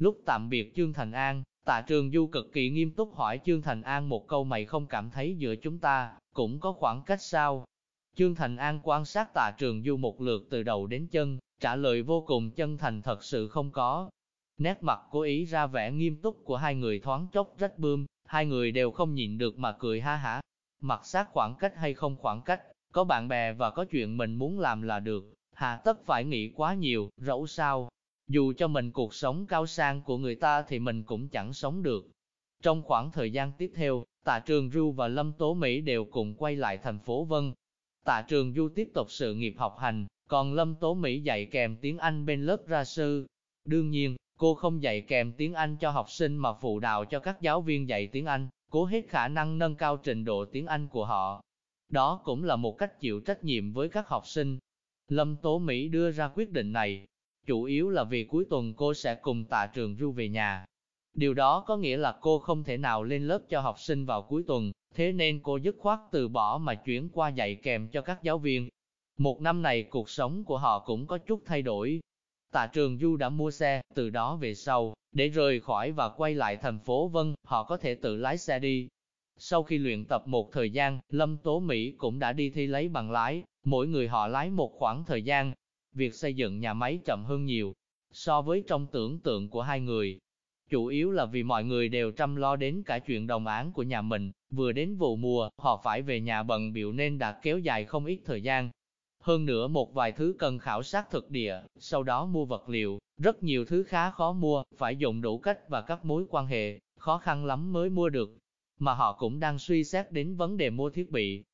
Lúc tạm biệt Trương Thành An, tạ trường du cực kỳ nghiêm túc hỏi Trương Thành An một câu mày không cảm thấy giữa chúng ta, cũng có khoảng cách sao? Trương Thành An quan sát tạ trường du một lượt từ đầu đến chân, trả lời vô cùng chân thành thật sự không có. Nét mặt cố ý ra vẻ nghiêm túc của hai người thoáng chốc rách bươm, hai người đều không nhịn được mà cười ha hả. Mặt sát khoảng cách hay không khoảng cách, có bạn bè và có chuyện mình muốn làm là được, hà tất phải nghĩ quá nhiều, rẫu sao. Dù cho mình cuộc sống cao sang của người ta thì mình cũng chẳng sống được. Trong khoảng thời gian tiếp theo, Tạ Trường Du và Lâm Tố Mỹ đều cùng quay lại thành phố Vân. Tạ Trường Du tiếp tục sự nghiệp học hành, còn Lâm Tố Mỹ dạy kèm tiếng Anh bên lớp ra sư. Đương nhiên, cô không dạy kèm tiếng Anh cho học sinh mà phụ đạo cho các giáo viên dạy tiếng Anh, cố hết khả năng nâng cao trình độ tiếng Anh của họ. Đó cũng là một cách chịu trách nhiệm với các học sinh. Lâm Tố Mỹ đưa ra quyết định này, chủ yếu là vì cuối tuần cô sẽ cùng tạ trường du về nhà. Điều đó có nghĩa là cô không thể nào lên lớp cho học sinh vào cuối tuần, thế nên cô dứt khoát từ bỏ mà chuyển qua dạy kèm cho các giáo viên. Một năm này cuộc sống của họ cũng có chút thay đổi. Tạ Trường Du đã mua xe, từ đó về sau, để rời khỏi và quay lại thành phố Vân, họ có thể tự lái xe đi. Sau khi luyện tập một thời gian, Lâm Tố Mỹ cũng đã đi thi lấy bằng lái, mỗi người họ lái một khoảng thời gian. Việc xây dựng nhà máy chậm hơn nhiều, so với trong tưởng tượng của hai người. Chủ yếu là vì mọi người đều chăm lo đến cả chuyện đồng án của nhà mình, vừa đến vụ mùa, họ phải về nhà bận biểu nên đã kéo dài không ít thời gian. Hơn nữa một vài thứ cần khảo sát thực địa, sau đó mua vật liệu, rất nhiều thứ khá khó mua, phải dùng đủ cách và các mối quan hệ, khó khăn lắm mới mua được. Mà họ cũng đang suy xét đến vấn đề mua thiết bị.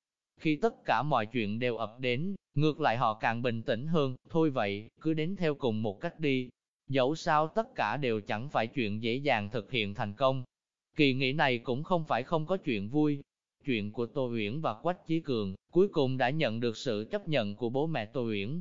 Khi tất cả mọi chuyện đều ập đến, ngược lại họ càng bình tĩnh hơn, thôi vậy, cứ đến theo cùng một cách đi. Dẫu sao tất cả đều chẳng phải chuyện dễ dàng thực hiện thành công. Kỳ nghỉ này cũng không phải không có chuyện vui, chuyện của Tô Uyển và Quách Chí Cường, cuối cùng đã nhận được sự chấp nhận của bố mẹ Tô Uyển.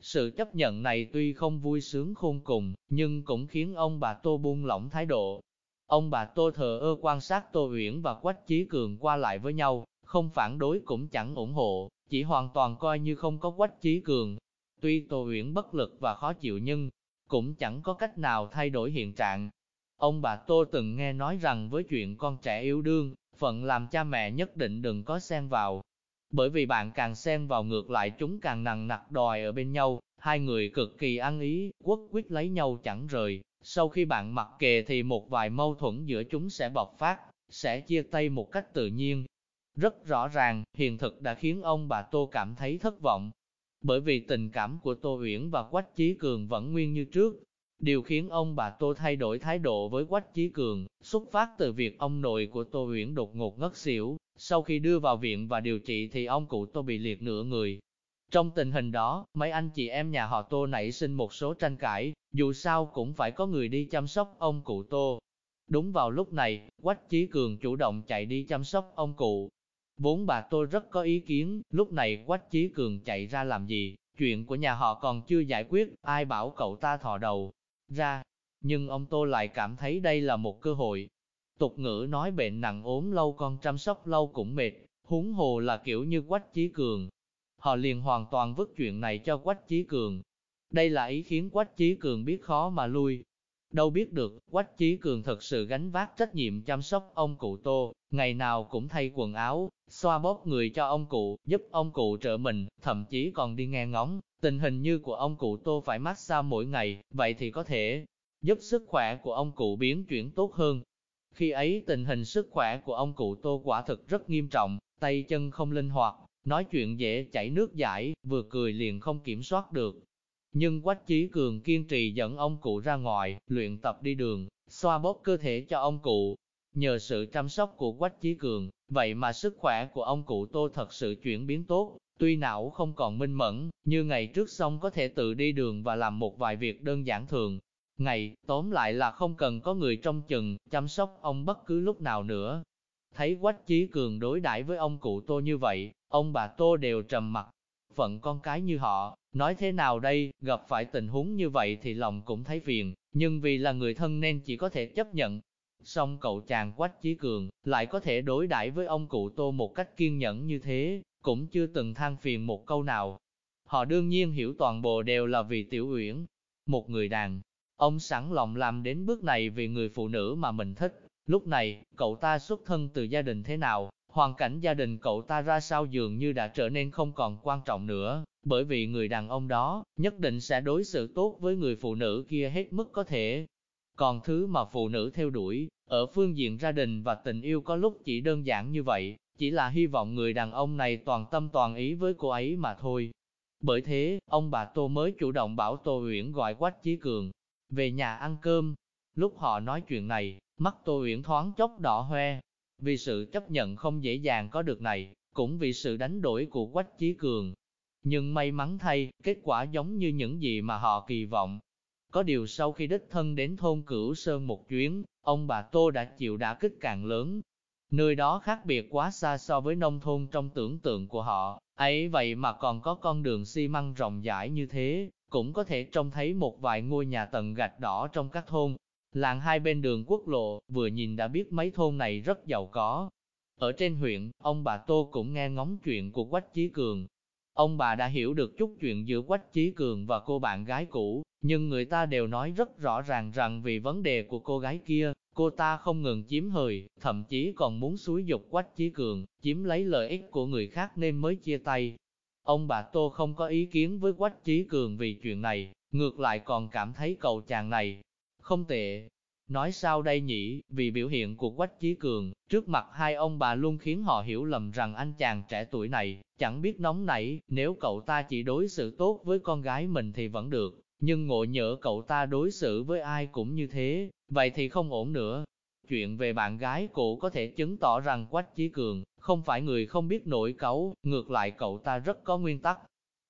Sự chấp nhận này tuy không vui sướng khôn cùng, nhưng cũng khiến ông bà Tô buông lỏng thái độ. Ông bà Tô thờ ơ quan sát Tô Uyển và Quách Chí Cường qua lại với nhau, không phản đối cũng chẳng ủng hộ, chỉ hoàn toàn coi như không có Quách trí Cường. Tuy Tô Uyển bất lực và khó chịu nhưng cũng chẳng có cách nào thay đổi hiện trạng. Ông bà Tô từng nghe nói rằng với chuyện con trẻ yêu đương, phận làm cha mẹ nhất định đừng có xen vào. Bởi vì bạn càng xen vào ngược lại chúng càng nặng nặc đòi ở bên nhau, hai người cực kỳ ăn ý, quất quyết lấy nhau chẳng rời. Sau khi bạn mặc kệ thì một vài mâu thuẫn giữa chúng sẽ bộc phát, sẽ chia tay một cách tự nhiên. Rất rõ ràng, hiện thực đã khiến ông bà Tô cảm thấy thất vọng. Bởi vì tình cảm của Tô Uyển và Quách Chí Cường vẫn nguyên như trước, Điều khiến ông bà Tô thay đổi thái độ với Quách Chí Cường, xuất phát từ việc ông nội của Tô Uyển đột ngột ngất xỉu, sau khi đưa vào viện và điều trị thì ông cụ Tô bị liệt nửa người. Trong tình hình đó, mấy anh chị em nhà họ Tô nảy sinh một số tranh cãi, dù sao cũng phải có người đi chăm sóc ông cụ Tô. Đúng vào lúc này, Quách Chí Cường chủ động chạy đi chăm sóc ông cụ. Vốn bà tôi rất có ý kiến, lúc này Quách Chí Cường chạy ra làm gì, chuyện của nhà họ còn chưa giải quyết, ai bảo cậu ta thò đầu, ra, nhưng ông Tô lại cảm thấy đây là một cơ hội. Tục ngữ nói bệnh nặng ốm lâu con chăm sóc lâu cũng mệt, huống hồ là kiểu như Quách Chí Cường. Họ liền hoàn toàn vứt chuyện này cho Quách Chí Cường. Đây là ý khiến Quách Chí Cường biết khó mà lui. Đâu biết được, Quách Chí Cường thật sự gánh vác trách nhiệm chăm sóc ông cụ Tô, ngày nào cũng thay quần áo, xoa bóp người cho ông cụ, giúp ông cụ trợ mình, thậm chí còn đi nghe ngóng, Tình hình như của ông cụ Tô phải massage mỗi ngày, vậy thì có thể giúp sức khỏe của ông cụ biến chuyển tốt hơn. Khi ấy tình hình sức khỏe của ông cụ Tô quả thực rất nghiêm trọng, tay chân không linh hoạt, nói chuyện dễ chảy nước giải, vừa cười liền không kiểm soát được. Nhưng Quách Chí Cường kiên trì dẫn ông cụ ra ngoài, luyện tập đi đường, xoa bóp cơ thể cho ông cụ. Nhờ sự chăm sóc của Quách Chí Cường, vậy mà sức khỏe của ông cụ Tô thật sự chuyển biến tốt, Tuy não không còn minh mẫn, như ngày trước xong có thể tự đi đường và làm một vài việc đơn giản thường. Ngày, tóm lại là không cần có người trong chừng, chăm sóc ông bất cứ lúc nào nữa. Thấy Quách Chí Cường đối đãi với ông cụ Tô như vậy, ông bà Tô đều trầm mặt. Phận con cái như họ, nói thế nào đây, gặp phải tình huống như vậy thì lòng cũng thấy phiền, nhưng vì là người thân nên chỉ có thể chấp nhận. Song cậu chàng Quách Chí Cường lại có thể đối đãi với ông cụ Tô một cách kiên nhẫn như thế, cũng chưa từng than phiền một câu nào. Họ đương nhiên hiểu toàn bộ đều là vì Tiểu Uyển, một người đàn Ông sẵn lòng làm đến bước này vì người phụ nữ mà mình thích. Lúc này, cậu ta xuất thân từ gia đình thế nào, hoàn cảnh gia đình cậu ta ra sao dường như đã trở nên không còn quan trọng nữa, bởi vì người đàn ông đó nhất định sẽ đối xử tốt với người phụ nữ kia hết mức có thể. Còn thứ mà phụ nữ theo đuổi, ở phương diện gia đình và tình yêu có lúc chỉ đơn giản như vậy, chỉ là hy vọng người đàn ông này toàn tâm toàn ý với cô ấy mà thôi. Bởi thế, ông bà Tô mới chủ động bảo Tô Uyển gọi Quách Chí Cường về nhà ăn cơm. Lúc họ nói chuyện này, mắt Tô Uyển thoáng chốc đỏ hoe. Vì sự chấp nhận không dễ dàng có được này, cũng vì sự đánh đổi của Quách Chí Cường. Nhưng may mắn thay, kết quả giống như những gì mà họ kỳ vọng. Có điều sau khi đích thân đến thôn Cửu Sơn một chuyến, ông bà Tô đã chịu đả kích càng lớn. Nơi đó khác biệt quá xa so với nông thôn trong tưởng tượng của họ, ấy vậy mà còn có con đường xi măng rộng rãi như thế, cũng có thể trông thấy một vài ngôi nhà tầng gạch đỏ trong các thôn. Làng hai bên đường quốc lộ, vừa nhìn đã biết mấy thôn này rất giàu có. Ở trên huyện, ông bà Tô cũng nghe ngóng chuyện của Quách Chí Cường. Ông bà đã hiểu được chút chuyện giữa Quách Chí Cường và cô bạn gái cũ, nhưng người ta đều nói rất rõ ràng rằng vì vấn đề của cô gái kia, cô ta không ngừng chiếm hời, thậm chí còn muốn xúi dục Quách Chí Cường, chiếm lấy lợi ích của người khác nên mới chia tay. Ông bà Tô không có ý kiến với Quách Chí Cường vì chuyện này, ngược lại còn cảm thấy cậu chàng này không tệ. Nói sao đây nhỉ, vì biểu hiện của Quách Chí Cường, trước mặt hai ông bà luôn khiến họ hiểu lầm rằng anh chàng trẻ tuổi này, chẳng biết nóng nảy, nếu cậu ta chỉ đối xử tốt với con gái mình thì vẫn được, nhưng ngộ nhỡ cậu ta đối xử với ai cũng như thế, vậy thì không ổn nữa. Chuyện về bạn gái cũ có thể chứng tỏ rằng Quách Chí Cường không phải người không biết nổi cấu, ngược lại cậu ta rất có nguyên tắc.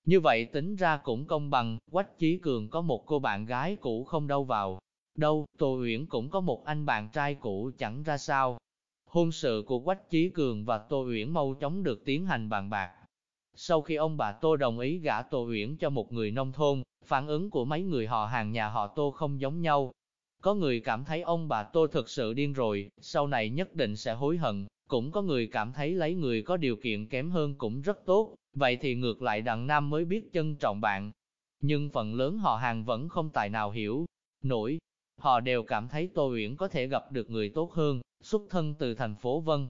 Như vậy tính ra cũng công bằng, Quách Chí Cường có một cô bạn gái cũ không đâu vào. Đâu, Tô Uyển cũng có một anh bạn trai cũ chẳng ra sao. Hôn sự của Quách Chí Cường và Tô Uyển mau chóng được tiến hành bàn bạc. Sau khi ông bà Tô đồng ý gả Tô Uyển cho một người nông thôn, phản ứng của mấy người họ hàng nhà họ Tô không giống nhau. Có người cảm thấy ông bà Tô thực sự điên rồi, sau này nhất định sẽ hối hận, cũng có người cảm thấy lấy người có điều kiện kém hơn cũng rất tốt, vậy thì ngược lại đặng nam mới biết trân trọng bạn. Nhưng phần lớn họ hàng vẫn không tài nào hiểu, nổi. Họ đều cảm thấy Tô Uyển có thể gặp được người tốt hơn, xuất thân từ thành phố Vân.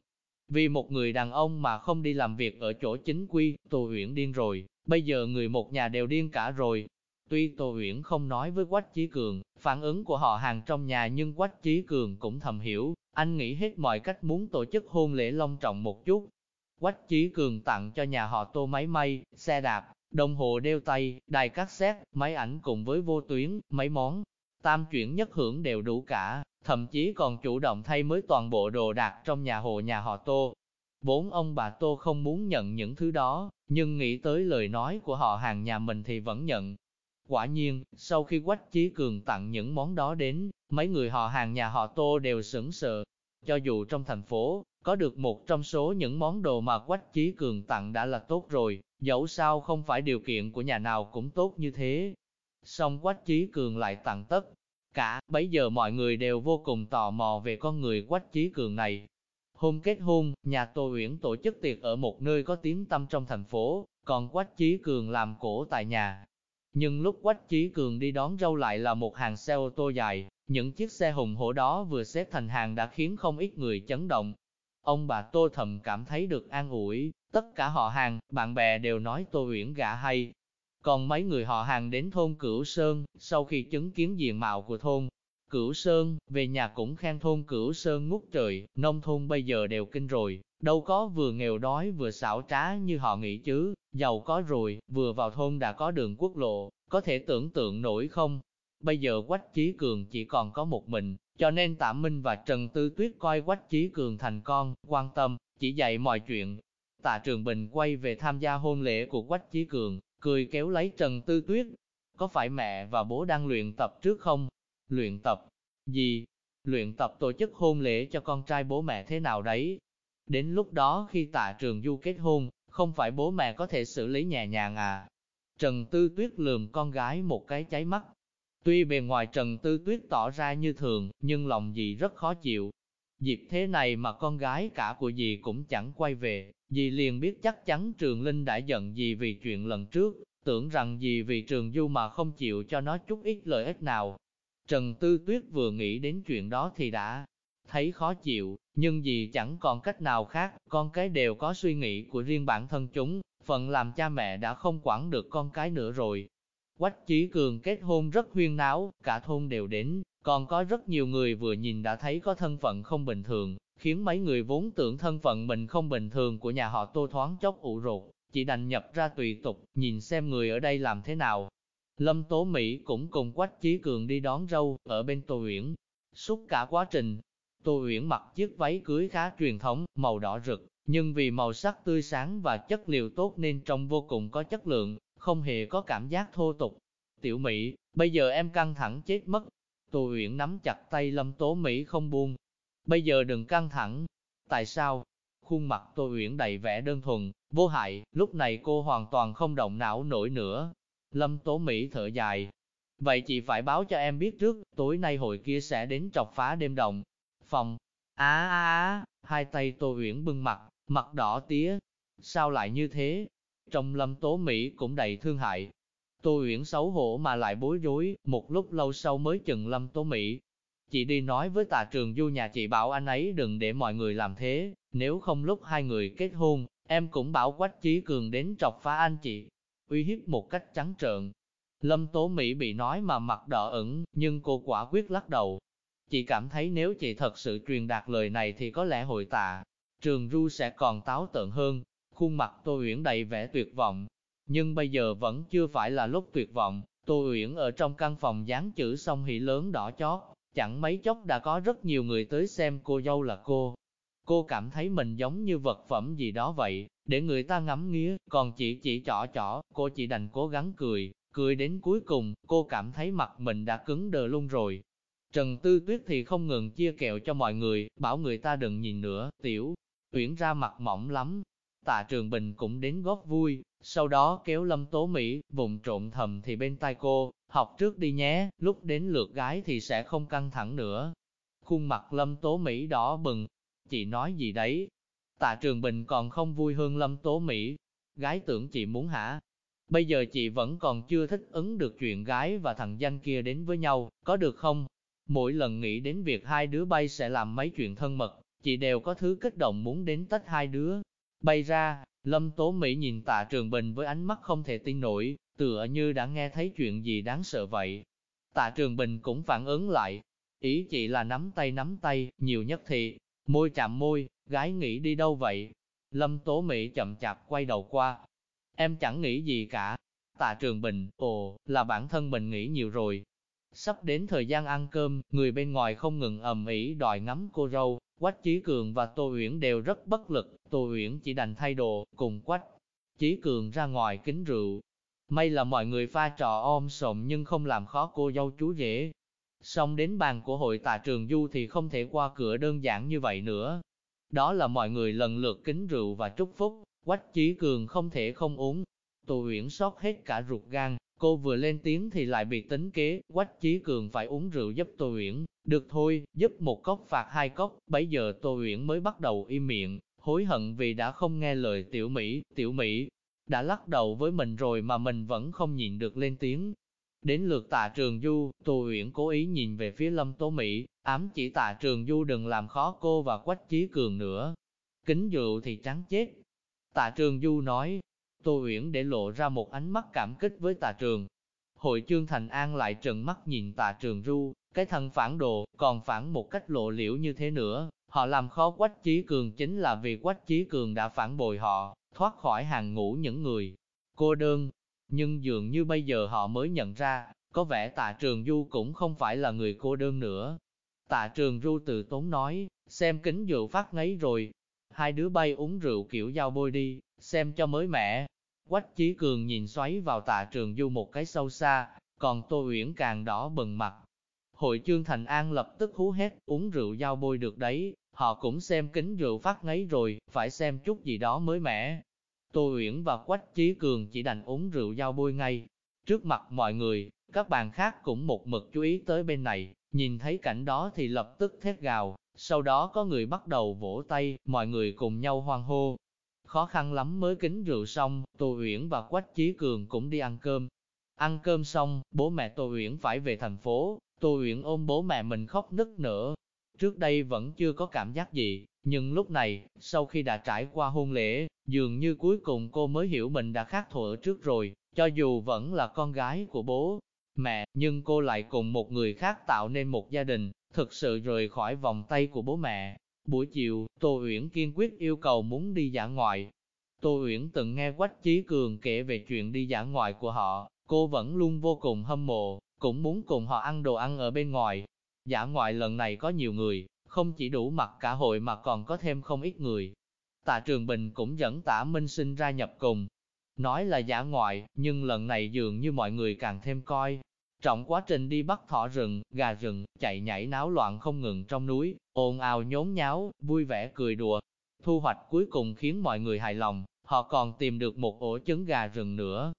Vì một người đàn ông mà không đi làm việc ở chỗ chính quy, Tô Uyển điên rồi, bây giờ người một nhà đều điên cả rồi. Tuy Tô Uyển không nói với Quách Chí Cường, phản ứng của họ hàng trong nhà nhưng Quách Chí Cường cũng thầm hiểu, anh nghĩ hết mọi cách muốn tổ chức hôn lễ long trọng một chút. Quách Chí Cường tặng cho nhà họ tô máy may, xe đạp, đồng hồ đeo tay, đài cassette, máy ảnh cùng với vô tuyến, mấy món. Tam chuyển nhất hưởng đều đủ cả, thậm chí còn chủ động thay mới toàn bộ đồ đạc trong nhà hộ nhà họ tô. Bốn ông bà tô không muốn nhận những thứ đó, nhưng nghĩ tới lời nói của họ hàng nhà mình thì vẫn nhận. Quả nhiên, sau khi Quách Chí Cường tặng những món đó đến, mấy người họ hàng nhà họ Tô đều sững sờ. Cho dù trong thành phố, có được một trong số những món đồ mà Quách Chí Cường tặng đã là tốt rồi, dẫu sao không phải điều kiện của nhà nào cũng tốt như thế. Xong Quách Chí Cường lại tặng tất. Cả, bấy giờ mọi người đều vô cùng tò mò về con người Quách Chí Cường này. Hôm kết hôn, nhà Tô Uyển tổ chức tiệc ở một nơi có tiếng tăm trong thành phố, còn Quách Chí Cường làm cổ tại nhà, nhưng lúc Quách Chí Cường đi đón dâu lại là một hàng xe ô tô dài, những chiếc xe hùng hổ đó vừa xếp thành hàng đã khiến không ít người chấn động. Ông bà Tô thầm cảm thấy được an ủi, tất cả họ hàng, bạn bè đều nói Tô Uyển gả hay. Còn mấy người họ hàng đến thôn Cửu Sơn, sau khi chứng kiến diện mạo của thôn Cửu Sơn, về nhà cũng khen thôn Cửu Sơn ngút trời, nông thôn bây giờ đều kinh rồi, đâu có vừa nghèo đói vừa xảo trá như họ nghĩ chứ, giàu có rồi, vừa vào thôn đã có đường quốc lộ, có thể tưởng tượng nổi không? Bây giờ Quách Chí Cường chỉ còn có một mình, cho nên Tạ Minh và Trần Tư Tuyết coi Quách Chí Cường thành con, quan tâm, chỉ dạy mọi chuyện. Tạ Trường Bình quay về tham gia hôn lễ của Quách Chí Cường, cười kéo lấy Trần Tư Tuyết. Có phải mẹ và bố đang luyện tập trước không? Luyện tập? Gì? Luyện tập tổ chức hôn lễ cho con trai bố mẹ thế nào đấy? Đến lúc đó khi tạ trường du kết hôn, không phải bố mẹ có thể xử lý nhẹ nhàng à? Trần Tư Tuyết lườm con gái một cái cháy mắt. Tuy bề ngoài Trần Tư Tuyết tỏ ra như thường, nhưng lòng dì rất khó chịu. Dịp thế này mà con gái cả của dì cũng chẳng quay về, dì liền biết chắc chắn Trường Linh đã giận dì vì chuyện lần trước, tưởng rằng dì vì Trường Du mà không chịu cho nó chút ít lợi ích nào. Trần Tư Tuyết vừa nghĩ đến chuyện đó thì đã thấy khó chịu, nhưng gì chẳng còn cách nào khác, con cái đều có suy nghĩ của riêng bản thân chúng, phận làm cha mẹ đã không quản được con cái nữa rồi. Quách Chí Cường kết hôn rất huyên náo, cả thôn đều đến, còn có rất nhiều người vừa nhìn đã thấy có thân phận không bình thường, khiến mấy người vốn tưởng thân phận mình không bình thường của nhà họ tô thoáng chốc ủ rột, chỉ đành nhập ra tùy tục, nhìn xem người ở đây làm thế nào. Lâm Tố Mỹ cũng cùng Quách Chí Cường đi đón râu, ở bên Tô Uyển. Suốt cả quá trình, Tô Uyển mặc chiếc váy cưới khá truyền thống, màu đỏ rực, nhưng vì màu sắc tươi sáng và chất liệu tốt nên trông vô cùng có chất lượng, không hề có cảm giác thô tục. Tiểu Mỹ, bây giờ em căng thẳng chết mất. Tô Uyển nắm chặt tay Lâm Tố Mỹ không buông. Bây giờ đừng căng thẳng. Tại sao? Khuôn mặt Tô Uyển đầy vẻ đơn thuần, vô hại, lúc này cô hoàn toàn không động não nổi nữa. Lâm Tố Mỹ thở dài. Vậy chị phải báo cho em biết trước, tối nay hội kia sẽ đến chọc phá đêm động. Phòng. Á á á, hai tay Tô Uyển bưng mặt, mặt đỏ tía. Sao lại như thế? Trong lâm tố Mỹ cũng đầy thương hại. Tô Uyển xấu hổ mà lại bối rối, một lúc lâu sau mới chừng lâm tố Mỹ. Chị đi nói với tà trường du nhà chị bảo anh ấy đừng để mọi người làm thế, nếu không lúc hai người kết hôn, em cũng bảo Quách Chí Cường đến trọc phá anh chị. Uy hiếp một cách trắng trợn. Lâm Tố Mỹ bị nói mà mặt đỏ ửng, nhưng cô quả quyết lắc đầu. Chị cảm thấy nếu chị thật sự truyền đạt lời này thì có lẽ hội tạ, Trường Ru sẽ còn táo tợn hơn, khuôn mặt Tô Uyển đầy vẻ tuyệt vọng. Nhưng bây giờ vẫn chưa phải là lúc tuyệt vọng, Tô Uyển ở trong căn phòng dán chữ song hỷ lớn đỏ chót, chẳng mấy chốc đã có rất nhiều người tới xem cô dâu là cô. Cô cảm thấy mình giống như vật phẩm gì đó vậy, để người ta ngắm nghía, còn chỉ chỉ trỏ trỏ, cô chỉ đành cố gắng cười, cười đến cuối cùng, cô cảm thấy mặt mình đã cứng đờ luôn rồi. Trần Tư Tuyết thì không ngừng chia kẹo cho mọi người, bảo người ta đừng nhìn nữa, tiểu, tuyển ra mặt mỏng lắm. Tạ Trường Bình cũng đến góp vui, sau đó kéo Lâm Tố Mỹ, vùng trộn thầm thì bên tai cô, học trước đi nhé, lúc đến lượt gái thì sẽ không căng thẳng nữa. Khuôn mặt Lâm Tố Mỹ đỏ bừng, chị nói gì đấy? Tạ Trường Bình còn không vui hơn Lâm Tố Mỹ, gái tưởng chị muốn hả? Bây giờ chị vẫn còn chưa thích ứng được chuyện gái và thằng danh kia đến với nhau, có được không? Mỗi lần nghĩ đến việc hai đứa bay sẽ làm mấy chuyện thân mật, chị đều có thứ kích động muốn đến tách hai đứa. Bay ra, Lâm Tố Mỹ nhìn tạ Trường Bình với ánh mắt không thể tin nổi, tựa như đã nghe thấy chuyện gì đáng sợ vậy. Tạ Trường Bình cũng phản ứng lại, ý chỉ là nắm tay nắm tay, nhiều nhất thì, môi chạm môi, gái nghĩ đi đâu vậy? Lâm Tố Mỹ chậm chạp quay đầu qua. Em chẳng nghĩ gì cả. Tạ Trường Bình, ồ, là bản thân mình nghĩ nhiều rồi. Sắp đến thời gian ăn cơm, người bên ngoài không ngừng ầm ĩ đòi ngắm cô râu, Quách Chí Cường và Tô Uyển đều rất bất lực, Tô Uyển chỉ đành thay đồ, cùng Quách Chí Cường ra ngoài kính rượu. May là mọi người pha trò ôm sộm nhưng không làm khó cô dâu chú rể. Xong đến bàn của hội tạ trường du thì không thể qua cửa đơn giản như vậy nữa. Đó là mọi người lần lượt kính rượu và chúc phúc, Quách Chí Cường không thể không uống. Tô Uyển sót hết cả ruột gan, Cô vừa lên tiếng thì lại bị tính kế, Quách Chí Cường phải uống rượu giúp Tô Uyển, được thôi, giúp một cốc phạt hai cốc, bấy giờ Tô Uyển mới bắt đầu im miệng, hối hận vì đã không nghe lời Tiểu Mỹ, Tiểu Mỹ đã lắc đầu với mình rồi mà mình vẫn không nhịn được lên tiếng. Đến lượt tạ trường du, Tô Uyển cố ý nhìn về phía Lâm Tố Mỹ, ám chỉ tạ trường du đừng làm khó cô và Quách Chí Cường nữa. Kính rượu thì trắng chết. Tạ trường du nói, Tô Uyển để lộ ra một ánh mắt cảm kích với tà trường. Hội chương Thành An lại trừng mắt nhìn tà trường ru, cái thằng phản đồ, còn phản một cách lộ liễu như thế nữa. Họ làm khó Quách Chí Cường chính là vì Quách Chí Cường đã phản bội họ, thoát khỏi hàng ngũ những người cô đơn. Nhưng dường như bây giờ họ mới nhận ra, có vẻ tạ trường du cũng không phải là người cô đơn nữa. Tạ trường du từ tốn nói, xem kính rượu phát ngấy rồi. Hai đứa bay uống rượu kiểu giao bôi đi, xem cho mới mẻ. Quách Chí Cường nhìn xoáy vào tạ trường du một cái sâu xa, còn Tô Uyển càng đỏ bừng mặt. Hội chương Thành An lập tức hú hét, uống rượu giao bôi được đấy, họ cũng xem kính rượu phát ngấy rồi, phải xem chút gì đó mới mẻ. Tô Uyển và Quách Chí Cường chỉ đành uống rượu giao bôi ngay. Trước mặt mọi người, các bạn khác cũng một mực chú ý tới bên này, nhìn thấy cảnh đó thì lập tức thét gào, sau đó có người bắt đầu vỗ tay, mọi người cùng nhau hoan hô, Khó khăn lắm mới kính rượu xong, Tô Uyển và Quách Chí Cường cũng đi ăn cơm. Ăn cơm xong, bố mẹ Tô Uyển phải về thành phố, Tô Uyển ôm bố mẹ mình khóc nức nở. Trước đây vẫn chưa có cảm giác gì, nhưng lúc này, sau khi đã trải qua hôn lễ, dường như cuối cùng cô mới hiểu mình đã khác thuở trước rồi, cho dù vẫn là con gái của bố, mẹ, nhưng cô lại cùng một người khác tạo nên một gia đình, thực sự rời khỏi vòng tay của bố mẹ. Buổi chiều, Tô Uyển kiên quyết yêu cầu muốn đi dã ngoại. Tô Uyển từng nghe Quách Chí Cường kể về chuyện đi dã ngoại của họ, cô vẫn luôn vô cùng hâm mộ, cũng muốn cùng họ ăn đồ ăn ở bên ngoài. Dã ngoại lần này có nhiều người, không chỉ đủ mặt cả hội mà còn có thêm không ít người. Tạ Trường Bình cũng dẫn Tạ Minh Sinh ra nhập cùng. Nói là giả ngoại, nhưng lần này dường như mọi người càng thêm coi. Trọng quá trình đi bắt thỏ rừng, gà rừng, chạy nhảy náo loạn không ngừng trong núi, ồn ào nhốn nháo, vui vẻ cười đùa. Thu hoạch cuối cùng khiến mọi người hài lòng, họ còn tìm được một ổ trứng gà rừng nữa.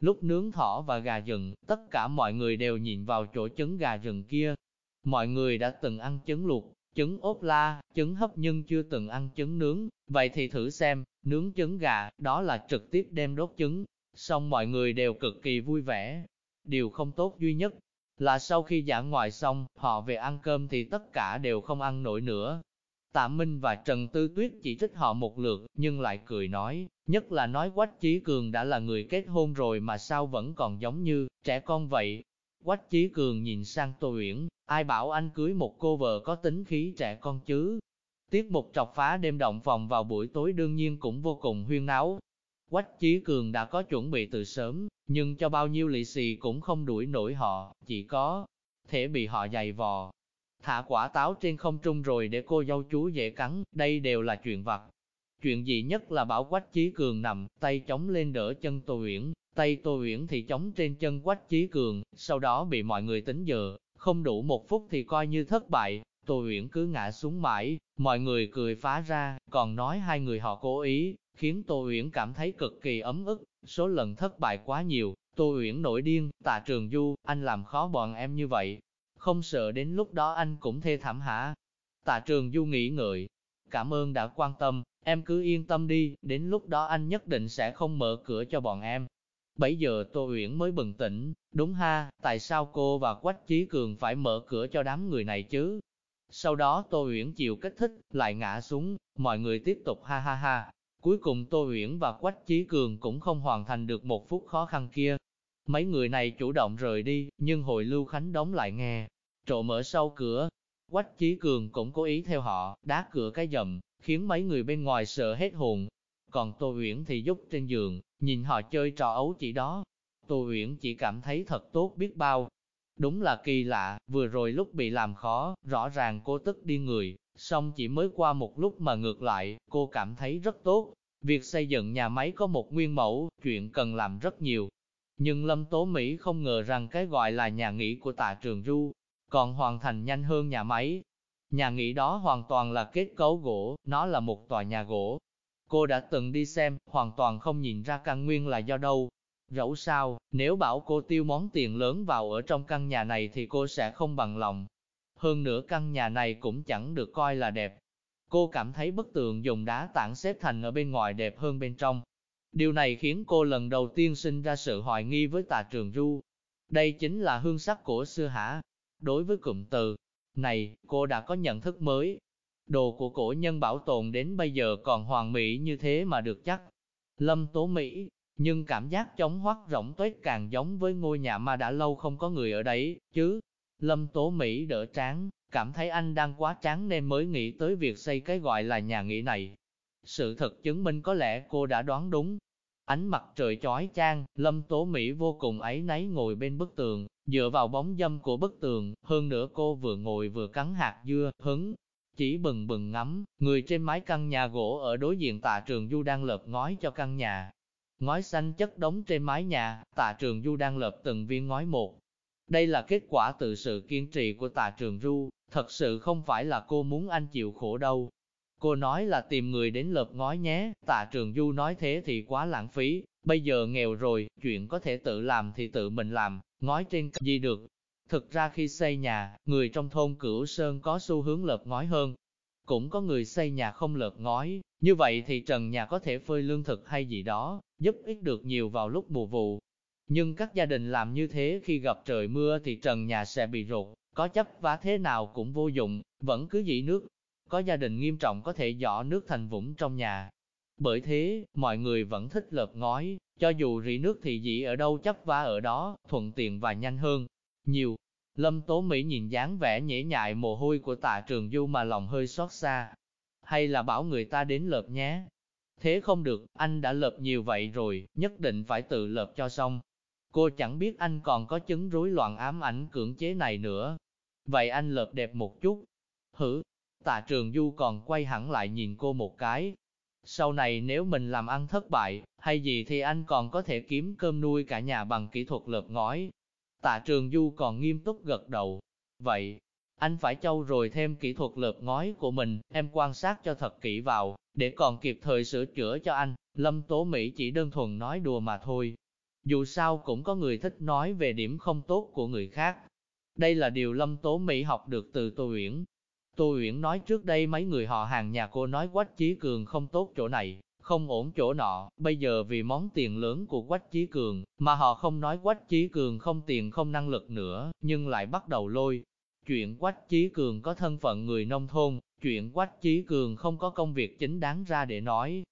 Lúc nướng thỏ và gà rừng, tất cả mọi người đều nhìn vào chỗ trứng gà rừng kia. Mọi người đã từng ăn trứng luộc, trứng ốp la, trứng hấp nhưng chưa từng ăn trứng nướng, vậy thì thử xem, nướng trứng gà, đó là trực tiếp đem đốt trứng, xong mọi người đều cực kỳ vui vẻ. Điều không tốt duy nhất là sau khi giả ngoại xong, họ về ăn cơm thì tất cả đều không ăn nổi nữa. Tạ Minh và Trần Tư Tuyết chỉ trích họ một lượt, nhưng lại cười nói, nhất là nói Quách Chí Cường đã là người kết hôn rồi mà sao vẫn còn giống như trẻ con vậy. Quách Chí Cường nhìn sang Tô Uyển, ai bảo anh cưới một cô vợ có tính khí trẻ con chứ. Tiết mục trọc phá đêm động phòng vào buổi tối đương nhiên cũng vô cùng huyên náo. Quách Chí Cường đã có chuẩn bị từ sớm, nhưng cho bao nhiêu lì xì cũng không đuổi nổi họ, chỉ có thể bị họ giày vò. Thả quả táo trên không trung rồi để cô dâu chú dễ cắn, đây đều là chuyện vặt. Chuyện gì nhất là bảo Quách Chí Cường nằm, tay chống lên đỡ chân Tô Uyển, tay Tô Uyển thì chống trên chân Quách Chí Cường, sau đó bị mọi người tính giờ, không đủ một phút thì coi như thất bại. Tô Uyển cứ ngã xuống mãi, mọi người cười phá ra, còn nói hai người họ cố ý, khiến Tô Uyển cảm thấy cực kỳ ấm ức, số lần thất bại quá nhiều, Tô Uyển nổi điên, tạ trường du, anh làm khó bọn em như vậy, không sợ đến lúc đó anh cũng thê thảm hả? Tạ trường du nghĩ ngợi, cảm ơn đã quan tâm, em cứ yên tâm đi, đến lúc đó anh nhất định sẽ không mở cửa cho bọn em. Bây giờ Tô Uyển mới bừng tỉnh, đúng ha, tại sao cô và Quách Chí Cường phải mở cửa cho đám người này chứ? Sau đó Tô Uyển chịu kích thích, lại ngã xuống, mọi người tiếp tục ha ha ha. Cuối cùng Tô Uyển và Quách Chí Cường cũng không hoàn thành được một phút khó khăn kia. Mấy người này chủ động rời đi, nhưng hội Lưu Khánh đóng lại nghe. Trộm mở sau cửa, Quách Chí Cường cũng cố ý theo họ, đá cửa cái dầm, khiến mấy người bên ngoài sợ hết hồn. Còn Tô Uyển thì giúp trên giường, nhìn họ chơi trò ấu chỉ đó. Tô Uyển chỉ cảm thấy thật tốt biết bao. Đúng là kỳ lạ, vừa rồi lúc bị làm khó, rõ ràng cô tức đi người, xong chỉ mới qua một lúc mà ngược lại, cô cảm thấy rất tốt. Việc xây dựng nhà máy có một nguyên mẫu, chuyện cần làm rất nhiều. Nhưng Lâm Tố Mỹ không ngờ rằng cái gọi là nhà nghỉ của tạ trường Du, còn hoàn thành nhanh hơn nhà máy. Nhà nghỉ đó hoàn toàn là kết cấu gỗ, nó là một tòa nhà gỗ. Cô đã từng đi xem, hoàn toàn không nhìn ra căn nguyên là do đâu. Dẫu sao, nếu bảo cô tiêu món tiền lớn vào ở trong căn nhà này thì cô sẽ không bằng lòng. Hơn nữa căn nhà này cũng chẳng được coi là đẹp. Cô cảm thấy bức tường dùng đá tảng xếp thành ở bên ngoài đẹp hơn bên trong. Điều này khiến cô lần đầu tiên sinh ra sự hoài nghi với tà trường du. Đây chính là hương sắc của xưa hả? Đối với cụm từ này, cô đã có nhận thức mới. Đồ của cổ nhân bảo tồn đến bây giờ còn hoàn mỹ như thế mà được chắc. Lâm Tố Mỹ, nhưng cảm giác chống hoắc rỗng tuếch càng giống với ngôi nhà mà đã lâu không có người ở đấy, chứ. Lâm Tố Mỹ đỡ tráng, cảm thấy anh đang quá tráng nên mới nghĩ tới việc xây cái gọi là nhà nghỉ này. Sự thật chứng minh có lẽ cô đã đoán đúng. Ánh mặt trời chói chang, Lâm Tố Mỹ vô cùng ấy nấy ngồi bên bức tường, dựa vào bóng dâm của bức tường, hơn nữa cô vừa ngồi vừa cắn hạt dưa, hứng, chỉ bừng bừng ngắm, người trên mái căn nhà gỗ ở đối diện tạ trường du đang lợp ngói cho căn nhà. Ngói xanh chất đống trên mái nhà, tạ trường du đang lợp từng viên ngói một. Đây là kết quả từ sự kiên trì của tạ trường du, thật sự không phải là cô muốn anh chịu khổ đâu. Cô nói là tìm người đến lợp ngói nhé, tạ trường du nói thế thì quá lãng phí, bây giờ nghèo rồi, chuyện có thể tự làm thì tự mình làm, ngói trên gì được. Thực ra khi xây nhà, người trong thôn Cửu Sơn có xu hướng lợp ngói hơn. Cũng có người xây nhà không lợp ngói, như vậy thì trần nhà có thể phơi lương thực hay gì đó, giúp ích được nhiều vào lúc mùa vụ. Nhưng các gia đình làm như thế khi gặp trời mưa thì trần nhà sẽ bị rột, có chấp vá thế nào cũng vô dụng, vẫn cứ dĩ nước. Có gia đình nghiêm trọng có thể dọ nước thành vũng trong nhà. Bởi thế, mọi người vẫn thích lợp ngói, cho dù rỉ nước thì dĩ ở đâu chấp vá ở đó, thuận tiện và nhanh hơn. Nhiều, Lâm Tố Mỹ nhìn dáng vẻ nhễ nhại mồ hôi của tạ trường du mà lòng hơi xót xa. Hay là bảo người ta đến lợp nhé? Thế không được, anh đã lợp nhiều vậy rồi, nhất định phải tự lợp cho xong. Cô chẳng biết anh còn có chứng rối loạn ám ảnh cưỡng chế này nữa. Vậy anh lợp đẹp một chút. Hử, tạ trường du còn quay hẳn lại nhìn cô một cái. Sau này nếu mình làm ăn thất bại, hay gì thì anh còn có thể kiếm cơm nuôi cả nhà bằng kỹ thuật lợp ngói. Tạ trường du còn nghiêm túc gật đầu. Vậy, anh phải châu rồi thêm kỹ thuật lợp ngói của mình, em quan sát cho thật kỹ vào, để còn kịp thời sửa chữa cho anh. Lâm Tố Mỹ chỉ đơn thuần nói đùa mà thôi. Dù sao cũng có người thích nói về điểm không tốt của người khác. Đây là điều Lâm Tố Mỹ học được từ Tô Uyển. Tô Uyển nói trước đây mấy người họ hàng nhà cô nói Quách Chí Cường không tốt chỗ này, không ổn chỗ nọ, bây giờ vì món tiền lớn của Quách Chí Cường, mà họ không nói Quách Chí Cường không tiền không năng lực nữa, nhưng lại bắt đầu lôi. Chuyện Quách Chí Cường có thân phận người nông thôn, chuyện Quách Chí Cường không có công việc chính đáng ra để nói.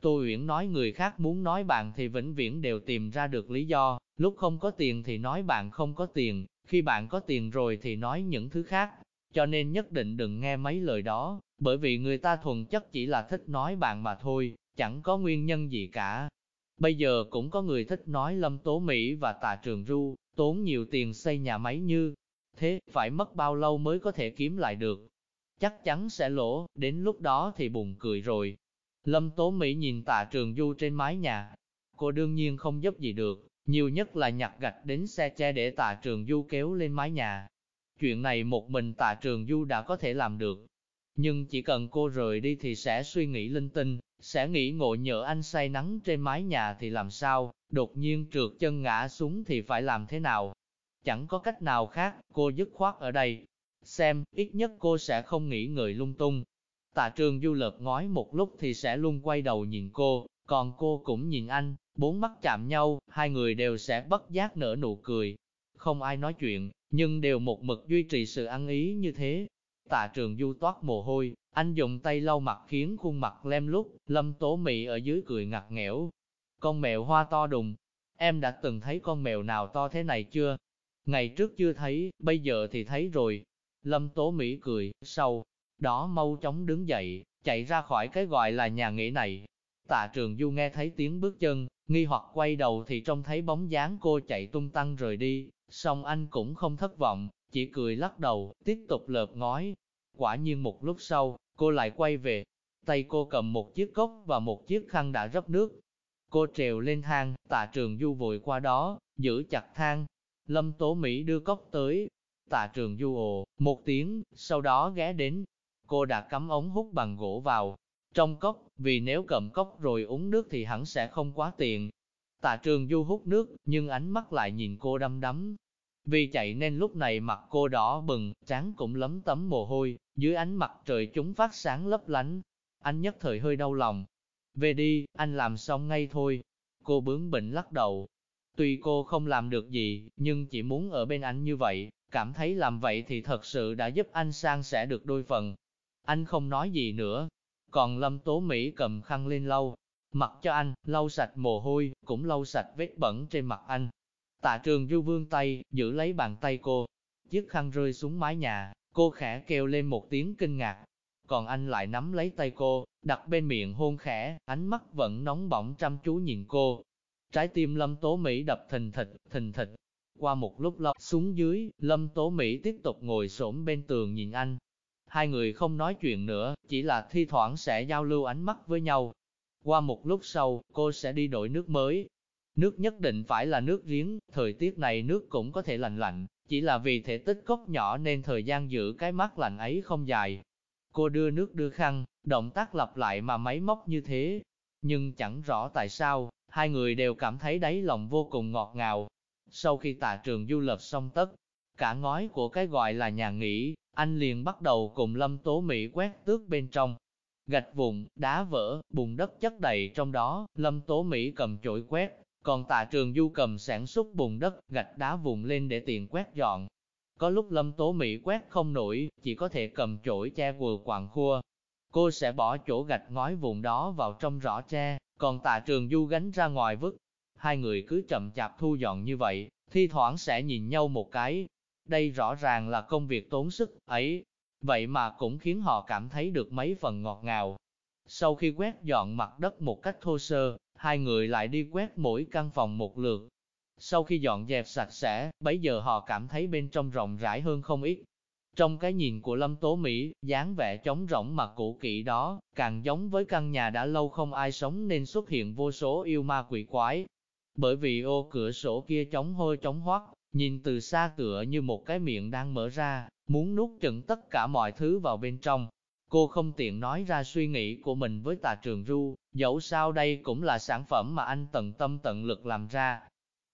Tô Uyển nói người khác muốn nói bạn thì vĩnh viễn đều tìm ra được lý do, lúc không có tiền thì nói bạn không có tiền, khi bạn có tiền rồi thì nói những thứ khác. Cho nên nhất định đừng nghe mấy lời đó, bởi vì người ta thuần chất chỉ là thích nói bạn mà thôi, chẳng có nguyên nhân gì cả. Bây giờ cũng có người thích nói Lâm Tố Mỹ và Tà Trường Ru, tốn nhiều tiền xây nhà máy như thế, phải mất bao lâu mới có thể kiếm lại được. Chắc chắn sẽ lỗ, đến lúc đó thì buồn cười rồi. Lâm Tố Mỹ nhìn Tạ Trường Du trên mái nhà. Cô đương nhiên không giúp gì được, nhiều nhất là nhặt gạch đến xe che để Tạ Trường Du kéo lên mái nhà. Chuyện này một mình Tạ Trường Du đã có thể làm được. Nhưng chỉ cần cô rời đi thì sẽ suy nghĩ linh tinh, sẽ nghĩ ngộ nhỡ anh say nắng trên mái nhà thì làm sao, đột nhiên trượt chân ngã xuống thì phải làm thế nào. Chẳng có cách nào khác, cô dứt khoát ở đây. Xem, ít nhất cô sẽ không nghĩ người lung tung. Tạ trường du lợp ngói một lúc thì sẽ luôn quay đầu nhìn cô, còn cô cũng nhìn anh, bốn mắt chạm nhau, hai người đều sẽ bất giác nở nụ cười. Không ai nói chuyện, nhưng đều một mực duy trì sự ăn ý như thế. Tạ trường du toát mồ hôi, anh dùng tay lau mặt khiến khuôn mặt lem lúc, lâm tố mị ở dưới cười ngặt nghẽo. Con mèo hoa to đùng, em đã từng thấy con mèo nào to thế này chưa? Ngày trước chưa thấy, bây giờ thì thấy rồi. Lâm tố Mỹ cười, sau đó mau chóng đứng dậy, chạy ra khỏi cái gọi là nhà nghỉ này. Tạ trường du nghe thấy tiếng bước chân, nghi hoặc quay đầu thì trông thấy bóng dáng cô chạy tung tăng rời đi, song anh cũng không thất vọng, chỉ cười lắc đầu, tiếp tục lợp ngói. Quả nhiên một lúc sau, cô lại quay về, tay cô cầm một chiếc cốc và một chiếc khăn đã rấp nước. Cô trèo lên thang, tạ trường du vội qua đó, giữ chặt thang. Lâm Tố Mỹ đưa cốc tới, tạ trường du ồ, một tiếng, sau đó ghé đến. Cô đã cắm ống hút bằng gỗ vào, trong cốc, vì nếu cầm cốc rồi uống nước thì hẳn sẽ không quá tiện. Tạ trường du hút nước, nhưng ánh mắt lại nhìn cô đăm đắm, vì chạy nên lúc này mặt cô đỏ bừng, trán cũng lấm tấm mồ hôi, dưới ánh mặt trời chúng phát sáng lấp lánh. Anh nhất thời hơi đau lòng. Về đi, anh làm xong ngay thôi. Cô bướng bỉnh lắc đầu. Tuy cô không làm được gì, nhưng chỉ muốn ở bên anh như vậy, cảm thấy làm vậy thì thật sự đã giúp anh sang sẻ được đôi phần. Anh không nói gì nữa. Còn Lâm Tố Mỹ cầm khăn lên lau, mặt cho anh, lau sạch mồ hôi, cũng lau sạch vết bẩn trên mặt anh. Tạ trường du vương tay, giữ lấy bàn tay cô. Chiếc khăn rơi xuống mái nhà, cô khẽ kêu lên một tiếng kinh ngạc. Còn anh lại nắm lấy tay cô, đặt bên miệng hôn khẽ, ánh mắt vẫn nóng bỏng chăm chú nhìn cô. Trái tim Lâm Tố Mỹ đập thình thịch, thình thịch. Qua một lúc lâu xuống dưới, Lâm Tố Mỹ tiếp tục ngồi xổm bên tường nhìn anh. Hai người không nói chuyện nữa, chỉ là thi thoảng sẽ giao lưu ánh mắt với nhau. Qua một lúc sau, cô sẽ đi đổi nước mới, Nước nhất định phải là nước giếng, thời tiết này nước cũng có thể lạnh lạnh, chỉ là vì thể tích cốc nhỏ nên thời gian giữ cái mát lạnh ấy không dài. Cô đưa nước đưa khăn, động tác lặp lại mà máy móc như thế. Nhưng chẳng rõ tại sao, hai người đều cảm thấy đáy lòng vô cùng ngọt ngào. Sau khi tạ trường du lập xong tất, cả ngói của cái gọi là nhà nghỉ, anh liền bắt đầu cùng Lâm Tố Mỹ quét tước bên trong. Gạch vụn, đá vỡ, bùn đất chất đầy trong đó, Lâm Tố Mỹ cầm chổi quét, còn tạ trường du cầm sản xuất bùn đất, gạch đá vụn lên để tiện quét dọn. có lúc lâm tố Mỹ quét không nổi, chỉ có thể cầm chổi che vừa quạng khua. Cô sẽ bỏ chỗ gạch ngói vụn đó vào trong rõ tre, còn tạ trường du gánh ra ngoài vứt. Hai người cứ chậm chạp thu dọn như vậy, thi thoảng sẽ nhìn nhau một cái. Đây rõ ràng là công việc tốn sức ấy, vậy mà cũng khiến họ cảm thấy được mấy phần ngọt ngào. Sau khi quét dọn mặt đất một cách thô sơ, hai người lại đi quét mỗi căn phòng một lượt. Sau khi dọn dẹp sạch sẽ, bấy giờ họ cảm thấy bên trong rộng rãi hơn không ít. Trong cái nhìn của Lâm Tố Mỹ, dáng vẻ trống rỗng mà cũ kỹ đó, càng giống với căn nhà đã lâu không ai sống nên xuất hiện vô số yêu ma quỷ quái. Bởi vì ô cửa sổ kia trống hôi trống hoắc nhìn từ xa tựa như một cái miệng đang mở ra, muốn nuốt chửng tất cả mọi thứ vào bên trong. Cô không tiện nói ra suy nghĩ của mình với tà trường ru, dẫu sao đây cũng là sản phẩm mà anh tận tâm tận lực làm ra.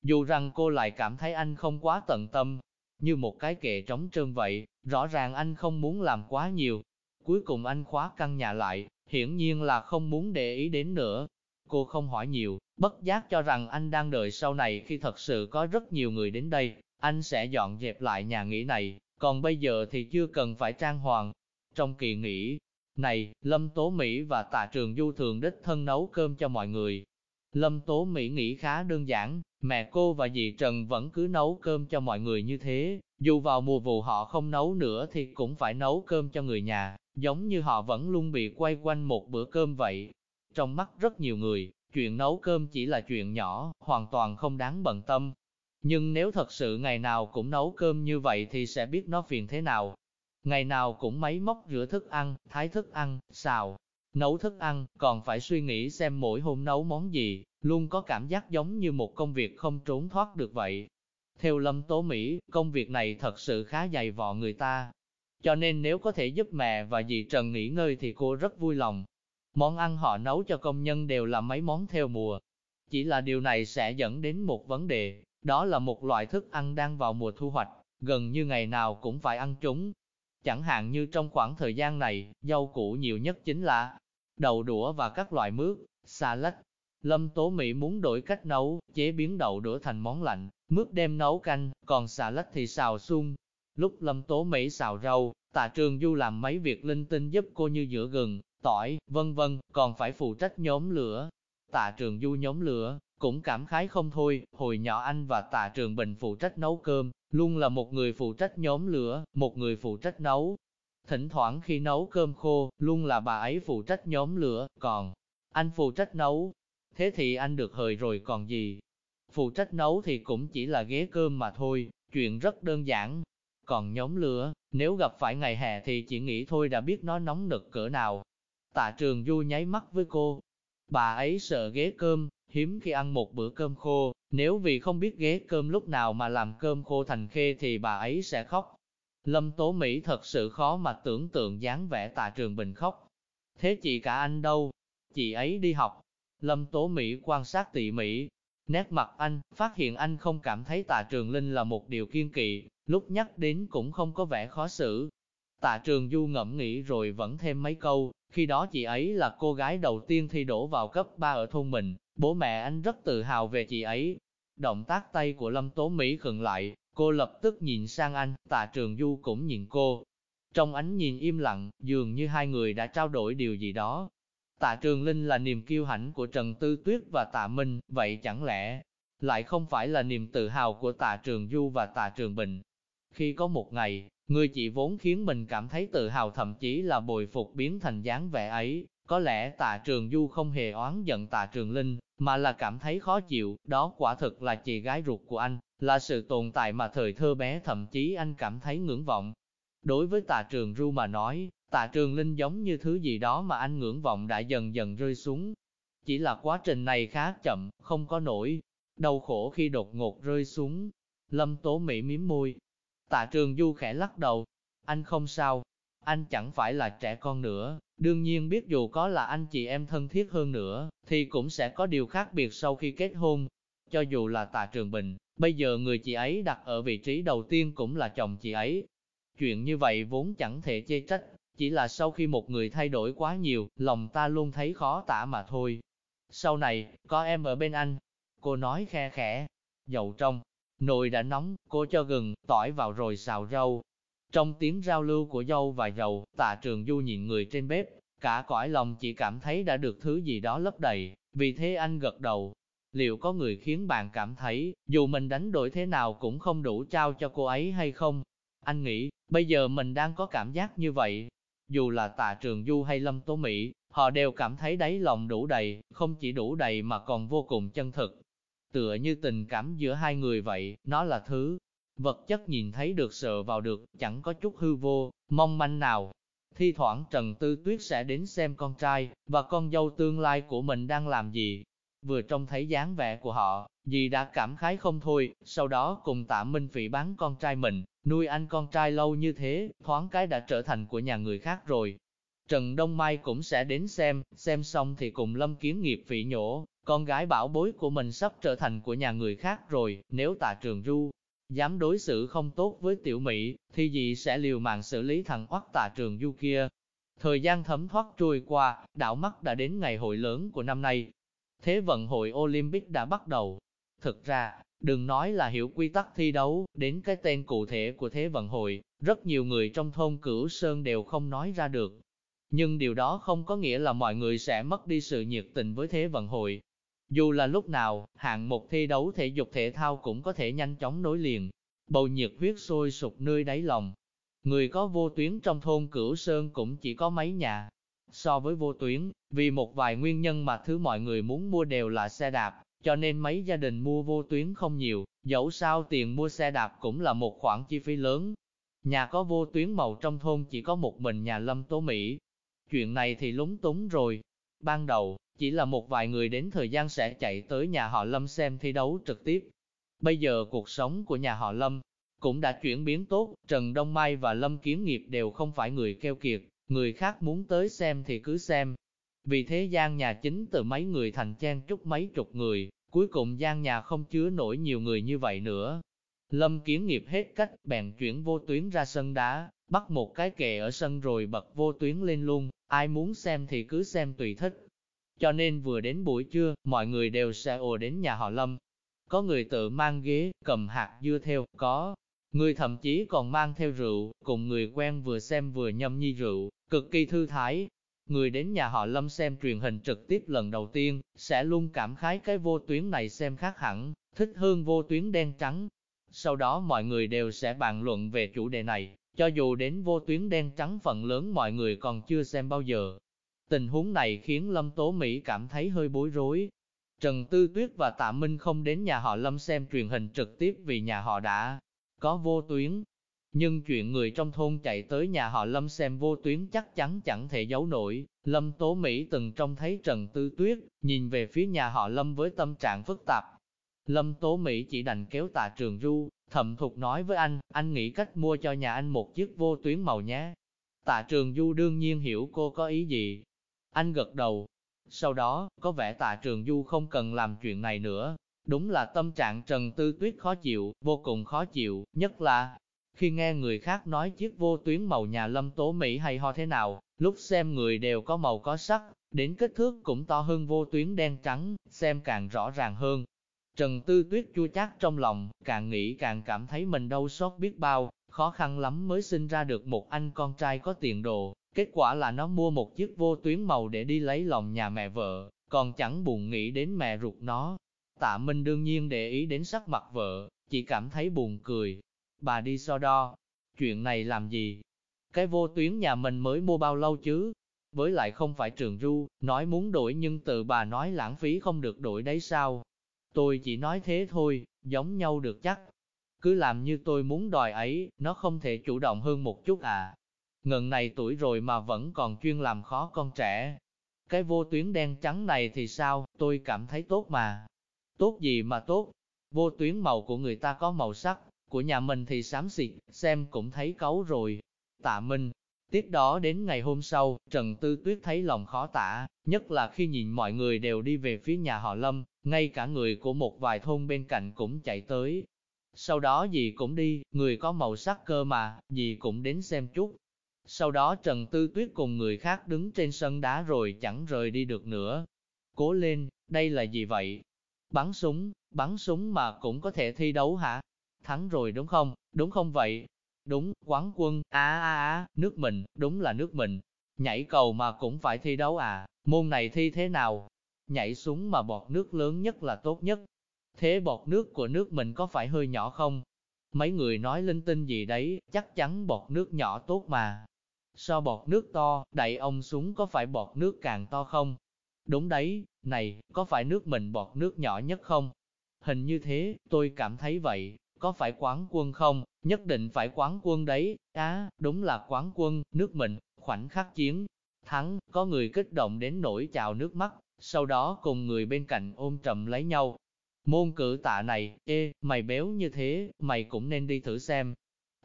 Dù rằng cô lại cảm thấy anh không quá tận tâm, như một cái kệ trống trơn vậy, rõ ràng anh không muốn làm quá nhiều. Cuối cùng anh khóa căn nhà lại, hiển nhiên là không muốn để ý đến nữa. Cô không hỏi nhiều, bất giác cho rằng anh đang đợi sau này khi thật sự có rất nhiều người đến đây, anh sẽ dọn dẹp lại nhà nghỉ này, còn bây giờ thì chưa cần phải trang hoàng. Trong kỳ nghỉ này, Lâm Tố Mỹ và Tạ Trường Du thường đích thân nấu cơm cho mọi người. Lâm Tố Mỹ nghĩ khá đơn giản, mẹ cô và dì Trần vẫn cứ nấu cơm cho mọi người như thế, dù vào mùa vụ họ không nấu nữa thì cũng phải nấu cơm cho người nhà, giống như họ vẫn luôn bị quay quanh một bữa cơm vậy. Trong mắt rất nhiều người, chuyện nấu cơm chỉ là chuyện nhỏ, hoàn toàn không đáng bận tâm. Nhưng nếu thật sự ngày nào cũng nấu cơm như vậy thì sẽ biết nó phiền thế nào. Ngày nào cũng máy móc rửa thức ăn, thái thức ăn, xào, nấu thức ăn, còn phải suy nghĩ xem mỗi hôm nấu món gì, luôn có cảm giác giống như một công việc không trốn thoát được vậy. Theo Lâm Tố Mỹ, công việc này thật sự khá dày vò người ta. Cho nên nếu có thể giúp mẹ và dì Trần nghỉ ngơi thì cô rất vui lòng. Món ăn họ nấu cho công nhân đều là mấy món theo mùa. Chỉ là điều này sẽ dẫn đến một vấn đề, đó là một loại thức ăn đang vào mùa thu hoạch, gần như ngày nào cũng phải ăn chúng. Chẳng hạn như trong khoảng thời gian này, rau củ nhiều nhất chính là đậu đũa và các loại mướp, xà lách. Lâm Tố Mỹ muốn đổi cách nấu, chế biến đậu đũa thành món lạnh, mướp đem nấu canh, còn xà lách thì xào sung. Lúc Lâm Tố Mỹ xào rau, tạ trường du làm mấy việc linh tinh giúp cô như giữa gừng, tỏi, vân vân, còn phải phụ trách nhóm lửa. Tạ trường du nhóm lửa, cũng cảm khái không thôi, hồi nhỏ anh và tạ trường bình phụ trách nấu cơm, luôn là một người phụ trách nhóm lửa, một người phụ trách nấu. Thỉnh thoảng khi nấu cơm khô, luôn là bà ấy phụ trách nhóm lửa, còn anh phụ trách nấu. Thế thì anh được hời rồi còn gì? Phụ trách nấu thì cũng chỉ là ghế cơm mà thôi, chuyện rất đơn giản. Còn nhóm lửa, nếu gặp phải ngày hè thì chỉ nghĩ thôi đã biết nó nóng nực cỡ nào. Tạ trường du nháy mắt với cô. Bà ấy sợ ghế cơm, hiếm khi ăn một bữa cơm khô, nếu vì không biết ghế cơm lúc nào mà làm cơm khô thành khê thì bà ấy sẽ khóc. Lâm Tố Mỹ thật sự khó mà tưởng tượng dáng vẻ tạ trường bình khóc. Thế chị cả anh đâu? Chị ấy đi học. Lâm Tố Mỹ quan sát tỉ mỉ. Nét mặt anh, phát hiện anh không cảm thấy tạ trường linh là một điều kiên kỵ, lúc nhắc đến cũng không có vẻ khó xử. Tạ trường du ngẫm nghĩ rồi vẫn thêm mấy câu, khi đó chị ấy là cô gái đầu tiên thi đổ vào cấp 3 ở thôn mình, bố mẹ anh rất tự hào về chị ấy. Động tác tay của Lâm Tố Mỹ khựng lại, cô lập tức nhìn sang anh, tạ trường du cũng nhìn cô. Trong ánh nhìn im lặng, dường như hai người đã trao đổi điều gì đó. Tạ Trường Linh là niềm kiêu hãnh của Trần Tư Tuyết và Tạ Minh, vậy chẳng lẽ lại không phải là niềm tự hào của Tạ Trường Du và Tạ Trường Bình? Khi có một ngày, người chị vốn khiến mình cảm thấy tự hào thậm chí là bồi phục biến thành dáng vẻ ấy, có lẽ Tạ Trường Du không hề oán giận Tạ Trường Linh, mà là cảm thấy khó chịu, đó quả thực là chị gái ruột của anh, là sự tồn tại mà thời thơ bé thậm chí anh cảm thấy ngưỡng vọng. Đối với Tạ Trường Du mà nói, Tạ Trường Linh giống như thứ gì đó mà anh ngưỡng vọng đã dần dần rơi xuống. Chỉ là quá trình này khá chậm, không có nổi. Đau khổ khi đột ngột rơi xuống. Lâm Tố Mỹ miếm môi. Tạ Trường Du khẽ lắc đầu. Anh không sao. Anh chẳng phải là trẻ con nữa. Đương nhiên biết dù có là anh chị em thân thiết hơn nữa, thì cũng sẽ có điều khác biệt sau khi kết hôn. Cho dù là Tạ Trường Bình, bây giờ người chị ấy đặt ở vị trí đầu tiên cũng là chồng chị ấy. Chuyện như vậy vốn chẳng thể chê trách, chỉ là sau khi một người thay đổi quá nhiều, lòng ta luôn thấy khó tả mà thôi. Sau này, có em ở bên anh. Cô nói khe khẽ, dầu trong, Nồi đã nóng, cô cho gừng, tỏi vào rồi xào rau. Trong tiếng giao lưu của dâu và dầu, tạ trường du nhìn người trên bếp, cả cõi lòng chỉ cảm thấy đã được thứ gì đó lấp đầy, vì thế anh gật đầu. Liệu có người khiến bạn cảm thấy, dù mình đánh đổi thế nào cũng không đủ trao cho cô ấy hay không? Anh nghĩ, bây giờ mình đang có cảm giác như vậy. Dù là tạ trường du hay lâm tố Mỹ, họ đều cảm thấy đáy lòng đủ đầy, không chỉ đủ đầy mà còn vô cùng chân thực. Tựa như tình cảm giữa hai người vậy, nó là thứ vật chất nhìn thấy được sợ vào được, chẳng có chút hư vô, mong manh nào. Thi thoảng Trần Tư Tuyết sẽ đến xem con trai, và con dâu tương lai của mình đang làm gì. Vừa trông thấy dáng vẻ của họ, dì đã cảm khái không thôi, sau đó cùng tạ Minh Phỉ bán con trai mình, nuôi anh con trai lâu như thế, thoáng cái đã trở thành của nhà người khác rồi. Trần Đông Mai cũng sẽ đến xem, xem xong thì cùng Lâm Kiến Nghiệp phỉ nhổ, con gái bảo bối của mình sắp trở thành của nhà người khác rồi, nếu tạ trường ru dám đối xử không tốt với tiểu Mỹ, thì dì sẽ liều mạng xử lý thằng oắt tạ trường du kia. Thời gian thấm thoát trôi qua, đảo mắt đã đến ngày hội lớn của năm nay. Thế vận hội Olympic đã bắt đầu. Thực ra, đừng nói là hiểu quy tắc thi đấu, đến cái tên cụ thể của thế vận hội, rất nhiều người trong thôn Cửu Sơn đều không nói ra được. Nhưng điều đó không có nghĩa là mọi người sẽ mất đi sự nhiệt tình với thế vận hội. Dù là lúc nào, hạng một thi đấu thể dục thể thao cũng có thể nhanh chóng nối liền. Bầu nhiệt huyết sôi sục nơi đáy lòng. Người có vô tuyến trong thôn Cửu Sơn cũng chỉ có mấy nhà. So với vô tuyến, vì một vài nguyên nhân mà thứ mọi người muốn mua đều là xe đạp, cho nên mấy gia đình mua vô tuyến không nhiều, dẫu sao tiền mua xe đạp cũng là một khoản chi phí lớn. Nhà có vô tuyến màu trong thôn chỉ có một mình nhà Lâm Tố Mỹ. Chuyện này thì lúng túng rồi. Ban đầu, chỉ là một vài người đến thời gian sẽ chạy tới nhà họ Lâm xem thi đấu trực tiếp. Bây giờ cuộc sống của nhà họ Lâm cũng đã chuyển biến tốt, Trần Đông Mai và Lâm Kiếm Nghiệp đều không phải người keo kiệt, người khác muốn tới xem thì cứ xem. Vì thế gian nhà chính từ mấy người thành trang chúc mấy chục người, cuối cùng gian nhà không chứa nổi nhiều người như vậy nữa. Lâm Kiến Nghiệp hết cách, bèn chuyển vô tuyến ra sân đá, bắt một cái kệ ở sân rồi bật vô tuyến lên luôn, ai muốn xem thì cứ xem tùy thích. Cho nên vừa đến buổi trưa, mọi người đều sẽ ồ đến nhà họ Lâm. Có người tự mang ghế, cầm hạt dưa theo, có người thậm chí còn mang theo rượu, cùng người quen vừa xem vừa nhâm nhi rượu, cực kỳ thư thái. Người đến nhà họ Lâm xem truyền hình trực tiếp lần đầu tiên, sẽ luôn cảm khái cái vô tuyến này xem khác hẳn, thích hơn vô tuyến đen trắng. Sau đó mọi người đều sẽ bàn luận về chủ đề này, cho dù đến vô tuyến đen trắng phần lớn mọi người còn chưa xem bao giờ, Tình huống này khiến Lâm Tố Mỹ cảm thấy hơi bối rối. Trần Tư Tuyết và Tạ Minh không đến nhà họ Lâm xem truyền hình trực tiếp vì nhà họ đã có vô tuyến. Nhưng chuyện người trong thôn chạy tới nhà họ Lâm xem vô tuyến chắc chắn chẳng thể giấu nổi. Lâm Tố Mỹ từng trông thấy Trần Tư Tuyết, nhìn về phía nhà họ Lâm với tâm trạng phức tạp. Lâm Tố Mỹ chỉ đành kéo tạ trường ru, thậm thục nói với anh, anh nghĩ cách mua cho nhà anh một chiếc vô tuyến màu nhé. Tạ trường du đương nhiên hiểu cô có ý gì, anh gật đầu. Sau đó, có vẻ tạ trường du không cần làm chuyện này nữa. Đúng là tâm trạng Trần Tư Tuyết khó chịu, vô cùng khó chịu, nhất là khi nghe người khác nói chiếc vô tuyến màu nhà lâm tố Mỹ hay ho thế nào, lúc xem người đều có màu có sắc, đến kích thước cũng to hơn vô tuyến đen trắng, xem càng rõ ràng hơn. Trần Tư Tuyết chua chát trong lòng, càng nghĩ càng cảm thấy mình đau xót biết bao, khó khăn lắm mới sinh ra được một anh con trai có tiền đồ, Kết quả là nó mua một chiếc vô tuyến màu để đi lấy lòng nhà mẹ vợ, còn chẳng buồn nghĩ đến mẹ ruột nó. Tạ Minh đương nhiên để ý đến sắc mặt vợ, chỉ cảm thấy buồn cười. Bà đi so đo, chuyện này làm gì? Cái vô tuyến nhà mình mới mua bao lâu chứ? Với lại không phải trường ru, nói muốn đổi nhưng từ bà nói lãng phí không được đổi đấy sao? Tôi chỉ nói thế thôi, giống nhau được chắc. Cứ làm như tôi muốn đòi ấy, nó không thể chủ động hơn một chút à? Ngần này tuổi rồi mà vẫn còn chuyên làm khó con trẻ. Cái vô tuyến đen trắng này thì sao, tôi cảm thấy tốt mà. Tốt gì mà tốt, vô tuyến màu của người ta có màu sắc, của nhà mình thì xám xịt, xem cũng thấy cấu rồi. Tạ Minh, tiếp đó đến ngày hôm sau, Trần Tư Tuyết thấy lòng khó tả, nhất là khi nhìn mọi người đều đi về phía nhà họ Lâm, ngay cả người của một vài thôn bên cạnh cũng chạy tới. Sau đó gì cũng đi, người có màu sắc cơ mà, gì cũng đến xem chút. Sau đó Trần Tư Tuyết cùng người khác đứng trên sân đá rồi chẳng rời đi được nữa. Cố lên, đây là gì vậy? Bắn súng, bắn súng mà cũng có thể thi đấu hả? thắng rồi đúng không, đúng không vậy? Đúng, quán quân, á á á, nước mình, đúng là nước mình. Nhảy cầu mà cũng phải thi đấu à, môn này thi thế nào? Nhảy xuống mà bọt nước lớn nhất là tốt nhất. Thế bọt nước của nước mình có phải hơi nhỏ không? Mấy người nói linh tinh gì đấy, chắc chắn bọt nước nhỏ tốt mà. So bọt nước to, đẩy ông xuống có phải bọt nước càng to không? Đúng đấy, này, có phải nước mình bọt nước nhỏ nhất không? Hình như thế, tôi cảm thấy vậy, có phải quán quân không? Nhất định phải quán quân đấy, á, đúng là quán quân, nước mình, khoảnh khắc chiến. Thắng, có người kích động đến nỗi trào nước mắt, sau đó cùng người bên cạnh ôm trầm lấy nhau. Môn cử tạ này, ê, mày béo như thế, mày cũng nên đi thử xem.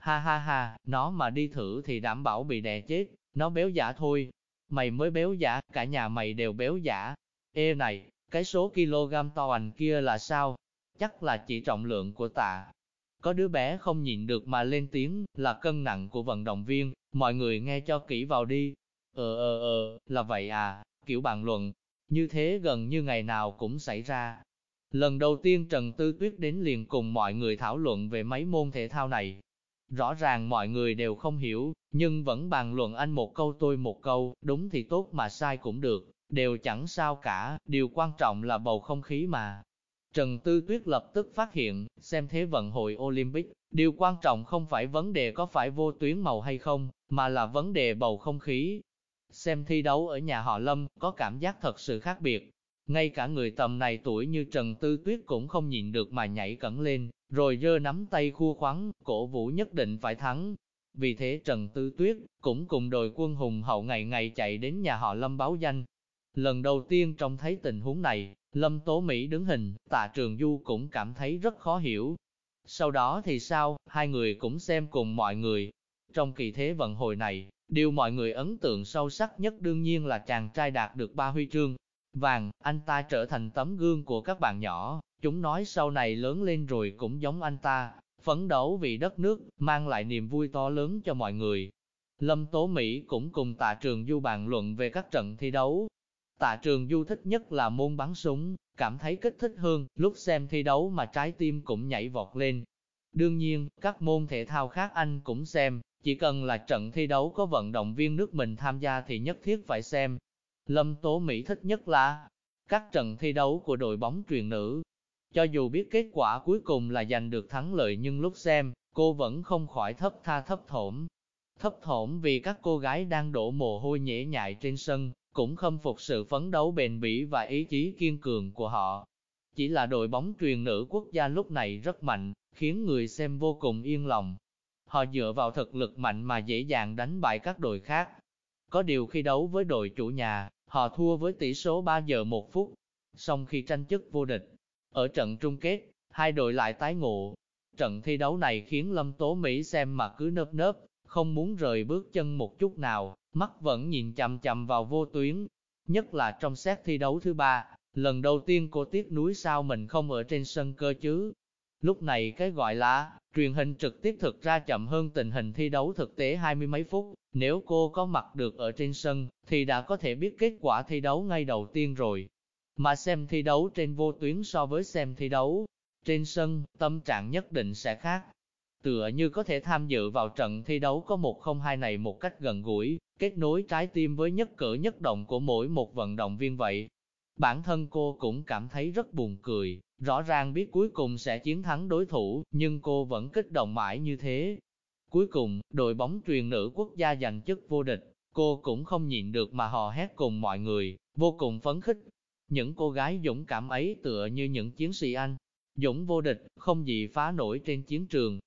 Ha ha ha, nó mà đi thử thì đảm bảo bị đè chết, nó béo giả thôi. Mày mới béo giả, cả nhà mày đều béo giả. Ê này, cái số kg to ảnh kia là sao? Chắc là chỉ trọng lượng của tạ. Có đứa bé không nhịn được mà lên tiếng, là cân nặng của vận động viên, mọi người nghe cho kỹ vào đi. Ờ ờ ờ, là vậy à, kiểu bàn luận, như thế gần như ngày nào cũng xảy ra. Lần đầu tiên Trần Tư Tuyết đến liền cùng mọi người thảo luận về mấy môn thể thao này. Rõ ràng mọi người đều không hiểu, nhưng vẫn bàn luận anh một câu tôi một câu, đúng thì tốt mà sai cũng được, đều chẳng sao cả, điều quan trọng là bầu không khí mà. Trần Tư Tuyết lập tức phát hiện, xem thế vận hội Olympic, điều quan trọng không phải vấn đề có phải vô tuyến màu hay không, mà là vấn đề bầu không khí. Xem thi đấu ở nhà họ Lâm, có cảm giác thật sự khác biệt. Ngay cả người tầm này tuổi như Trần Tư Tuyết cũng không nhịn được mà nhảy cẩn lên, rồi giơ nắm tay khua khoắn, cổ vũ nhất định phải thắng. Vì thế Trần Tư Tuyết cũng cùng đội quân hùng hậu ngày ngày chạy đến nhà họ Lâm báo danh. Lần đầu tiên trong thấy tình huống này, Lâm Tố Mỹ đứng hình, tạ trường du cũng cảm thấy rất khó hiểu. Sau đó thì sao, hai người cũng xem cùng mọi người. Trong kỳ thế vận hồi này, điều mọi người ấn tượng sâu sắc nhất đương nhiên là chàng trai đạt được ba huy chương. Vàng, anh ta trở thành tấm gương của các bạn nhỏ, chúng nói sau này lớn lên rồi cũng giống anh ta, phấn đấu vì đất nước, mang lại niềm vui to lớn cho mọi người. Lâm Tố Mỹ cũng cùng tạ trường du bàn luận về các trận thi đấu, Tạ trường du thích nhất là môn bắn súng, cảm thấy kích thích hơn, lúc xem thi đấu mà trái tim cũng nhảy vọt lên. Đương nhiên, các môn thể thao khác anh cũng xem, chỉ cần là trận thi đấu có vận động viên nước mình tham gia thì nhất thiết phải xem. Lâm Tố Mỹ thích nhất là các trận thi đấu của đội bóng truyền nữ. Cho dù biết kết quả cuối cùng là giành được thắng lợi nhưng lúc xem, cô vẫn không khỏi thấp tha thấp thổm. Thấp thổm vì các cô gái đang đổ mồ hôi nhễ nhại trên sân, cũng khâm phục sự phấn đấu bền bỉ và ý chí kiên cường của họ. Chỉ là đội bóng truyền nữ quốc gia lúc này rất mạnh, khiến người xem vô cùng yên lòng. Họ dựa vào thực lực mạnh mà dễ dàng đánh bại các đội khác. Có điều khi đấu với đội chủ nhà, họ thua với tỷ số 3 giờ 1 phút. Sau khi tranh chức vô địch, ở trận chung kết, hai đội lại tái ngộ. Trận thi đấu này khiến Lâm Tố Mỹ xem mà cứ nớp nớp, không muốn rời bước chân một chút nào, mắt vẫn nhìn chằm chằm vào vô tuyến. Nhất là trong xét thi đấu thứ ba, lần đầu tiên cô tiếc núi sao mình không ở trên sân cơ chứ. Lúc này cái gọi là truyền hình trực tiếp thực ra chậm hơn tình hình thi đấu thực tế hai mươi mấy phút. Nếu cô có mặt được ở trên sân, thì đã có thể biết kết quả thi đấu ngay đầu tiên rồi. Mà xem thi đấu trên vô tuyến so với xem thi đấu trên sân, tâm trạng nhất định sẽ khác tựa như có thể tham dự vào trận thi đấu có một không hai này một cách gần gũi, kết nối trái tim với nhất cử nhất động của mỗi một vận động viên vậy. Bản thân cô cũng cảm thấy rất buồn cười, rõ ràng biết cuối cùng sẽ chiến thắng đối thủ, nhưng cô vẫn kích động mãi như thế. Cuối cùng, đội bóng truyền nữ quốc gia giành chức vô địch, cô cũng không nhịn được mà hò hét cùng mọi người, vô cùng phấn khích. Những cô gái dũng cảm ấy tựa như những chiến sĩ Anh, dũng vô địch, không gì phá nổi trên chiến trường,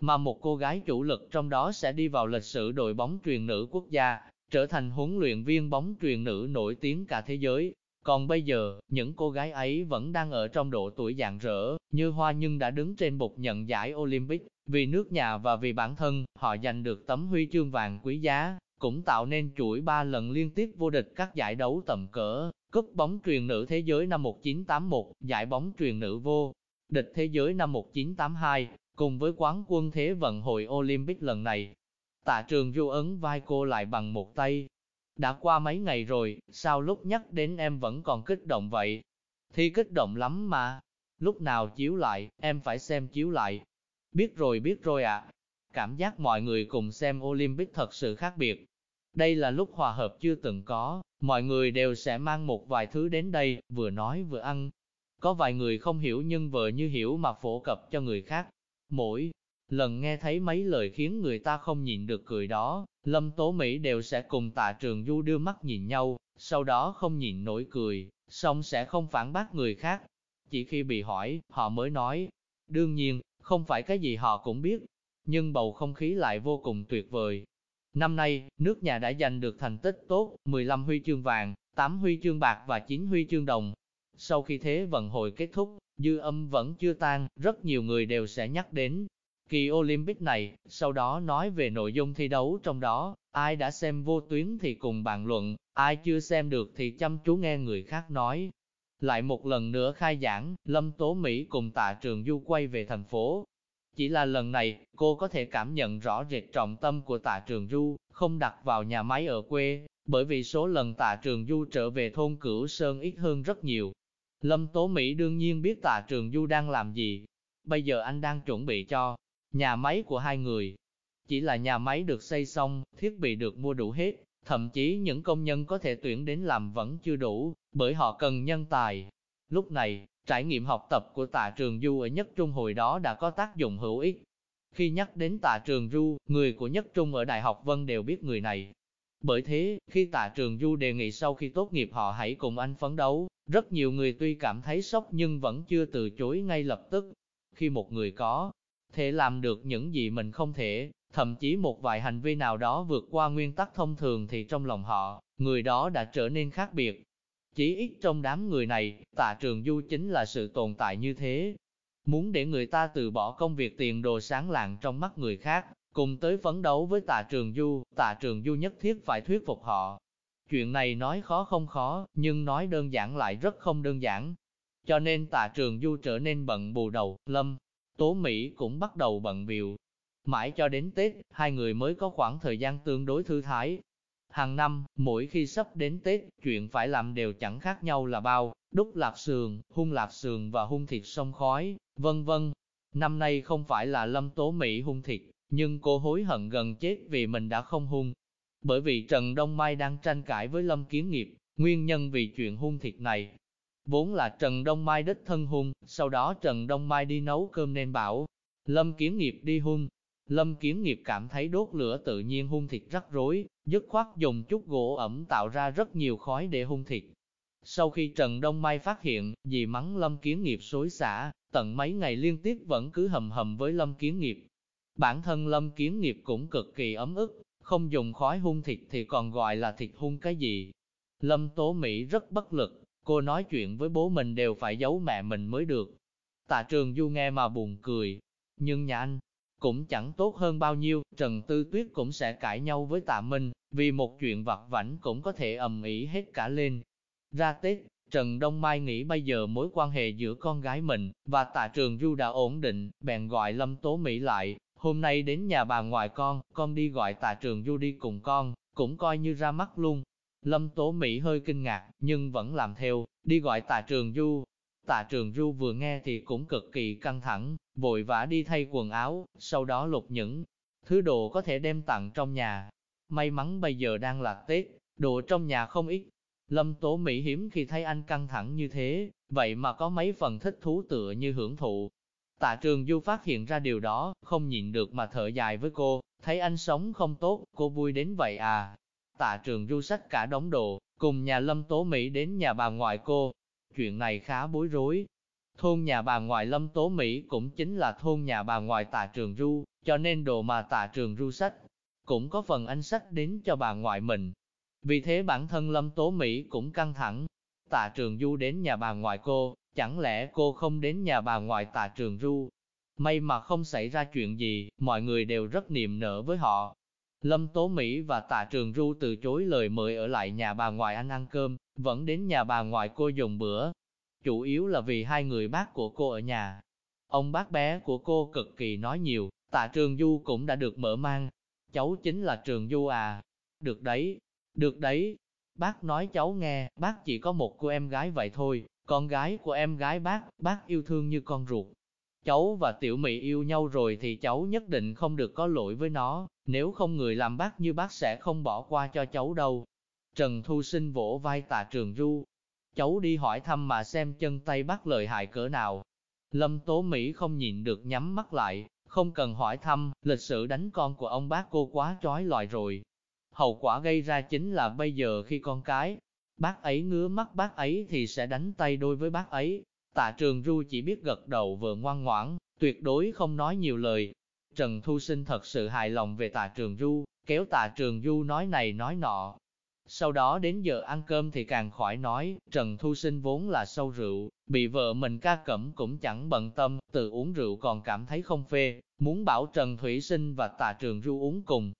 mà một cô gái chủ lực trong đó sẽ đi vào lịch sử đội bóng truyền nữ quốc gia, trở thành huấn luyện viên bóng truyền nữ nổi tiếng cả thế giới. Còn bây giờ, những cô gái ấy vẫn đang ở trong độ tuổi dạng rỡ, như hoa nhưng đã đứng trên bục nhận giải Olympic, vì nước nhà và vì bản thân, họ giành được tấm huy chương vàng quý giá, cũng tạo nên chuỗi ba lần liên tiếp vô địch các giải đấu tầm cỡ, cúp bóng truyền nữ thế giới năm 1981, giải bóng truyền nữ vô địch thế giới năm 1982, Cùng với quán quân thế vận hội Olympic lần này, tạ trường du ấn vai cô lại bằng một tay. Đã qua mấy ngày rồi, sao lúc nhắc đến em vẫn còn kích động vậy? Thi kích động lắm mà. Lúc nào chiếu lại, em phải xem chiếu lại. Biết rồi biết rồi ạ. Cảm giác mọi người cùng xem Olympic thật sự khác biệt. Đây là lúc hòa hợp chưa từng có, mọi người đều sẽ mang một vài thứ đến đây, vừa nói vừa ăn. Có vài người không hiểu nhưng vợ như hiểu mà phổ cập cho người khác. Mỗi lần nghe thấy mấy lời khiến người ta không nhịn được cười đó, Lâm Tố Mỹ đều sẽ cùng tạ trường du đưa mắt nhìn nhau, sau đó không nhịn nổi cười, xong sẽ không phản bác người khác. Chỉ khi bị hỏi, họ mới nói. Đương nhiên, không phải cái gì họ cũng biết, nhưng bầu không khí lại vô cùng tuyệt vời. Năm nay, nước nhà đã giành được thành tích tốt, 15 huy chương vàng, 8 huy chương bạc và 9 huy chương đồng. Sau khi thế vận hội kết thúc, dư âm vẫn chưa tan, rất nhiều người đều sẽ nhắc đến kỳ Olympic này, sau đó nói về nội dung thi đấu trong đó, ai đã xem vô tuyến thì cùng bàn luận, ai chưa xem được thì chăm chú nghe người khác nói. Lại một lần nữa khai giảng, Lâm Tố Mỹ cùng tạ trường du quay về thành phố. Chỉ là lần này, cô có thể cảm nhận rõ rệt trọng tâm của tạ trường du, không đặt vào nhà máy ở quê, bởi vì số lần tạ trường du trở về thôn Cửu Sơn ít hơn rất nhiều. Lâm Tố Mỹ đương nhiên biết tạ trường du đang làm gì. Bây giờ anh đang chuẩn bị cho nhà máy của hai người. Chỉ là nhà máy được xây xong, thiết bị được mua đủ hết, thậm chí những công nhân có thể tuyển đến làm vẫn chưa đủ, bởi họ cần nhân tài. Lúc này, trải nghiệm học tập của tạ trường du ở nhất trung hồi đó đã có tác dụng hữu ích. Khi nhắc đến tạ trường du, người của nhất trung ở Đại học Vân đều biết người này. Bởi thế, khi tạ trường du đề nghị sau khi tốt nghiệp họ hãy cùng anh phấn đấu, rất nhiều người tuy cảm thấy sốc nhưng vẫn chưa từ chối ngay lập tức. Khi một người có thể làm được những gì mình không thể, thậm chí một vài hành vi nào đó vượt qua nguyên tắc thông thường thì trong lòng họ, người đó đã trở nên khác biệt. Chỉ ít trong đám người này, tạ trường du chính là sự tồn tại như thế. Muốn để người ta từ bỏ công việc tiền đồ sáng lạng trong mắt người khác, cùng tới phấn đấu với tạ trường du, tạ trường du nhất thiết phải thuyết phục họ. Chuyện này nói khó không khó, nhưng nói đơn giản lại rất không đơn giản. Cho nên tạ trường du trở nên bận bù đầu, lâm, Tố Mỹ cũng bắt đầu bận biểu. Mãi cho đến Tết, hai người mới có khoảng thời gian tương đối thư thái. Hàng năm, mỗi khi sắp đến Tết, chuyện phải làm đều chẳng khác nhau là bao, đúc lạp sườn, hung lạp sườn và hung thịt sông khói, vân vân. Năm nay không phải là lâm tố Mỹ hung thịt, nhưng cô hối hận gần chết vì mình đã không hung. Bởi vì Trần Đông Mai đang tranh cãi với Lâm Kiến Nghiệp, nguyên nhân vì chuyện hung thịt này, Vốn là Trần Đông Mai đích thân hung, sau đó Trần Đông Mai đi nấu cơm nên bảo, Lâm Kiến Nghiệp đi hung. Lâm Kiến Nghiệp cảm thấy đốt lửa tự nhiên hung thịt rắc rối, dứt khoát dùng chút gỗ ẩm tạo ra rất nhiều khói để hung thịt. Sau khi Trần Đông Mai phát hiện, dì mắng Lâm Kiến Nghiệp xối xả, tận mấy ngày liên tiếp vẫn cứ hầm hầm với Lâm Kiến Nghiệp. Bản thân Lâm Kiến Nghiệp cũng cực kỳ ấm ức, không dùng khói hung thịt thì còn gọi là thịt hung cái gì. Lâm Tố Mỹ rất bất lực, Cô nói chuyện với bố mình đều phải giấu mẹ mình mới được. Tạ trường du nghe mà buồn cười. Nhưng nhà anh cũng chẳng tốt hơn bao nhiêu, Trần Tư Tuyết cũng sẽ cãi nhau với Tạ Minh, vì một chuyện vặt vảnh cũng có thể ầm ĩ hết cả lên. Ra Tết, Trần Đông Mai nghĩ bây giờ mối quan hệ giữa con gái mình và Tạ Trường Du đã ổn định, bèn gọi Lâm Tố Mỹ lại, hôm nay đến nhà bà ngoại con, con đi gọi Tạ Trường Du đi cùng con, cũng coi như ra mắt luôn. Lâm Tố Mỹ hơi kinh ngạc, nhưng vẫn làm theo, đi gọi tạ trường du. Tạ trường du vừa nghe thì cũng cực kỳ căng thẳng, vội vã đi thay quần áo, sau đó lục những thứ đồ có thể đem tặng trong nhà. May mắn bây giờ đang là Tết, đồ trong nhà không ít. Lâm Tố Mỹ hiếm khi thấy anh căng thẳng như thế, vậy mà có mấy phần thích thú tựa như hưởng thụ. Tạ trường du phát hiện ra điều đó, không nhịn được mà thở dài với cô, thấy anh sống không tốt, cô vui đến vậy à, tạ trường du sách cả đống đồ, cùng nhà Lâm Tố Mỹ đến nhà bà ngoại cô. Chuyện này khá bối rối. Thôn nhà bà ngoại Lâm Tố Mỹ cũng chính là thôn nhà bà ngoại tạ trường du, cho nên đồ mà tạ trường du sách, cũng có phần anh sách đến cho bà ngoại mình. Vì thế bản thân Lâm Tố Mỹ cũng căng thẳng. Tạ trường du đến nhà bà ngoại cô, chẳng lẽ cô không đến nhà bà ngoại tạ trường du? May mà không xảy ra chuyện gì, mọi người đều rất niềm nở với họ, Lâm Tố Mỹ và Tạ Trường Ru từ chối lời mời ở lại nhà bà ngoại anh ăn cơm, vẫn đến nhà bà ngoại cô dùng bữa. Chủ yếu là vì hai người bác của cô ở nhà. Ông bác bé của cô cực kỳ nói nhiều, Tạ Trường Du cũng đã được mở mang. Cháu chính là Trường Du à? Được đấy, được đấy. Bác nói cháu nghe, bác chỉ có một cô em gái vậy thôi, con gái của em gái bác, bác yêu thương như con ruột. Cháu và tiểu Mỹ yêu nhau rồi thì cháu nhất định không được có lỗi với nó, nếu không người làm bác như bác sẽ không bỏ qua cho cháu đâu. Trần Thu Sinh vỗ vai tạ trường du. Cháu đi hỏi thăm mà xem chân tay bác lợi hại cỡ nào. Lâm Tố Mỹ không nhịn được nhắm mắt lại, không cần hỏi thăm, lịch sử đánh con của ông bác cô quá trói lọi rồi. Hậu quả gây ra chính là bây giờ khi con cái, bác ấy ngứa mắt bác ấy thì sẽ đánh tay đôi với bác ấy. Tạ trường du chỉ biết gật đầu vừa ngoan ngoãn, tuyệt đối không nói nhiều lời. Trần Thu Sinh thật sự hài lòng về tạ trường du, kéo tạ trường du nói này nói nọ. Sau đó đến giờ ăn cơm thì càng khỏi nói, Trần Thu Sinh vốn là sâu rượu, bị vợ mình ca cẩm cũng chẳng bận tâm, từ uống rượu còn cảm thấy không phê, muốn bảo Trần Thủy Sinh và tạ trường du uống cùng.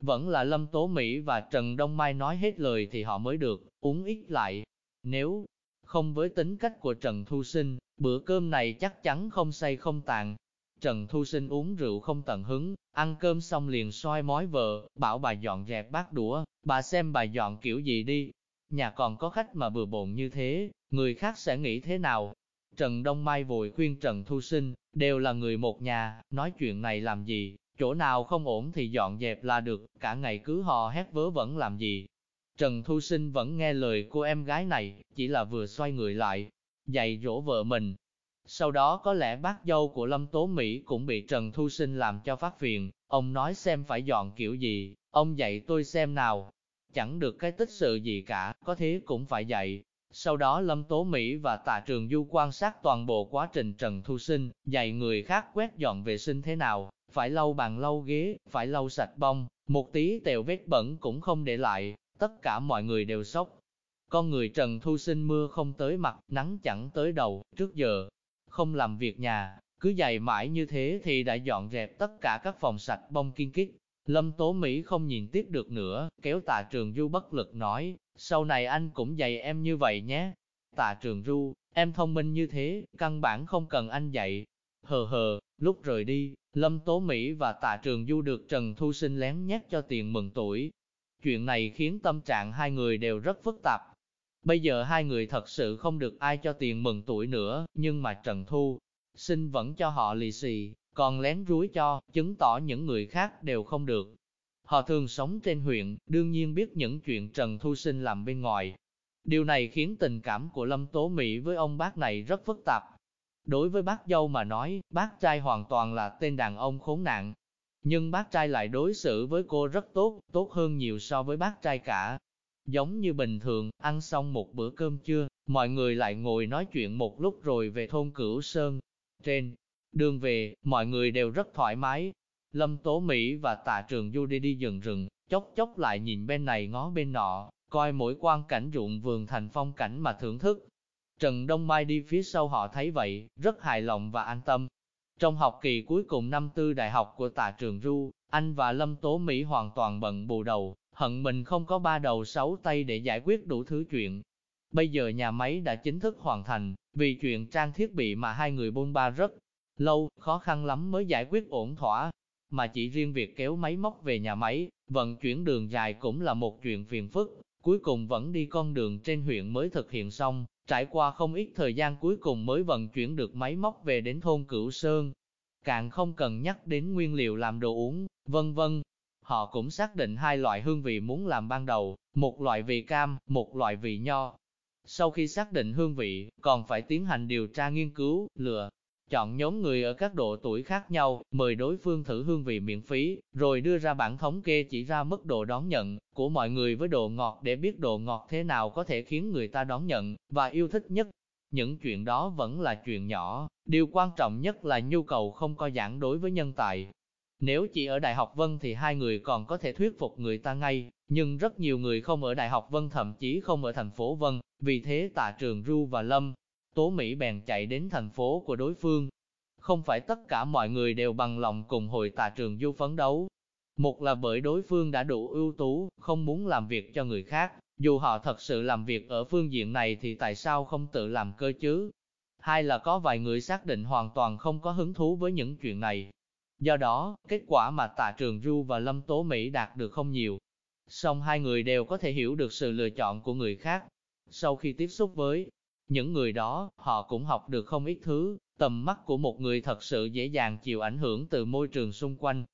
Vẫn là Lâm Tố Mỹ và Trần Đông Mai nói hết lời thì họ mới được, uống ít lại. Nếu không với tính cách của Trần Thu Sinh, bữa cơm này chắc chắn không say không tàn. Trần Thu Sinh uống rượu không tận hứng, ăn cơm xong liền soi mói vợ, bảo bà dọn dẹp bát đũa, bà xem bà dọn kiểu gì đi. Nhà còn có khách mà bừa bộn như thế, người khác sẽ nghĩ thế nào? Trần Đông Mai vội khuyên Trần Thu Sinh, đều là người một nhà, nói chuyện này làm gì, chỗ nào không ổn thì dọn dẹp là được, cả ngày cứ hò hét vớ vẩn làm gì, Trần Thu Sinh vẫn nghe lời cô em gái này, chỉ là vừa xoay người lại, dạy dỗ vợ mình. Sau đó có lẽ bác dâu của Lâm Tố Mỹ cũng bị Trần Thu Sinh làm cho phát phiền, ông nói xem phải dọn kiểu gì, ông dạy tôi xem nào. Chẳng được cái tích sự gì cả, có thế cũng phải dạy. Sau đó Lâm Tố Mỹ và Tạ Trường Du quan sát toàn bộ quá trình Trần Thu Sinh, dạy người khác quét dọn vệ sinh thế nào, phải lau bàn lau ghế, phải lau sạch bông, một tí tèo vết bẩn cũng không để lại, tất cả mọi người đều sốc. Con người Trần Thu Sinh mưa không tới mặt, nắng chẳng tới đầu, trước giờ, không làm việc nhà, cứ dày mãi như thế thì đã dọn dẹp tất cả các phòng sạch bông kiên kích. Lâm Tố Mỹ không nhìn tiếp được nữa, kéo tạ trường du bất lực nói, sau này anh cũng dạy em như vậy nhé. Tạ trường du, em thông minh như thế, căn bản không cần anh dạy. Hờ hờ, lúc rời đi, Lâm Tố Mỹ và tạ trường du được Trần Thu Sinh lén nhét cho tiền mừng tuổi, Chuyện này khiến tâm trạng hai người đều rất phức tạp. Bây giờ hai người thật sự không được ai cho tiền mừng tuổi nữa, nhưng mà Trần Thu xin vẫn cho họ lì xì, còn lén rúi cho, chứng tỏ những người khác đều không được. Họ thường sống trên huyện, đương nhiên biết những chuyện Trần Thu Sinh làm bên ngoài. Điều này khiến tình cảm của Lâm Tố Mỹ với ông bác này rất phức tạp. Đối với bác dâu mà nói, bác trai hoàn toàn là tên đàn ông khốn nạn, nhưng bác trai lại đối xử với cô rất tốt, tốt hơn nhiều so với bác trai cả. Giống như bình thường, ăn xong một bữa cơm trưa, mọi người lại ngồi nói chuyện một lúc rồi về thôn Cửu Sơn. Trên đường về, mọi người đều rất thoải mái. Lâm Tố Mỹ và Tạ Trường Du đi đi rừng rừng, chốc chốc lại nhìn bên này ngó bên nọ, coi mỗi quan cảnh ruộng vườn thành phong cảnh mà thưởng thức. Trần Đông Mai đi phía sau họ thấy vậy, rất hài lòng và an tâm, trong học kỳ cuối cùng năm tư đại học của tạ trường Du, anh và Lâm Tố Mỹ hoàn toàn bận bù đầu, hận mình không có ba đầu sáu tay để giải quyết đủ thứ chuyện. Bây giờ nhà máy đã chính thức hoàn thành, vì chuyện trang thiết bị mà hai người bôn ba rất lâu, khó khăn lắm mới giải quyết ổn thỏa. Mà chỉ riêng việc kéo máy móc về nhà máy, vận chuyển đường dài cũng là một chuyện phiền phức, cuối cùng vẫn đi con đường trên huyện mới thực hiện xong, Trải qua không ít thời gian cuối cùng mới vận chuyển được máy móc về đến thôn Cửu Sơn. Càng không cần nhắc đến nguyên liệu làm đồ uống, vân vân. Họ cũng xác định hai loại hương vị muốn làm ban đầu, một loại vị cam, một loại vị nho. Sau khi xác định hương vị, còn phải tiến hành điều tra nghiên cứu, lựa, chọn nhóm người ở các độ tuổi khác nhau, mời đối phương thử hương vị miễn phí, rồi đưa ra bản thống kê chỉ ra mức độ đón nhận của mọi người với độ ngọt để biết độ ngọt thế nào có thể khiến người ta đón nhận và yêu thích nhất. Những chuyện đó vẫn là chuyện nhỏ, điều quan trọng nhất là nhu cầu không có giảng đối với nhân tài. Nếu chỉ ở Đại học Vân thì hai người còn có thể thuyết phục người ta ngay, nhưng rất nhiều người không ở Đại học Vân thậm chí không ở thành phố Vân, vì thế tạ trường Ru và Lâm Tố Mỹ bèn chạy đến thành phố của đối phương. Không phải tất cả mọi người đều bằng lòng cùng hội Tà trường du phấn đấu. Một là bởi đối phương đã đủ ưu tú, không muốn làm việc cho người khác, dù họ thật sự làm việc ở phương diện này thì tại sao không tự làm cơ chứ? Hai là có vài người xác định hoàn toàn không có hứng thú với những chuyện này. Do đó, kết quả mà Tạ Trường Du và Lâm Tố Mỹ đạt được không nhiều. Song hai người đều có thể hiểu được sự lựa chọn của người khác. Sau khi tiếp xúc với những người đó, họ cũng học được không ít thứ, tầm mắt của một người thật sự dễ dàng chịu ảnh hưởng từ môi trường xung quanh.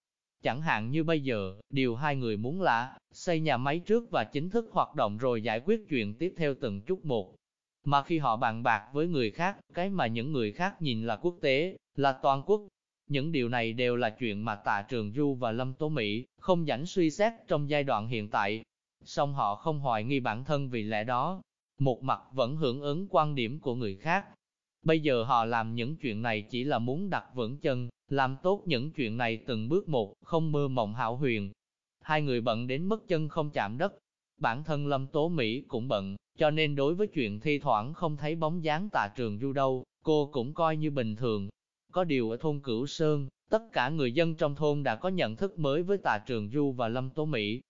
Chẳng hạn như bây giờ, điều hai người muốn là xây nhà máy trước và chính thức hoạt động rồi giải quyết chuyện tiếp theo từng chút một. Mà khi họ bàn bạc với người khác, cái mà những người khác nhìn là quốc tế, là toàn quốc. Những điều này đều là chuyện mà Tạ Trường Du và Lâm Tố Mỹ không rảnh suy xét trong giai đoạn hiện tại. Song họ không hoài nghi bản thân vì lẽ đó, một mặt vẫn hưởng ứng quan điểm của người khác. Bây giờ họ làm những chuyện này chỉ là muốn đặt vững chân, làm tốt những chuyện này từng bước một, không mơ mộng hảo huyền. Hai người bận đến mức chân không chạm đất. Bản thân Lâm Tố Mỹ cũng bận, cho nên đối với chuyện thi thoảng không thấy bóng dáng Tà trường du đâu, cô cũng coi như bình thường. Có điều ở thôn Cửu Sơn, tất cả người dân trong thôn đã có nhận thức mới với Tà trường du và Lâm Tố Mỹ.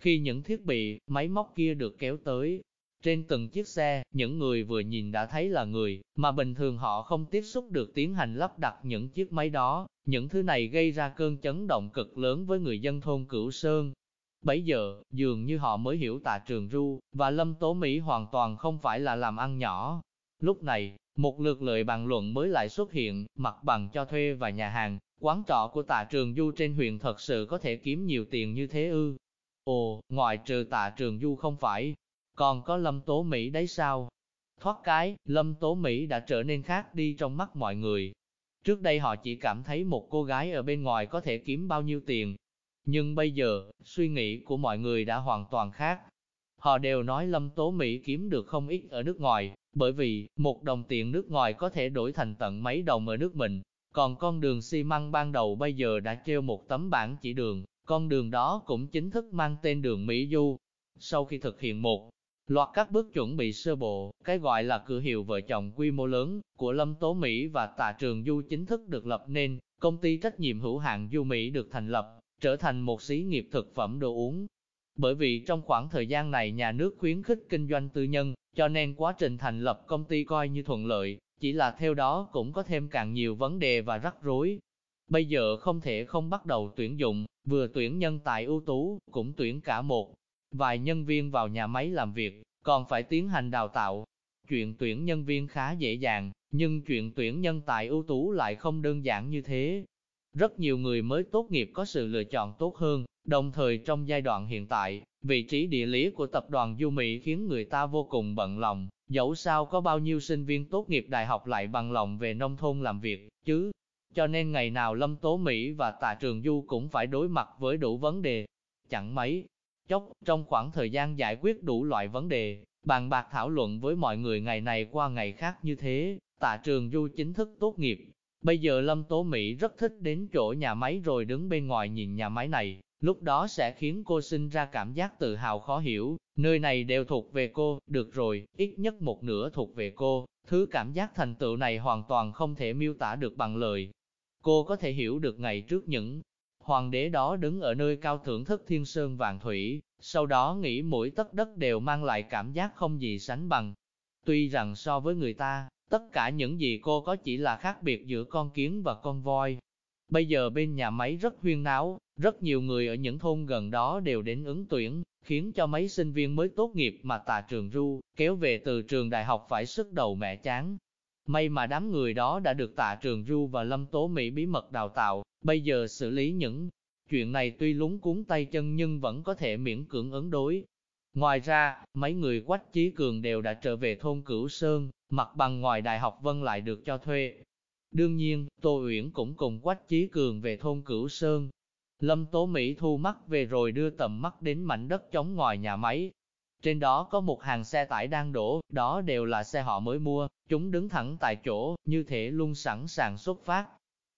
Khi những thiết bị, máy móc kia được kéo tới, trên từng chiếc xe, những người vừa nhìn đã thấy là người, mà bình thường họ không tiếp xúc được tiến hành lắp đặt những chiếc máy đó. Những thứ này gây ra cơn chấn động cực lớn với người dân thôn Cửu Sơn. Bấy giờ, dường như họ mới hiểu tạ trường ru, và lâm tố Mỹ hoàn toàn không phải là làm ăn nhỏ. Lúc này, một lượt lợi bàn luận mới lại xuất hiện, mặt bằng cho thuê và nhà hàng, quán trọ của tạ trường du trên huyện thật sự có thể kiếm nhiều tiền như thế ư. Ồ, ngoài trừ tạ trường du không phải, còn có Lâm Tố Mỹ đấy sao? Thoát cái, Lâm Tố Mỹ đã trở nên khác đi trong mắt mọi người. Trước đây họ chỉ cảm thấy một cô gái ở bên ngoài có thể kiếm bao nhiêu tiền. Nhưng bây giờ, suy nghĩ của mọi người đã hoàn toàn khác. Họ đều nói Lâm Tố Mỹ kiếm được không ít ở nước ngoài, bởi vì, một đồng tiền nước ngoài có thể đổi thành tận mấy đồng ở nước mình. Còn con đường xi măng ban đầu bây giờ đã treo một tấm bảng chỉ đường, con đường đó cũng chính thức mang tên đường Mỹ Du. Sau khi thực hiện một Loạt các bước chuẩn bị sơ bộ, cái gọi là cửa hiệu vợ chồng quy mô lớn của Lâm Tố Mỹ và Tạ Trường Du chính thức được lập nên, công ty trách nhiệm hữu hạn Du Mỹ được thành lập, trở thành một xí nghiệp thực phẩm đồ uống. Bởi vì trong khoảng thời gian này nhà nước khuyến khích kinh doanh tư nhân, cho nên quá trình thành lập công ty coi như thuận lợi, chỉ là theo đó cũng có thêm càng nhiều vấn đề và rắc rối. Bây giờ không thể không bắt đầu tuyển dụng, vừa tuyển nhân tài ưu tú, cũng tuyển cả một vài nhân viên vào nhà máy làm việc, còn phải tiến hành đào tạo. Chuyện tuyển nhân viên khá dễ dàng, nhưng chuyện tuyển nhân tài ưu tú lại không đơn giản như thế. Rất nhiều người mới tốt nghiệp có sự lựa chọn tốt hơn, đồng thời trong giai đoạn hiện tại, vị trí địa lý của tập đoàn Du Mỹ khiến người ta vô cùng bận lòng, dẫu sao có bao nhiêu sinh viên tốt nghiệp đại học lại bằng lòng về nông thôn làm việc, chứ. Cho nên ngày nào Lâm Tố Mỹ và Tạ Trường Du cũng phải đối mặt với đủ vấn đề. Chẳng mấy, chốc, trong khoảng thời gian giải quyết đủ loại vấn đề, bàn bạc thảo luận với mọi người ngày này qua ngày khác như thế, tạ trường du chính thức tốt nghiệp. Bây giờ Lâm Tố Mỹ rất thích đến chỗ nhà máy rồi đứng bên ngoài nhìn nhà máy này, lúc đó sẽ khiến cô sinh ra cảm giác tự hào khó hiểu, nơi này đều thuộc về cô, được rồi, ít nhất một nửa thuộc về cô, thứ cảm giác thành tựu này hoàn toàn không thể miêu tả được bằng lời. Cô có thể hiểu được ngày trước những Hoàng đế đó đứng ở nơi cao thưởng thức thiên sơn vàng thủy, sau đó nghĩ mỗi tất đất đều mang lại cảm giác không gì sánh bằng. Tuy rằng so với người ta, tất cả những gì cô có chỉ là khác biệt giữa con kiến và con voi. Bây giờ bên nhà máy rất huyên náo, rất nhiều người ở những thôn gần đó đều đến ứng tuyển, khiến cho mấy sinh viên mới tốt nghiệp mà tà trường ru, kéo về từ trường đại học phải sức đầu mẹ chán. May mà đám người đó đã được tạ trường ru và lâm tố Mỹ bí mật đào tạo, Bây giờ xử lý những chuyện này tuy lúng cuốn tay chân nhưng vẫn có thể miễn cưỡng ứng đối. Ngoài ra, mấy người quách chí cường đều đã trở về thôn Cửu Sơn, mặt bằng ngoài Đại học Vân lại được cho thuê. Đương nhiên, Tô Uyển cũng cùng quách chí cường về thôn Cửu Sơn. Lâm Tố Mỹ thu mắt về rồi đưa tầm mắt đến mảnh đất trống ngoài nhà máy. Trên đó có một hàng xe tải đang đổ, đó đều là xe họ mới mua, chúng đứng thẳng tại chỗ, như thể luôn sẵn sàng xuất phát.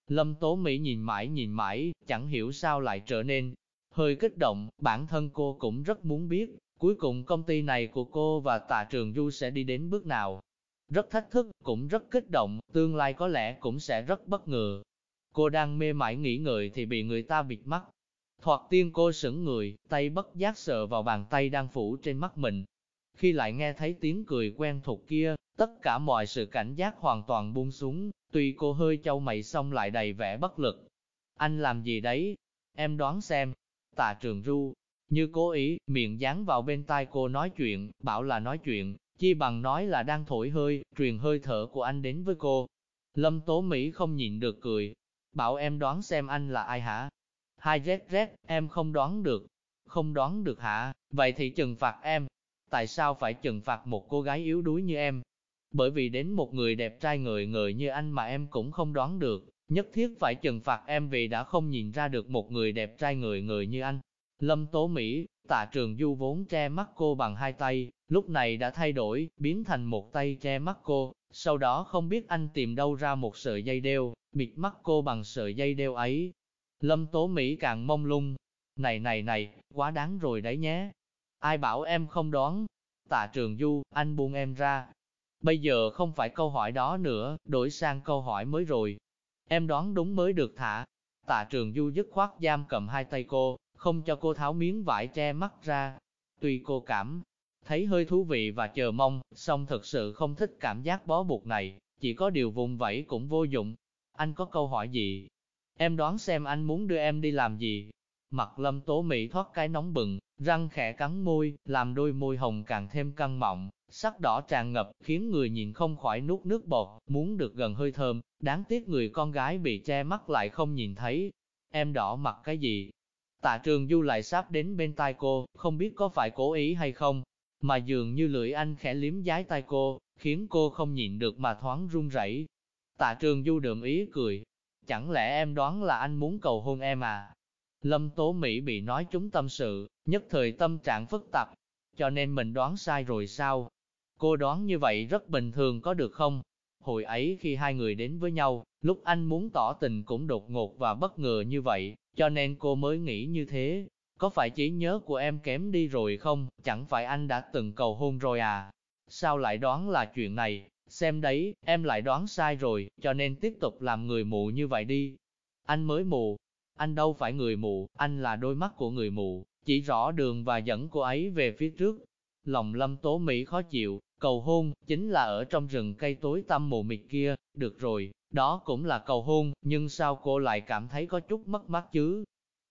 Lâm Tố Mỹ nhìn mãi nhìn mãi, chẳng hiểu sao lại trở nên hơi kích động, bản thân cô cũng rất muốn biết, cuối cùng công ty này của cô và tạ trường du sẽ đi đến bước nào. Rất thách thức, cũng rất kích động, tương lai có lẽ cũng sẽ rất bất ngờ. Cô đang mê mải nghĩ ngợi thì bị người ta bịt mắt. Thoạt tiên cô sững người, tay bất giác sờ vào bàn tay đang phủ trên mắt mình. Khi lại nghe thấy tiếng cười quen thuộc kia, tất cả mọi sự cảnh giác hoàn toàn buông xuống, Tuy cô hơi châu mày xong lại đầy vẻ bất lực. Anh làm gì đấy? Em đoán xem. Tạ trường ru, như cố ý, miệng dán vào bên tai cô nói chuyện, bảo là nói chuyện, chi bằng nói là đang thổi hơi, truyền hơi thở của anh đến với cô. Lâm Tố Mỹ không nhịn được cười, bảo em đoán xem anh là ai hả? Hai rét rét, em không đoán được. Không đoán được hả? Vậy thì trừng phạt em. Tại sao phải trừng phạt một cô gái yếu đuối như em? Bởi vì đến một người đẹp trai người người như anh mà em cũng không đoán được, nhất thiết phải trừng phạt em vì đã không nhìn ra được một người đẹp trai người người như anh. Lâm Tố Mỹ, tạ trường du vốn che mắt cô bằng hai tay, lúc này đã thay đổi, biến thành một tay che mắt cô, sau đó không biết anh tìm đâu ra một sợi dây đeo, bịt mắt cô bằng sợi dây đeo ấy. Lâm Tố Mỹ càng mông lung, này này này, quá đáng rồi đấy nhé. Ai bảo em không đoán? Tạ Trường Du, anh buông em ra. Bây giờ không phải câu hỏi đó nữa, đổi sang câu hỏi mới rồi. Em đoán đúng mới được thả. Tạ Trường Du dứt khoát giam cầm hai tay cô, không cho cô tháo miếng vải che mắt ra. Tuy cô cảm thấy hơi thú vị và chờ mong, song thực sự không thích cảm giác bó buộc này, chỉ có điều vùng vẫy cũng vô dụng. Anh có câu hỏi gì? Em đoán xem anh muốn đưa em đi làm gì? Mặt lâm tố mỹ thoát cái nóng bừng, răng khẽ cắn môi, làm đôi môi hồng càng thêm căng mọng, sắc đỏ tràn ngập, khiến người nhìn không khỏi nuốt nước bọt, muốn được gần hơi thơm, đáng tiếc người con gái bị che mắt lại không nhìn thấy. Em đỏ mặt cái gì? Tạ trường du lại sáp đến bên tai cô, không biết có phải cố ý hay không, mà dường như lưỡi anh khẽ liếm giái tai cô, khiến cô không nhịn được mà thoáng run rẩy. Tạ trường du đượm ý cười, chẳng lẽ em đoán là anh muốn cầu hôn em à? Lâm Tố Mỹ bị nói chúng tâm sự, nhất thời tâm trạng phức tạp, cho nên mình đoán sai rồi sao? Cô đoán như vậy rất bình thường có được không? Hồi ấy khi hai người đến với nhau, lúc anh muốn tỏ tình cũng đột ngột và bất ngờ như vậy, cho nên cô mới nghĩ như thế. Có phải trí nhớ của em kém đi rồi không? Chẳng phải anh đã từng cầu hôn rồi à? Sao lại đoán là chuyện này? Xem đấy, em lại đoán sai rồi, cho nên tiếp tục làm người mù như vậy đi. Anh mới mù. Anh đâu phải người mù, anh là đôi mắt của người mù, chỉ rõ đường và dẫn cô ấy về phía trước. Lòng lâm tố Mỹ khó chịu, cầu hôn, chính là ở trong rừng cây tối tăm mù mịt kia, được rồi, đó cũng là cầu hôn, nhưng sao cô lại cảm thấy có chút mất mát chứ?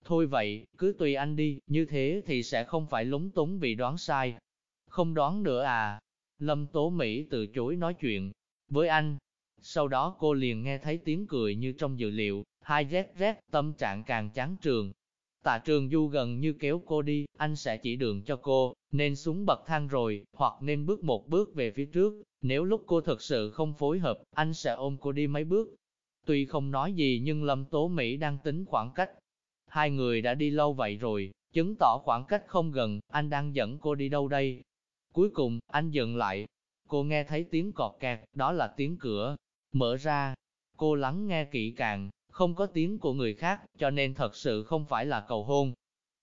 Thôi vậy, cứ tùy anh đi, như thế thì sẽ không phải lúng túng vì đoán sai. Không đoán nữa à? Lâm Tố Mỹ từ chối nói chuyện với anh. Sau đó cô liền nghe thấy tiếng cười như trong dự liệu, hai rét rét, tâm trạng càng chán trường. Tạ trường du gần như kéo cô đi, anh sẽ chỉ đường cho cô, nên xuống bậc thang rồi, hoặc nên bước một bước về phía trước. Nếu lúc cô thật sự không phối hợp, anh sẽ ôm cô đi mấy bước. Tuy không nói gì nhưng Lâm Tố Mỹ đang tính khoảng cách, Hai người đã đi lâu vậy rồi, chứng tỏ khoảng cách không gần, anh đang dẫn cô đi đâu đây? Cuối cùng, anh dừng lại. Cô nghe thấy tiếng cọt kẹt, đó là tiếng cửa. Mở ra, cô lắng nghe kỹ càng, không có tiếng của người khác, cho nên thật sự không phải là cầu hôn.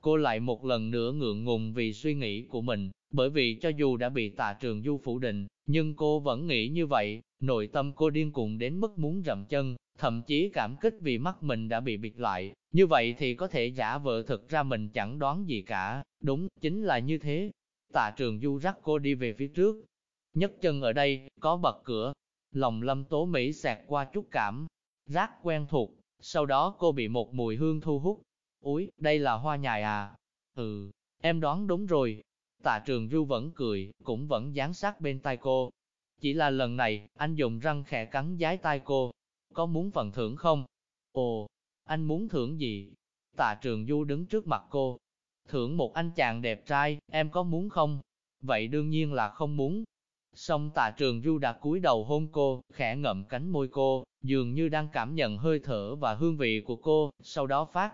Cô lại một lần nữa ngượng ngùng vì suy nghĩ của mình, bởi vì cho dù đã bị tà trường du phủ định, nhưng cô vẫn nghĩ như vậy, nội tâm cô điên cuồng đến mức muốn rậm chân, thậm chí cảm kích vì mắt mình đã bị bịt lại, như vậy thì có thể giả vợ thực ra mình chẳng đoán gì cả, đúng, chính là như thế. Tạ trường du rắc cô đi về phía trước, nhấc chân ở đây, có bật cửa, lòng lâm tố Mỹ xẹt qua chút cảm, rác quen thuộc, sau đó cô bị một mùi hương thu hút. Úi, đây là hoa nhài à? Ừ, em đoán đúng rồi. Tạ trường du vẫn cười, cũng vẫn dán sát bên tai cô. Chỉ là lần này, anh dùng răng khẽ cắn giái tai cô, có muốn phần thưởng không? Ồ, anh muốn thưởng gì? Tạ Trường Du đứng trước mặt cô. Thưởng một anh chàng đẹp trai, em có muốn không? Vậy đương nhiên là không muốn. Xong tạ trường du đã cúi đầu hôn cô, khẽ ngậm cánh môi cô, dường như đang cảm nhận hơi thở và hương vị của cô, sau đó phát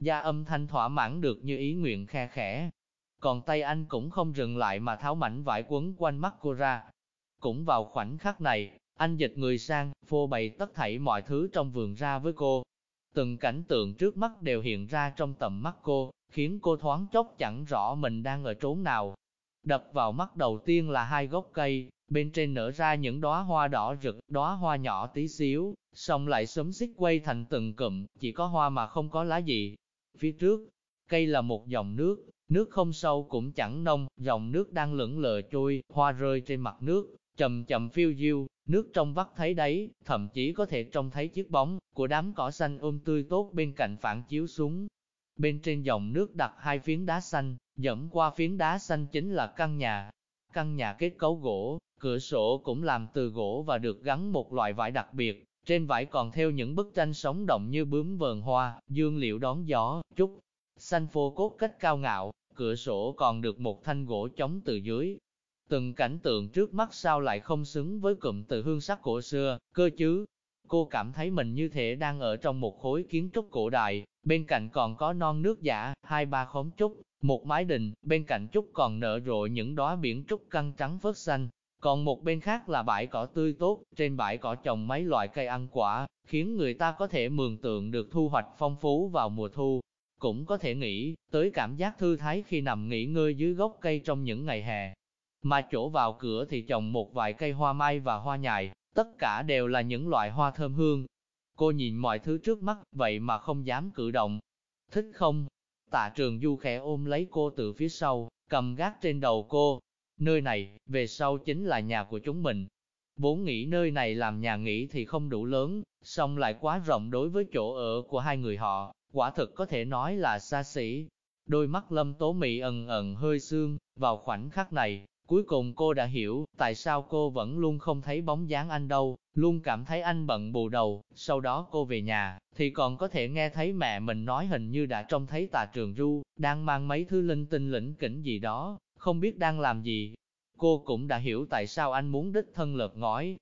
ra âm thanh thỏa mãn được như ý nguyện khe khẽ. Còn tay anh cũng không dừng lại mà tháo mảnh vải quấn quanh mắt cô ra. Cũng vào khoảnh khắc này, anh dịch người sang, phô bày tất thảy mọi thứ trong vườn ra với cô. Từng cảnh tượng trước mắt đều hiện ra trong tầm mắt cô, khiến cô thoáng chốc chẳng rõ mình đang ở trốn nào. Đập vào mắt đầu tiên là hai gốc cây, bên trên nở ra những đóa hoa đỏ rực, đóa hoa nhỏ tí xíu, xong lại sớm xích quay thành từng cụm, chỉ có hoa mà không có lá gì. Phía trước, cây là một dòng nước, nước không sâu cũng chẳng nông, dòng nước đang lững lờ trôi, hoa rơi trên mặt nước, chậm chậm phiêu diêu, nước trong vắt thấy đấy, thậm chí có thể trông thấy chiếc bóng của đám cỏ xanh ôm tươi tốt bên cạnh phản chiếu xuống. Bên trên dòng nước đặt hai phiến đá xanh, dẫm qua phiến đá xanh chính là căn nhà. Căn nhà kết cấu gỗ, cửa sổ cũng làm từ gỗ và được gắn một loại vải đặc biệt, trên vải còn theo những bức tranh sống động như bướm vờn hoa, dương liệu đón gió, trúc, xanh phô cốt cách cao ngạo, cửa sổ còn được một thanh gỗ chống từ dưới. Từng cảnh tượng trước mắt sao lại không xứng với cụm từ hương sắc cổ xưa, cơ chứ. Cô cảm thấy mình như thể đang ở trong một khối kiến trúc cổ đại, bên cạnh còn có non nước giả, hai ba khóm trúc, một mái đình, bên cạnh trúc còn nở rộ những đóa biển trúc căng trắng phớt xanh. Còn một bên khác là bãi cỏ tươi tốt, trên bãi cỏ trồng mấy loại cây ăn quả, khiến người ta có thể mường tượng được thu hoạch phong phú vào mùa thu. Cũng có thể nghĩ tới cảm giác thư thái khi nằm nghỉ ngơi dưới gốc cây trong những ngày hè. Mà chỗ vào cửa thì trồng một vài cây hoa mai và hoa nhài, tất cả đều là những loại hoa thơm hương. Cô nhìn mọi thứ trước mắt, vậy mà không dám cử động. Thích không? Tạ trường du khẽ ôm lấy cô từ phía sau, cầm gác trên đầu cô. Nơi này, về sau chính là nhà của chúng mình. Vốn nghĩ nơi này làm nhà nghỉ thì không đủ lớn, song lại quá rộng đối với chỗ ở của hai người họ, quả thực có thể nói là xa xỉ. Đôi mắt lâm tố mị ẩn ẩn hơi sương, vào khoảnh khắc này, cuối cùng cô đã hiểu tại sao cô vẫn luôn không thấy bóng dáng anh đâu, luôn cảm thấy anh bận bù đầu, sau đó cô về nhà, thì còn có thể nghe thấy mẹ mình nói hình như đã trông thấy tà trường ru, đang mang mấy thứ linh tinh lĩnh kỉnh gì đó, không biết đang làm gì. Cô cũng đã hiểu tại sao anh muốn đích thân lợp ngói.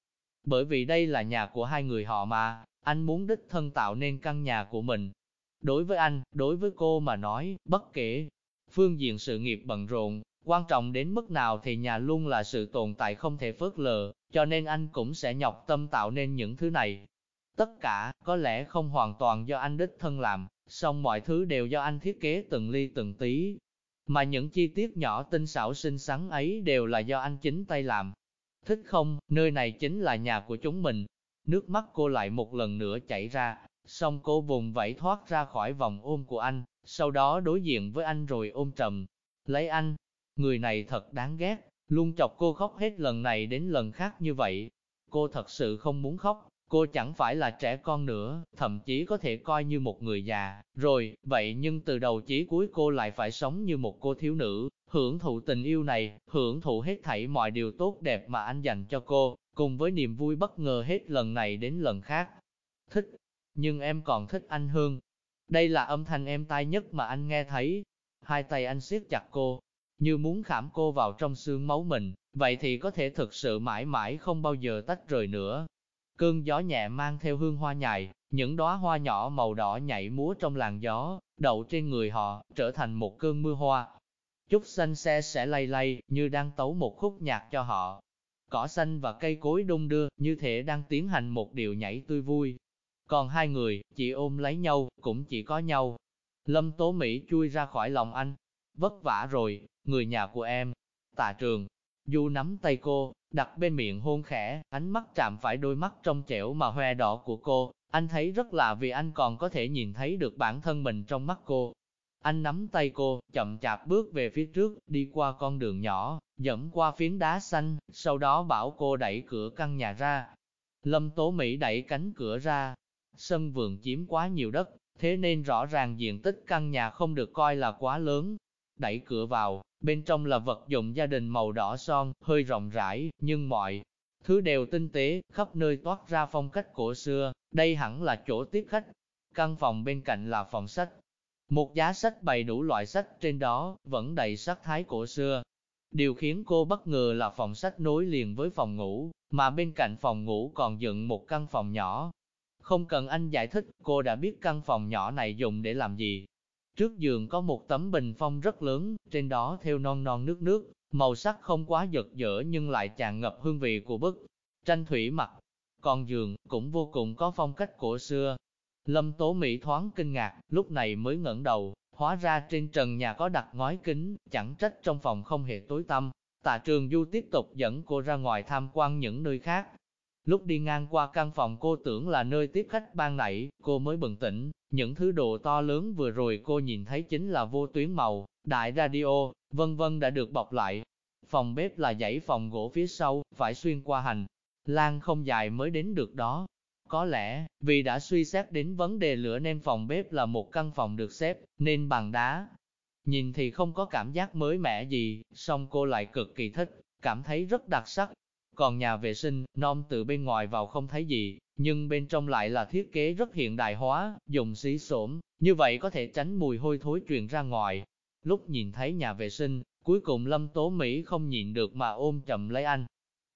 Bởi vì đây là nhà của hai người họ mà, anh muốn đích thân tạo nên căn nhà của mình, Đối với anh, đối với cô mà nói, bất kể phương diện sự nghiệp bận rộn, quan trọng đến mức nào thì nhà luôn là sự tồn tại không thể phớt lờ, cho nên anh cũng sẽ nhọc tâm tạo nên những thứ này. Tất cả, có lẽ không hoàn toàn do anh đích thân làm, song mọi thứ đều do anh thiết kế từng ly từng tí. Mà những chi tiết nhỏ tinh xảo xinh xắn ấy đều là do anh chính tay làm. Thích không, nơi này chính là nhà của chúng mình. Nước mắt cô lại một lần nữa chảy ra, Xong cô vùng vẫy thoát ra khỏi vòng ôm của anh, sau đó đối diện với anh rồi ôm trầm. Lấy anh, người này thật đáng ghét, luôn chọc cô khóc hết lần này đến lần khác như vậy. Cô thật sự không muốn khóc, cô chẳng phải là trẻ con nữa, thậm chí có thể coi như một người già, rồi, vậy nhưng từ đầu chí cuối cô lại phải sống như một cô thiếu nữ, hưởng thụ tình yêu này, hưởng thụ hết thảy mọi điều tốt đẹp mà anh dành cho cô, cùng với niềm vui bất ngờ hết lần này đến lần khác. Thích, nhưng em còn thích anh hơn. Đây là âm thanh em tai nhất mà anh nghe thấy. Hai tay anh siết chặt cô, như muốn khảm cô vào trong xương máu mình, vậy thì có thể thực sự mãi mãi không bao giờ tách rời nữa. Cơn gió nhẹ mang theo hương hoa nhài, những đóa hoa nhỏ màu đỏ nhảy múa trong làn gió, đậu trên người họ, trở thành một cơn mưa hoa. Chút xanh xe sẽ lay lay, như đang tấu một khúc nhạc cho họ. Cỏ xanh và cây cối đung đưa, như thể đang tiến hành một điệu nhảy tươi vui. Còn hai người, chỉ ôm lấy nhau, cũng chỉ có nhau. Lâm Tố Mỹ chui ra khỏi lòng anh. Vất vả rồi, người nhà của em. Tạ trường, Du nắm tay cô, đặt bên miệng hôn khẽ, ánh mắt chạm phải đôi mắt trong trẻo mà hoe đỏ của cô. Anh thấy rất lạ vì anh còn có thể nhìn thấy được bản thân mình trong mắt cô. Anh nắm tay cô, chậm chạp bước về phía trước, đi qua con đường nhỏ, dẫm qua phiến đá xanh, sau đó bảo cô đẩy cửa căn nhà ra. Lâm Tố Mỹ đẩy cánh cửa ra, Sân vườn chiếm quá nhiều đất, thế nên rõ ràng diện tích căn nhà không được coi là quá lớn. Đẩy cửa vào, bên trong là vật dụng gia đình màu đỏ son, hơi rộng rãi, nhưng mọi thứ đều tinh tế, khắp nơi toát ra phong cách cổ xưa, đây hẳn là chỗ tiếp khách. Căn phòng bên cạnh là phòng sách. Một giá sách bày đủ loại sách trên đó, vẫn đầy sắc thái cổ xưa. Điều khiến cô bất ngờ là phòng sách nối liền với phòng ngủ, mà bên cạnh phòng ngủ còn dựng một căn phòng nhỏ, không cần anh giải thích, cô đã biết căn phòng nhỏ này dùng để làm gì. Trước giường có một tấm bình phong rất lớn, trên đó theo non non nước nước, màu sắc không quá giật dở nhưng lại tràn ngập hương vị của bức tranh thủy mặc. Còn giường cũng vô cùng có phong cách cổ xưa. Lâm Tố Mỹ thoáng kinh ngạc, lúc này mới ngẩng đầu, hóa ra trên trần nhà có đặt ngói kính, chẳng trách trong phòng không hề tối tăm. Tạ Trường Du tiếp tục dẫn cô ra ngoài tham quan những nơi khác, Lúc đi ngang qua căn phòng cô tưởng là nơi tiếp khách ban nãy, cô mới bừng tỉnh, những thứ đồ to lớn vừa rồi cô nhìn thấy chính là vô tuyến màu, đại radio, vân vân đã được bọc lại. Phòng bếp là dãy phòng gỗ phía sau, phải xuyên qua hành, lan không dài mới đến được đó. Có lẽ, vì đã suy xét đến vấn đề lửa nên phòng bếp là một căn phòng được xếp, nên bằng đá. Nhìn thì không có cảm giác mới mẻ gì, song cô lại cực kỳ thích, cảm thấy rất đặc sắc. Còn nhà vệ sinh, non từ bên ngoài vào không thấy gì, nhưng bên trong lại là thiết kế rất hiện đại hóa, dùng xí xổm, như vậy có thể tránh mùi hôi thối truyền ra ngoài. Lúc nhìn thấy nhà vệ sinh, cuối cùng Lâm Tố Mỹ không nhịn được mà ôm chậm lấy anh.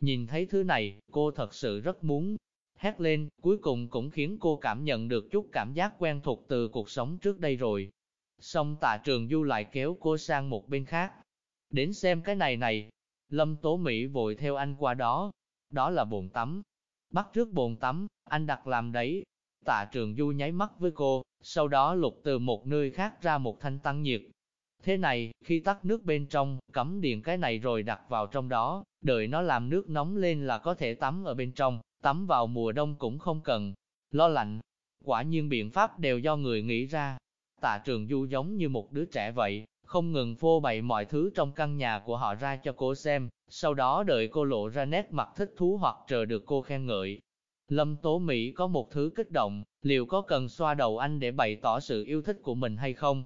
Nhìn thấy thứ này, cô thật sự rất muốn hét lên, cuối cùng cũng khiến cô cảm nhận được chút cảm giác quen thuộc từ cuộc sống trước đây rồi. Xong tạ trường du lại kéo cô sang một bên khác. Đến xem cái này này. Lâm Tố Mỹ vội theo anh qua đó. Đó là bồn tắm. Bắt trước bồn tắm, anh đặt làm đấy. Tạ trường du nháy mắt với cô, sau đó lục từ một nơi khác ra một thanh tăng nhiệt. Thế này, khi tắt nước bên trong, cắm điện cái này rồi đặt vào trong đó, đợi nó làm nước nóng lên là có thể tắm ở bên trong, tắm vào mùa đông cũng không cần lo lạnh. Quả nhiên biện pháp đều do người nghĩ ra. Tạ trường du giống như một đứa trẻ vậy, không ngừng phô bày mọi thứ trong căn nhà của họ ra cho cô xem, sau đó đợi cô lộ ra nét mặt thích thú hoặc chờ được cô khen ngợi. Lâm Tố Mỹ có một thứ kích động, liệu có cần xoa đầu anh để bày tỏ sự yêu thích của mình hay không?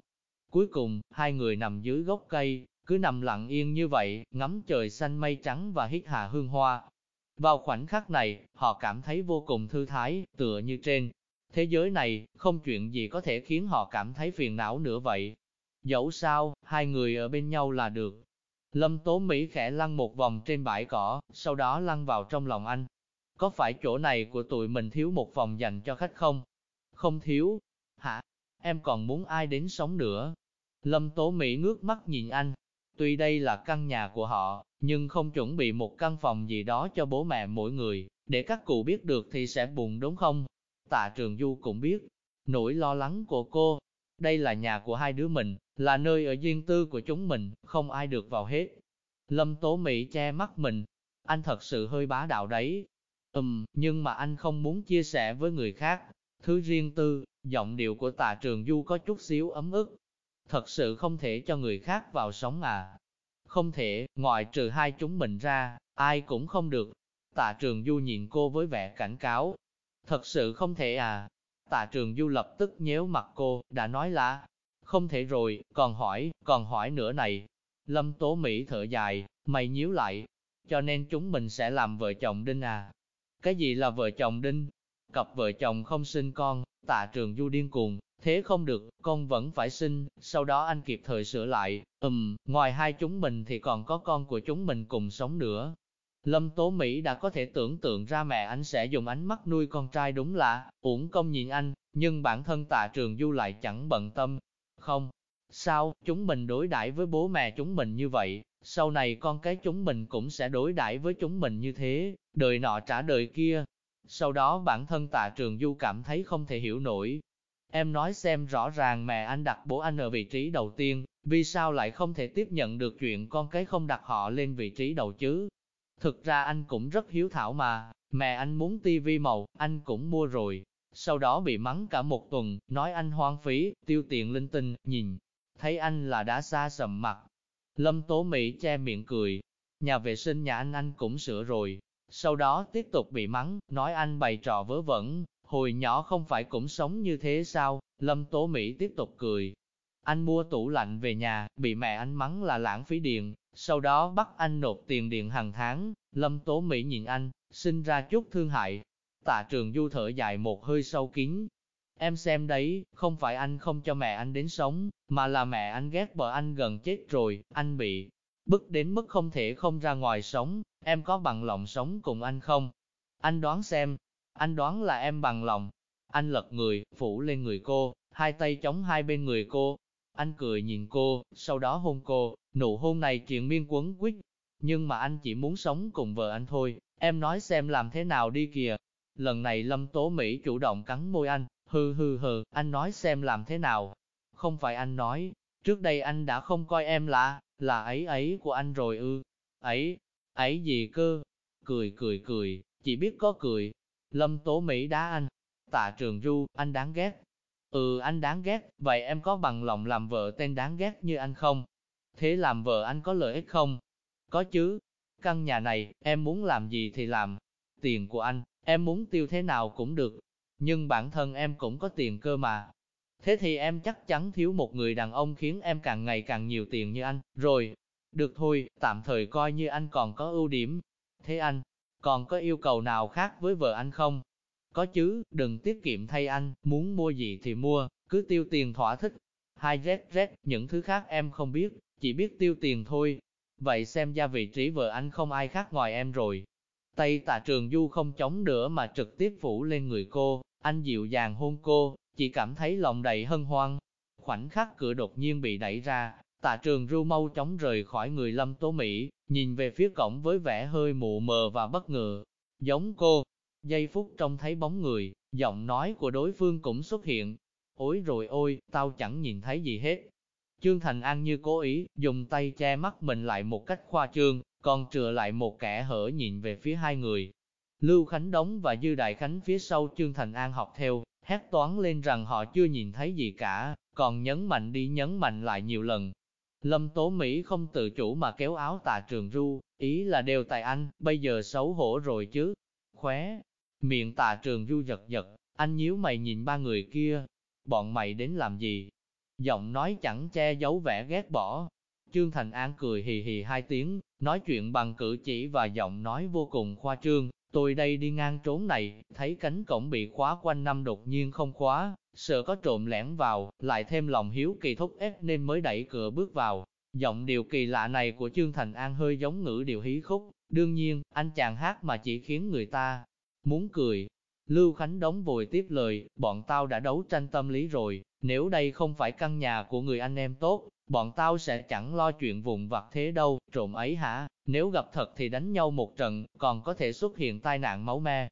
Cuối cùng, hai người nằm dưới gốc cây, cứ nằm lặng yên như vậy, ngắm trời xanh mây trắng và hít hà hương hoa. Vào khoảnh khắc này, họ cảm thấy vô cùng thư thái, tựa như trên. Thế giới này, không chuyện gì có thể khiến họ cảm thấy phiền não nữa vậy. Dẫu sao, hai người ở bên nhau là được. Lâm Tố Mỹ khẽ lăn một vòng trên bãi cỏ, sau đó lăn vào trong lòng anh. Có phải chỗ này của tụi mình thiếu một phòng dành cho khách không? Không thiếu. Hả? Em còn muốn ai đến sống nữa? Lâm Tố Mỹ ngước mắt nhìn anh. Tuy đây là căn nhà của họ, nhưng không chuẩn bị một căn phòng gì đó cho bố mẹ mỗi người, để các cụ biết được thì sẽ buồn đúng không? Tạ Trường Du cũng biết, nỗi lo lắng của cô. Đây là nhà của hai đứa mình, là nơi ở riêng tư của chúng mình, không ai được vào hết. Lâm Tố Mỹ che mắt mình, anh thật sự hơi bá đạo đấy. Ừm, nhưng mà anh không muốn chia sẻ với người khác. Thứ riêng tư, giọng điệu của tạ trường du có chút xíu ấm ức, Thật sự không thể cho người khác vào sống à. Không thể, ngoại trừ hai chúng mình ra, ai cũng không được. Tạ trường du nhìn cô với vẻ cảnh cáo. Thật sự không thể à. Tạ trường du lập tức nhéo mặt cô, đã nói là, không thể rồi, còn hỏi, còn hỏi nữa này. Lâm Tố Mỹ thở dài, mày nhíu lại, cho nên chúng mình sẽ làm vợ chồng đinh à. Cái gì là vợ chồng đinh? Cặp vợ chồng không sinh con, tạ trường du điên cuồng, Thế không được, con vẫn phải sinh, sau đó anh kịp thời sửa lại, ừm, ngoài hai chúng mình thì còn có con của chúng mình cùng sống nữa. Lâm Tố Mỹ đã có thể tưởng tượng ra mẹ anh sẽ dùng ánh mắt nuôi con trai đúng là, uổng công nhìn anh, nhưng bản thân tạ trường du lại chẳng bận tâm. Không, sao, chúng mình đối đãi với bố mẹ chúng mình như vậy, sau này con cái chúng mình cũng sẽ đối đãi với chúng mình như thế, đời nọ trả đời kia. Sau đó bản thân tạ trường du cảm thấy không thể hiểu nổi, Em nói xem rõ ràng mẹ anh đặt bố anh ở vị trí đầu tiên, vì sao lại không thể tiếp nhận được chuyện con cái không đặt họ lên vị trí đầu chứ? Thực ra anh cũng rất hiếu thảo mà, mẹ anh muốn tivi màu, anh cũng mua rồi. Sau đó bị mắng cả một tuần, nói anh hoang phí, tiêu tiền linh tinh, nhìn, thấy anh là đã xa sầm mặt. Lâm Tố Mỹ che miệng cười, nhà vệ sinh nhà anh anh cũng sửa rồi. Sau đó tiếp tục bị mắng, nói anh bày trò vớ vẩn, Hồi nhỏ không phải cũng sống như thế sao? Lâm Tố Mỹ tiếp tục cười. Anh mua tủ lạnh về nhà, bị mẹ anh mắng là lãng phí điện, sau đó bắt anh nộp tiền điện hàng tháng. Lâm Tố Mỹ nhìn anh, sinh ra chút thương hại. Tạ trường du thở dài một hơi sâu kín. Em xem đấy, không phải anh không cho mẹ anh đến sống, mà là mẹ anh ghét vợ anh gần chết rồi, anh bị bức đến mức không thể không ra ngoài sống, em có bằng lòng sống cùng anh không? Anh đoán xem, anh đoán là em bằng lòng. Anh lật người, phủ lên người cô, hai tay chống hai bên người cô. Anh cười nhìn cô, sau đó hôn cô, nụ hôn này chuyện miên quấn quýt. Nhưng mà anh chỉ muốn sống cùng vợ anh thôi, em nói xem làm thế nào đi kìa. Lần này Lâm Tố Mỹ chủ động cắn môi anh, hừ hừ hừ, anh nói xem làm thế nào. Không phải anh nói, trước đây anh đã không coi em là, là ấy ấy của anh rồi ư. Ấy, ấy gì cơ? Cười cười cười, chỉ biết có cười, Lâm Tố Mỹ đá anh. Tạ Trường Du, anh đáng ghét. Ừ anh đáng ghét, vậy em có bằng lòng làm vợ tên đáng ghét như anh không? Thế làm vợ anh có lợi ích không? Có chứ. Căn nhà này, em muốn làm gì thì làm. Tiền của anh, em muốn tiêu thế nào cũng được. Nhưng bản thân em cũng có tiền cơ mà. Thế thì em chắc chắn thiếu một người đàn ông khiến em càng ngày càng nhiều tiền như anh. Rồi, Được thôi, tạm thời coi như anh còn có ưu điểm. Thế anh, còn có yêu cầu nào khác với vợ anh không? Có chứ, đừng tiết kiệm thay anh, muốn mua gì thì mua, cứ tiêu tiền thỏa thích. Hai rét rét, những thứ khác em không biết, chỉ biết tiêu tiền thôi. Vậy xem ra vị trí vợ anh không ai khác ngoài em rồi. Tay tạ trường du không chống nữa mà trực tiếp phủ lên người cô, anh dịu dàng hôn cô, chỉ cảm thấy lòng đầy hân hoan. Khoảnh khắc cửa đột nhiên bị đẩy ra, tạ trường ru mau chóng rời khỏi người lâm tố Mỹ, nhìn về phía cổng với vẻ hơi mụ mờ và bất ngờ. Giống cô, giây phút trông thấy bóng người, giọng nói của đối phương cũng xuất hiện. Ôi rồi ôi, tao chẳng nhìn thấy gì hết. Trương Thành An như cố ý, dùng tay che mắt mình lại một cách khoa trương, còn trừa lại một kẻ hở nhìn về phía hai người. Lưu Khánh Đống và Dư Đại Khánh phía sau Trương Thành An học theo, hét toán lên rằng họ chưa nhìn thấy gì cả, còn nhấn mạnh đi nhấn mạnh lại nhiều lần. Lâm Tố Mỹ không tự chủ mà kéo áo tà trường ru, ý là đều tại anh, bây giờ xấu hổ rồi chứ. Khóe, miệng tà trường du giật giật, anh nhíu mày nhìn ba người kia, bọn mày đến làm gì? Giọng nói chẳng che giấu vẻ ghét bỏ. Trương Thành An cười hì hì hai tiếng, nói chuyện bằng cử chỉ và giọng nói vô cùng khoa trương, Tôi đây đi ngang trốn này, thấy cánh cổng bị khóa quanh năm đột nhiên không khóa, sợ có trộm lẻn vào, lại thêm lòng hiếu kỳ thúc ép nên mới đẩy cửa bước vào. Giọng điều kỳ lạ này của Trương Thành An hơi giống ngữ điều hí khúc, đương nhiên, anh chàng hát mà chỉ khiến người ta muốn cười. Lưu Khánh đóng vội tiếp lời, bọn tao đã đấu tranh tâm lý rồi, nếu đây không phải căn nhà của người anh em tốt, bọn tao sẽ chẳng lo chuyện vụn vặt thế đâu, trộm ấy hả, nếu gặp thật thì đánh nhau một trận, còn có thể xuất hiện tai nạn máu me.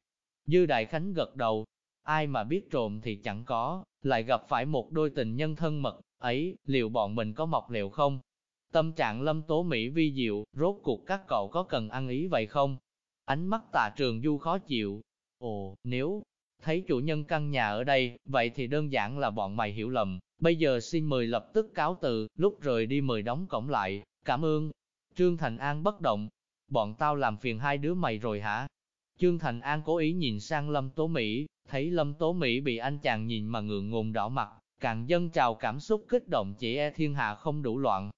Dư Đại Khánh gật đầu, ai mà biết trộm thì chẳng có, lại gặp phải một đôi tình nhân thân mật, ấy, liệu bọn mình có mọc liệu không? Tâm trạng lâm tố Mỹ vi diệu, rốt cuộc các cậu có cần ăn ý vậy không? Ánh mắt tà trường du khó chịu. Ồ, nếu thấy chủ nhân căn nhà ở đây, vậy thì đơn giản là bọn mày hiểu lầm. Bây giờ xin mời lập tức cáo từ, lúc rời đi mời đóng cổng lại, cảm ơn. Trương Thành An bất động, bọn tao làm phiền hai đứa mày rồi hả? Trương Thành An cố ý nhìn sang Lâm Tố Mỹ, thấy Lâm Tố Mỹ bị anh chàng nhìn mà ngượng ngùng đỏ mặt, càng dâng trào cảm xúc kích động chỉ e thiên hạ không đủ loạn.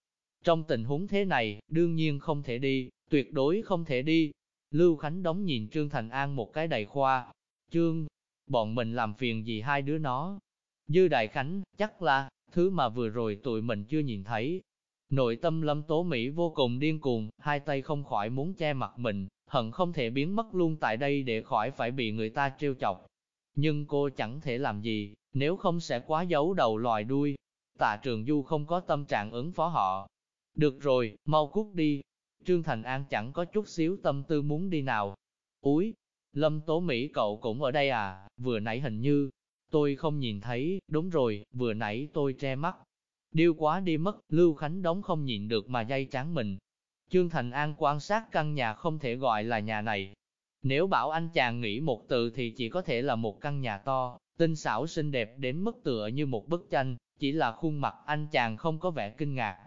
Trong tình huống thế này, đương nhiên không thể đi, tuyệt đối không thể đi. Lưu Khánh đóng nhìn Trương Thành An một cái đầy khoa. Trương, bọn mình làm phiền gì hai đứa nó? Dư Đại Khánh, chắc là, thứ mà vừa rồi tụi mình chưa nhìn thấy. Nội tâm lâm tố Mỹ vô cùng điên cuồng, hai tay không khỏi muốn che mặt mình, hận không thể biến mất luôn tại đây để khỏi phải bị người ta trêu chọc. Nhưng cô chẳng thể làm gì, nếu không sẽ quá giấu đầu lòi đuôi. Tạ Trường Du không có tâm trạng ứng phó họ. Được rồi, mau cút đi. Trương Thành An chẳng có chút xíu tâm tư muốn đi nào. Úi, Lâm Tố Mỹ cậu cũng ở đây à, vừa nãy hình như, tôi không nhìn thấy, đúng rồi, vừa nãy tôi che mắt. Điêu quá đi mất, Lưu Khánh đóng không nhìn được mà dây tráng mình. Trương Thành An quan sát căn nhà không thể gọi là nhà này. Nếu bảo anh chàng nghĩ một từ thì chỉ có thể là một căn nhà to, tinh xảo xinh đẹp đến mức tựa như một bức tranh, chỉ là khuôn mặt anh chàng không có vẻ kinh ngạc.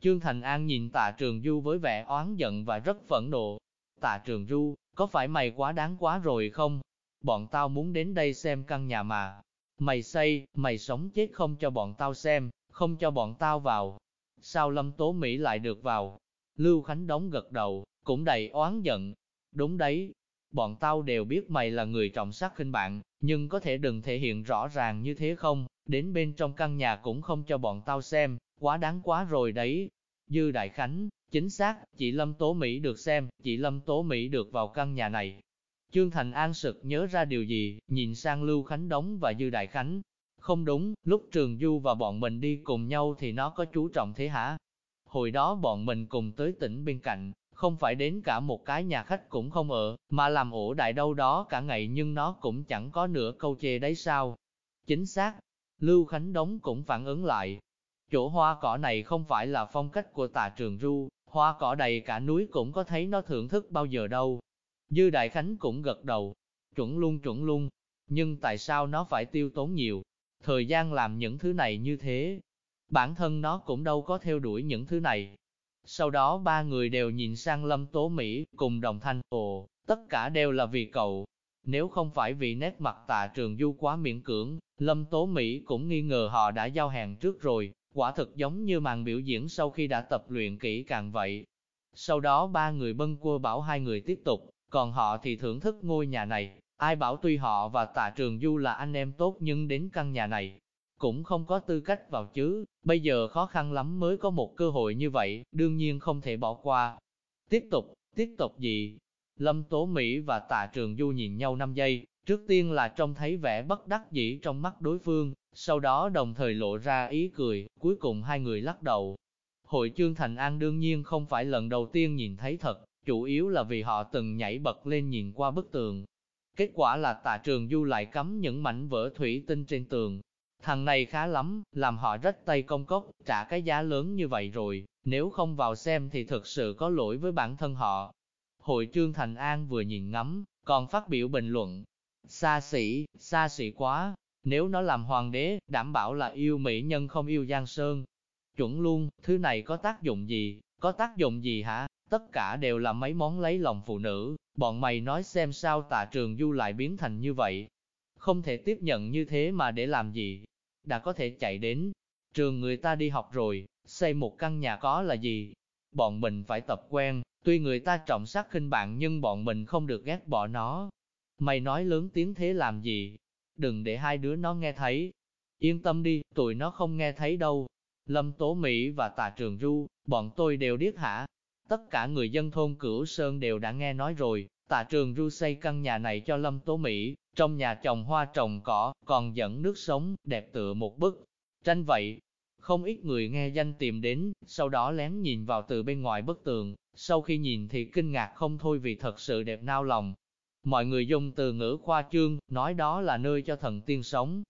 Trương Thành An nhìn tạ trường du với vẻ oán giận và rất phẫn nộ. Tạ trường du, có phải mày quá đáng quá rồi không? Bọn tao muốn đến đây xem căn nhà mà. Mày xây, mày sống chết không cho bọn tao xem, không cho bọn tao vào. Sao Lâm Tố Mỹ lại được vào? Lưu Khánh đóng gật đầu, cũng đầy oán giận. Đúng đấy, bọn tao đều biết mày là người trọng sắc khinh bạn, nhưng có thể đừng thể hiện rõ ràng như thế không? Đến bên trong căn nhà cũng không cho bọn tao xem, quá đáng quá rồi đấy. Dư Đại Khánh, chính xác, chị Lâm Tố Mỹ được xem, chị Lâm Tố Mỹ được vào căn nhà này. Trương Thành An sực nhớ ra điều gì, nhìn sang Lưu Khánh Đống và Dư Đại Khánh. Không đúng, lúc Trường Du và bọn mình đi cùng nhau thì nó có chú trọng thế hả? Hồi đó bọn mình cùng tới tỉnh bên cạnh, không phải đến cả một cái nhà khách cũng không ở, mà làm ổ đại đâu đó cả ngày nhưng nó cũng chẳng có nửa câu chê đấy sao. Chính xác, Lưu Khánh Đống cũng phản ứng lại. Chỗ hoa cỏ này không phải là phong cách của tà trường ru, hoa cỏ đầy cả núi cũng có thấy nó thưởng thức bao giờ đâu. Dư Đại Khánh cũng gật đầu, chuẩn luôn chuẩn luôn, nhưng tại sao nó phải tiêu tốn nhiều thời gian làm những thứ này như thế? Bản thân nó cũng đâu có theo đuổi những thứ này. Sau đó ba người đều nhìn sang Lâm Tố Mỹ, cùng đồng thanh, ồ, tất cả đều là vì cậu. Nếu không phải vì nét mặt tạ trường du quá miễn cưỡng, Lâm Tố Mỹ cũng nghi ngờ họ đã giao hàng trước rồi, quả thực giống như màn biểu diễn sau khi đã tập luyện kỹ càng vậy. Sau đó ba người bân cua bảo hai người tiếp tục, còn họ thì thưởng thức ngôi nhà này. Ai bảo tuy họ và tạ trường du là anh em tốt nhưng đến căn nhà này, cũng không có tư cách vào chứ, bây giờ khó khăn lắm mới có một cơ hội như vậy, đương nhiên không thể bỏ qua. Tiếp tục, tiếp tục gì? Lâm Tố Mỹ và Tạ Trường Du nhìn nhau 5 giây, trước tiên là trông thấy vẻ bất đắc dĩ trong mắt đối phương, sau đó đồng thời lộ ra ý cười, cuối cùng hai người lắc đầu. Hội chương Thành An đương nhiên không phải lần đầu tiên nhìn thấy thật, chủ yếu là vì họ từng nhảy bật lên nhìn qua bức tường. Kết quả là tạ trường du lại cắm những mảnh vỡ thủy tinh trên tường. Thằng này khá lắm, làm họ rách tay công cốc, trả cái giá lớn như vậy rồi, nếu không vào xem thì thực sự có lỗi với bản thân họ. Hội trương Thành An vừa nhìn ngắm, còn phát biểu bình luận. Xa xỉ, xa xỉ quá, nếu nó làm hoàng đế, đảm bảo là yêu mỹ nhân không yêu Giang Sơn. Chuẩn luôn, thứ này có tác dụng gì, có tác dụng gì hả? Tất cả đều là mấy món lấy lòng phụ nữ, bọn mày nói xem sao tà trường du lại biến thành như vậy. Không thể tiếp nhận như thế mà để làm gì? Đã có thể chạy đến trường người ta đi học rồi, xây một căn nhà có là gì? Bọn mình phải tập quen, tuy người ta trọng sắc khinh bạn nhưng bọn mình không được ghét bỏ nó. Mày nói lớn tiếng thế làm gì? Đừng để hai đứa nó nghe thấy. Yên tâm đi, tụi nó không nghe thấy đâu. Lâm Tố Mỹ và Tạ Trường Du, bọn tôi đều điếc hả? Tất cả người dân thôn Cửu Sơn đều đã nghe nói rồi, Tạ Trường Du xây căn nhà này cho Lâm Tố Mỹ, trong nhà trồng hoa trồng cỏ, còn dẫn nước sống, đẹp tựa một bức. Tranh vậy, không ít người nghe danh tìm đến, sau đó lén nhìn vào từ bên ngoài bức tường, sau khi nhìn thì kinh ngạc không thôi vì thật sự đẹp nao lòng. Mọi người dùng từ ngữ khoa trương, nói đó là nơi cho thần tiên sống.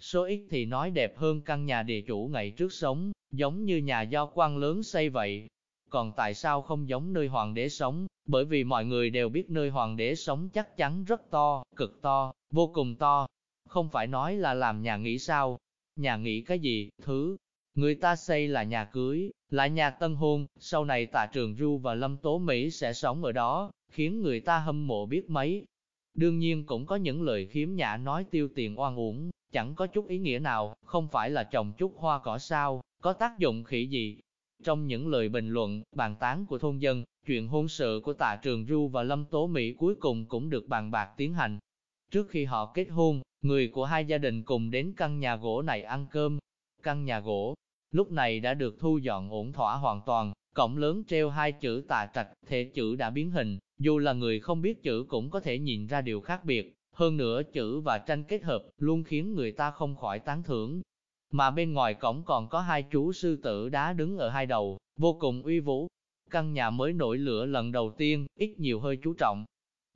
Số ít thì nói đẹp hơn căn nhà địa chủ ngày trước sống, giống như nhà do quan lớn xây vậy. Còn tại sao không giống nơi hoàng đế sống? Bởi vì mọi người đều biết nơi hoàng đế sống chắc chắn rất to, cực to, vô cùng to. Không phải nói là làm nhà nghỉ sao? Nhà nghỉ cái gì, thứ? Người ta xây là nhà cưới, là nhà tân hôn, sau này tạ trường Du và Lâm Tố Mỹ sẽ sống ở đó, khiến người ta hâm mộ biết mấy. Đương nhiên cũng có những lời khiếm nhã nói tiêu tiền oan uổng, chẳng có chút ý nghĩa nào, không phải là trồng chút hoa cỏ sao, có tác dụng khỉ gì. Trong những lời bình luận, bàn tán của thôn dân, chuyện hôn sự của tạ trường Du và Lâm Tố Mỹ cuối cùng cũng được bàn bạc tiến hành. Trước khi họ kết hôn, người của hai gia đình cùng đến căn nhà gỗ này ăn cơm. Căn nhà gỗ, lúc này đã được thu dọn ổn thỏa hoàn toàn, cổng lớn treo hai chữ tạ trạch, thể chữ đã biến hình, dù là người không biết chữ cũng có thể nhìn ra điều khác biệt, hơn nữa chữ và tranh kết hợp luôn khiến người ta không khỏi tán thưởng. Mà bên ngoài cổng còn có hai chú sư tử đá đứng ở hai đầu, vô cùng uy vũ. Căn nhà mới nổi lửa lần đầu tiên, ít nhiều hơi chú trọng.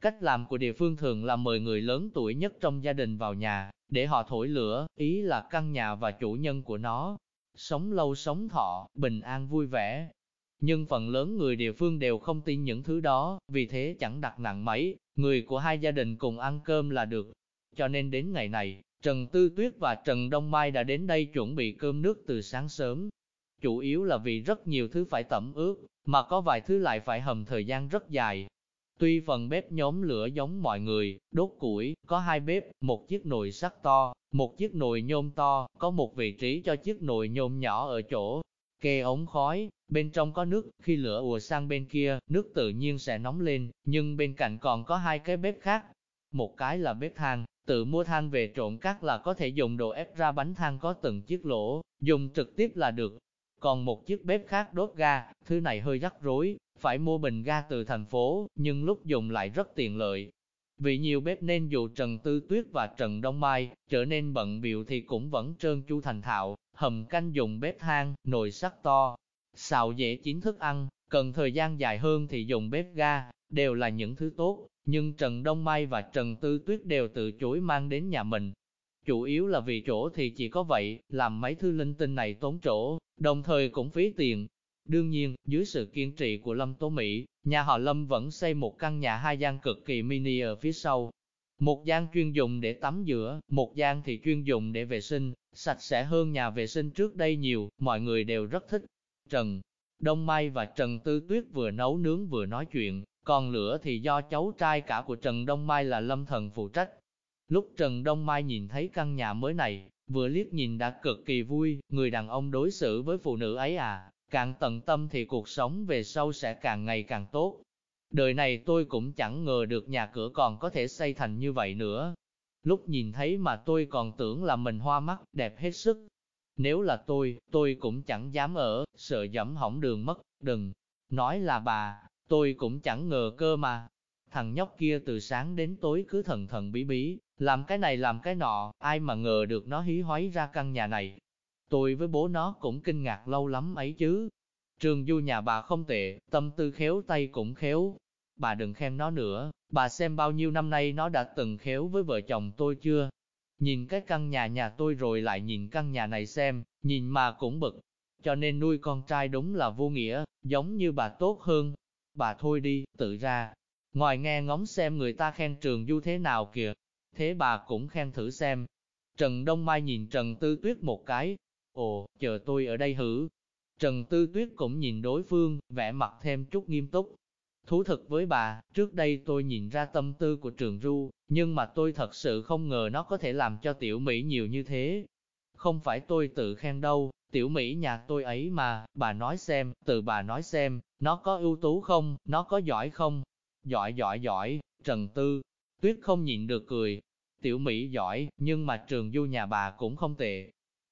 Cách làm của địa phương thường là mời người lớn tuổi nhất trong gia đình vào nhà, để họ thổi lửa, ý là căn nhà và chủ nhân của nó. Sống lâu sống thọ, bình an vui vẻ, nhưng phần lớn người địa phương đều không tin những thứ đó, vì thế chẳng đặt nặng mấy, người của hai gia đình cùng ăn cơm là được. Cho nên đến ngày này, Trần Tư Tuyết và Trần Đông Mai đã đến đây chuẩn bị cơm nước từ sáng sớm. Chủ yếu là vì rất nhiều thứ phải tẩm ướp, mà có vài thứ lại phải hầm thời gian rất dài. Tuy phần bếp nhóm lửa giống mọi người, đốt củi, có hai bếp, một chiếc nồi sắt to, một chiếc nồi nhôm to, có một vị trí cho chiếc nồi nhôm nhỏ ở chỗ kê ống khói, bên trong có nước, khi lửa ùa sang bên kia, nước tự nhiên sẽ nóng lên, nhưng bên cạnh còn có hai cái bếp khác. Một cái là bếp than, tự mua than về trộn cát là có thể dùng đồ ép ra bánh than có từng chiếc lỗ, dùng trực tiếp là được. Còn một chiếc bếp khác đốt ga, thứ này hơi rắc rối, phải mua bình ga từ thành phố, nhưng lúc dùng lại rất tiện lợi. Vì nhiều bếp nên dù Trần Tư Tuyết và Trần Đông Mai trở nên bận biểu thì cũng vẫn trơn chu thành thạo, hầm canh dùng bếp than, nồi sắt to, xào dễ chín thức ăn, cần thời gian dài hơn thì dùng bếp ga, đều là những thứ tốt, nhưng Trần Đông Mai và Trần Tư Tuyết đều từ chối mang đến nhà mình. Chủ yếu là vì chỗ thì chỉ có vậy, làm mấy thứ linh tinh này tốn chỗ, đồng thời cũng phí tiền. Đương nhiên, dưới sự kiên trì của Lâm Tố Mỹ, nhà họ Lâm vẫn xây một căn nhà hai gian cực kỳ mini ở phía sau. Một gian chuyên dùng để tắm rửa, một gian thì chuyên dùng để vệ sinh, sạch sẽ hơn nhà vệ sinh trước đây nhiều, mọi người đều rất thích. Trần Đông Mai và Trần Tư Tuyết vừa nấu nướng vừa nói chuyện, còn lửa thì do cháu trai cả của Trần Đông Mai là Lâm Thần phụ trách. Lúc Trần Đông Mai nhìn thấy căn nhà mới này, vừa liếc nhìn đã cực kỳ vui, người đàn ông đối xử với phụ nữ ấy à, càng tận tâm thì cuộc sống về sau sẽ càng ngày càng tốt. Đời này tôi cũng chẳng ngờ được nhà cửa còn có thể xây thành như vậy nữa. Lúc nhìn thấy mà tôi còn tưởng là mình hoa mắt, đẹp hết sức. Nếu là tôi, tôi cũng chẳng dám ở, sợ dẫm hỏng đường mất, đừng. Nói là bà, tôi cũng chẳng ngờ cơ mà. Thằng nhóc kia từ sáng đến tối cứ thần thần bí bí, làm cái này làm cái nọ, ai mà ngờ được nó hí hoáy ra căn nhà này. Tôi với bố nó cũng kinh ngạc lâu lắm ấy chứ. Trường du nhà bà không tệ, tâm tư khéo tay cũng khéo. Bà đừng khen nó nữa, bà xem bao nhiêu năm nay nó đã từng khéo với vợ chồng tôi chưa? Nhìn cái căn nhà nhà tôi rồi lại nhìn căn nhà này xem, nhìn mà cũng bực. Cho nên nuôi con trai đúng là vô nghĩa, giống như bà tốt hơn. Bà thôi đi, tự ra. Ngoài nghe ngóng xem người ta khen trường du thế nào kìa, thế bà cũng khen thử xem. Trần Đông Mai nhìn Trần Tư Tuyết một cái, ồ, chờ tôi ở đây hử. Trần Tư Tuyết cũng nhìn đối phương, vẻ mặt thêm chút nghiêm túc. Thú thực với bà, trước đây tôi nhìn ra tâm tư của Trường Du, nhưng mà tôi thật sự không ngờ nó có thể làm cho tiểu Mỹ nhiều như thế. Không phải tôi tự khen đâu, tiểu Mỹ nhà tôi ấy mà, bà nói xem, từ bà nói xem, nó có ưu tú không, nó có giỏi không? Giỏi giỏi giỏi, Trần Tư, Tuyết không nhịn được cười, Tiểu Mỹ giỏi, nhưng mà trường du nhà bà cũng không tệ.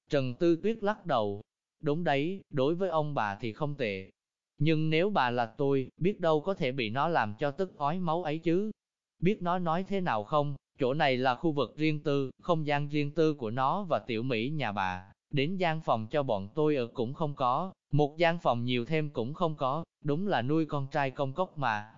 Trần Tư Tuyết lắc đầu. Đúng đấy, đối với ông bà thì không tệ. Nhưng nếu bà là tôi, biết đâu có thể bị nó làm cho tức ói máu ấy chứ. Biết nó nói thế nào không, chỗ này là khu vực riêng tư, không gian riêng tư của nó và tiểu Mỹ nhà bà. Đến gian phòng cho bọn tôi ở cũng không có, một gian phòng nhiều thêm cũng không có, đúng là nuôi con trai công cốc mà.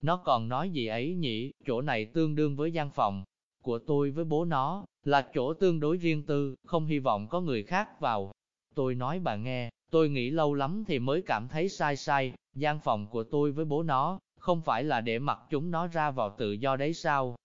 Nó còn nói gì ấy nhỉ, chỗ này tương đương với gian phòng, của tôi với bố nó, là chỗ tương đối riêng tư, không hy vọng có người khác vào. Tôi nói bà nghe, tôi nghĩ lâu lắm thì mới cảm thấy sai sai, gian phòng của tôi với bố nó, không phải là để mặc chúng nó ra vào tự do đấy sao?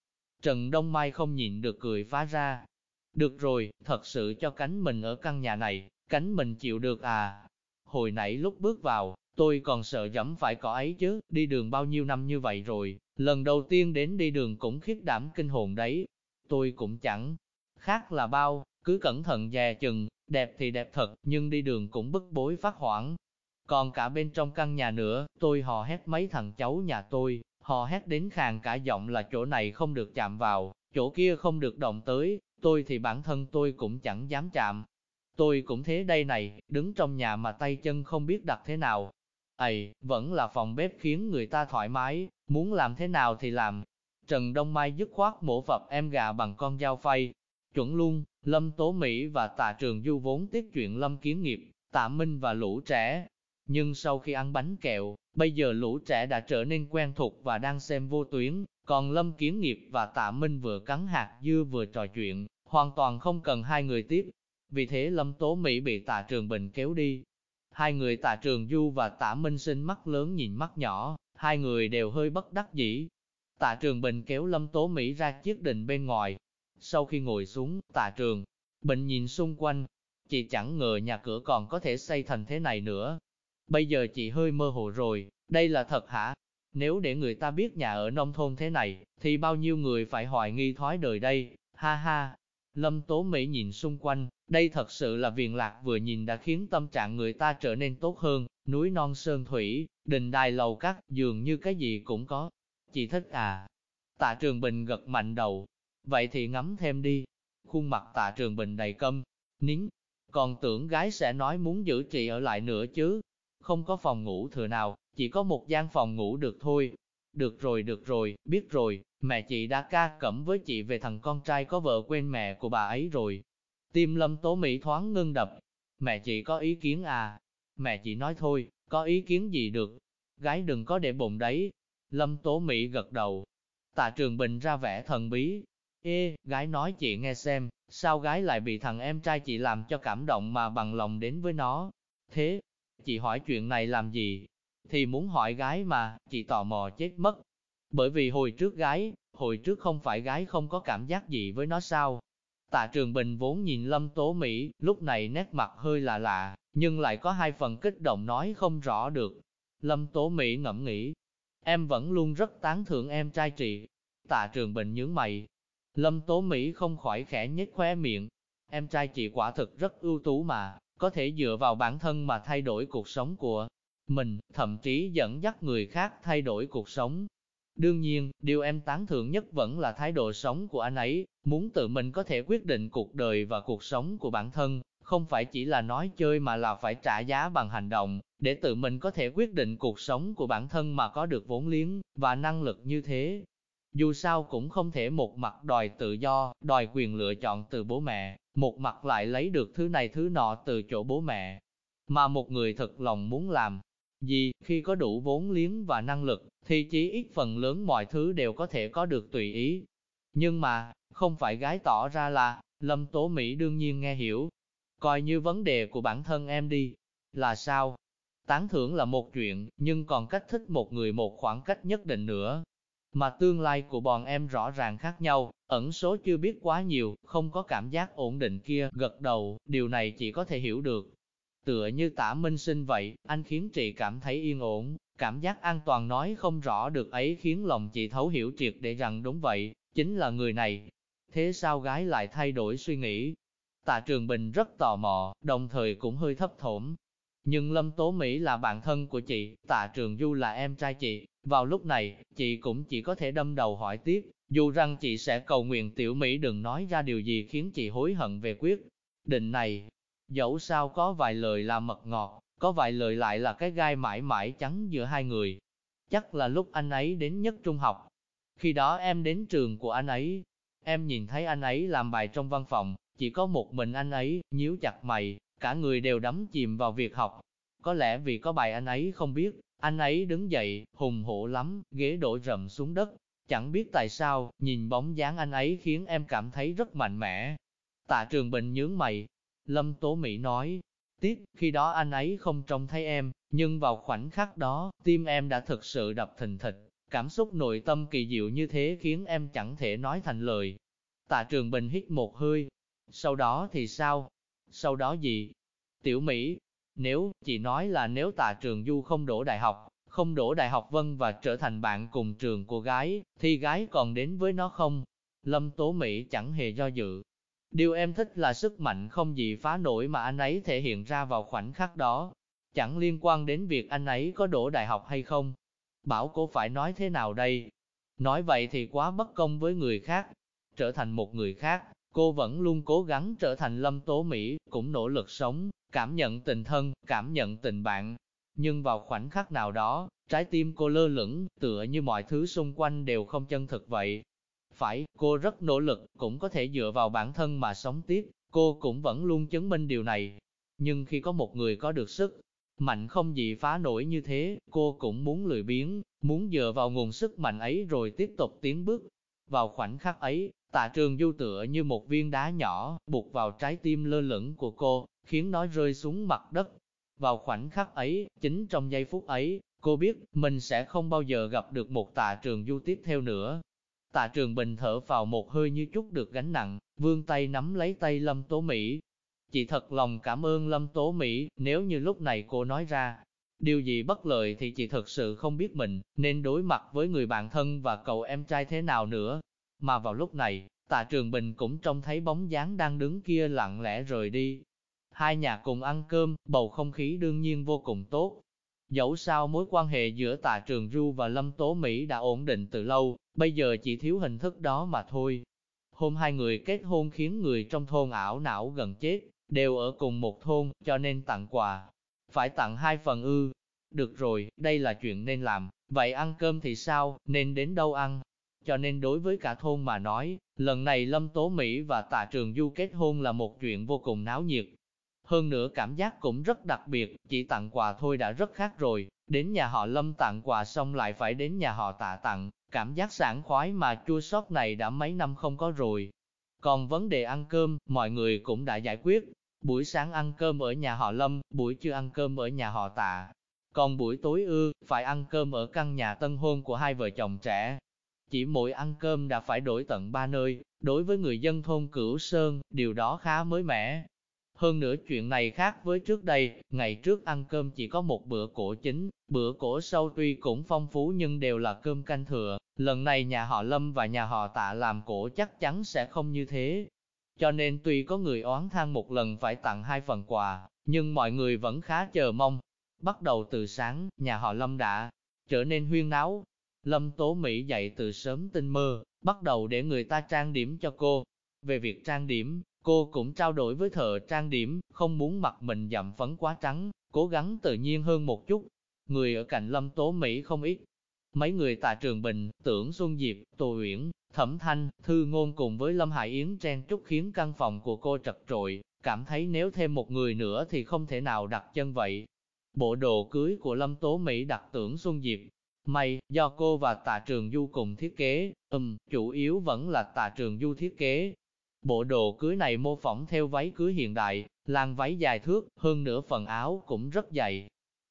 Trần Đông Mai không nhịn được cười phá ra. Được rồi, thật sự cho cánh mình ở căn nhà này, cánh mình chịu được à? Hồi nãy lúc bước vào, tôi còn sợ dẫm phải cỏ ấy chứ, đi đường bao nhiêu năm như vậy rồi, Lần đầu tiên đến đi đường cũng khiếp đảm kinh hồn đấy. Tôi cũng chẳng khác là bao, cứ cẩn thận dè chừng, đẹp thì đẹp thật, nhưng đi đường cũng bức bối phát hoảng. Còn cả bên trong căn nhà nữa, tôi hò hét mấy thằng cháu nhà tôi, hò hét đến khàn cả giọng là chỗ này không được chạm vào, chỗ kia không được động tới, tôi thì bản thân tôi cũng chẳng dám chạm. Tôi cũng thế đây này, đứng trong nhà mà tay chân không biết đặt thế nào, Ây, vẫn là phòng bếp khiến người ta thoải mái, muốn làm thế nào thì làm. Trần Đông Mai dứt khoát mổ vập em gà bằng con dao phay. Chuẩn luôn, Lâm Tố Mỹ và Tạ Trường Du vốn tiếc chuyện Lâm Kiến Nghiệp, Tạ Minh và lũ trẻ. Nhưng sau khi ăn bánh kẹo, bây giờ lũ trẻ đã trở nên quen thuộc và đang xem vô tuyến, còn Lâm Kiến Nghiệp và Tạ Minh vừa cắn hạt dưa vừa trò chuyện, hoàn toàn không cần hai người tiếp. Vì thế Lâm Tố Mỹ bị Tạ Trường Bình kéo đi, Hai người tạ trường du và tạ minh sinh mắt lớn nhìn mắt nhỏ, hai người đều hơi bất đắc dĩ. Tạ trường bình kéo lâm tố Mỹ ra chiếc đình bên ngoài. Sau khi ngồi xuống, tà trường, bình nhìn xung quanh. Chị chẳng ngờ nhà cửa còn có thể xây thành thế này nữa. Bây giờ chị hơi mơ hồ rồi, đây là thật hả? Nếu để người ta biết nhà ở nông thôn thế này, thì bao nhiêu người phải hoài nghi thói đời đây, ha ha. Lâm Tố Mỹ nhìn xung quanh, đây thật sự là viền lạc vừa nhìn đã khiến tâm trạng người ta trở nên tốt hơn, núi non sơn thủy, đình đài lầu cắt, dường như cái gì cũng có. Chị thích à? Tạ Trường Bình gật mạnh đầu. Vậy thì ngắm thêm đi. Khuôn mặt Tạ Trường Bình đầy câm, nín. Còn tưởng gái sẽ nói muốn giữ chị ở lại nữa chứ. Không có phòng ngủ thừa nào, chỉ có một gian phòng ngủ được thôi. Được rồi, được rồi, biết rồi, mẹ chị đã ca cẩm với chị về thằng con trai có vợ quên mẹ của bà ấy rồi, Tim lâm tố Mỹ thoáng ngưng đập. Mẹ chị có ý kiến à? Mẹ chị nói thôi, có ý kiến gì được? Gái đừng có để bụng đấy. Lâm tố Mỹ gật đầu. Tạ trường bình ra vẻ thần bí. Ê, gái nói chị nghe xem, sao gái lại bị thằng em trai chị làm cho cảm động mà bằng lòng đến với nó? Thế, chị hỏi chuyện này làm gì? Thì muốn hỏi gái mà, chị tò mò chết mất. Bởi vì hồi trước gái, hồi trước không phải gái không có cảm giác gì với nó sao? Tạ Trường Bình vốn nhìn Lâm Tố Mỹ, lúc này nét mặt hơi lạ lạ, nhưng lại có hai phần kích động nói không rõ được. Lâm Tố Mỹ ngẫm nghĩ, em vẫn luôn rất tán thưởng em trai chị. Tạ Trường Bình nhướng mày. Lâm Tố Mỹ không khỏi khẽ nhếch khóe miệng. em trai chị quả thực rất ưu tú mà, có thể dựa vào bản thân mà thay đổi cuộc sống của mình, thậm chí dẫn dắt người khác thay đổi cuộc sống. Đương nhiên, điều em tán thưởng nhất vẫn là thái độ sống của anh ấy, muốn tự mình có thể quyết định cuộc đời và cuộc sống của bản thân, không phải chỉ là nói chơi mà là phải trả giá bằng hành động, để tự mình có thể quyết định cuộc sống của bản thân mà có được vốn liếng và năng lực như thế. Dù sao cũng không thể một mặt đòi tự do, đòi quyền lựa chọn từ bố mẹ, một mặt lại lấy được thứ này thứ nọ từ chỗ bố mẹ. Mà một người thật lòng muốn làm gì, khi có đủ vốn liếng và năng lực, thì chỉ ít phần lớn mọi thứ đều có thể có được tùy ý. Nhưng mà, không phải gái tỏ ra là, Lâm Tố Mỹ đương nhiên nghe hiểu. Coi như vấn đề của bản thân em đi. Là sao? Tán thưởng là một chuyện, nhưng còn cách thích một người một khoảng cách nhất định nữa. Mà tương lai của bọn em rõ ràng khác nhau, ẩn số chưa biết quá nhiều, không có cảm giác ổn định kia, gật đầu, điều này chỉ có thể hiểu được. Tựa như tả minh sinh vậy, anh khiến chị cảm thấy yên ổn, cảm giác an toàn nói không rõ được ấy khiến lòng chị thấu hiểu triệt để rằng đúng vậy, chính là người này. Thế sao gái lại thay đổi suy nghĩ? Tạ Trường Bình rất tò mò, đồng thời cũng hơi thấp thổm. Nhưng Lâm Tố Mỹ là bạn thân của chị, Tạ Trường Du là em trai chị, vào lúc này, chị cũng chỉ có thể đâm đầu hỏi tiếp, dù rằng chị sẽ cầu nguyện Tiểu Mỹ đừng nói ra điều gì khiến chị hối hận về quyết định này. Dẫu sao có vài lời là mật ngọt, có vài lời lại là cái gai mãi mãi trắng giữa hai người. Chắc là lúc anh ấy đến nhất trung học. Khi đó em đến trường của anh ấy, em nhìn thấy anh ấy làm bài trong văn phòng, chỉ có một mình anh ấy, nhíu chặt mày, cả người đều đắm chìm vào việc học. Có lẽ vì có bài anh ấy không biết, anh ấy đứng dậy, hùng hổ lắm, ghế đổ rầm xuống đất. Chẳng biết tại sao, nhìn bóng dáng anh ấy khiến em cảm thấy rất mạnh mẽ. Tạ Trường Bình nhướng mày. Lâm Tố Mỹ nói, tiếc, khi đó anh ấy không trông thấy em, nhưng vào khoảnh khắc đó, tim em đã thực sự đập thình thịch. Cảm xúc nội tâm kỳ diệu như thế khiến em chẳng thể nói thành lời. Tạ Trường Bình hít một hơi. Sau đó thì sao? Sau đó gì? Tiểu Mỹ, nếu, chị nói là nếu tạ trường du không đổ đại học, không đổ đại học vân và trở thành bạn cùng trường của gái, thì gái còn đến với nó không? Lâm Tố Mỹ chẳng hề do dự. Điều em thích là sức mạnh không gì phá nổi mà anh ấy thể hiện ra vào khoảnh khắc đó. Chẳng liên quan đến việc anh ấy có đổ đại học hay không. Bảo cô phải nói thế nào đây? Nói vậy thì quá bất công với người khác. Trở thành một người khác, cô vẫn luôn cố gắng trở thành Lâm Tố Mỹ, cũng nỗ lực sống, cảm nhận tình thân, cảm nhận tình bạn. Nhưng vào khoảnh khắc nào đó, trái tim cô lơ lửng, tựa như mọi thứ xung quanh đều không chân thực vậy. Phải, cô rất nỗ lực, cũng có thể dựa vào bản thân mà sống tiếp, cô cũng vẫn luôn chứng minh điều này. Nhưng khi có một người có được sức, mạnh không gì phá nổi như thế, cô cũng muốn lười biếng, muốn dựa vào nguồn sức mạnh ấy rồi tiếp tục tiến bước. Vào khoảnh khắc ấy, tạ trường du tựa như một viên đá nhỏ, buộc vào trái tim lơ lửng của cô, khiến nó rơi xuống mặt đất. Vào khoảnh khắc ấy, chính trong giây phút ấy, cô biết mình sẽ không bao giờ gặp được một tạ trường du tiếp theo nữa. Tạ trường bình thở vào một hơi như chút được gánh nặng, vươn tay nắm lấy tay Lâm Tố Mỹ. Chị thật lòng cảm ơn Lâm Tố Mỹ, nếu như lúc này cô nói ra, điều gì bất lợi thì chị thật sự không biết mình, nên đối mặt với người bạn thân và cậu em trai thế nào nữa. Mà vào lúc này, tạ trường bình cũng trông thấy bóng dáng đang đứng kia lặng lẽ rời đi, Hai nhà cùng ăn cơm, bầu không khí đương nhiên vô cùng tốt. Dẫu sao mối quan hệ giữa Tạ Trường Du và Lâm Tố Mỹ đã ổn định từ lâu, bây giờ chỉ thiếu hình thức đó mà thôi. Hôm hai người kết hôn khiến người trong thôn ảo não gần chết, đều ở cùng một thôn, cho nên tặng quà. Phải tặng hai phần ư. Được rồi, đây là chuyện nên làm, vậy ăn cơm thì sao, nên đến đâu ăn? Cho nên đối với cả thôn mà nói, lần này Lâm Tố Mỹ và Tạ Trường Du kết hôn là một chuyện vô cùng náo nhiệt, hơn nữa cảm giác cũng rất đặc biệt, chỉ tặng quà thôi đã rất khác rồi, đến nhà họ Lâm tặng quà xong lại phải đến nhà họ tạ tặng, cảm giác sảng khoái mà chua xót này đã mấy năm không có rồi. Còn vấn đề ăn cơm, mọi người cũng đã giải quyết. Buổi sáng ăn cơm ở nhà họ Lâm, buổi trưa ăn cơm ở nhà họ Tạ. Còn buổi tối ư, phải ăn cơm ở căn nhà tân hôn của hai vợ chồng trẻ. Chỉ mỗi ăn cơm đã phải đổi tận ba nơi, đối với người dân thôn Cửu Sơn, điều đó khá mới mẻ, hơn nữa chuyện này khác với trước đây, ngày trước ăn cơm chỉ có một bữa cổ chính, bữa cổ sau tuy cũng phong phú nhưng đều là cơm canh thừa, lần này nhà họ Lâm và nhà họ Tạ làm cổ chắc chắn sẽ không như thế cho nên tuy có người oán than một lần phải tặng hai phần quà, nhưng mọi người vẫn khá chờ mong. Bắt đầu từ sáng, nhà họ Lâm đã trở nên huyên náo. Lâm Tố Mỹ dậy từ sớm tinh mơ, bắt đầu để người ta trang điểm cho cô. Về việc trang điểm, cô cũng trao đổi với thợ trang điểm, không muốn mặt mình dặm phấn quá trắng, cố gắng tự nhiên hơn một chút. Người ở cạnh Lâm Tố Mỹ không ít. Mấy người tại Trường Bình, Tưởng Xuân Diệp, Tô Uyển, Thẩm Thanh, Thư Ngôn cùng với Lâm Hải Yến chen trúc khiến căn phòng của cô trật trội, cảm thấy nếu thêm một người nữa thì không thể nào đặt chân vậy. Bộ đồ cưới của Lâm Tố Mỹ đặt Tưởng Xuân Diệp, may, do cô và Tạ Trường Du cùng thiết kế, ừm, chủ yếu vẫn là Tạ Trường Du thiết kế. Bộ đồ cưới này mô phỏng theo váy cưới hiện đại, làn váy dài thước, hơn nửa phần áo cũng rất dày.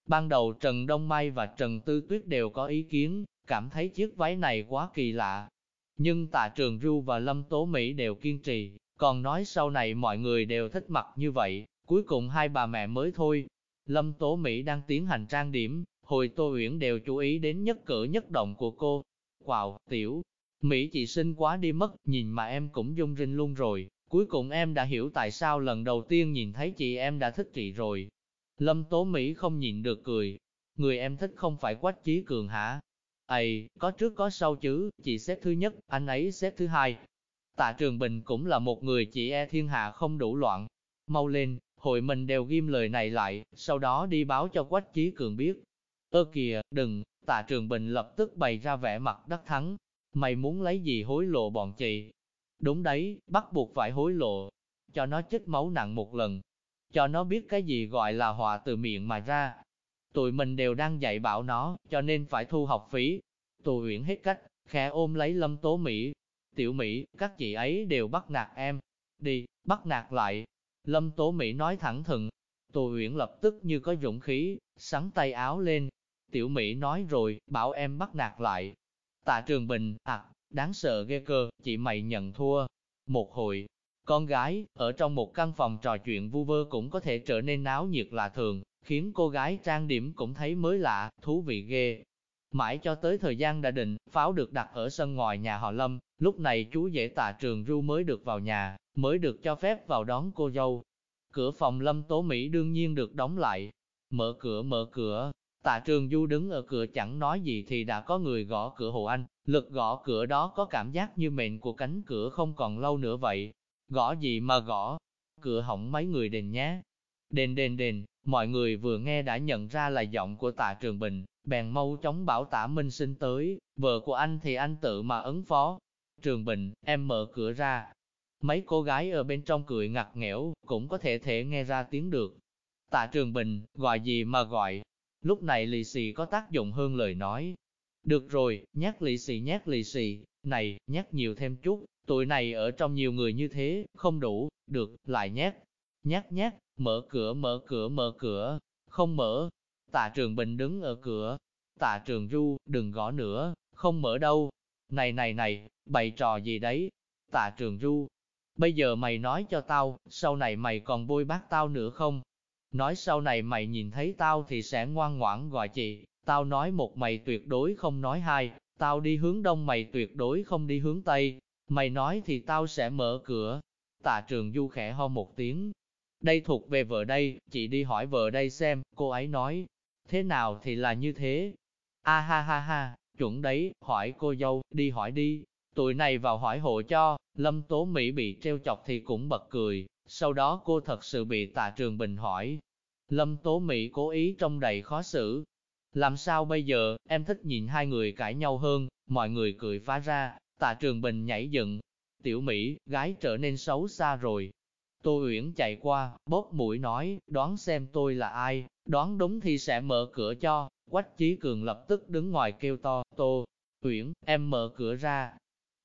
Ban đầu Trần Đông Mai và Trần Tư Tuyết đều có ý kiến, cảm thấy chiếc váy này quá kỳ lạ. Nhưng Tạ Trường Du và Lâm Tố Mỹ đều kiên trì, còn nói sau này mọi người đều thích mặc như vậy, cuối cùng hai bà mẹ mới thôi. Lâm Tố Mỹ đang tiến hành trang điểm, hồi Tô Uyển đều chú ý đến nhất cử nhất động của cô. Wow, tiểu, Mỹ chị xinh quá đi mất, nhìn mà em cũng dung rinh luôn rồi, cuối cùng em đã hiểu tại sao lần đầu tiên nhìn thấy chị em đã thích chị rồi. Lâm Tố Mỹ không nhịn được cười, người em thích không phải Quách Chí Cường hả? Ây, có trước có sau chứ, chị xếp thứ nhất, anh ấy xếp thứ hai. Tạ Trường Bình cũng là một người chị e thiên hạ không đủ loạn. Mau lên, hội mình đều ghim lời này lại, sau đó đi báo cho Quách Chí Cường biết. Ơ kìa, đừng, Tạ Trường Bình lập tức bày ra vẻ mặt đắc thắng. Mày muốn lấy gì hối lộ bọn chị? Đúng đấy, bắt buộc phải hối lộ. Cho nó chết máu nặng một lần. Cho nó biết cái gì gọi là họa từ miệng mà ra. Tụi mình đều đang dạy bảo nó, cho nên phải thu học phí. Tù Uyển hết cách, khẽ ôm lấy Lâm Tố Mỹ. Tiểu Mỹ, các chị ấy đều bắt nạt em. Đi, bắt nạt lại. Lâm Tố Mỹ nói thẳng thừng. Tù Uyển lập tức như có dũng khí, sắn tay áo lên. Tiểu Mỹ nói rồi, bảo em bắt nạt lại. Tạ Trường Bình, à, đáng sợ ghê cơ, chị mày nhận thua. Một hồi, con gái, ở trong một căn phòng trò chuyện vu vơ cũng có thể trở nên náo nhiệt lạ thường, khiến cô gái trang điểm cũng thấy mới lạ, thú vị ghê. Mãi cho tới thời gian đã định, pháo được đặt ở sân ngoài nhà họ Lâm, lúc này chú dễ tà trường ru mới được vào nhà, mới được cho phép vào đón cô dâu. Cửa phòng Lâm Tố Mỹ đương nhiên được đóng lại. Mở cửa mở cửa, tạ trường du đứng ở cửa chẳng nói gì thì đã có người gõ cửa hộ anh, lực gõ cửa đó có cảm giác như mệnh của cánh cửa không còn lâu nữa vậy. Gõ gì mà gõ, cửa hỏng mấy người đền nhé. Đền đền đền, Mọi người vừa nghe đã nhận ra là giọng của tạ Trường Bình, bèn mau chóng bảo tạ Minh Sinh tới, vợ của anh thì anh tự mà ứng phó. Trường Bình, em mở cửa ra. Mấy cô gái ở bên trong cười ngặt nghẽo, cũng có thể thể nghe ra tiếng được. Tạ Trường Bình, gọi gì mà gọi. Lúc này lì xì có tác dụng hơn lời nói. Được rồi, nhắc lì xì nhắc lì xì, này, nhắc nhiều thêm chút, tụi này ở trong nhiều người như thế, không đủ, được, lại nhắc. Nhắc nhắc, Mở cửa mở cửa mở cửa, không mở. Tạ trường bình đứng ở cửa. Tạ trường Du đừng gõ nữa, không mở đâu. Này này này, bày trò gì đấy? Tạ trường Du bây giờ mày nói cho tao, sau này mày còn bôi bác tao nữa không? Nói sau này mày nhìn thấy tao thì sẽ ngoan ngoãn gọi chị, tao nói một mày tuyệt đối không nói hai, tao đi hướng đông mày tuyệt đối không đi hướng tây, mày nói thì tao sẽ mở cửa. Tạ trường du khẽ ho một tiếng, đây thuộc về vợ đây, chị đi hỏi vợ đây xem, cô ấy nói, thế nào thì là như thế. A ha ha ha, chuẩn đấy, hỏi cô dâu, đi hỏi đi. Tụi này vào hỏi hộ cho, Lâm Tố Mỹ bị treo chọc thì cũng bật cười, sau đó cô thật sự bị tạ trường bình hỏi. Lâm Tố Mỹ cố ý trong đầy khó xử. Làm sao bây giờ, em thích nhìn hai người cãi nhau hơn, mọi người cười phá ra, tạ trường bình nhảy dựng. Tiểu Mỹ, gái trở nên xấu xa rồi, Tô Uyển chạy qua, bóp mũi nói, đoán xem tôi là ai, đoán đúng thì sẽ mở cửa cho. Quách Chí Cường lập tức đứng ngoài kêu to, Tô Uyển, em mở cửa ra.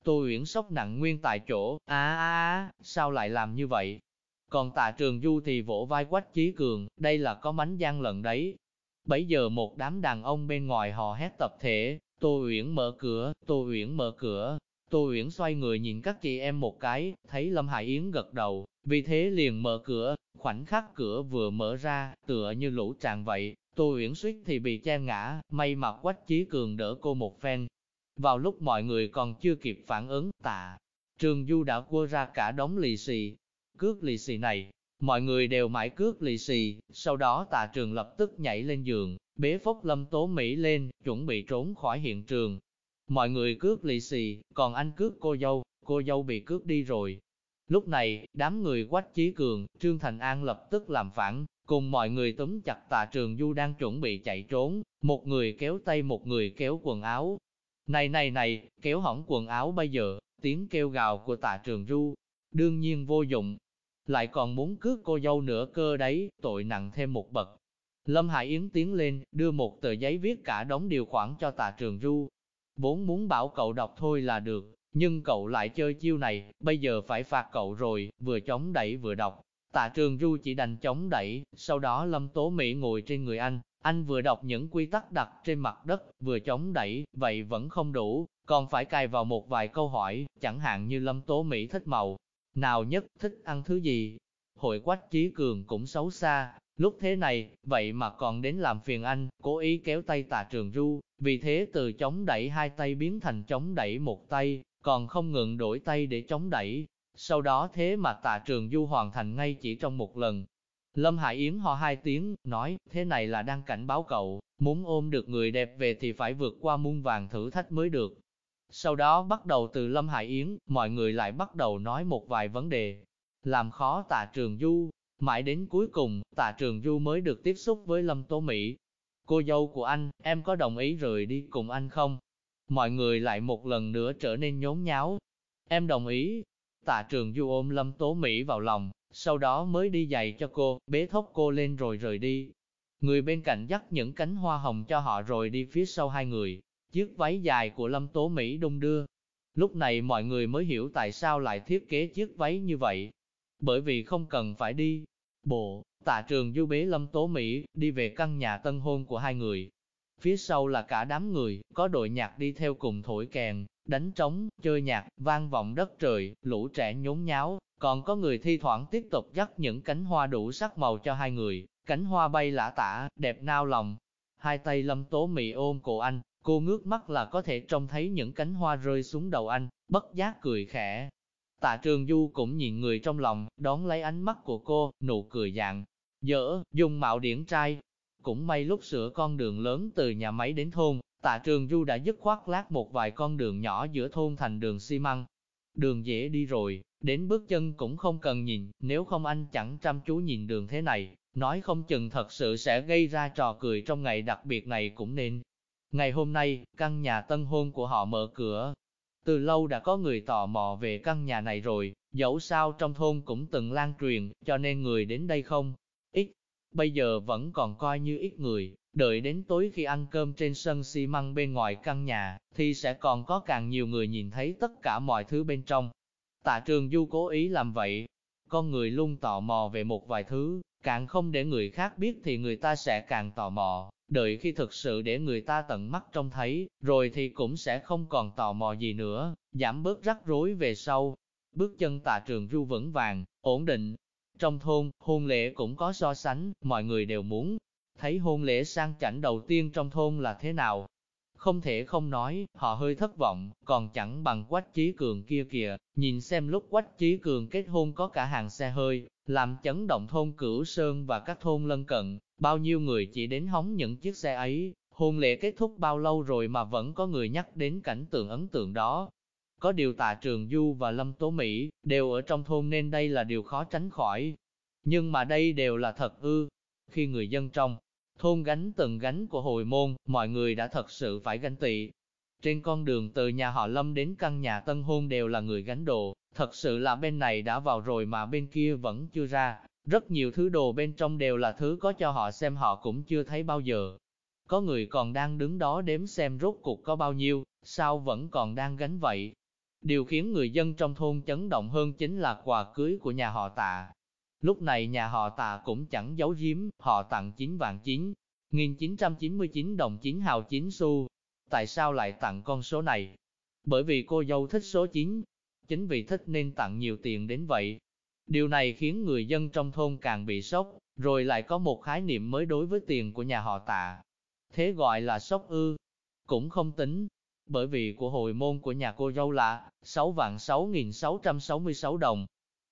Tô Uyển sốc nặng nguyên tại chỗ, á á á, sao lại làm như vậy? Còn tạ trường du thì vỗ vai Quách Chí Cường, đây là có mánh gian lận đấy. Bấy giờ một đám đàn ông bên ngoài hò hét tập thể, Tô Uyển mở cửa, Tô Uyển mở cửa, Tô Uyển xoay người nhìn các chị em một cái, thấy Lâm Hải Yến gật đầu, vì thế liền mở cửa, khoảnh khắc cửa vừa mở ra, tựa như lũ tràn vậy, Tô Uyển suýt thì bị che ngã, may mà Quách Chí Cường đỡ cô một phen. Vào lúc mọi người còn chưa kịp phản ứng, tạ, Trường Du đã cua ra cả đống lì xì. Cước lì xì này, mọi người đều mãi cước lì xì, sau đó tạ trường lập tức nhảy lên giường, bế phốc lâm tố Mỹ lên, chuẩn bị trốn khỏi hiện trường. Mọi người cướp lì xì, còn anh cướp cô dâu, cô dâu bị cướp đi rồi. Lúc này, đám người quách chí cường, Trương Thành An lập tức làm phản, cùng mọi người túm chặt tà trường du đang chuẩn bị chạy trốn, một người kéo tay một người kéo quần áo. Này này này, kéo hỏng quần áo bây giờ, tiếng kêu gào của tà trường du, đương nhiên vô dụng, lại còn muốn cướp cô dâu nữa cơ đấy, tội nặng thêm một bậc. Lâm Hải Yến tiến lên, đưa một tờ giấy viết cả đống điều khoản cho tà trường du. Vốn muốn bảo cậu đọc thôi là được, nhưng cậu lại chơi chiêu này, bây giờ phải phạt cậu rồi, vừa chống đẩy vừa đọc. Tạ trường du chỉ đành chống đẩy, sau đó Lâm Tố Mỹ ngồi trên người anh, anh vừa đọc những quy tắc đặt trên mặt đất, vừa chống đẩy, vậy vẫn không đủ, còn phải cài vào một vài câu hỏi, chẳng hạn như Lâm Tố Mỹ thích màu, nào nhất thích ăn thứ gì. Hội quách trí cường cũng xấu xa, lúc thế này, vậy mà còn đến làm phiền anh, cố ý kéo tay tạ trường du, vì thế từ chống đẩy hai tay biến thành chống đẩy một tay, còn không ngừng đổi tay để chống đẩy. Sau đó thế mà tạ trường du hoàn thành ngay chỉ trong một lần. Lâm Hải Yến ho hai tiếng, nói, thế này là đang cảnh báo cậu, muốn ôm được người đẹp về thì phải vượt qua muôn vàng thử thách mới được. Sau đó bắt đầu từ Lâm Hải Yến, mọi người lại bắt đầu nói một vài vấn đề, làm khó tạ trường du. Mãi đến cuối cùng, tạ trường du mới được tiếp xúc với Lâm Tố Mỹ. Cô dâu của anh, em có đồng ý rời đi cùng anh không? mọi người lại một lần nữa trở nên nhốn nháo. Em đồng ý. Tạ trường du ôm Lâm Tố Mỹ vào lòng, sau đó mới đi giày cho cô, bế thốc cô lên rồi rời đi. Người bên cạnh dắt những cánh hoa hồng cho họ rồi đi phía sau hai người. Chiếc váy dài của Lâm Tố Mỹ đung đưa. Lúc này mọi người mới hiểu tại sao lại thiết kế chiếc váy như vậy. Bởi vì không cần phải đi. Bộ, tạ trường du bế Lâm Tố Mỹ, đi về căn nhà tân hôn của hai người, Phía sau là cả đám người, có đội nhạc đi theo cùng thổi kèn, đánh trống, chơi nhạc, vang vọng đất trời, lũ trẻ nhốn nháo, còn có người thi thoảng tiếp tục dắt những cánh hoa đủ sắc màu cho hai người, cánh hoa bay lả tả, đẹp nao lòng. Hai tay lâm tố mị ôm cổ anh, cô ngước mắt là có thể trông thấy những cánh hoa rơi xuống đầu anh, bất giác cười khẽ. Tạ trường du cũng nhìn người trong lòng, đón lấy ánh mắt của cô, nụ cười dạng, dỡ dùng mạo điển trai, cũng may lúc sửa con đường lớn từ nhà máy đến thôn, tạ trường du đã dứt khoát lát một vài con đường nhỏ giữa thôn thành đường xi măng. Đường dễ đi rồi, đến bước chân cũng không cần nhìn, nếu không anh chẳng chăm chú nhìn đường thế này, nói không chừng thật sự sẽ gây ra trò cười trong ngày đặc biệt này cũng nên. Ngày hôm nay, căn nhà tân hôn của họ mở cửa. Từ lâu đã có người tò mò về căn nhà này rồi, dẫu sao trong thôn cũng từng lan truyền, cho nên người đến đây không? Ít. Bây giờ vẫn còn coi như ít người, đợi đến tối khi ăn cơm trên sân xi măng bên ngoài căn nhà, thì sẽ còn có càng nhiều người nhìn thấy tất cả mọi thứ bên trong. Tạ trường du cố ý làm vậy, con người luôn tò mò về một vài thứ, càng không để người khác biết thì người ta sẽ càng tò mò, đợi khi thực sự để người ta tận mắt trông thấy, rồi thì cũng sẽ không còn tò mò gì nữa, giảm bớt rắc rối về sau. Bước chân tà trường du vững vàng, ổn định, trong thôn, hôn lễ cũng có so sánh, mọi người đều muốn thấy hôn lễ sang chảnh đầu tiên trong thôn là thế nào. Không thể không nói, họ hơi thất vọng, còn chẳng bằng quách trí cường kia kìa, nhìn xem lúc quách trí cường kết hôn có cả hàng xe hơi, làm chấn động thôn Cửu Sơn và các thôn lân cận, bao nhiêu người chỉ đến hóng những chiếc xe ấy, hôn lễ kết thúc bao lâu rồi mà vẫn có người nhắc đến cảnh tượng ấn tượng đó, có điều tạ trường Du và Lâm Tố Mỹ, đều ở trong thôn nên đây là điều khó tránh khỏi. Nhưng mà đây đều là thật ư. Khi người dân trong thôn gánh từng gánh của hồi môn, mọi người đã thật sự phải gánh tị. Trên con đường từ nhà họ Lâm đến căn nhà tân hôn đều là người gánh đồ, thật sự là bên này đã vào rồi mà bên kia vẫn chưa ra. Rất nhiều thứ đồ bên trong đều là thứ có cho họ xem họ cũng chưa thấy bao giờ. Có người còn đang đứng đó đếm xem rốt cuộc có bao nhiêu, sao vẫn còn đang gánh vậy. Điều khiến người dân trong thôn chấn động hơn chính là quà cưới của nhà họ tạ. Lúc này nhà họ tạ cũng chẳng giấu giếm, họ tặng 9 vạn 9, 1999 đồng 9 hào 9 xu. Tại sao lại tặng con số này? Bởi vì cô dâu thích số 9. Chính vì thích nên tặng nhiều tiền đến vậy. Điều này khiến người dân trong thôn càng bị sốc, rồi lại có một khái niệm mới đối với tiền của nhà họ tạ. Thế gọi là sốc ư. Cũng không tính, bởi vì của hồi môn của nhà cô dâu là 6 vạn 6.666 đồng.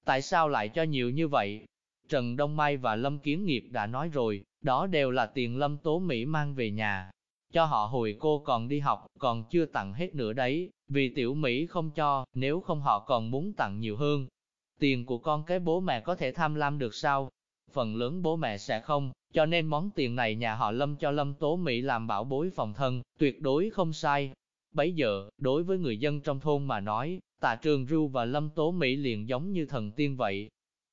Tại sao lại cho nhiều như vậy? Trần Đông Mai và Lâm Kiến Nghiệp đã nói rồi, đó đều là tiền Lâm Tố Mỹ mang về nhà. Cho họ hồi cô còn đi học, còn chưa tặng hết nữa đấy, vì tiểu Mỹ không cho, nếu không họ còn muốn tặng nhiều hơn. Tiền của con cái bố mẹ có thể tham lam được sao? Phần lớn bố mẹ sẽ không, cho nên món tiền này nhà họ Lâm cho Lâm Tố Mỹ làm bảo bối phòng thân, tuyệt đối không sai. Bấy giờ, đối với người dân trong thôn mà nói, tạ trường ru và Lâm Tố Mỹ liền giống như thần tiên vậy.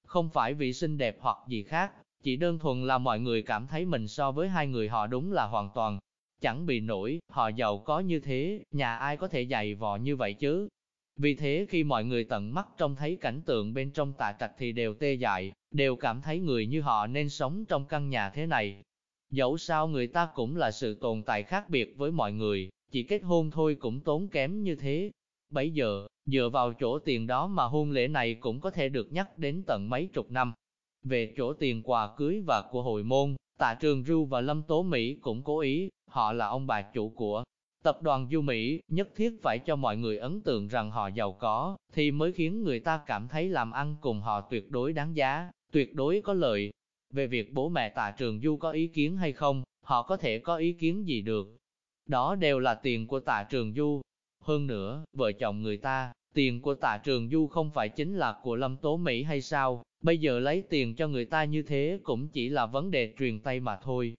Không phải vì xinh đẹp hoặc gì khác, chỉ đơn thuần là mọi người cảm thấy mình so với hai người họ đúng là hoàn toàn chẳng bị nổi, họ giàu có như thế, nhà ai có thể dày vò như vậy chứ. Vì thế khi mọi người tận mắt trông thấy cảnh tượng bên trong tạ trạch thì đều tê dại, đều cảm thấy người như họ nên sống trong căn nhà thế này. Dẫu sao người ta cũng là sự tồn tại khác biệt với mọi người, chỉ kết hôn thôi cũng tốn kém như thế. Bấy giờ, dựa vào chỗ tiền đó mà hôn lễ này cũng có thể được nhắc đến tận mấy chục năm. Về chỗ tiền quà cưới và của hồi môn, tạ trường ru và lâm tố Mỹ cũng cố ý, họ là ông bà chủ của Tập đoàn Du Mỹ nhất thiết phải cho mọi người ấn tượng rằng họ giàu có, thì mới khiến người ta cảm thấy làm ăn cùng họ tuyệt đối đáng giá, tuyệt đối có lợi. Về việc bố mẹ tạ trường Du có ý kiến hay không, họ có thể có ý kiến gì được. Đó đều là tiền của tạ trường Du. Hơn nữa, vợ chồng người ta, tiền của tạ trường Du không phải chính là của Lâm Tố Mỹ hay sao, bây giờ lấy tiền cho người ta như thế cũng chỉ là vấn đề truyền tay mà thôi.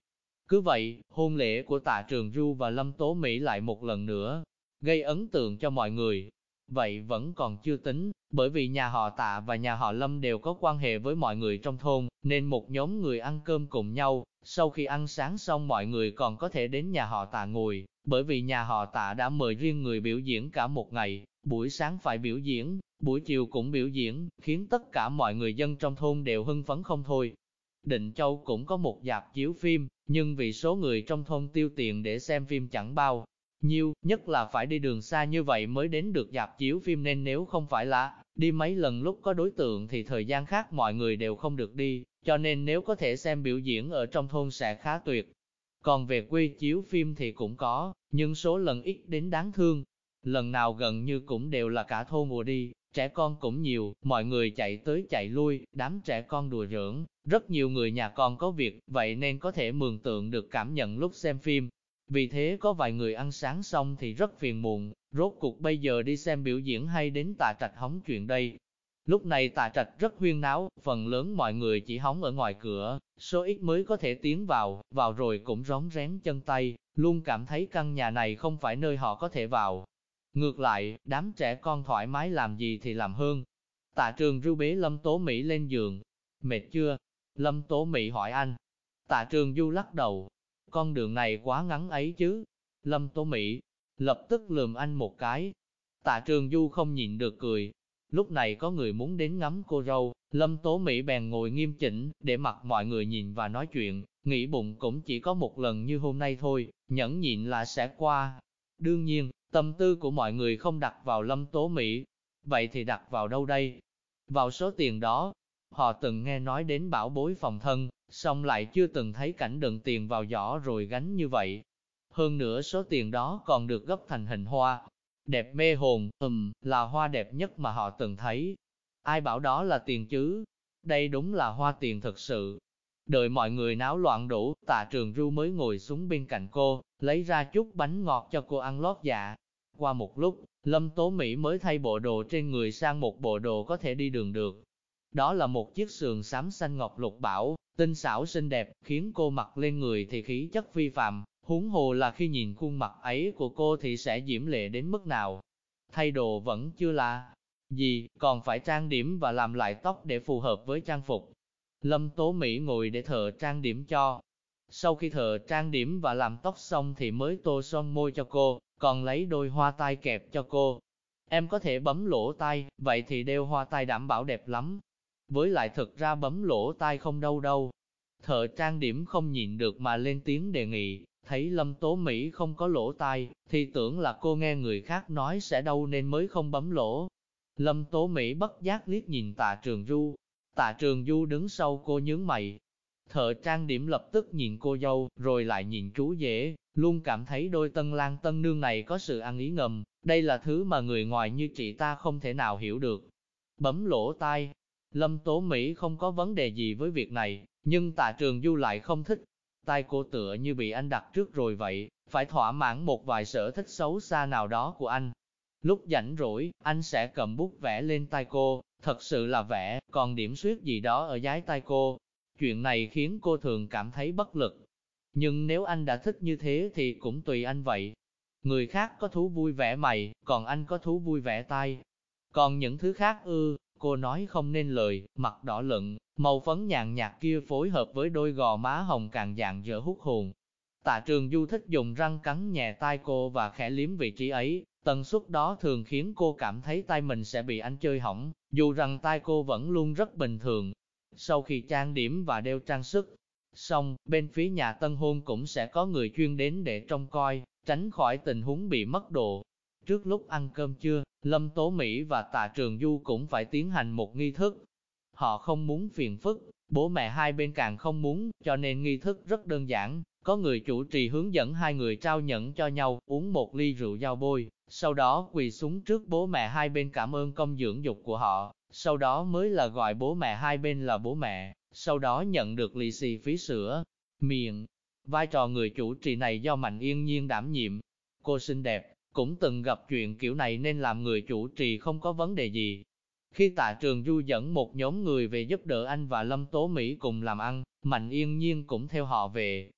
Cứ vậy, hôn lễ của tạ trường Du và Lâm Tố Mỹ lại một lần nữa, gây ấn tượng cho mọi người. Vậy vẫn còn chưa tính, bởi vì nhà họ tạ và nhà họ Lâm đều có quan hệ với mọi người trong thôn, nên một nhóm người ăn cơm cùng nhau, sau khi ăn sáng xong mọi người còn có thể đến nhà họ tạ ngồi, bởi vì nhà họ tạ đã mời riêng người biểu diễn cả một ngày, buổi sáng phải biểu diễn, buổi chiều cũng biểu diễn, khiến tất cả mọi người dân trong thôn đều hưng phấn không thôi. Định Châu cũng có một dạp chiếu phim, nhưng vì số người trong thôn tiêu tiền để xem phim chẳng bao nhiêu, nhất là phải đi đường xa như vậy mới đến được dạp chiếu phim nên nếu không phải là đi mấy lần lúc có đối tượng thì thời gian khác mọi người đều không được đi, cho nên nếu có thể xem biểu diễn ở trong thôn sẽ khá tuyệt. Còn về quê chiếu phim thì cũng có, nhưng số lần ít đến đáng thương. Lần nào gần như cũng đều là cả thôn mùa đi, Trẻ con cũng nhiều, mọi người chạy tới chạy lui, đám trẻ con đùa giỡn, rất nhiều người nhà con có việc, vậy nên có thể mường tượng được cảm nhận lúc xem phim. Vì thế có vài người ăn sáng xong thì rất phiền muộn, rốt cuộc bây giờ đi xem biểu diễn hay đến tà trạch hóng chuyện đây. Lúc này tà trạch rất huyên náo, phần lớn mọi người chỉ hóng ở ngoài cửa, số ít mới có thể tiến vào, vào rồi cũng rón rén chân tay, luôn cảm thấy căn nhà này không phải nơi họ có thể vào, Ngược lại, đám trẻ con thoải mái làm gì thì làm hơn. Tạ trường ru bế Lâm Tố Mỹ lên giường. Mệt chưa? Lâm Tố Mỹ hỏi anh. Tạ trường du lắc đầu. Con đường này quá ngắn ấy chứ. Lâm Tố Mỹ lập tức lườm anh một cái. Tạ trường du không nhịn được cười. Lúc này có người muốn đến ngắm cô dâu, Lâm Tố Mỹ bèn ngồi nghiêm chỉnh, để mặc mọi người nhìn và nói chuyện, nghĩ bụng cũng chỉ có một lần như hôm nay thôi, nhẫn nhịn là sẽ qua. Đương nhiên, Tâm tư của mọi người không đặt vào lâm tố Mỹ. Vậy thì đặt vào đâu đây? Vào số tiền đó, họ từng nghe nói đến bảo bối phòng thân, song lại chưa từng thấy cảnh đựng tiền vào giỏ rồi gánh như vậy. Hơn nữa số tiền đó còn được gấp thành hình hoa. Đẹp mê hồn, ừm, là hoa đẹp nhất mà họ từng thấy. Ai bảo đó là tiền chứ? Đây đúng là hoa tiền thực sự. Đợi mọi người náo loạn đủ, tạ trường ru mới ngồi xuống bên cạnh cô, lấy ra chút bánh ngọt cho cô ăn lót dạ. Qua một lúc, Lâm Tố Mỹ mới thay bộ đồ trên người sang một bộ đồ có thể đi đường được. Đó là một chiếc sườn xám xanh ngọc lục bảo, tinh xảo xinh đẹp, khiến cô mặc lên người thì khí chất phi phạm, huống hồ là khi nhìn khuôn mặt ấy của cô thì sẽ diễm lệ đến mức nào. Thay đồ vẫn chưa là gì, còn phải trang điểm và làm lại tóc để phù hợp với trang phục. Lâm Tố Mỹ ngồi để thợ trang điểm cho. Sau khi thợ trang điểm và làm tóc xong thì mới tô son môi cho cô, còn lấy đôi hoa tai kẹp cho cô. Em có thể bấm lỗ tai, vậy thì đeo hoa tai đảm bảo đẹp lắm. Với lại thực ra bấm lỗ tai không đâu đâu. Thợ trang điểm không nhịn được mà lên tiếng đề nghị, thấy Lâm Tố Mỹ không có lỗ tai, thì tưởng là cô nghe người khác nói sẽ đâu nên mới không bấm lỗ. Lâm Tố Mỹ bất giác liếc nhìn tạ trường du, Tạ Trường Du đứng sau cô nhướng mày. Thợ trang điểm lập tức nhìn cô dâu, rồi lại nhìn chú rể, luôn cảm thấy đôi tân lang tân nương này có sự ăn ý ngầm, đây là thứ mà người ngoài như chị ta không thể nào hiểu được. Bấm lỗ tai, Lâm Tố Mỹ không có vấn đề gì với việc này, nhưng tạ trường du lại không thích. Tai cô tựa như bị anh đặt trước rồi vậy, phải thỏa mãn một vài sở thích xấu xa nào đó của anh. Lúc rảnh rỗi, anh sẽ cầm bút vẽ lên tay cô, thật sự là vẽ, còn điểm suyết gì đó ở giái tay cô. Chuyện này khiến cô thường cảm thấy bất lực. Nhưng nếu anh đã thích như thế thì cũng tùy anh vậy. Người khác có thú vui vẻ mày, còn anh có thú vui vẻ tay. Còn những thứ khác ư, cô nói không nên lời, mặt đỏ lựng, màu phấn nhàn nhạt kia phối hợp với đôi gò má hồng càng dạng dở hút hồn. Tạ trường du thích dùng răng cắn nhẹ tai cô và khẽ liếm vị trí ấy, tần suất đó thường khiến cô cảm thấy tay mình sẽ bị anh chơi hỏng, dù rằng tai cô vẫn luôn rất bình thường. Sau khi trang điểm và đeo trang sức, xong, bên phía nhà tân hôn cũng sẽ có người chuyên đến để trông coi, tránh khỏi tình huống bị mất độ. Trước lúc ăn cơm trưa, Lâm Tố Mỹ và Tạ Trường Du cũng phải tiến hành một nghi thức. Họ không muốn phiền phức, bố mẹ hai bên càng không muốn, cho nên nghi thức rất đơn giản. Có người chủ trì hướng dẫn hai người trao nhẫn cho nhau, uống một ly rượu giao bôi, sau đó quỳ xuống trước bố mẹ hai bên cảm ơn công dưỡng dục của họ, sau đó mới là gọi bố mẹ hai bên là bố mẹ, sau đó nhận được lì xì phí sữa, miệng. Vai trò người chủ trì này do Mạnh Yên Nhiên đảm nhiệm. Cô xinh đẹp, cũng từng gặp chuyện kiểu này nên làm người chủ trì không có vấn đề gì. Khi tạ trường du dẫn một nhóm người về giúp đỡ anh và Lâm Tố Mỹ cùng làm ăn, Mạnh Yên Nhiên cũng theo họ về.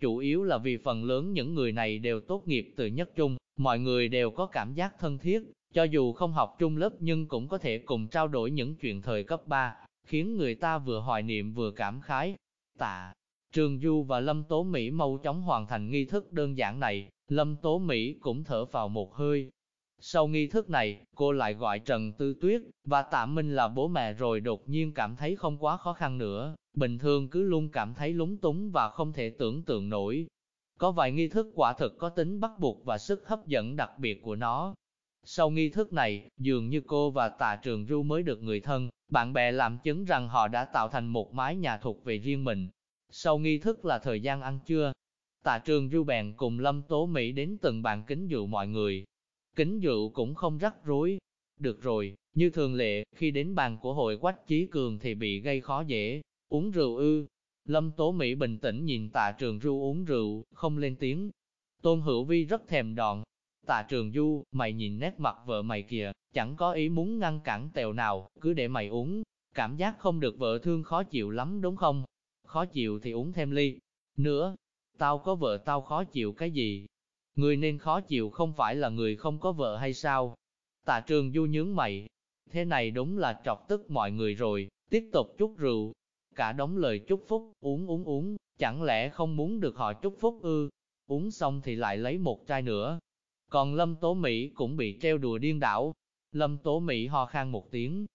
Chủ yếu là vì phần lớn những người này đều tốt nghiệp từ nhất trung, mọi người đều có cảm giác thân thiết, cho dù không học chung lớp nhưng cũng có thể cùng trao đổi những chuyện thời cấp 3, khiến người ta vừa hoài niệm vừa cảm khái. Tạ, Trường Du và Lâm Tố Mỹ mau chóng hoàn thành nghi thức đơn giản này, Lâm Tố Mỹ cũng thở vào một hơi. Sau nghi thức này, cô lại gọi Trần Tư Tuyết, và Tạ Minh là bố mẹ rồi đột nhiên cảm thấy không quá khó khăn nữa, bình thường cứ luôn cảm thấy lúng túng và không thể tưởng tượng nổi. Có vài nghi thức quả thực có tính bắt buộc và sức hấp dẫn đặc biệt của nó. Sau nghi thức này, dường như cô và tà Trường Du mới được người thân, bạn bè làm chứng rằng họ đã tạo thành một mái nhà thuộc về riêng mình. Sau nghi thức là thời gian ăn trưa, tà trường du bèn cùng Lâm Tố Mỹ đến từng bàn kính rượu mọi người. Kính rượu cũng không rắc rối. Được rồi, như thường lệ, khi đến bàn của hội quách chí cường thì bị gây khó dễ. Uống rượu ư. Lâm Tố Mỹ bình tĩnh nhìn tạ trường du uống rượu, không lên tiếng. Tôn Hữu Vi rất thèm đòn. Tạ trường du, mày nhìn nét mặt vợ mày kìa, chẳng có ý muốn ngăn cản tèo nào, cứ để mày uống. Cảm giác không được vợ thương khó chịu lắm đúng không? Khó chịu thì uống thêm ly. Nữa, Tao có vợ tao khó chịu cái gì? Người nên khó chịu không phải là người không có vợ hay sao? Tạ trường du nhướng mày. Thế này đúng là trọc tức mọi người rồi, tiếp tục chút rượu. Cả đống lời chúc phúc, uống uống uống, chẳng lẽ không muốn được họ chúc phúc ư? Uống xong thì lại lấy một chai nữa. Còn Lâm Tố Mỹ cũng bị treo đùa điên đảo. Lâm Tố Mỹ ho khan một tiếng.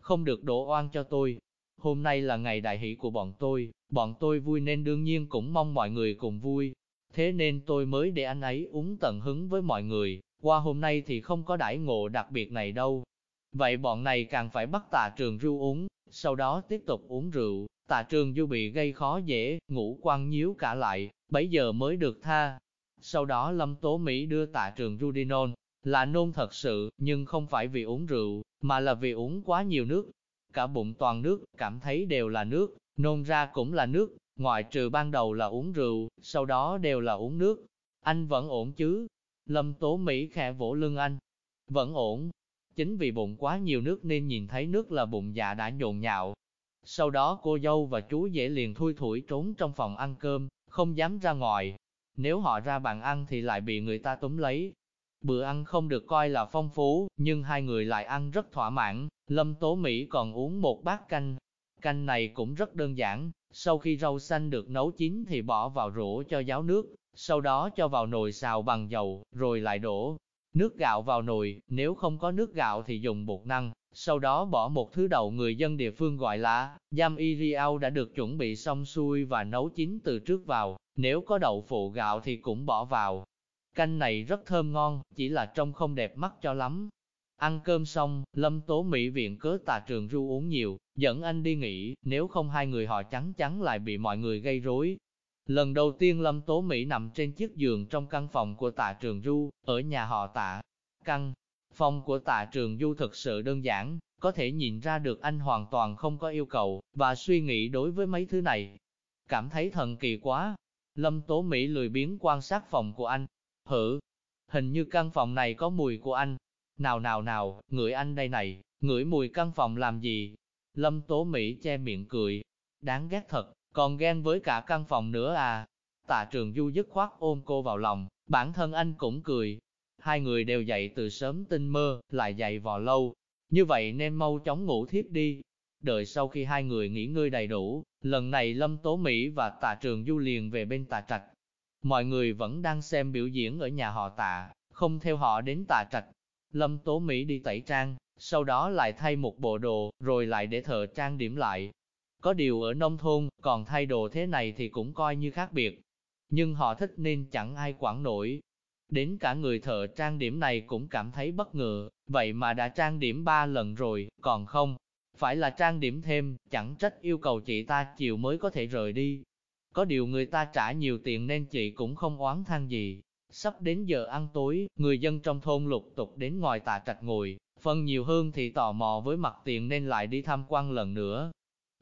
Không được đổ oan cho tôi, Hôm nay là ngày đại hỷ của bọn tôi, bọn tôi vui nên đương nhiên cũng mong mọi người cùng vui. Thế nên tôi mới để anh ấy uống tận hứng với mọi người, qua hôm nay thì không có đãi ngộ đặc biệt này đâu. Vậy bọn này càng phải bắt tạ trường ru uống, sau đó tiếp tục uống rượu, tạ trường du bị gây khó dễ, ngủ quăng nhíu cả lại, bấy giờ mới được tha. Sau đó Lâm Tố Mỹ đưa tạ trường ru đi nôn, là nôn thật sự, nhưng không phải vì uống rượu, mà là vì uống quá nhiều nước, cả bụng toàn nước, cảm thấy đều là nước, nôn ra cũng là nước, ngoại trừ ban đầu là uống rượu, sau đó đều là uống nước. Anh vẫn ổn chứ? Lâm Tố Mỹ khẽ vỗ lưng anh. Vẫn ổn. Chính vì bụng quá nhiều nước nên nhìn thấy nước là bụng dạ đã nhộn nhạo. Sau đó cô dâu và chú dễ liền thui thủi trốn trong phòng ăn cơm, không dám ra ngoài. Nếu họ ra bàn ăn thì lại bị người ta túm lấy, Bữa ăn không được coi là phong phú, nhưng hai người lại ăn rất thỏa mãn, Lâm Tố Mỹ còn uống một bát canh. Canh này cũng rất đơn giản, sau khi rau xanh được nấu chín thì bỏ vào rổ cho ráo nước, sau đó cho vào nồi xào bằng dầu, rồi lại đổ nước gạo vào nồi, nếu không có nước gạo thì dùng bột năng, sau đó bỏ một thứ đậu người dân địa phương gọi là giam iriao đã được chuẩn bị xong xuôi và nấu chín từ trước vào, nếu có đậu phụ gạo thì cũng bỏ vào, Canh này rất thơm ngon, chỉ là trông không đẹp mắt cho lắm. Ăn cơm xong, Lâm Tố Mỹ viện cớ tà trường ru uống nhiều, dẫn anh đi nghỉ, nếu không hai người họ chắn chắn lại bị mọi người gây rối. Lần đầu tiên Lâm Tố Mỹ nằm trên chiếc giường trong căn phòng của tạ trường Du ở nhà họ tạ. Căn phòng của tạ trường du thực sự đơn giản, có thể nhìn ra được anh hoàn toàn không có yêu cầu, và suy nghĩ đối với mấy thứ này. Cảm thấy thần kỳ quá. Lâm Tố Mỹ lười biếng quan sát phòng của anh. Hử, hình như căn phòng này có mùi của anh, nào nào nào, ngửi anh đây này, ngửi mùi căn phòng làm gì? Lâm Tố Mỹ che miệng cười. Đáng ghét thật, còn ghen với cả căn phòng nữa à? Tạ trường du dứt khoát ôm cô vào lòng, bản thân anh cũng cười. Hai người đều dậy từ sớm tinh mơ, lại dậy vò lâu. Như vậy nên mau chóng ngủ thiếp đi. Đợi sau khi hai người nghỉ ngơi đầy đủ, lần này Lâm Tố Mỹ và Tạ Trường Du liền về bên Tạ Trạch. Mọi người vẫn đang xem biểu diễn ở nhà họ Tạ, không theo họ đến Tạ Trạch, Lâm Tố Mỹ đi tẩy trang, sau đó lại thay một bộ đồ, rồi lại để thợ trang điểm lại. Có điều ở nông thôn, còn thay đồ thế này thì cũng coi như khác biệt. Nhưng họ thích nên chẳng ai quản nổi. Đến cả người thợ trang điểm này cũng cảm thấy bất ngờ, vậy mà đã trang điểm ba lần rồi, còn không. Phải là trang điểm thêm, chẳng trách yêu cầu chị ta chiều mới có thể rời đi. Có điều người ta trả nhiều tiền nên chị cũng không oán than gì. Sắp đến giờ ăn tối, người dân trong thôn lục tục đến ngoài tà trạch ngồi, phần nhiều hơn thì tò mò với mặt tiền nên lại đi tham quan lần nữa.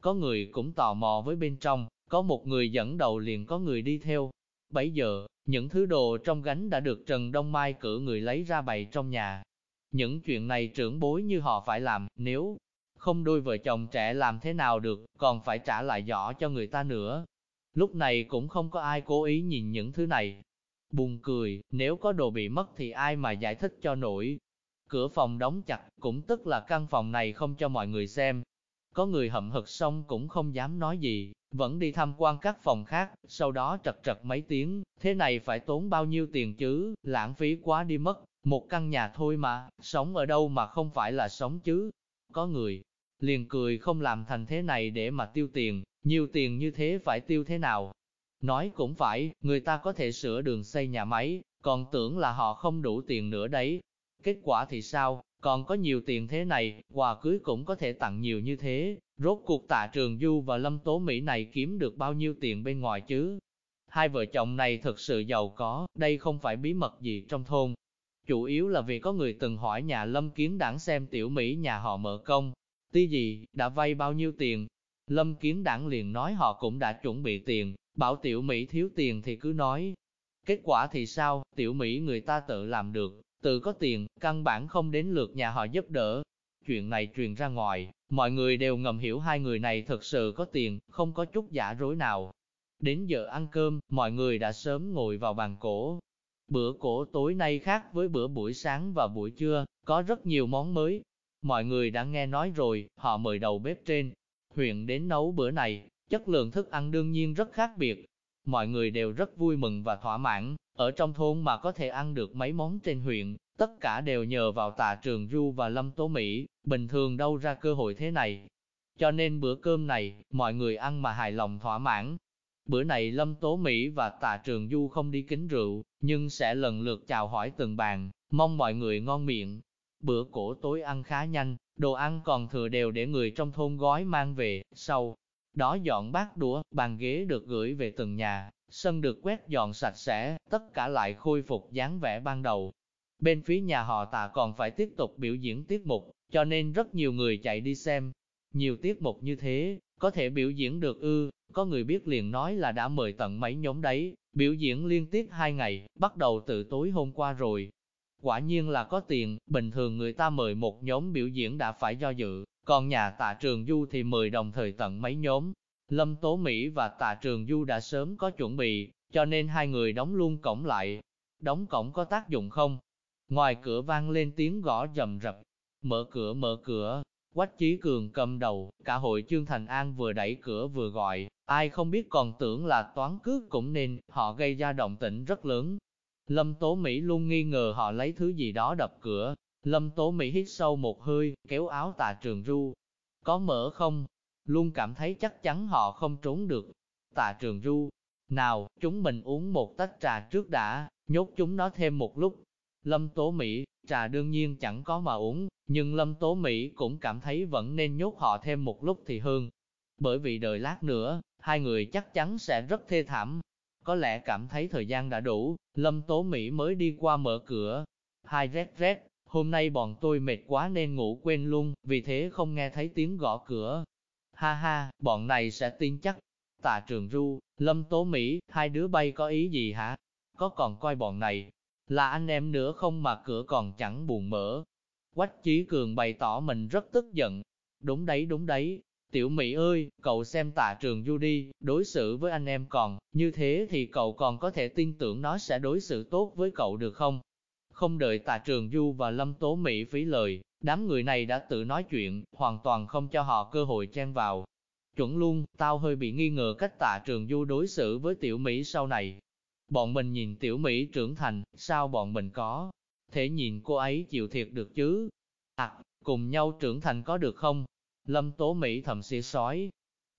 Có người cũng tò mò với bên trong, có một người dẫn đầu liền có người đi theo. Bấy giờ, những thứ đồ trong gánh đã được Trần Đông Mai cử người lấy ra bày trong nhà. Những chuyện này trưởng bối như họ phải làm, nếu không đôi vợ chồng trẻ làm thế nào được, còn phải trả lại giỏ cho người ta nữa. Lúc này cũng không có ai cố ý nhìn những thứ này, Buồn cười, nếu có đồ bị mất thì ai mà giải thích cho nổi. Cửa phòng đóng chặt, cũng tức là căn phòng này không cho mọi người xem. Có người hậm hực xong cũng không dám nói gì, vẫn đi tham quan các phòng khác, sau đó trật trật mấy tiếng, thế này phải tốn bao nhiêu tiền chứ, lãng phí quá đi mất, một căn nhà thôi mà, sống ở đâu mà không phải là sống chứ. Có người, liền cười không làm thành thế này để mà tiêu tiền, nhiều tiền như thế phải tiêu thế nào, Nói cũng phải, người ta có thể sửa đường xây nhà máy, còn tưởng là họ không đủ tiền nữa đấy. Kết quả thì sao, còn có nhiều tiền thế này, quà cưới cũng có thể tặng nhiều như thế, rốt cuộc tạ trường Du và Lâm Tố Mỹ này kiếm được bao nhiêu tiền bên ngoài chứ? Hai vợ chồng này thật sự giàu có, đây không phải bí mật gì trong thôn. Chủ yếu là vì có người từng hỏi nhà Lâm Kiến Đảng xem tiểu Mỹ nhà họ mở công. Tí gì, đã vay bao nhiêu tiền? Lâm Kiến Đảng liền nói họ cũng đã chuẩn bị tiền, Bảo tiểu Mỹ thiếu tiền thì cứ nói. Kết quả thì sao, tiểu Mỹ người ta tự làm được, tự có tiền, căn bản không đến lượt nhà họ giúp đỡ. Chuyện này truyền ra ngoài, mọi người đều ngầm hiểu hai người này thật sự có tiền, không có chút giả rối nào. Đến giờ ăn cơm, mọi người đã sớm ngồi vào bàn cổ. Bữa cổ tối nay khác với bữa buổi sáng và buổi trưa, có rất nhiều món mới. Mọi người đã nghe nói rồi, họ mời đầu bếp trên huyện đến nấu bữa này, Chất lượng thức ăn đương nhiên rất khác biệt. Mọi người đều rất vui mừng và thỏa mãn, ở trong thôn mà có thể ăn được mấy món trên huyện, tất cả đều nhờ vào tạ trường Du và Lâm Tố Mỹ, bình thường đâu ra cơ hội thế này. Cho nên bữa cơm này, mọi người ăn mà hài lòng thỏa mãn. Bữa này Lâm Tố Mỹ và tạ trường Du không đi kính rượu, nhưng sẽ lần lượt chào hỏi từng bàn, mong mọi người ngon miệng. Bữa cổ tối ăn khá nhanh, đồ ăn còn thừa đều để người trong thôn gói mang về, sau đó dọn bát đũa, bàn ghế được gửi về từng nhà, sân được quét dọn sạch sẽ, tất cả lại khôi phục dáng vẻ ban đầu. Bên phía nhà họ tạ còn phải tiếp tục biểu diễn tiết mục, cho nên rất nhiều người chạy đi xem. Nhiều tiết mục như thế, có thể biểu diễn được ư, có người biết liền nói là đã mời tận mấy nhóm đấy, biểu diễn liên tiếp hai ngày, bắt đầu từ tối hôm qua rồi. Quả nhiên là có tiền, bình thường người ta mời một nhóm biểu diễn đã phải do dự, còn nhà tạ trường du thì mời đồng thời tận mấy nhóm. Lâm Tố Mỹ và tạ trường du đã sớm có chuẩn bị, cho nên hai người đóng luôn cổng lại. Đóng cổng có tác dụng không? Ngoài cửa vang lên tiếng gõ rầm rập. Mở cửa mở cửa, Quách Chí Cường cầm đầu, cả hội Trương Thành An vừa đẩy cửa vừa gọi, ai không biết còn tưởng là toán cướp cũng nên, họ gây ra động tĩnh rất lớn. Lâm Tố Mỹ luôn nghi ngờ họ lấy thứ gì đó đập cửa, Lâm Tố Mỹ hít sâu một hơi, kéo áo tà trường ru. Có mở không? Luôn cảm thấy chắc chắn họ không trốn được. Tà trường Du, Nào, chúng mình uống một tách trà trước đã, nhốt chúng nó thêm một lúc. Lâm Tố Mỹ, trà đương nhiên chẳng có mà uống, nhưng Lâm Tố Mỹ cũng cảm thấy vẫn nên nhốt họ thêm một lúc thì hơn. Bởi vì đợi lát nữa, hai người chắc chắn sẽ rất thê thảm. Có lẽ cảm thấy thời gian đã đủ, Lâm Tố Mỹ mới đi qua mở cửa. Hai rét rét, hôm nay bọn tôi mệt quá nên ngủ quên luôn, vì thế không nghe thấy tiếng gõ cửa. Ha ha, bọn này sẽ tin chắc. Tạ Trường Du, Lâm Tố Mỹ, hai đứa bay có ý gì hả? Có còn coi bọn này, là anh em nữa không mà cửa còn chẳng buồn mở. Quách Chí Cường bày tỏ mình rất tức giận. Đúng đấy đúng đấy, tiểu Mỹ ơi, cậu xem tạ trường du đi, đối xử với anh em còn, như thế thì cậu còn có thể tin tưởng nó sẽ đối xử tốt với cậu được không? Không đợi tạ trường du và lâm tố Mỹ phí lời, đám người này đã tự nói chuyện, hoàn toàn không cho họ cơ hội chen vào. Chuẩn luôn, tao hơi bị nghi ngờ cách tạ trường du đối xử với tiểu Mỹ sau này, Bọn mình nhìn tiểu Mỹ trưởng thành, sao bọn mình có thể nhìn cô ấy chịu thiệt được chứ? À, cùng nhau trưởng thành có được không? Lâm Tố Mỹ thầm xì sói.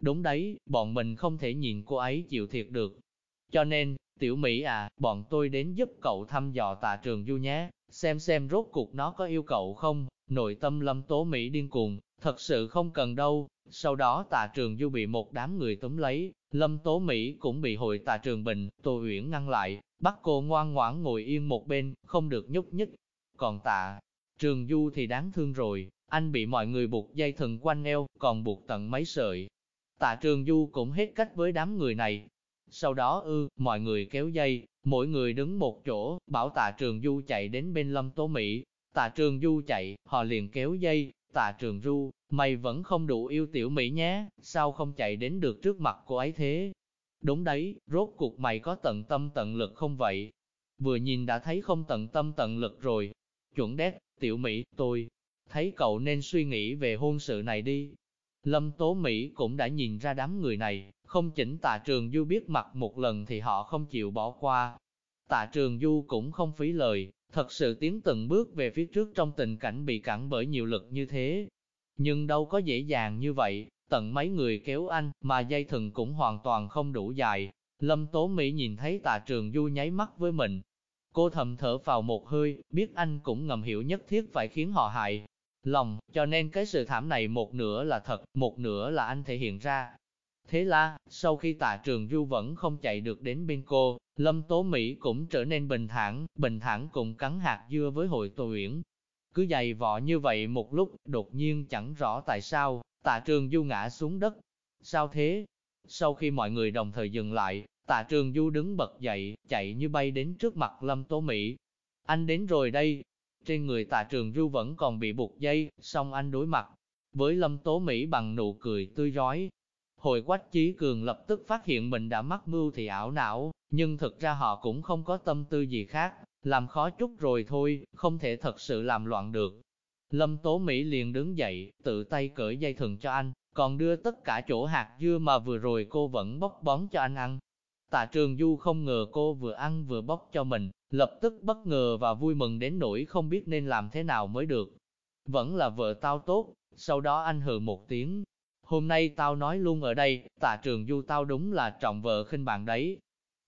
Đúng đấy, bọn mình không thể nhìn cô ấy chịu thiệt được. Cho nên, tiểu Mỹ à, bọn tôi đến giúp cậu thăm dò tà trường du nhé, xem xem rốt cuộc nó có yêu cầu không? Nội tâm Lâm Tố Mỹ điên cuồng, thật sự không cần đâu. Sau đó tà trường du bị một đám người túm lấy, Lâm Tố Mỹ cũng bị hội tà trường bình, Tô Uyển ngăn lại, bắt cô ngoan ngoãn ngồi yên một bên, không được nhúc nhích. Còn tạ trường du thì đáng thương rồi, anh bị mọi người buộc dây thừng quanh eo, còn buộc tận mấy sợi. Tạ trường du cũng hết cách với đám người này. Sau đó ư, mọi người kéo dây, mỗi người đứng một chỗ, bảo tạ trường du chạy đến bên lâm tố Mỹ. Tạ trường du chạy, họ liền kéo dây, tạ trường du, Mày vẫn không đủ yêu tiểu Mỹ nhé, sao không chạy đến được trước mặt cô ấy thế? Đúng đấy, rốt cuộc mày có tận tâm tận lực không vậy? Vừa nhìn đã thấy không tận tâm tận lực rồi. Chuẩn đét, tiểu Mỹ, tôi thấy cậu nên suy nghĩ về hôn sự này đi. Lâm Tố Mỹ cũng đã nhìn ra đám người này, không chỉnh tạ trường du biết mặt một lần thì họ không chịu bỏ qua. Tạ trường du cũng không phí lời, thật sự tiến từng bước về phía trước trong tình cảnh bị cản bởi nhiều lực như thế, nhưng đâu có dễ dàng như vậy, tận mấy người kéo anh, mà dây thừng cũng hoàn toàn không đủ dài. Lâm Tố Mỹ nhìn thấy tạ trường du nháy mắt với mình. Cô thầm thở vào một hơi, biết anh cũng ngầm hiểu nhất thiết phải khiến họ hại lòng, cho nên cái sự thảm này một nửa là thật, một nửa là anh thể hiện ra. Thế là, sau khi tạ trường du vẫn không chạy được đến bên cô, Lâm Tố Mỹ cũng trở nên bình thản, bình thản cùng cắn hạt dưa với hội tù Uyển. Cứ dày vọ như vậy một lúc, đột nhiên chẳng rõ tại sao, tạ trường du ngã xuống đất. Sao thế? Sau khi mọi người đồng thời dừng lại, tạ trường du đứng bật dậy, chạy như bay đến trước mặt Lâm Tố Mỹ. Anh đến rồi đây. Trên người tạ trường du vẫn còn bị buộc dây, song anh đối mặt với Lâm Tố Mỹ bằng nụ cười tươi rói. Hồi quách chí cường lập tức phát hiện mình đã mắc mưu thì ảo não, nhưng thực ra họ cũng không có tâm tư gì khác, làm khó chút rồi thôi, không thể thật sự làm loạn được. Lâm Tố Mỹ liền đứng dậy, tự tay cởi dây thừng cho anh, còn đưa tất cả chỗ hạt dưa mà vừa rồi cô vẫn bóc bón cho anh ăn. Tạ Trường Du không ngờ cô vừa ăn vừa bóc cho mình, lập tức bất ngờ và vui mừng đến nỗi không biết nên làm thế nào mới được. Vẫn là vợ tao tốt, sau đó anh hừ một tiếng. Hôm nay tao nói luôn ở đây, tạ trường du tao đúng là trọng vợ khinh bạn đấy,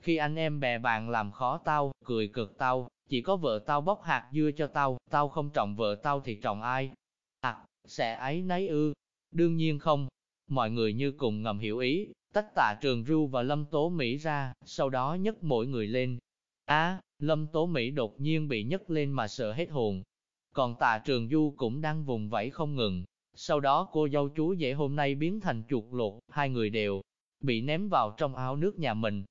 khi anh em bè bạn làm khó tao, cười cực tao, chỉ có vợ tao bóc hạt dưa cho tao, tao không trọng vợ tao thì trọng ai? À, sẽ ấy nấy ư? Đương nhiên không. Mọi người như cùng ngầm hiểu ý, tách tạ trường ru và lâm tố Mỹ ra, sau đó nhấc mỗi người lên. Á, lâm tố Mỹ đột nhiên bị nhấc lên mà sợ hết hồn. Còn tạ trường du cũng đang vùng vẫy không ngừng. Sau đó cô dâu chú dễ hôm nay biến thành chuột lột, hai người đều bị ném vào trong áo nước nhà mình,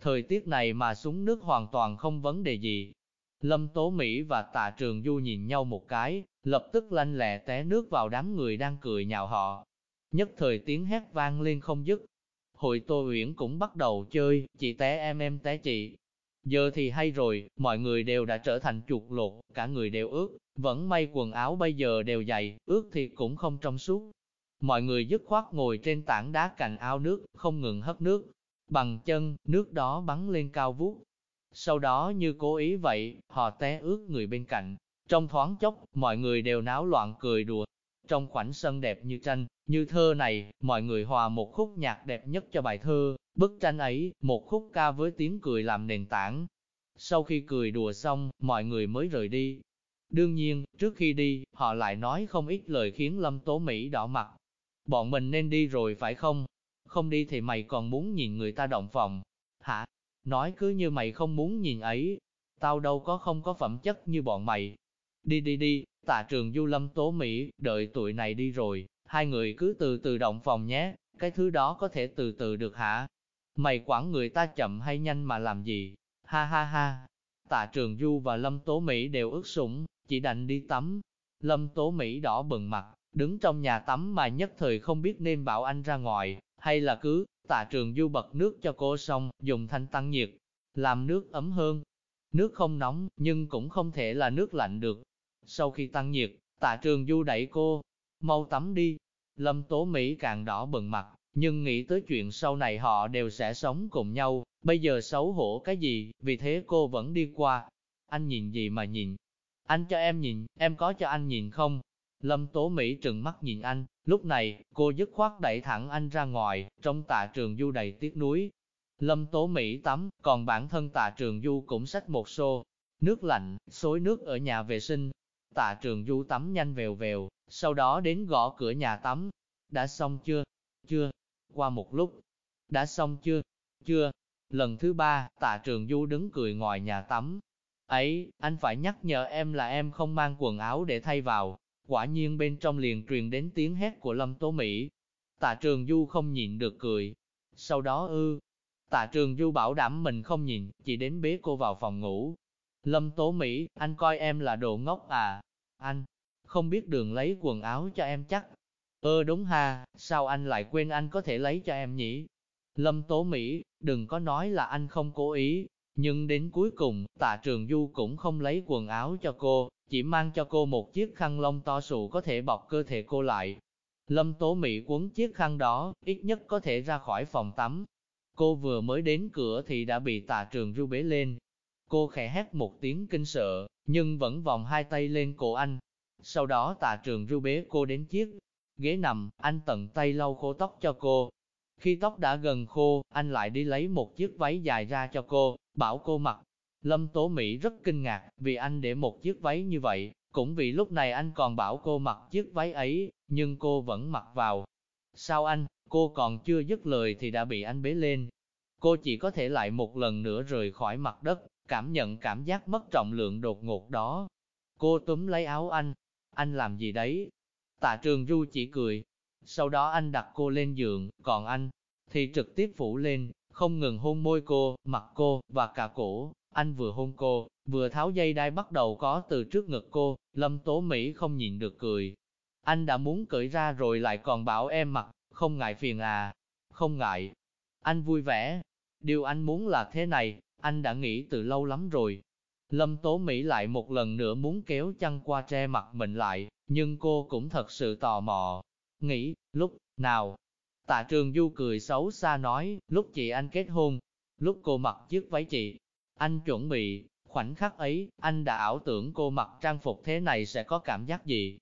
Thời tiết này mà xuống nước hoàn toàn không vấn đề gì. Lâm Tố Mỹ và Tạ Trường Du nhìn nhau một cái, lập tức lanh lẹ té nước vào đám người đang cười nhạo họ. Nhất thời tiếng hét vang lên không dứt. Hội Tô Uyển cũng bắt đầu chơi, chị té em em té chị. Giờ thì hay rồi, mọi người đều đã trở thành chuột lột, cả người đều ướt, vẫn may quần áo bây giờ đều dày, ướt thì cũng không trong suốt. Mọi người dứt khoát ngồi trên tảng đá cạnh ao nước, không ngừng hấp nước, bằng chân, nước đó bắn lên cao vút. Sau đó như cố ý vậy, họ té ướt người bên cạnh. Trong thoáng chốc, mọi người đều náo loạn cười đùa. Trong khoảnh sân đẹp như tranh, như thơ này, mọi người hòa một khúc nhạc đẹp nhất cho bài thơ. Bức tranh ấy, một khúc ca với tiếng cười làm nền tảng. Sau khi cười đùa xong, mọi người mới rời đi. Đương nhiên, trước khi đi, họ lại nói không ít lời khiến Lâm Tố Mỹ đỏ mặt. Bọn mình nên đi rồi phải không? Không đi thì mày còn muốn nhìn người ta động phòng. Hả? Nói cứ như mày không muốn nhìn ấy. Tao đâu có không có phẩm chất như bọn mày. Đi đi đi, tạ trường du lâm tố Mỹ, đợi tụi này đi rồi, hai người cứ từ từ động phòng nhé, cái thứ đó có thể từ từ được hả? Mày quản người ta chậm hay nhanh mà làm gì? Ha ha ha! Tạ Trường Du và Lâm Tố Mỹ đều ướt sũng, chỉ đành đi tắm. Lâm Tố Mỹ đỏ bừng mặt, đứng trong nhà tắm mà nhất thời không biết nên bảo anh ra ngoài, hay là cứ, Tạ Trường Du bật nước cho cô xong, dùng thanh tăng nhiệt, làm nước ấm hơn. Nước không nóng, nhưng cũng không thể là nước lạnh được. Sau khi tăng nhiệt, Tạ Trường Du đẩy cô, mau tắm đi. Lâm Tố Mỹ càng đỏ bừng mặt, nhưng nghĩ tới chuyện sau này họ đều sẽ sống cùng nhau, bây giờ xấu hổ cái gì, vì thế cô vẫn đi qua. Anh nhìn gì mà nhìn? Anh cho em nhìn, em có cho anh nhìn không? Lâm Tố Mỹ trừng mắt nhìn anh, lúc này, cô dứt khoát đẩy thẳng anh ra ngoài, trong tạ trường du đầy tiếc núi. Lâm Tố Mỹ tắm, còn bản thân tạ trường du cũng xách một xô. Nước lạnh, xối nước ở nhà vệ sinh. Tạ trường du tắm nhanh vèo vèo, sau đó đến gõ cửa nhà tắm. Đã xong chưa? Chưa, qua một lúc, đã xong chưa? Chưa. Lần thứ ba, tạ trường du đứng cười ngoài nhà tắm. Ấy, anh phải nhắc nhở em là em không mang quần áo để thay vào. Quả nhiên bên trong liền truyền đến tiếng hét của Lâm Tố Mỹ. Tạ trường du không nhịn được cười. Sau đó ư, tạ trường du bảo đảm mình không nhìn, chỉ đến bế cô vào phòng ngủ. Lâm Tố Mỹ, anh coi em là đồ ngốc à? Anh, không biết đường lấy quần áo cho em chắc. Ơ đúng ha, sao anh lại quên anh có thể lấy cho em nhỉ? Lâm Tố Mỹ, đừng có nói là anh không cố ý, nhưng đến cuối cùng, tạ trường du cũng không lấy quần áo cho cô, chỉ mang cho cô một chiếc khăn lông to sụ có thể bọc cơ thể cô lại. Lâm Tố Mỹ quấn chiếc khăn đó, ít nhất có thể ra khỏi phòng tắm. Cô vừa mới đến cửa thì đã bị tạ trường du bế lên. Cô khẽ hét một tiếng kinh sợ, nhưng vẫn vòng hai tay lên cổ anh. Sau đó tạ trường du bế cô đến chiếc ghế nằm, anh tận tay lau khô tóc cho cô. Khi tóc đã gần khô, anh lại đi lấy một chiếc váy dài ra cho cô, bảo cô mặc. Lâm Tố Mỹ rất kinh ngạc, vì anh để một chiếc váy như vậy, cũng vì lúc này anh còn bảo cô mặc chiếc váy ấy, nhưng cô vẫn mặc vào. Sao anh, cô còn chưa dứt lời thì đã bị anh bế lên. Cô chỉ có thể lại một lần nữa rời khỏi mặt đất, cảm nhận cảm giác mất trọng lượng đột ngột đó. Cô túm lấy áo anh. Anh làm gì đấy? Tạ trường du chỉ cười. Sau đó anh đặt cô lên giường, còn anh thì trực tiếp phủ lên, không ngừng hôn môi cô, mặt cô, và cả cổ. Anh vừa hôn cô, vừa tháo dây đai bắt đầu có từ trước ngực cô, Lâm Tố Mỹ không nhịn được cười. Anh đã muốn cởi ra rồi lại còn bảo em mặc, không ngại phiền à, không ngại. Anh vui vẻ. Điều anh muốn là thế này, anh đã nghĩ từ lâu lắm rồi. Lâm Tố Mỹ lại một lần nữa muốn kéo chăn qua tre mặt mình lại, nhưng cô cũng thật sự tò mò. Nghĩ, lúc nào? Tạ Trường Du cười xấu xa nói, lúc chị anh kết hôn, lúc cô mặc chiếc váy chị, anh chuẩn bị, khoảnh khắc ấy, anh đã ảo tưởng cô mặc trang phục thế này sẽ có cảm giác gì.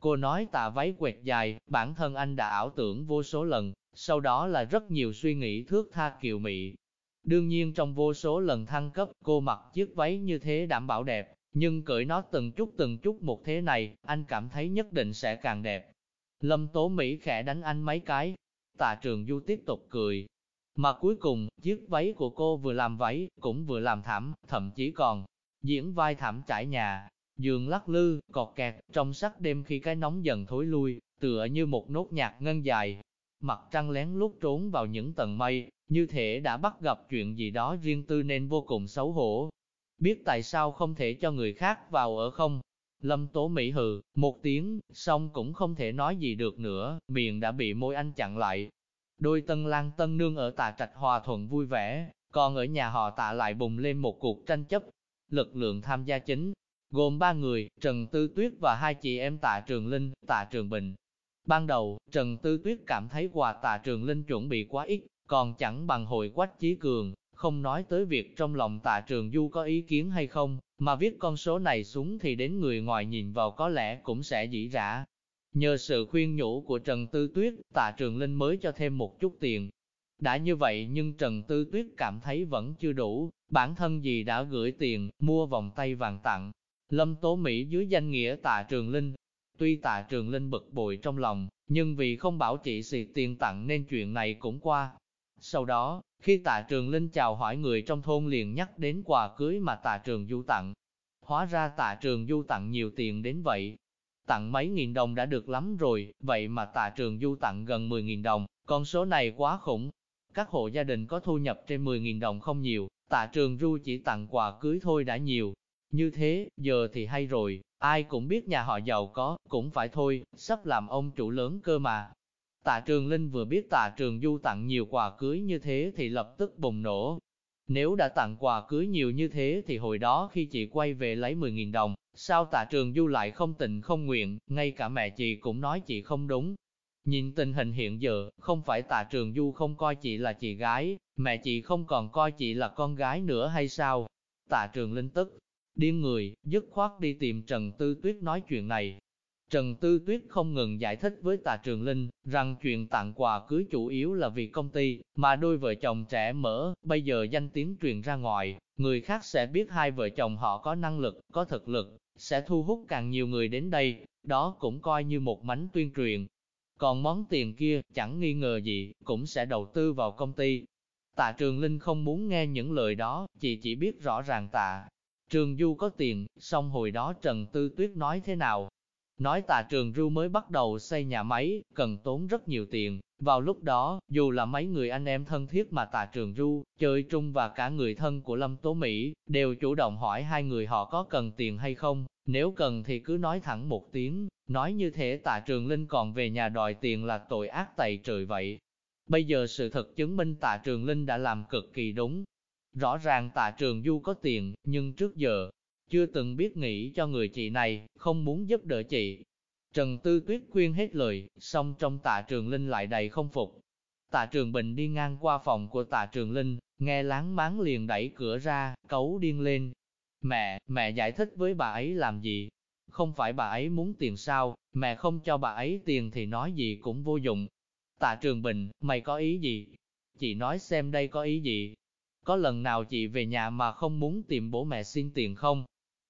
Cô nói tạ váy quẹt dài, bản thân anh đã ảo tưởng vô số lần, sau đó là rất nhiều suy nghĩ thước tha kiều mị. Đương nhiên trong vô số lần thăng cấp, cô mặc chiếc váy như thế đảm bảo đẹp, nhưng cởi nó từng chút từng chút một thế này, anh cảm thấy nhất định sẽ càng đẹp. Lâm Tố Mỹ khẽ đánh anh mấy cái, tạ trường du tiếp tục cười. Mà cuối cùng, chiếc váy của cô vừa làm váy, cũng vừa làm thảm, thậm chí còn diễn vai thảm trải nhà. Giường lắc lư, cọt kẹt, trong sắc đêm khi cái nóng dần thối lui, tựa như một nốt nhạc ngân dài. Mặt trăng lén lút trốn vào những tầng mây, như thể đã bắt gặp chuyện gì đó riêng tư nên vô cùng xấu hổ, biết tại sao không thể cho người khác vào ở không? Lâm Tố Mỹ hừ, một tiếng, xong cũng không thể nói gì được nữa, miệng đã bị môi anh chặn lại. Đôi tân lang tân nương ở Tà trạch hòa thuận vui vẻ, còn ở nhà họ tạ lại bùng lên một cuộc tranh chấp. Lực lượng tham gia chính, gồm ba người, Trần Tư Tuyết và hai chị em tạ Trường Linh, tạ Trường Bình. Ban đầu, Trần Tư Tuyết cảm thấy quà tạ Trường Linh chuẩn bị quá ít, còn chẳng bằng hội quách chí cường, không nói tới việc trong lòng tạ trường du có ý kiến hay không, mà viết con số này xuống thì đến người ngoài nhìn vào có lẽ cũng sẽ dĩ rã. Nhờ sự khuyên nhủ của Trần Tư Tuyết, tạ trường Linh mới cho thêm một chút tiền. Đã như vậy nhưng Trần Tư Tuyết cảm thấy vẫn chưa đủ, bản thân gì đã gửi tiền, mua vòng tay vàng tặng. Lâm Tố Mỹ dưới danh nghĩa tạ trường linh. Tuy tạ trường linh bực bội trong lòng, nhưng vì không bảo chị xì tiền tặng nên chuyện này cũng qua. Sau đó, khi tạ trường linh chào hỏi người trong thôn liền nhắc đến quà cưới mà tạ trường du tặng. Hóa ra tạ trường du tặng nhiều tiền đến vậy. Tặng mấy nghìn đồng đã được lắm rồi, vậy mà tạ trường du tặng gần 10.000 đồng, con số này quá khủng. Các hộ gia đình có thu nhập trên 10.000 đồng không nhiều, tạ trường du chỉ tặng quà cưới thôi đã nhiều. Như thế, giờ thì hay rồi, ai cũng biết nhà họ giàu có, cũng phải thôi, sắp làm ông chủ lớn cơ mà. Tạ Trường Linh vừa biết Tạ Trường Du tặng nhiều quà cưới như thế thì lập tức bùng nổ. Nếu đã tặng quà cưới nhiều như thế thì hồi đó khi chị quay về lấy 10.000 đồng, sao Tạ Trường Du lại không tình không nguyện, ngay cả mẹ chị cũng nói chị không đúng. Nhìn tình hình hiện giờ, không phải Tạ Trường Du không coi chị là chị gái, mẹ chị không còn coi chị là con gái nữa hay sao? Tạ Trường Linh tức, điên người, dứt khoát đi tìm Trần Tư Tuyết nói chuyện này. Trần Tư Tuyết không ngừng giải thích với Tạ Trường Linh, rằng chuyện tặng quà cưới chủ yếu là vì công ty, mà đôi vợ chồng trẻ mở, bây giờ danh tiếng truyền ra ngoài, người khác sẽ biết hai vợ chồng họ có năng lực, có thực lực, sẽ thu hút càng nhiều người đến đây, đó cũng coi như một mánh tuyên truyền. Còn món tiền kia, chẳng nghi ngờ gì, cũng sẽ đầu tư vào công ty. Tạ Trường Linh không muốn nghe những lời đó, chị chỉ biết rõ ràng tạ. Trường Du có tiền, xong hồi đó Trần Tư Tuyết nói thế nào, Nói tà trường ru mới bắt đầu xây nhà máy, cần tốn rất nhiều tiền. Vào lúc đó, dù là mấy người anh em thân thiết mà tà trường ru, chơi trung và cả người thân của Lâm Tố Mỹ, đều chủ động hỏi hai người họ có cần tiền hay không. Nếu cần thì cứ nói thẳng một tiếng, nói như thế tà trường Linh còn về nhà đòi tiền là tội ác tày trời vậy. Bây giờ sự thật chứng minh tạ trường Linh đã làm cực kỳ đúng. Rõ ràng tạ trường Du có tiền, nhưng trước giờ, chưa từng biết nghĩ cho người chị này, không muốn giúp đỡ chị. Trần Tư Tuyết khuyên hết lời, xong trong tạ trường Linh lại đầy không phục. Tạ trường Bình đi ngang qua phòng của tạ trường Linh, nghe láng máng liền đẩy cửa ra, cấu điên lên. Mẹ, mẹ giải thích với bà ấy làm gì? Không phải bà ấy muốn tiền sao, mẹ không cho bà ấy tiền thì nói gì cũng vô dụng. Tạ trường Bình, mày có ý gì? Chị nói xem đây có ý gì? Có lần nào chị về nhà mà không muốn tìm bố mẹ xin tiền không?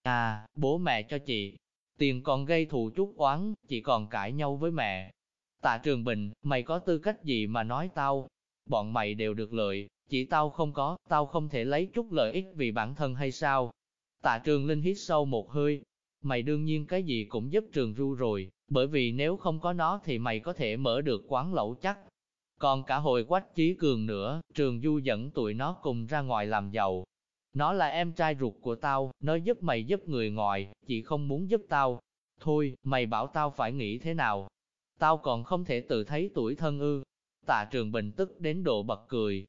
À, bố mẹ cho chị, tiền còn gây thù chút oán, chị còn cãi nhau với mẹ. Tạ Trường Bình, mày có tư cách gì mà nói tao? Bọn mày đều được lợi, chỉ tao không có, tao không thể lấy chút lợi ích vì bản thân hay sao? Tạ Trường Linh hít sâu một hơi. Mày đương nhiên cái gì cũng giúp Trường Ru rồi, bởi vì nếu không có nó thì mày có thể mở được quán lẩu chắc. Còn cả hồi quách chí cường nữa, Trường Du dẫn tụi nó cùng ra ngoài làm giàu, nó là em trai ruột của tao, nó giúp mày giúp người ngoài, chỉ không muốn giúp tao. Thôi, mày bảo tao phải nghĩ thế nào? Tao còn không thể tự thấy tuổi thân ư. Tạ Trường Bình tức đến độ bật cười.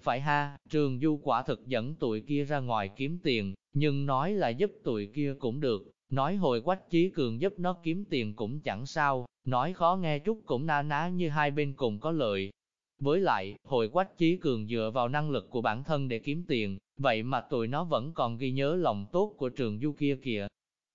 Phải ha, Trường Du quả thực dẫn tụi kia ra ngoài kiếm tiền, nhưng nói là giúp tụi kia cũng được. Nói hồi quách chí cường giúp nó kiếm tiền cũng chẳng sao, nói khó nghe chút cũng na ná như hai bên cùng có lợi. Với lại, hồi quách chí cường dựa vào năng lực của bản thân để kiếm tiền, vậy mà tụi nó vẫn còn ghi nhớ lòng tốt của trường du kia kìa.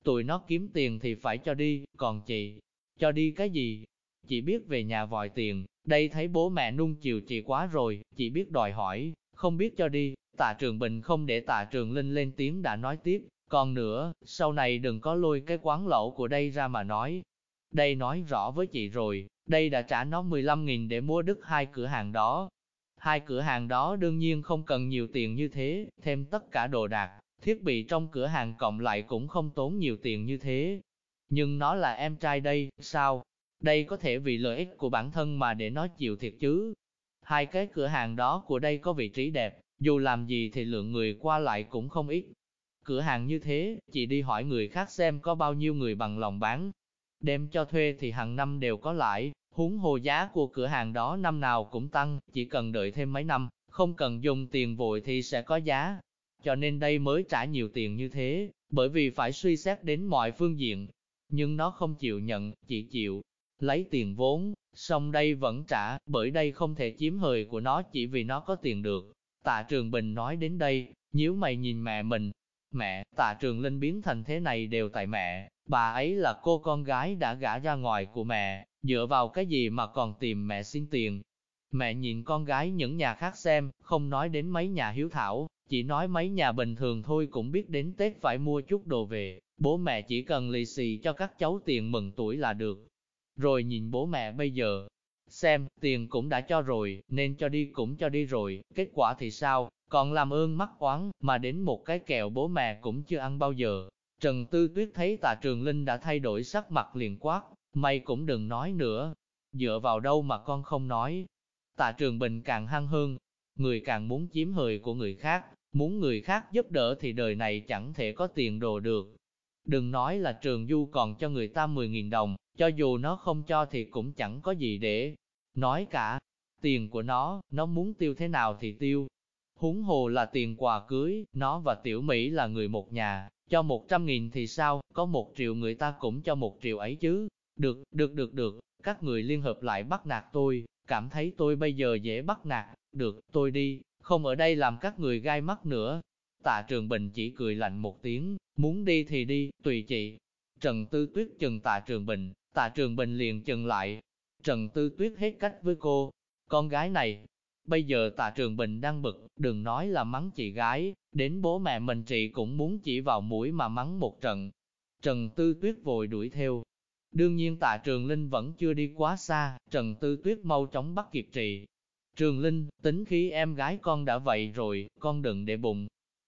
Tụi nó kiếm tiền thì phải cho đi, còn chị, cho đi cái gì? Chị biết về nhà vòi tiền, đây thấy bố mẹ nung chiều chị quá rồi, chị biết đòi hỏi, không biết cho đi. Tạ Trường Bình không để Tạ Trường Linh lên tiếng đã nói tiếp, còn nữa, sau này đừng có lôi cái quán lẩu của đây ra mà nói. Đây nói rõ với chị rồi, đây đã trả nó 15.000 để mua đứt hai cửa hàng đó, Hai cửa hàng đó đương nhiên không cần nhiều tiền như thế, thêm tất cả đồ đạc, thiết bị trong cửa hàng cộng lại cũng không tốn nhiều tiền như thế. Nhưng nó là em trai đây, sao? Đây có thể vì lợi ích của bản thân mà để nó chịu thiệt chứ. Hai cái cửa hàng đó của đây có vị trí đẹp, dù làm gì thì lượng người qua lại cũng không ít. Cửa hàng như thế, chị đi hỏi người khác xem có bao nhiêu người bằng lòng bán. Đem cho thuê thì hàng năm đều có lãi, Huống hồ giá của cửa hàng đó năm nào cũng tăng, chỉ cần đợi thêm mấy năm, không cần dùng tiền vội thì sẽ có giá. Cho nên đây mới trả nhiều tiền như thế, bởi vì phải suy xét đến mọi phương diện. Nhưng nó không chịu nhận, chỉ chịu lấy tiền vốn, xong đây vẫn trả, bởi đây không thể chiếm hời của nó chỉ vì nó có tiền được. Tạ Trường Bình nói đến đây, nhíu mày nhìn mẹ mình. Mẹ, Tạ Trường Linh biến thành thế này đều tại mẹ, bà ấy là cô con gái đã gả ra ngoài của mẹ, dựa vào cái gì mà còn tìm mẹ xin tiền. Mẹ nhìn con gái những nhà khác xem, không nói đến mấy nhà hiếu thảo, chỉ nói mấy nhà bình thường thôi cũng biết đến Tết phải mua chút đồ về, bố mẹ chỉ cần lì xì cho các cháu tiền mừng tuổi là được. Rồi nhìn bố mẹ bây giờ, xem, tiền cũng đã cho rồi, nên cho đi cũng cho đi rồi, kết quả thì sao, còn làm ơn mắc oán, mà đến một cái kẹo bố mẹ cũng chưa ăn bao giờ. Trần Tư Tuyết thấy tạ trường Linh đã thay đổi sắc mặt liền quát, mày cũng đừng nói nữa, dựa vào đâu mà con không nói. Tạ trường Bình càng hăng hơn, người càng muốn chiếm hời của người khác, muốn người khác giúp đỡ thì đời này chẳng thể có tiền đồ được. Đừng nói là trường du còn cho người ta 10.000 đồng, cho dù nó không cho thì cũng chẳng có gì để nói cả. Tiền của nó, nó muốn tiêu thế nào thì tiêu. Húng hồ là tiền quà cưới, nó và Tiểu Mỹ là người một nhà, cho 100.000 thì sao, có một triệu người ta cũng cho một triệu ấy chứ. Được, được, được, được, các người liên hợp lại bắt nạt tôi, cảm thấy tôi bây giờ dễ bắt nạt, được, tôi đi, không ở đây làm các người gai mắt nữa. Tạ Trường Bình chỉ cười lạnh một tiếng, muốn đi thì đi, tùy chị. Trần Tư Tuyết chừng Tạ Trường Bình, Tạ Trường Bình liền chừng lại. Trần Tư Tuyết hết cách với cô, con gái này. Bây giờ Tạ Trường Bình đang bực, đừng nói là mắng chị gái, đến bố mẹ mình chị cũng muốn chỉ vào mũi mà mắng một trận. Trần Tư Tuyết vội đuổi theo, Đương nhiên tạ Trường Linh vẫn chưa đi quá xa, Trần Tư Tuyết mau chóng bắt kịp trị. Trường Linh, tính khí em gái con đã vậy rồi, con đừng để bụng.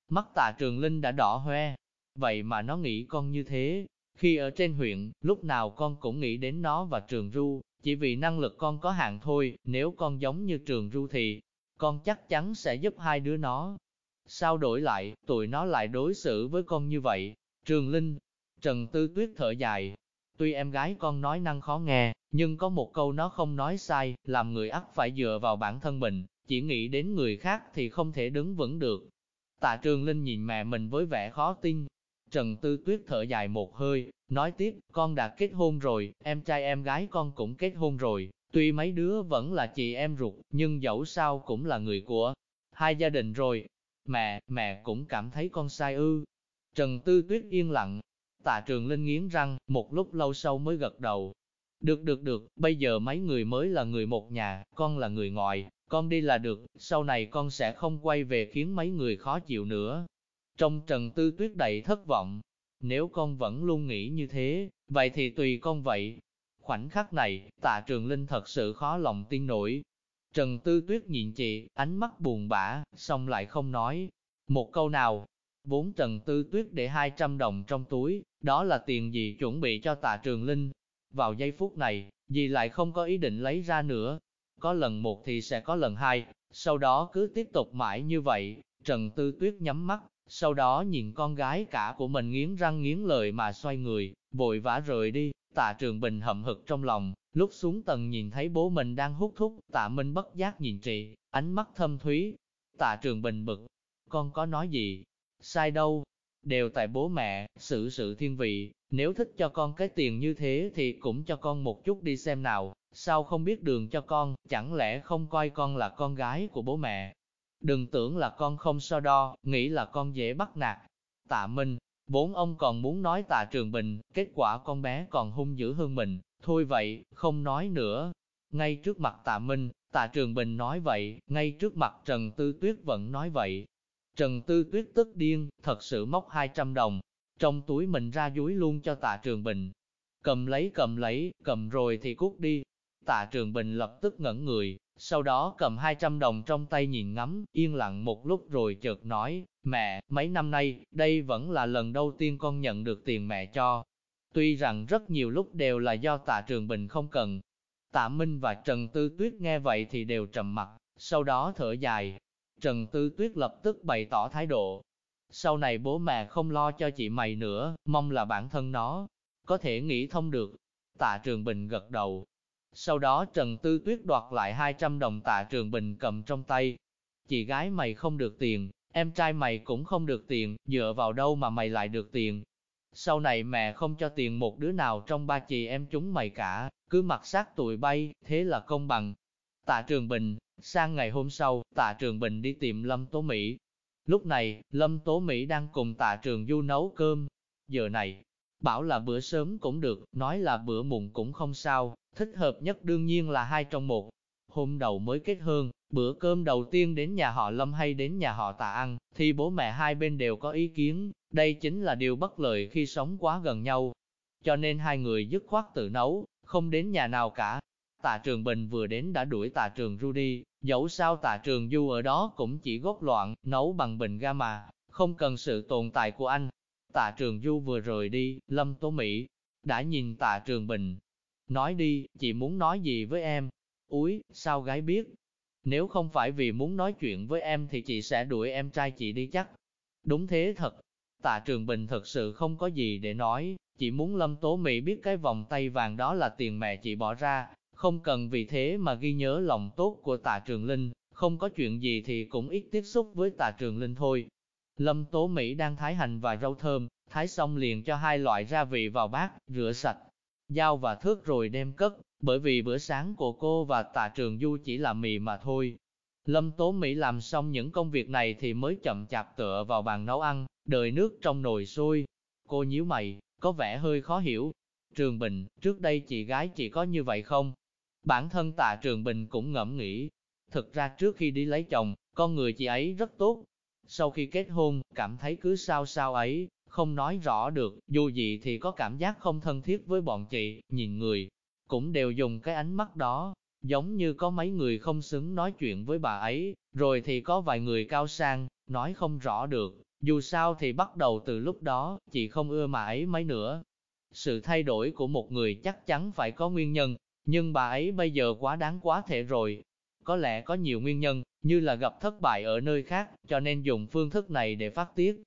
Mắt tạ Trường Linh đã đỏ hoe, vậy mà nó nghĩ con như thế. Khi ở trên huyện, lúc nào con cũng nghĩ đến nó và Trường Ru, chỉ vì năng lực con có hạn thôi, nếu con giống như Trường Ru thì con chắc chắn sẽ giúp hai đứa nó. Sao đổi lại, tụi nó lại đối xử với con như vậy? Trường Linh, Trần Tư Tuyết thở dài, Tuy em gái con nói năng khó nghe, nhưng có một câu nó không nói sai, làm người ắt phải dựa vào bản thân mình, chỉ nghĩ đến người khác thì không thể đứng vững được. Tạ Trường Linh nhìn mẹ mình với vẻ khó tin. Trần Tư Tuyết thở dài một hơi, nói tiếp, con đã kết hôn rồi, em trai em gái con cũng kết hôn rồi, tuy mấy đứa vẫn là chị em ruột, nhưng dẫu sao cũng là người của hai gia đình rồi. Mẹ, mẹ cũng cảm thấy con sai ư. Trần Tư Tuyết yên lặng, Tạ Trường Linh nghiến răng, một lúc lâu sau mới gật đầu. Được được được, bây giờ mấy người mới là người một nhà, con là người ngoài, con đi là được, sau này con sẽ không quay về khiến mấy người khó chịu nữa. Trong Trần Tư Tuyết đầy thất vọng, nếu con vẫn luôn nghĩ như thế, vậy thì tùy con vậy. Khoảnh khắc này, tạ trường linh thật sự khó lòng tin nổi. Trần Tư Tuyết nhìn chị, ánh mắt buồn bã, xong lại không nói. Một câu nào, Vốn Trần Tư Tuyết để 200 đồng trong túi, đó là tiền gì chuẩn bị cho tạ trường linh. Vào giây phút này, dì lại không có ý định lấy ra nữa. Có lần một thì sẽ có lần hai, sau đó cứ tiếp tục mãi như vậy. Trần Tư Tuyết nhắm mắt, sau đó nhìn con gái cả của mình nghiến răng nghiến lời mà xoay người, vội vã rời đi. Tạ Trường Bình hậm hực trong lòng, lúc xuống tầng nhìn thấy bố mình đang hút thuốc, Tạ Minh bất giác nhìn chị, ánh mắt thâm thúy. Tạ Trường Bình bực, con có nói gì, Sai đâu? Đều tại bố mẹ, sự sự thiên vị, nếu thích cho con cái tiền như thế thì cũng cho con một chút đi xem nào, sao không biết đường cho con, chẳng lẽ không coi con là con gái của bố mẹ. Đừng tưởng là con không so đo, nghĩ là con dễ bắt nạt. Tạ Minh, vốn ông còn muốn nói tạ Trường Bình, kết quả con bé còn hung dữ hơn mình, thôi vậy, không nói nữa. Ngay trước mặt tạ Minh, tạ Trường Bình nói vậy, ngay trước mặt Trần Tư Tuyết vẫn nói vậy, Trần Tư Tuyết tức điên, thật sự móc 200 đồng, trong túi mình ra dúi luôn cho tạ Trường Bình. Cầm lấy cầm lấy, cầm rồi thì cút đi. Tạ Trường Bình lập tức ngẩn người, sau đó cầm 200 đồng trong tay nhìn ngắm, yên lặng một lúc rồi chợt nói, mẹ, mấy năm nay, đây vẫn là lần đầu tiên con nhận được tiền mẹ cho. Tuy rằng rất nhiều lúc đều là do tạ Trường Bình không cần. Tạ Minh và Trần Tư Tuyết nghe vậy thì đều trầm mặt, sau đó thở dài, Trần Tư Tuyết lập tức bày tỏ thái độ. Sau này bố mẹ không lo cho chị mày nữa, mong là bản thân nó, có thể nghĩ thông được. Tạ Trường Bình gật đầu. Sau đó Trần Tư Tuyết đoạt lại 200 đồng Tạ Trường Bình cầm trong tay. Chị gái mày không được tiền, em trai mày cũng không được tiền, dựa vào đâu mà mày lại được tiền. Sau này mẹ không cho tiền một đứa nào trong ba chị em chúng mày cả, cứ mặc sát tụi bay, thế là công bằng. Tạ Trường Bình, Sang ngày hôm sau, tạ trường Bình đi tìm Lâm Tố Mỹ. Lúc này, Lâm Tố Mỹ đang cùng tạ trường Du nấu cơm. Giờ này, bảo là bữa sớm cũng được, nói là bữa muộn cũng không sao, thích hợp nhất đương nhiên là hai trong một. Hôm đầu mới kết hôn, bữa cơm đầu tiên đến nhà họ Lâm hay đến nhà họ Tạ ăn, thì bố mẹ hai bên đều có ý kiến, đây chính là điều bất lợi khi sống quá gần nhau. Cho nên hai người dứt khoát tự nấu, không đến nhà nào cả. Tạ Trường Bình vừa đến đã đuổi Tạ Trường Ru đi, dẫu sao Tạ Trường Du ở đó cũng chỉ gốc loạn, nấu bằng bình ga mà, không cần sự tồn tại của anh. Tạ Trường Du vừa rời đi, Lâm Tố Mỹ đã nhìn Tạ Trường Bình. Nói đi, chị muốn nói gì với em? Úi, sao gái biết? Nếu không phải vì muốn nói chuyện với em thì chị sẽ đuổi em trai chị đi chắc. Đúng thế thật. Tạ Trường Bình thật sự không có gì để nói, chỉ muốn Lâm Tố Mỹ biết cái vòng tay vàng đó là tiền mẹ chị bỏ ra, không cần vì thế mà ghi nhớ lòng tốt của Tạ Trường Linh, không có chuyện gì thì cũng ít tiếp xúc với Tạ Trường Linh thôi. Lâm Tố Mỹ đang thái hành và rau thơm, thái xong liền cho hai loại gia vị vào bát, rửa sạch, dao và thước rồi đem cất, bởi vì bữa sáng của cô và Tạ Trường Du chỉ là mì mà thôi. Lâm Tố Mỹ làm xong những công việc này thì mới chậm chạp tựa vào bàn nấu ăn, đợi nước trong nồi sôi. Cô nhíu mày, có vẻ hơi khó hiểu. Trường Bình, trước đây chị gái chị có như vậy không? Bản thân Tạ Trường Bình cũng ngẫm nghĩ. Thực ra trước khi đi lấy chồng, con người chị ấy rất tốt. Sau khi kết hôn, cảm thấy cứ sao sao ấy, không nói rõ được, dù gì thì có cảm giác không thân thiết với bọn chị, nhìn người, cũng đều dùng cái ánh mắt đó, giống như có mấy người không xứng nói chuyện với bà ấy, rồi thì có vài người cao sang, nói không rõ được, dù sao thì bắt đầu từ lúc đó, chị không ưa mà ấy mấy nữa. Sự thay đổi của một người chắc chắn phải có nguyên nhân, nhưng bà ấy bây giờ quá đáng quá thể rồi. Có lẽ có nhiều nguyên nhân, như là gặp thất bại ở nơi khác, cho nên dùng phương thức này để phát tiết.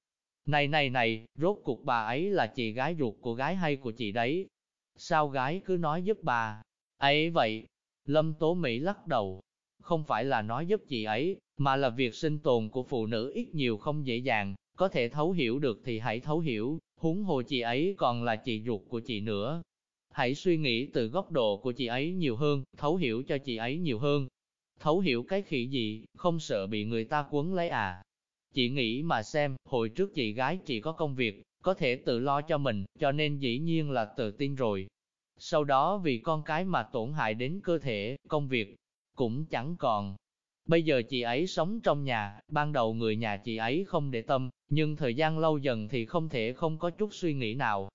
Này này này, rốt cuộc bà ấy là chị gái ruột của gái hay của chị đấy? Sao gái cứ nói giúp bà? Ấy vậy, Lâm Tố Mỹ lắc đầu. Không phải là nói giúp chị ấy, mà là việc sinh tồn của phụ nữ ít nhiều không dễ dàng, có thể thấu hiểu được thì hãy thấu hiểu, huống hồ chị ấy còn là chị ruột của chị nữa. Hãy suy nghĩ từ góc độ của chị ấy nhiều hơn, thấu hiểu cho chị ấy nhiều hơn. Thấu hiểu cái khỉ gì, không sợ bị người ta quấn lấy à. Chị nghĩ mà xem, hồi trước chị gái chị có công việc, có thể tự lo cho mình, cho nên dĩ nhiên là tự tin rồi. Sau đó vì con cái mà tổn hại đến cơ thể, công việc cũng chẳng còn. Bây giờ chị ấy sống trong nhà, ban đầu người nhà chị ấy không để tâm, nhưng thời gian lâu dần thì không thể không có chút suy nghĩ nào.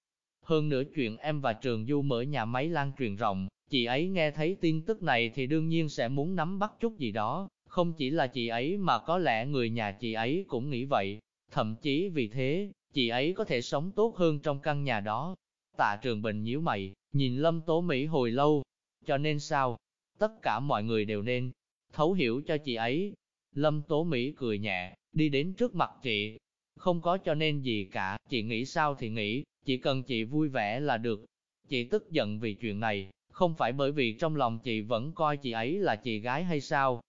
Hơn nữa chuyện em và Trường Du mở nhà máy lan truyền rộng, chị ấy nghe thấy tin tức này thì đương nhiên sẽ muốn nắm bắt chút gì đó, không chỉ là chị ấy mà có lẽ người nhà chị ấy cũng nghĩ vậy. Thậm chí vì thế, chị ấy có thể sống tốt hơn trong căn nhà đó. Tạ Trường Bình nhíu mày, nhìn Lâm Tố Mỹ hồi lâu. Cho nên sao? Tất cả mọi người đều nên thấu hiểu cho chị ấy. Lâm Tố Mỹ cười nhẹ, đi đến trước mặt chị. Không có cho nên gì cả, chị nghĩ sao thì nghĩ, chỉ cần chị vui vẻ là được. Chị tức giận vì chuyện này, không phải bởi vì trong lòng chị vẫn coi chị ấy là chị gái hay sao.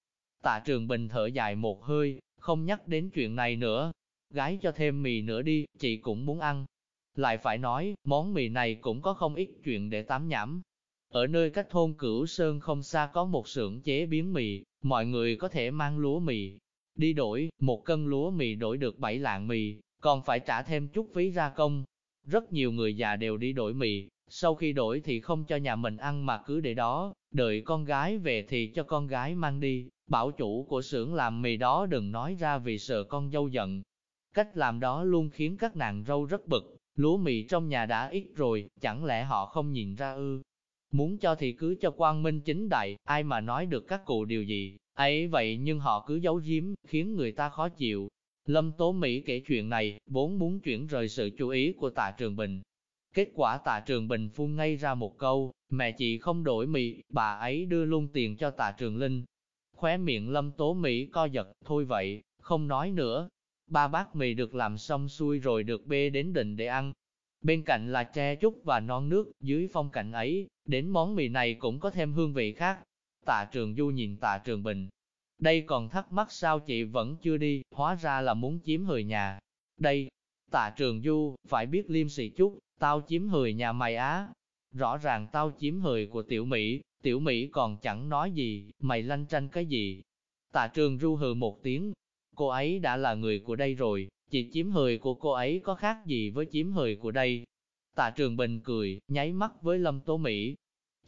Tạ Trường Bình thở dài một hơi, không nhắc đến chuyện này nữa, gái cho thêm mì nữa đi, chị cũng muốn ăn. Lại phải nói, món mì này cũng có không ít chuyện để tám nhảm. Ở nơi cách thôn Cửu Sơn không xa có một xưởng chế biến mì, mọi người có thể mang lúa mì. Đi đổi, một cân lúa mì đổi được 7 lạng mì, còn phải trả thêm chút phí gia công. Rất nhiều người già đều đi đổi mì, sau khi đổi thì không cho nhà mình ăn mà cứ để đó, đợi con gái về thì cho con gái mang đi. Bảo chủ của xưởng làm mì đó đừng nói ra vì sợ con dâu giận, Cách làm đó luôn khiến các nàng râu rất bực, lúa mì trong nhà đã ít rồi, chẳng lẽ họ không nhìn ra ư? Muốn cho thì cứ cho quang minh chính đại, ai mà nói được các cụ điều gì, ấy vậy nhưng họ cứ giấu giếm, khiến người ta khó chịu. Lâm Tố Mỹ kể chuyện này, vốn muốn chuyển rời sự chú ý của tạ Trường Bình. Kết quả tạ Trường Bình phun ngay ra một câu, mẹ chị không đổi mì, bà ấy đưa luôn tiền cho tạ Trường Linh. Khóe miệng Lâm Tố Mỹ co giật, thôi vậy, không nói nữa, ba bát mì được làm xong xuôi rồi được bê đến đình để ăn. Bên cạnh là tre trúc và non nước, dưới phong cảnh ấy, đến món mì này cũng có thêm hương vị khác. Tạ Trường Du nhìn Tạ Trường Bình. Đây còn thắc mắc sao chị vẫn chưa đi, hóa ra là muốn chiếm hời nhà. Đây, Tạ Trường Du, phải biết liêm sỉ chút, tao chiếm hời nhà mày á. Rõ ràng tao chiếm hời của tiểu Mỹ, tiểu Mỹ còn chẳng nói gì, mày lanh tranh cái gì. Tạ Trường Du hừ một tiếng, cô ấy đã là người của đây rồi, chị chiếm hời của cô ấy có khác gì với chiếm hời của đây. Tạ Trường Bình cười, nháy mắt với Lâm Tố Mỹ.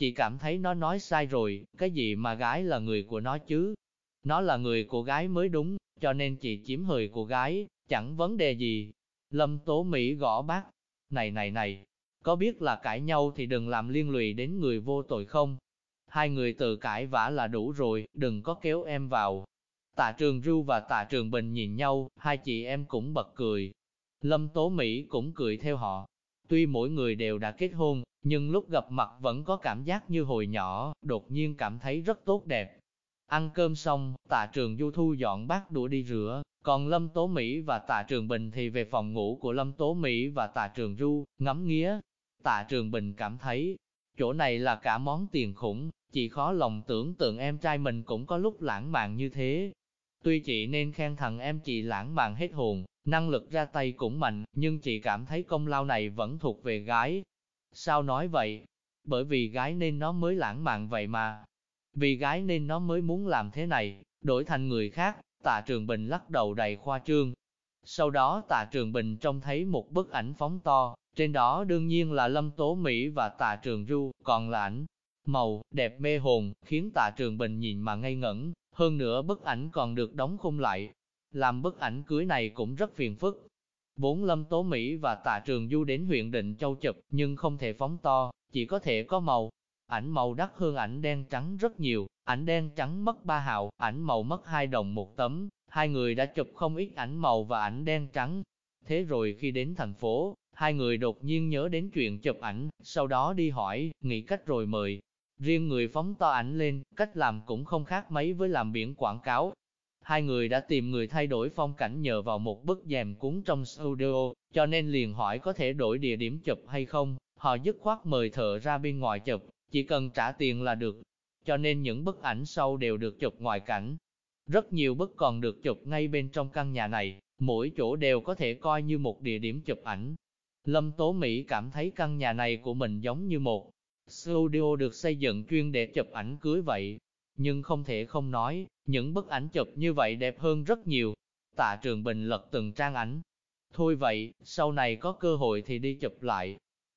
Chị cảm thấy nó nói sai rồi, cái gì mà gái là người của nó chứ? Nó là người của gái mới đúng, cho nên chị chiếm hời của gái, chẳng vấn đề gì. Lâm Tố Mỹ gõ bác, này này này, có biết là cãi nhau thì đừng làm liên lụy đến người vô tội không? Hai người tự cãi vã là đủ rồi, đừng có kéo em vào. Tạ Trường Rưu và Tạ Trường Bình nhìn nhau, hai chị em cũng bật cười. Lâm Tố Mỹ cũng cười theo họ. Tuy mỗi người đều đã kết hôn, nhưng lúc gặp mặt vẫn có cảm giác như hồi nhỏ, đột nhiên cảm thấy rất tốt đẹp. Ăn cơm xong, tạ trường du thu dọn bát đũa đi rửa, còn Lâm Tố Mỹ và tạ trường Bình thì về phòng ngủ của Lâm Tố Mỹ và tạ trường du, ngắm nghía. Tạ trường Bình cảm thấy, chỗ này là cả món tiền khủng, chị khó lòng tưởng tượng em trai mình cũng có lúc lãng mạn như thế. Tuy chị nên khen thằng em chị lãng mạn hết hồn, năng lực ra tay cũng mạnh, nhưng chị cảm thấy công lao này vẫn thuộc về gái. Sao nói vậy? Bởi vì gái nên nó mới lãng mạn vậy mà. Vì gái nên nó mới muốn làm thế này, đổi thành người khác, tạ trường bình lắc đầu đầy khoa trương. Sau đó tạ trường bình trông thấy một bức ảnh phóng to, trên đó đương nhiên là Lâm Tố Mỹ và tạ trường du, còn là ảnh màu, đẹp mê hồn, khiến tạ trường bình nhìn mà ngây ngẩn, hơn nữa bức ảnh còn được đóng khung lại. Làm bức ảnh cưới này cũng rất phiền phức. Vốn Lâm Tố Mỹ và tạ trường du đến huyện Định Châu chụp, nhưng không thể phóng to, chỉ có thể có màu, Ảnh màu đắt hơn ảnh đen trắng rất nhiều, ảnh đen trắng mất 3 hào, ảnh màu mất 2 đồng một tấm, hai người đã chụp không ít ảnh màu và ảnh đen trắng. Thế rồi khi đến thành phố, hai người đột nhiên nhớ đến chuyện chụp ảnh, sau đó đi hỏi, nghĩ cách rồi mời. Riêng người phóng to ảnh lên, cách làm cũng không khác mấy với làm biển quảng cáo. Hai người đã tìm người thay đổi phong cảnh nhờ vào một bức dèm cuốn trong studio, cho nên liền hỏi có thể đổi địa điểm chụp hay không. Họ dứt khoát mời thợ ra bên ngoài chụp, chỉ cần trả tiền là được. Cho nên những bức ảnh sau đều được chụp ngoài cảnh. Rất nhiều bức còn được chụp ngay bên trong căn nhà này, mỗi chỗ đều có thể coi như một địa điểm chụp ảnh. Lâm Tố Mỹ cảm thấy căn nhà này của mình giống như một studio được xây dựng chuyên để chụp ảnh cưới vậy. Nhưng không thể không nói, những bức ảnh chụp như vậy đẹp hơn rất nhiều. Tạ Trường Bình lật từng trang ảnh. Thôi vậy, sau này có cơ hội thì đi chụp lại.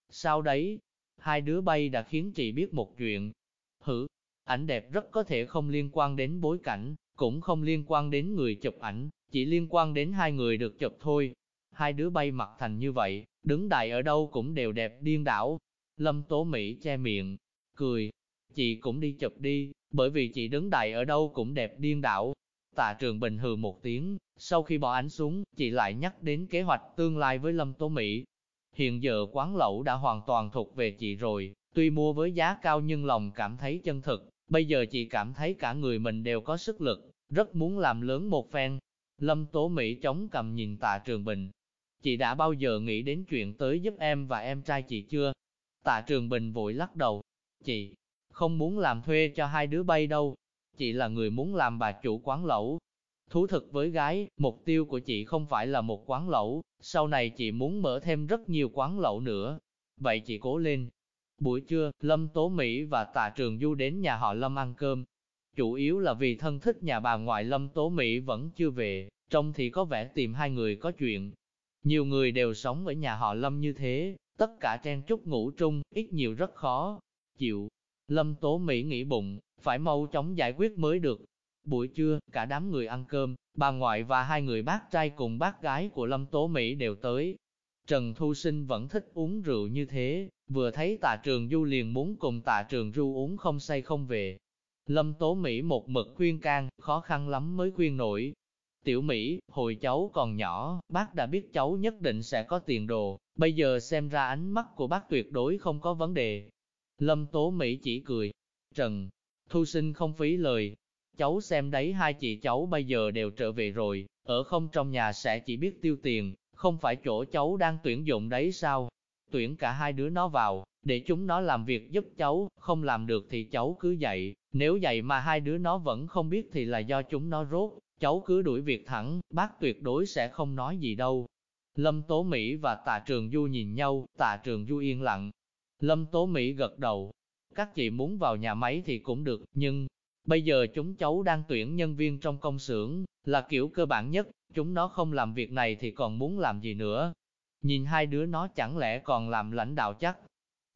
Sau đấy, hai đứa bay đã khiến chị biết một chuyện. Hử, ảnh đẹp rất có thể không liên quan đến bối cảnh, cũng không liên quan đến người chụp ảnh, chỉ liên quan đến hai người được chụp thôi. Hai đứa bay mặt thành như vậy, đứng đại ở đâu cũng đều đẹp điên đảo. Lâm Tố Mỹ che miệng, cười. Chị cũng đi chụp đi, bởi vì chị đứng đại ở đâu cũng đẹp điên đảo. Tạ Trường Bình hừ một tiếng, sau khi bỏ ánh xuống, chị lại nhắc đến kế hoạch tương lai với Lâm Tố Mỹ. Hiện giờ quán lẩu đã hoàn toàn thuộc về chị rồi, tuy mua với giá cao nhưng lòng cảm thấy chân thực, bây giờ chị cảm thấy cả người mình đều có sức lực, rất muốn làm lớn một phen. Lâm Tố Mỹ chống cầm nhìn tạ Trường Bình. Chị đã bao giờ nghĩ đến chuyện tới giúp em và em trai chị chưa? Tạ Trường Bình vội lắc đầu. Chị, không muốn làm thuê cho hai đứa bay đâu. Chị là người muốn làm bà chủ quán lẩu, Thú thực với gái, mục tiêu của chị không phải là một quán lẩu, sau này chị muốn mở thêm rất nhiều quán lẩu nữa. Vậy chị cố lên. Buổi trưa, Lâm Tố Mỹ và Tạ Trường Du đến nhà họ Lâm ăn cơm. Chủ yếu là vì thân thích nhà bà ngoại Lâm Tố Mỹ vẫn chưa về, trông thì có vẻ tìm hai người có chuyện. Nhiều người đều sống ở nhà họ Lâm như thế, tất cả trang chúc ngủ chung, ít nhiều rất khó. Chịu. Lâm Tố Mỹ nghĩ bụng, phải mau chóng giải quyết mới được, Buổi trưa, cả đám người ăn cơm, bà ngoại và hai người bác trai cùng bác gái của Lâm Tố Mỹ đều tới. Trần Thu Sinh vẫn thích uống rượu như thế, vừa thấy tạ trường du liền muốn cùng tạ trường du uống không say không về. Lâm Tố Mỹ một mực khuyên can, khó khăn lắm mới khuyên nổi. Tiểu Mỹ, hồi cháu còn nhỏ, bác đã biết cháu nhất định sẽ có tiền đồ, bây giờ xem ra ánh mắt của bác tuyệt đối không có vấn đề. Lâm Tố Mỹ chỉ cười. Trần, Thu Sinh không phí lời, Cháu xem đấy hai chị cháu bây giờ đều trở về rồi, ở không trong nhà sẽ chỉ biết tiêu tiền, không phải chỗ cháu đang tuyển dụng đấy sao? Tuyển cả hai đứa nó vào, để chúng nó làm việc giúp cháu, không làm được thì cháu cứ dạy, nếu dạy mà hai đứa nó vẫn không biết thì là do chúng nó rốt, cháu cứ đuổi việc thẳng, bác tuyệt đối sẽ không nói gì đâu. Lâm Tố Mỹ và Tạ Trường Du nhìn nhau, Tạ Trường Du yên lặng. Lâm Tố Mỹ gật đầu. Các chị muốn vào nhà máy thì cũng được, nhưng Bây giờ chúng cháu đang tuyển nhân viên trong công xưởng, là kiểu cơ bản nhất, chúng nó không làm việc này thì còn muốn làm gì nữa. Nhìn hai đứa nó chẳng lẽ còn làm lãnh đạo chắc.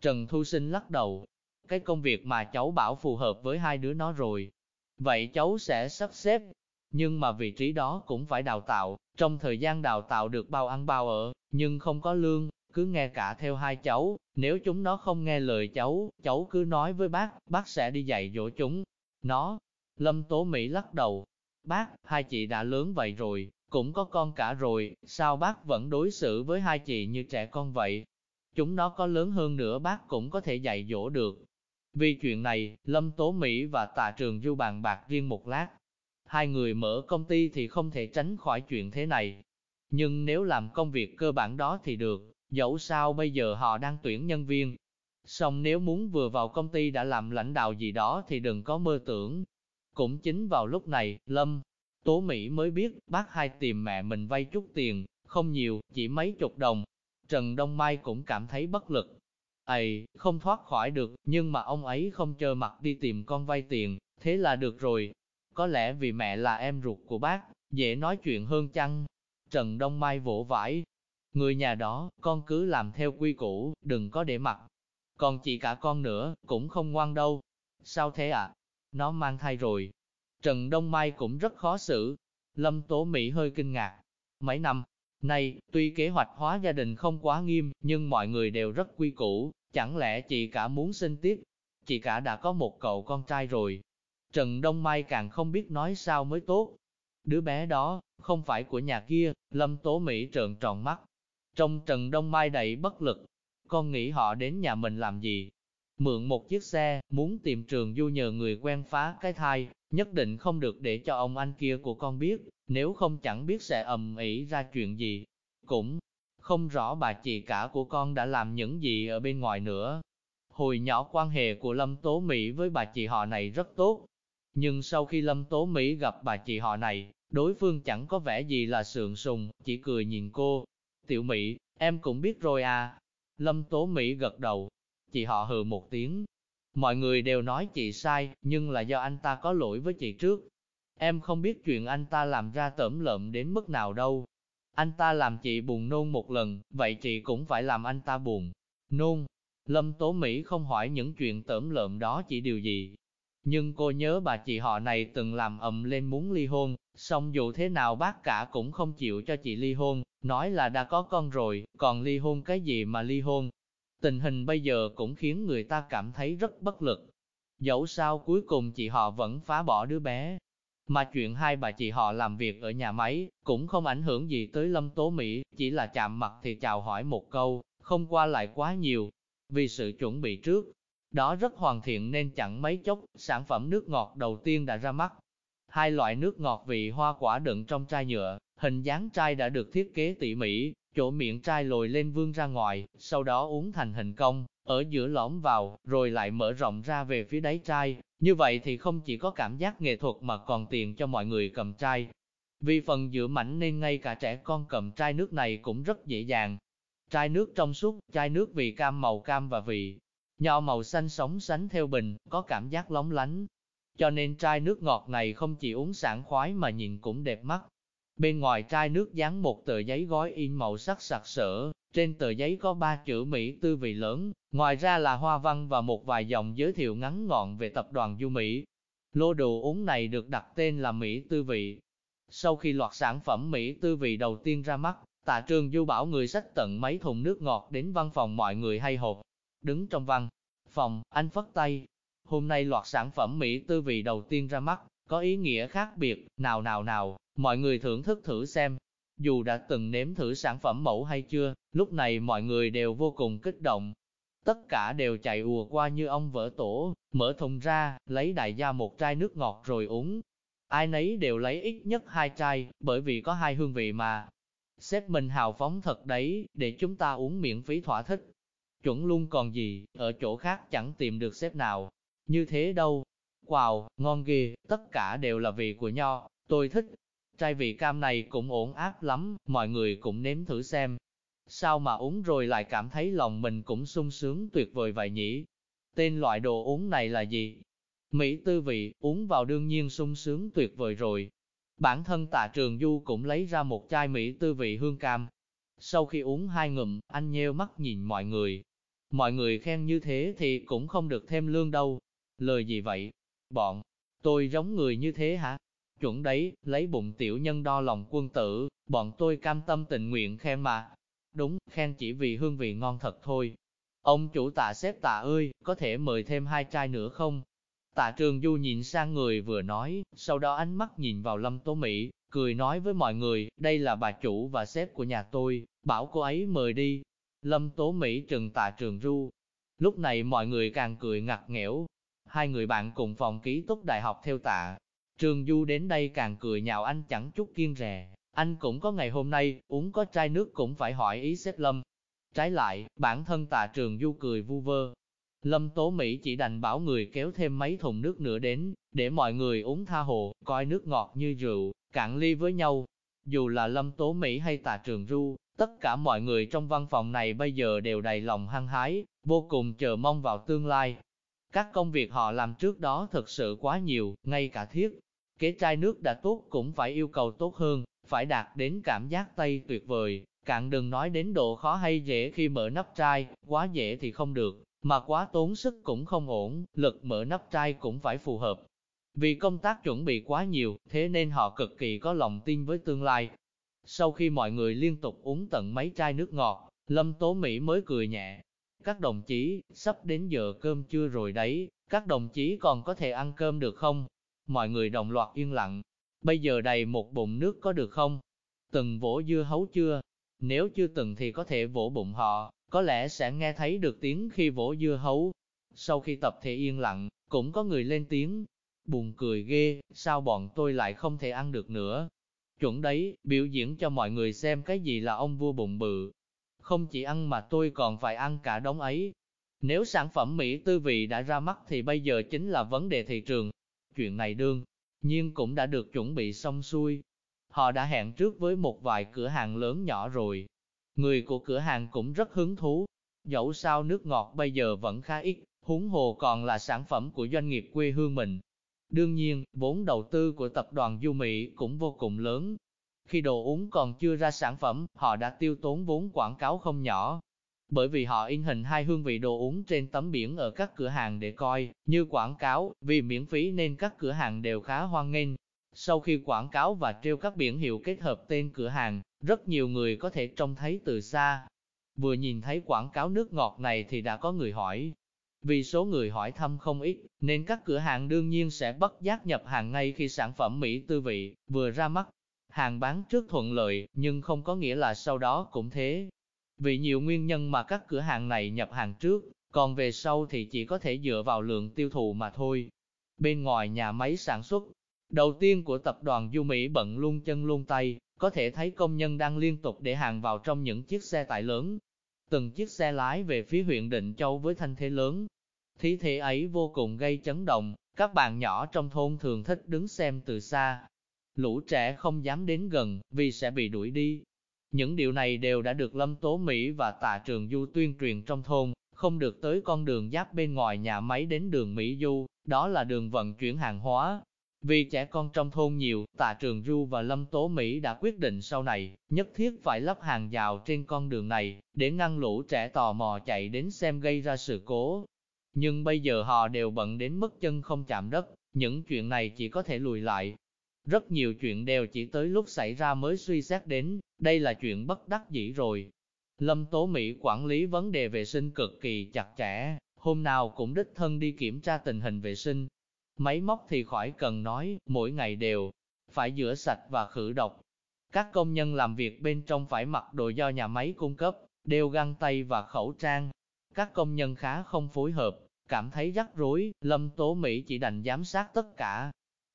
Trần Thu Sinh lắc đầu. cái công việc mà cháu bảo phù hợp với hai đứa nó rồi. Vậy cháu sẽ sắp xếp, nhưng mà vị trí đó cũng phải đào tạo, trong thời gian đào tạo được bao ăn bao ở, nhưng không có lương, cứ nghe cả theo hai cháu, nếu chúng nó không nghe lời cháu, cháu cứ nói với bác, bác sẽ đi dạy dỗ chúng. Nó, Lâm Tố Mỹ lắc đầu, bác, hai chị đã lớn vậy rồi, cũng có con cả rồi, sao bác vẫn đối xử với hai chị như trẻ con vậy? Chúng nó có lớn hơn nữa bác cũng có thể dạy dỗ được. Vì chuyện này, Lâm Tố Mỹ và Tạ Trường Du bàn bạc riêng một lát. Hai người mở công ty thì không thể tránh khỏi chuyện thế này. Nhưng nếu làm công việc cơ bản đó thì được, dẫu sao bây giờ họ đang tuyển nhân viên. Xong nếu muốn vừa vào công ty đã làm lãnh đạo gì đó thì đừng có mơ tưởng. Cũng chính vào lúc này, Lâm Tố Mỹ mới biết bác hai tìm mẹ mình vay chút tiền, không nhiều, chỉ mấy chục đồng. Trần Đông Mai cũng cảm thấy bất lực. Ây, không thoát khỏi được, nhưng mà ông ấy không chờ mặt đi tìm con vay tiền, thế là được rồi. Có lẽ vì mẹ là em ruột của bác, dễ nói chuyện hơn chăng? Trần Đông Mai vỗ vải. Người nhà đó, con cứ làm theo quy củ, đừng có để mặt. Còn chị cả con nữa, cũng không ngoan đâu. Sao thế ạ? À? Nó mang thai rồi, Trần Đông Mai cũng rất khó xử. Lâm Tố Mỹ hơi kinh ngạc. Mấy năm nay, tuy kế hoạch hóa gia đình không quá nghiêm, nhưng mọi người đều rất quy củ, chẳng lẽ chị cả muốn sinh tiếp? Chị cả đã có một cậu con trai rồi. Trần Đông Mai càng không biết nói sao mới tốt. Đứa bé đó, không phải của nhà kia, Lâm Tố Mỹ trợn tròn mắt. Trong Trần Đông Mai đầy bất lực, con nghĩ họ đến nhà mình làm gì? Mượn một chiếc xe, muốn tìm trường du nhờ người quen phá cái thai, nhất định không được để cho ông anh kia của con biết, nếu không chẳng biết sẽ ầm ĩ ra chuyện gì. Cũng không rõ bà chị cả của con đã làm những gì ở bên ngoài nữa. Hồi nhỏ quan hệ của Lâm Tố Mỹ với bà chị họ này rất tốt. Nhưng sau khi Lâm Tố Mỹ gặp bà chị họ này, đối phương chẳng có vẻ gì là sượng sùng, chỉ cười nhìn cô. Tiểu Mỹ, em cũng biết rồi à. Lâm Tố Mỹ gật đầu. Chị họ hừ một tiếng, Mọi người đều nói chị sai, nhưng là do anh ta có lỗi với chị trước. Em không biết chuyện anh ta làm ra tẩm lợm đến mức nào đâu. Anh ta làm chị buồn nôn một lần, vậy chị cũng phải làm anh ta buồn. Nôn. Lâm Tố Mỹ không hỏi những chuyện tẩm lợm đó chỉ điều gì. Nhưng cô nhớ bà chị họ này từng làm ầm lên muốn ly hôn, xong dù thế nào bác cả cũng không chịu cho chị ly hôn, nói là đã có con rồi, còn ly hôn cái gì mà ly hôn, Tình hình bây giờ cũng khiến người ta cảm thấy rất bất lực. Dẫu sao cuối cùng chị họ vẫn phá bỏ đứa bé. Mà chuyện hai bà chị họ làm việc ở nhà máy cũng không ảnh hưởng gì tới Lâm Tố Mỹ, chỉ là chạm mặt thì chào hỏi một câu, không qua lại quá nhiều. Vì sự chuẩn bị trước, đó rất hoàn thiện nên chẳng mấy chốc, sản phẩm nước ngọt đầu tiên đã ra mắt. Hai loại nước ngọt vị hoa quả đựng trong chai nhựa, hình dáng chai đã được thiết kế tỉ mỉ, chỗ miệng chai lồi lên vương ra ngoài, sau đó uống thành hình cong, ở giữa lõm vào, rồi lại mở rộng ra về phía đáy chai. Như vậy thì không chỉ có cảm giác nghệ thuật mà còn tiền cho mọi người cầm chai. Vì phần giữa mảnh nên ngay cả trẻ con cầm chai nước này cũng rất dễ dàng. Chai nước trong suốt, chai nước vị cam màu cam và vị nho màu xanh sống sánh theo bình, có cảm giác lóng lánh. Cho nên chai nước ngọt này không chỉ uống sảng khoái mà nhìn cũng đẹp mắt. Bên ngoài chai nước dán một tờ giấy gói in màu sắc sặc sỡ, trên tờ giấy có ba chữ Mỹ tư vị lớn, ngoài ra là hoa văn và một vài dòng giới thiệu ngắn gọn về tập đoàn Du Mỹ. Lô đồ uống này được đặt tên là Mỹ tư vị. Sau khi loạt sản phẩm Mỹ tư vị đầu tiên ra mắt, tạ trường Du bảo người sách tận mấy thùng nước ngọt đến văn phòng mọi người hay hộp. Đứng trong văn phòng, anh phất tay. Hôm nay loạt sản phẩm Mỹ tư vị đầu tiên ra mắt, có ý nghĩa khác biệt, nào nào nào, Mọi người thưởng thức thử xem, dù đã từng nếm thử sản phẩm mẫu hay chưa, lúc này mọi người đều vô cùng kích động. Tất cả đều chạy ùa qua như ông vỡ tổ, mở thùng ra, lấy đại gia một chai nước ngọt rồi uống. Ai nấy đều lấy ít nhất hai chai, bởi vì có hai hương vị mà. Sếp mình hào phóng thật đấy, để chúng ta uống miễn phí thỏa thích. Chuẩn luôn còn gì, ở chỗ khác chẳng tìm được sếp nào. Như thế đâu. Wow, ngon ghê, tất cả đều là vị của nho, tôi thích, Trai vị cam này cũng ổn áp lắm, mọi người cũng nếm thử xem. Sao mà uống rồi lại cảm thấy lòng mình cũng sung sướng tuyệt vời vậy nhỉ? Tên loại đồ uống này là gì? Mỹ tư vị, uống vào đương nhiên sung sướng tuyệt vời rồi. Bản thân tạ trường du cũng lấy ra một chai Mỹ tư vị hương cam. Sau khi uống hai ngụm, anh nheo mắt nhìn mọi người. Mọi người khen như thế thì cũng không được thêm lương đâu. Lời gì vậy? Bọn, tôi giống người như thế hả? Chuẩn đấy, lấy bụng tiểu nhân đo lòng quân tử, bọn tôi cam tâm tình nguyện khen mà. Đúng, khen chỉ vì hương vị ngon thật thôi. Ông chủ tạ xếp tạ ơi, có thể mời thêm hai chai nữa không? Tạ trường du nhìn sang người vừa nói, sau đó ánh mắt nhìn vào lâm tố Mỹ, cười nói với mọi người, đây là bà chủ và sếp của nhà tôi, bảo cô ấy mời đi. Lâm tố Mỹ trừng tạ trường du. Lúc này mọi người càng cười ngặt nghẽo. Hai người bạn cùng phòng ký túc đại học theo tạ. Trường du đến đây càng cười nhạo anh chẳng chút kiên rè. Anh cũng có ngày hôm nay, uống có chai nước cũng phải hỏi ý sếp Lâm. Trái lại, bản thân tạ trường du cười vu vơ, Lâm Tố Mỹ chỉ đành bảo người kéo thêm mấy thùng nước nữa đến, để mọi người uống tha hồ, coi nước ngọt như rượu, cạn ly với nhau. Dù là Lâm Tố Mỹ hay Tạ Trường Du, tất cả mọi người trong văn phòng này bây giờ đều đầy lòng hăng hái, vô cùng chờ mong vào tương lai. Các công việc họ làm trước đó thật sự quá nhiều, ngay cả thiết. Kế chai nước đã tốt cũng phải yêu cầu tốt hơn, phải đạt đến cảm giác tay tuyệt vời, cạn đừng nói đến độ khó hay dễ khi mở nắp chai, quá dễ thì không được, mà quá tốn sức cũng không ổn, lực mở nắp chai cũng phải phù hợp. Vì công tác chuẩn bị quá nhiều, thế nên họ cực kỳ có lòng tin với tương lai. Sau khi mọi người liên tục uống tận mấy chai nước ngọt, Lâm Tố Mỹ mới cười nhẹ. Các đồng chí, sắp đến giờ cơm trưa rồi đấy, các đồng chí còn có thể ăn cơm được không? Mọi người đồng loạt yên lặng. Bây giờ đầy một bụng nước có được không? Từng vỗ dưa hấu chưa? Nếu chưa từng thì có thể vỗ bụng họ, có lẽ sẽ nghe thấy được tiếng khi vỗ dưa hấu. Sau khi tập thể yên lặng, cũng có người lên tiếng, buồn cười ghê, sao bọn tôi lại không thể ăn được nữa. Chuẩn đấy, biểu diễn cho mọi người xem cái gì là ông vua bụng bự. Không chỉ ăn mà tôi còn phải ăn cả đống ấy. Nếu sản phẩm Mỹ tư vị đã ra mắt thì bây giờ chính là vấn đề thị trường. Chuyện này đương, nhiên cũng đã được chuẩn bị xong xuôi. Họ đã hẹn trước với một vài cửa hàng lớn nhỏ rồi, Người của cửa hàng cũng rất hứng thú. Dẫu sao nước ngọt bây giờ vẫn khá ít, huống hồ còn là sản phẩm của doanh nghiệp quê hương mình. Đương nhiên, vốn đầu tư của tập đoàn Du Mỹ cũng vô cùng lớn. Khi đồ uống còn chưa ra sản phẩm, họ đã tiêu tốn vốn quảng cáo không nhỏ. Bởi vì họ in hình hai hương vị đồ uống trên tấm biển ở các cửa hàng để coi, như quảng cáo, vì miễn phí nên các cửa hàng đều khá hoan nghênh. Sau khi quảng cáo và treo các biển hiệu kết hợp tên cửa hàng, rất nhiều người có thể trông thấy từ xa. Vừa nhìn thấy quảng cáo nước ngọt này thì đã có người hỏi. Vì số người hỏi thăm không ít, nên các cửa hàng đương nhiên sẽ bất giác nhập hàng ngay khi sản phẩm Mỹ tư vị vừa ra mắt. Hàng bán trước thuận lợi, nhưng không có nghĩa là sau đó cũng thế. Vì nhiều nguyên nhân mà các cửa hàng này nhập hàng trước, còn về sau thì chỉ có thể dựa vào lượng tiêu thụ mà thôi. Bên ngoài nhà máy sản xuất, đầu tiên của tập đoàn Du Mỹ bận luôn chân luôn tay, có thể thấy công nhân đang liên tục để hàng vào trong những chiếc xe tải lớn. Từng chiếc xe lái về phía huyện Định Châu với thanh thế lớn. Thí thế ấy vô cùng gây chấn động, các bạn nhỏ trong thôn thường thích đứng xem từ xa. Lũ trẻ không dám đến gần, vì sẽ bị đuổi đi. Những điều này đều đã được Lâm Tố Mỹ và Tạ Trường Du tuyên truyền trong thôn, không được tới con đường giáp bên ngoài nhà máy đến đường Mỹ Du, đó là đường vận chuyển hàng hóa, vì trẻ con trong thôn nhiều, Tạ Trường Du và Lâm Tố Mỹ đã quyết định sau này, nhất thiết phải lắp hàng rào trên con đường này, để ngăn lũ trẻ tò mò chạy đến xem gây ra sự cố. Nhưng bây giờ họ đều bận đến mức chân không chạm đất, những chuyện này chỉ có thể lùi lại. Rất nhiều chuyện đều chỉ tới lúc xảy ra mới suy xét đến, đây là chuyện bất đắc dĩ rồi. Lâm Tố Mỹ quản lý vấn đề vệ sinh cực kỳ chặt chẽ, hôm nào cũng đích thân đi kiểm tra tình hình vệ sinh, Máy móc thì khỏi cần nói, mỗi ngày đều phải rửa sạch và khử độc. Các công nhân làm việc bên trong phải mặc đồ do nhà máy cung cấp, đeo găng tay và khẩu trang. Các công nhân khá không phối hợp, cảm thấy rắc rối, Lâm Tố Mỹ chỉ đành giám sát tất cả.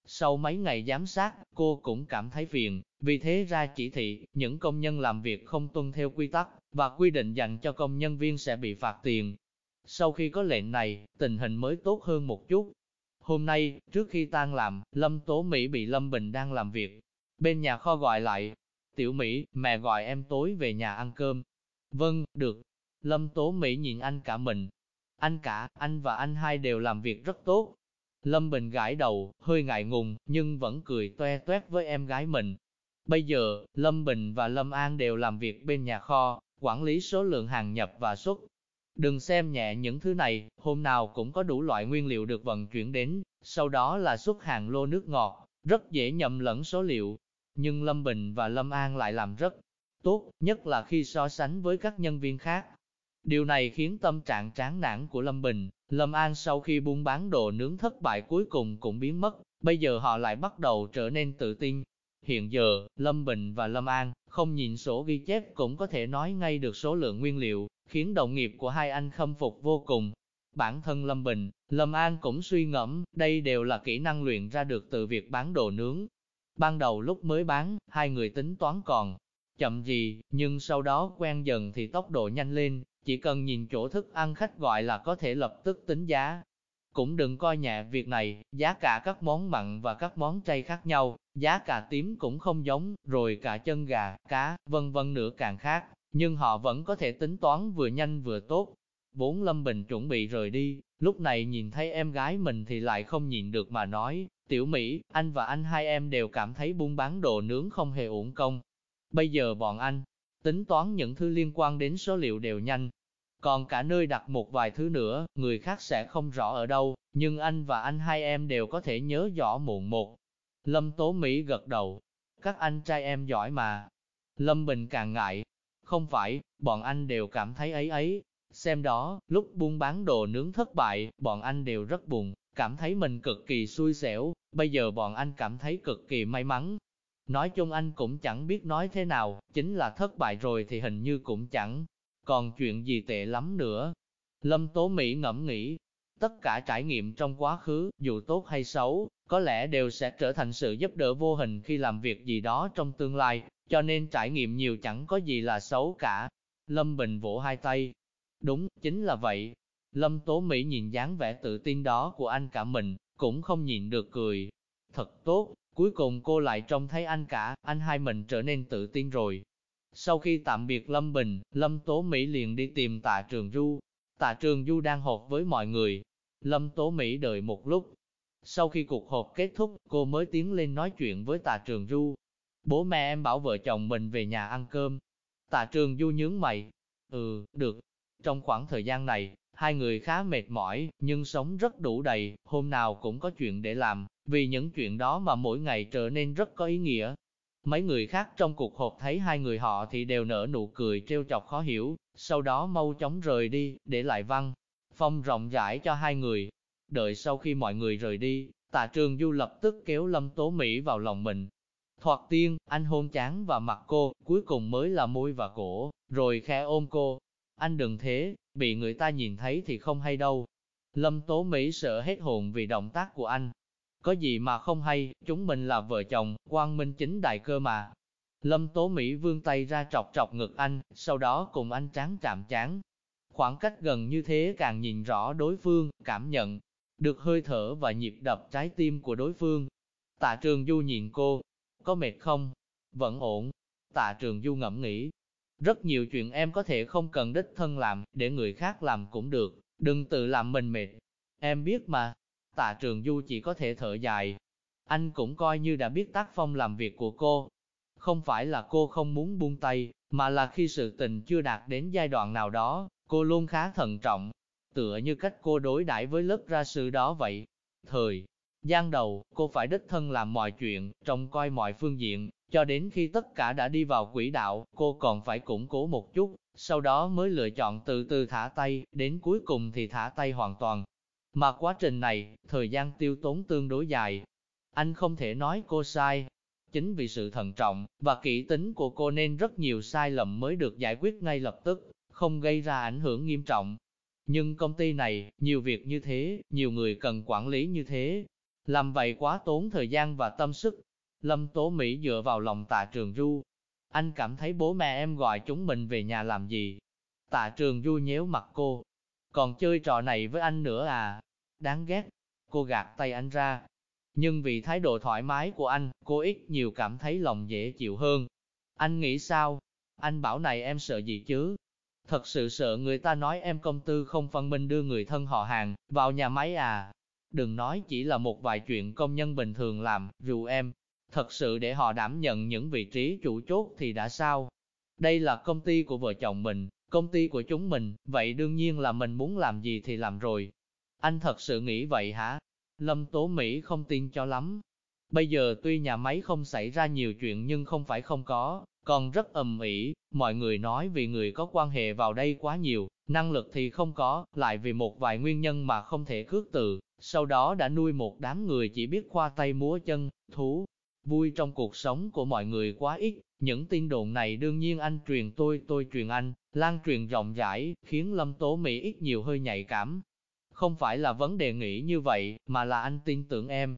Sau mấy ngày giám sát, cô cũng cảm thấy phiền, vì thế ra chỉ thị, những công nhân làm việc không tuân theo quy tắc, và quy định dành cho công nhân viên sẽ bị phạt tiền. Sau khi có lệnh này, tình hình mới tốt hơn một chút, Hôm nay, trước khi tan làm, Lâm Tố Mỹ bị Lâm Bình đang làm việc. Bên nhà kho gọi lại, Tiểu Mỹ, mẹ gọi em tối về nhà ăn cơm. Vâng, được. Lâm Tố Mỹ nhìn anh cả mình. Anh cả, anh và anh hai đều làm việc rất tốt. Lâm Bình gãi đầu, hơi ngại ngùng, nhưng vẫn cười toe toét với em gái mình. Bây giờ, Lâm Bình và Lâm An đều làm việc bên nhà kho, quản lý số lượng hàng nhập và xuất. Đừng xem nhẹ những thứ này, hôm nào cũng có đủ loại nguyên liệu được vận chuyển đến, sau đó là xuất hàng lô nước ngọt, rất dễ nhầm lẫn số liệu. Nhưng Lâm Bình và Lâm An lại làm rất tốt, nhất là khi so sánh với các nhân viên khác. Điều này khiến tâm trạng tráng nản của Lâm Bình, Lâm An sau khi buôn bán đồ nướng thất bại cuối cùng cũng biến mất, bây giờ họ lại bắt đầu trở nên tự tin. Hiện giờ, Lâm Bình và Lâm An không nhìn sổ ghi chép cũng có thể nói ngay được số lượng nguyên liệu, khiến đồng nghiệp của hai anh khâm phục vô cùng. Bản thân Lâm Bình, Lâm An cũng suy ngẫm, đây đều là kỹ năng luyện ra được từ việc bán đồ nướng. Ban đầu lúc mới bán, hai người tính toán còn chậm gì, nhưng sau đó quen dần thì tốc độ nhanh lên, chỉ cần nhìn chỗ thức ăn khách gọi là có thể lập tức tính giá. Cũng đừng coi nhẹ việc này, giá cả các món mặn và các món chay khác nhau, giá cả tím cũng không giống, rồi cả chân gà, cá, vân vân nữa càng khác, nhưng họ vẫn có thể tính toán vừa nhanh vừa tốt. Bốn Lâm Bình chuẩn bị rời đi, lúc này nhìn thấy em gái mình thì lại không nhịn được mà nói, tiểu Mỹ, anh và anh hai em đều cảm thấy buôn bán đồ nướng không hề uổng công. Bây giờ bọn anh, tính toán những thứ liên quan đến số liệu đều nhanh. Còn cả nơi đặt một vài thứ nữa, người khác sẽ không rõ ở đâu, nhưng anh và anh hai em đều có thể nhớ rõ muộn một. Lâm Tố Mỹ gật đầu, các anh trai em giỏi mà. Lâm Bình càng ngại, không phải, bọn anh đều cảm thấy ấy ấy. Xem đó, lúc buôn bán đồ nướng thất bại, bọn anh đều rất buồn, cảm thấy mình cực kỳ xui xẻo, bây giờ bọn anh cảm thấy cực kỳ may mắn, Nói chung anh cũng chẳng biết nói thế nào, chính là thất bại rồi thì hình như cũng chẳng còn chuyện gì tệ lắm nữa. Lâm Tố Mỹ ngẫm nghĩ, tất cả trải nghiệm trong quá khứ, dù tốt hay xấu, có lẽ đều sẽ trở thành sự giúp đỡ vô hình khi làm việc gì đó trong tương lai, cho nên trải nghiệm nhiều chẳng có gì là xấu cả. Lâm Bình vỗ hai tay. Đúng, chính là vậy. Lâm Tố Mỹ nhìn dáng vẻ tự tin đó của anh cả mình, cũng không nhịn được cười. Thật tốt, Cuối cùng cô lại trông thấy anh cả, anh hai mình trở nên tự tin rồi. Sau khi tạm biệt Lâm Bình, Lâm Tố Mỹ liền đi tìm tạ Trường Du. Tạ Trường Du đang họp với mọi người. Lâm Tố Mỹ đợi một lúc. Sau khi cuộc họp kết thúc, cô mới tiến lên nói chuyện với tạ Trường Du. Bố mẹ em bảo vợ chồng mình về nhà ăn cơm. Tạ Trường Du nhướng mày. Ừ, được. Trong khoảng thời gian này, hai người khá mệt mỏi, nhưng sống rất đủ đầy, hôm nào cũng có chuyện để làm, vì những chuyện đó mà mỗi ngày trở nên rất có ý nghĩa. Mấy người khác trong cuộc họp thấy hai người họ thì đều nở nụ cười trêu chọc khó hiểu, sau đó mau chóng rời đi, để lại văn. Phong rộng rãi cho hai người. Đợi sau khi mọi người rời đi, tạ trường du lập tức kéo Lâm Tố Mỹ vào lòng mình. Thoạt tiên, anh hôn chán và mặt cô, cuối cùng mới là môi và cổ, rồi khẽ ôm cô. Anh đừng thế, bị người ta nhìn thấy thì không hay đâu. Lâm Tố Mỹ sợ hết hồn vì động tác của anh, có gì mà không hay, chúng mình là vợ chồng, quang minh chính đại cơ mà. Lâm Tố Mỹ vươn tay ra trọc trọc ngực anh, sau đó cùng anh chán chạm chán. Khoảng cách gần như thế càng nhìn rõ đối phương, cảm nhận được hơi thở và nhịp đập trái tim của đối phương. Tạ Trường Du nhìn cô, có mệt không? Vẫn ổn. Tạ Trường Du ngẫm nghĩ. Rất nhiều chuyện em có thể không cần đích thân làm, để người khác làm cũng được, đừng tự làm mình mệt. Em biết mà, Tạ Trường Du chỉ có thể thở dài. Anh cũng coi như đã biết tác phong làm việc của cô. Không phải là cô không muốn buông tay, mà là khi sự tình chưa đạt đến giai đoạn nào đó, cô luôn khá thận trọng. Tựa như cách cô đối đãi với lớp ra sư đó vậy. Thời gian đầu, cô phải đích thân làm mọi chuyện, trông coi mọi phương diện, cho đến khi tất cả đã đi vào quỹ đạo, cô còn phải củng cố một chút, sau đó mới lựa chọn từ từ thả tay, đến cuối cùng thì thả tay hoàn toàn. Mà quá trình này, thời gian tiêu tốn tương đối dài. Anh không thể nói cô sai. Chính vì sự thận trọng và kỹ tính của cô nên rất nhiều sai lầm mới được giải quyết ngay lập tức, không gây ra ảnh hưởng nghiêm trọng. Nhưng công ty này, nhiều việc như thế, nhiều người cần quản lý như thế. Làm vậy quá tốn thời gian và tâm sức. Lâm Tố Mỹ dựa vào lòng tạ trường du. Anh cảm thấy bố mẹ em gọi chúng mình về nhà làm gì. Tạ trường du nhéo mặt cô, còn chơi trò này với anh nữa à? Đáng ghét. Cô gạt tay anh ra. Nhưng vì thái độ thoải mái của anh, cô ít nhiều cảm thấy lòng dễ chịu hơn. Anh nghĩ sao? Anh bảo này em sợ gì chứ? Thật sự sợ người ta nói em công tư không phân minh đưa người thân họ hàng vào nhà máy à? Đừng nói chỉ là một vài chuyện công nhân bình thường làm, dù em thật sự để họ đảm nhận những vị trí chủ chốt thì đã sao? Đây là công ty của vợ chồng mình, công ty của chúng mình, vậy đương nhiên là mình muốn làm gì thì làm rồi. Anh thật sự nghĩ vậy hả? Lâm Tố Mỹ không tin cho lắm. Bây giờ tuy nhà máy không xảy ra nhiều chuyện nhưng không phải không có, còn rất ầm ĩ, mọi người nói vì người có quan hệ vào đây quá nhiều, năng lực thì không có, lại vì một vài nguyên nhân mà không thể cước từ, sau đó đã nuôi một đám người chỉ biết khoa tay múa chân, thú. Vui trong cuộc sống của mọi người quá ít, những tin đồn này đương nhiên anh truyền tôi, tôi truyền anh, lan truyền rộng rãi, khiến Lâm Tố Mỹ ít nhiều hơi nhạy cảm. Không phải là vấn đề nghĩ như vậy, mà là anh tin tưởng em.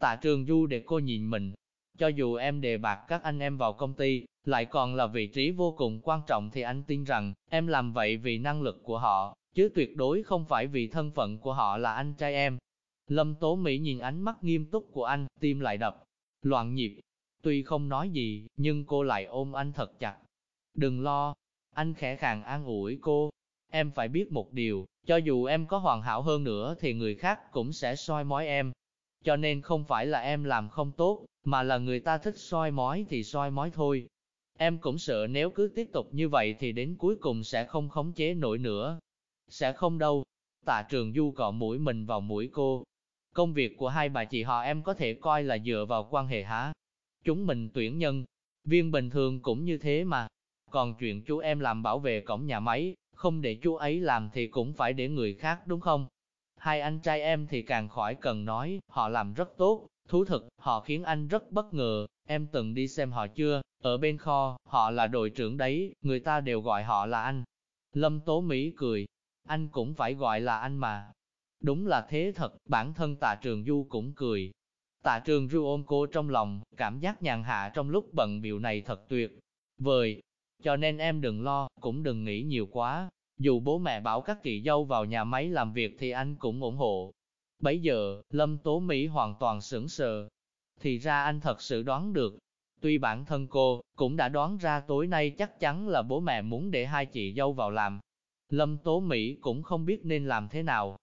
Tạ trường du để cô nhìn mình. Cho dù em đề bạc các anh em vào công ty, lại còn là vị trí vô cùng quan trọng thì anh tin rằng, em làm vậy vì năng lực của họ, chứ tuyệt đối không phải vì thân phận của họ là anh trai em. Lâm Tố Mỹ nhìn ánh mắt nghiêm túc của anh, tim lại đập, loạn nhịp. Tuy không nói gì, nhưng cô lại ôm anh thật chặt. Đừng lo, anh khẽ khàng an ủi cô. Em phải biết một điều, cho dù em có hoàn hảo hơn nữa thì người khác cũng sẽ soi mói em. Cho nên không phải là em làm không tốt, mà là người ta thích soi mói thì soi mói thôi. Em cũng sợ nếu cứ tiếp tục như vậy thì đến cuối cùng sẽ không khống chế nổi nữa. Sẽ không đâu. Tạ trường du cọ mũi mình vào mũi cô. Công việc của hai bà chị họ em có thể coi là dựa vào quan hệ hả? Chúng mình tuyển nhân, viên bình thường cũng như thế mà. Còn chuyện chú em làm bảo vệ cổng nhà máy, không để chú ấy làm thì cũng phải để người khác đúng không? Hai anh trai em thì càng khỏi cần nói, họ làm rất tốt, thú thực, họ khiến anh rất bất ngờ, em từng đi xem họ chưa, ở bên kho, họ là đội trưởng đấy, người ta đều gọi họ là anh. Lâm Tố Mỹ cười, anh cũng phải gọi là anh mà. Đúng là thế thật, bản thân tạ trường du cũng cười. Tạ trường du ôm cô trong lòng, cảm giác nhàn hạ trong lúc bận biểu này thật tuyệt vời. Cho nên em đừng lo, cũng đừng nghĩ nhiều quá. Dù bố mẹ bảo các chị dâu vào nhà máy làm việc thì anh cũng ủng hộ. Bấy giờ, Lâm Tố Mỹ hoàn toàn sững sờ. Thì ra anh thật sự đoán được, Tuy bản thân cô cũng đã đoán ra tối nay chắc chắn là bố mẹ muốn để hai chị dâu vào làm. Lâm Tố Mỹ cũng không biết nên làm thế nào.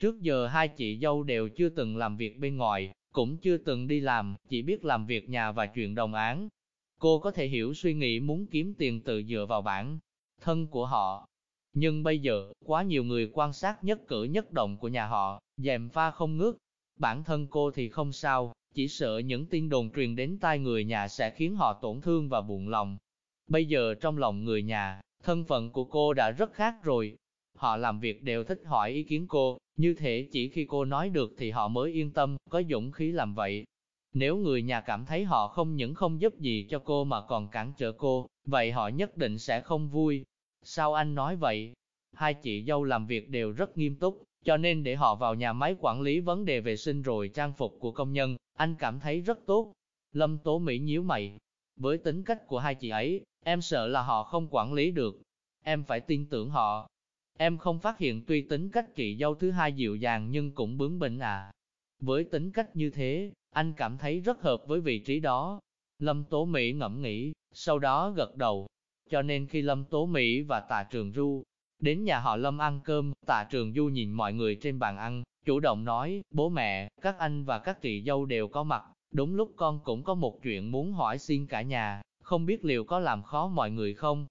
Trước giờ hai chị dâu đều chưa từng làm việc bên ngoài, cũng chưa từng đi làm, chỉ biết làm việc nhà và chuyện đồng án. Cô có thể hiểu suy nghĩ muốn kiếm tiền tự dựa vào bản thân của họ. Nhưng bây giờ, quá nhiều người quan sát nhất cử nhất động của nhà họ, dèm pha không ngước. Bản thân cô thì không sao, chỉ sợ những tin đồn truyền đến tai người nhà sẽ khiến họ tổn thương và buồn lòng. Bây giờ trong lòng người nhà, thân phận của cô đã rất khác rồi. Họ làm việc đều thích hỏi ý kiến cô, như thế chỉ khi cô nói được thì họ mới yên tâm, có dũng khí làm vậy. Nếu người nhà cảm thấy họ không những không giúp gì cho cô mà còn cản trở cô, vậy họ nhất định sẽ không vui. Sao anh nói vậy? Hai chị dâu làm việc đều rất nghiêm túc, cho nên để họ vào nhà máy quản lý vấn đề vệ sinh rồi trang phục của công nhân, anh cảm thấy rất tốt. Lâm Tố Mỹ nhíu mày. Với tính cách của hai chị ấy, em sợ là họ không quản lý được. Em phải tin tưởng họ. Em không phát hiện tuy tính cách chị dâu thứ hai dịu dàng nhưng cũng bướng bỉnh à. Với tính cách như thế, anh cảm thấy rất hợp với vị trí đó. Lâm Tố Mỹ ngẫm nghĩ, sau đó gật đầu. Cho nên khi Lâm Tố Mỹ và Tạ Trường Du đến nhà họ Lâm ăn cơm, Tạ Trường Du nhìn mọi người trên bàn ăn, chủ động nói, bố mẹ, các anh và các chị dâu đều có mặt, đúng lúc con cũng có một chuyện muốn hỏi xin cả nhà, không biết liệu có làm khó mọi người không?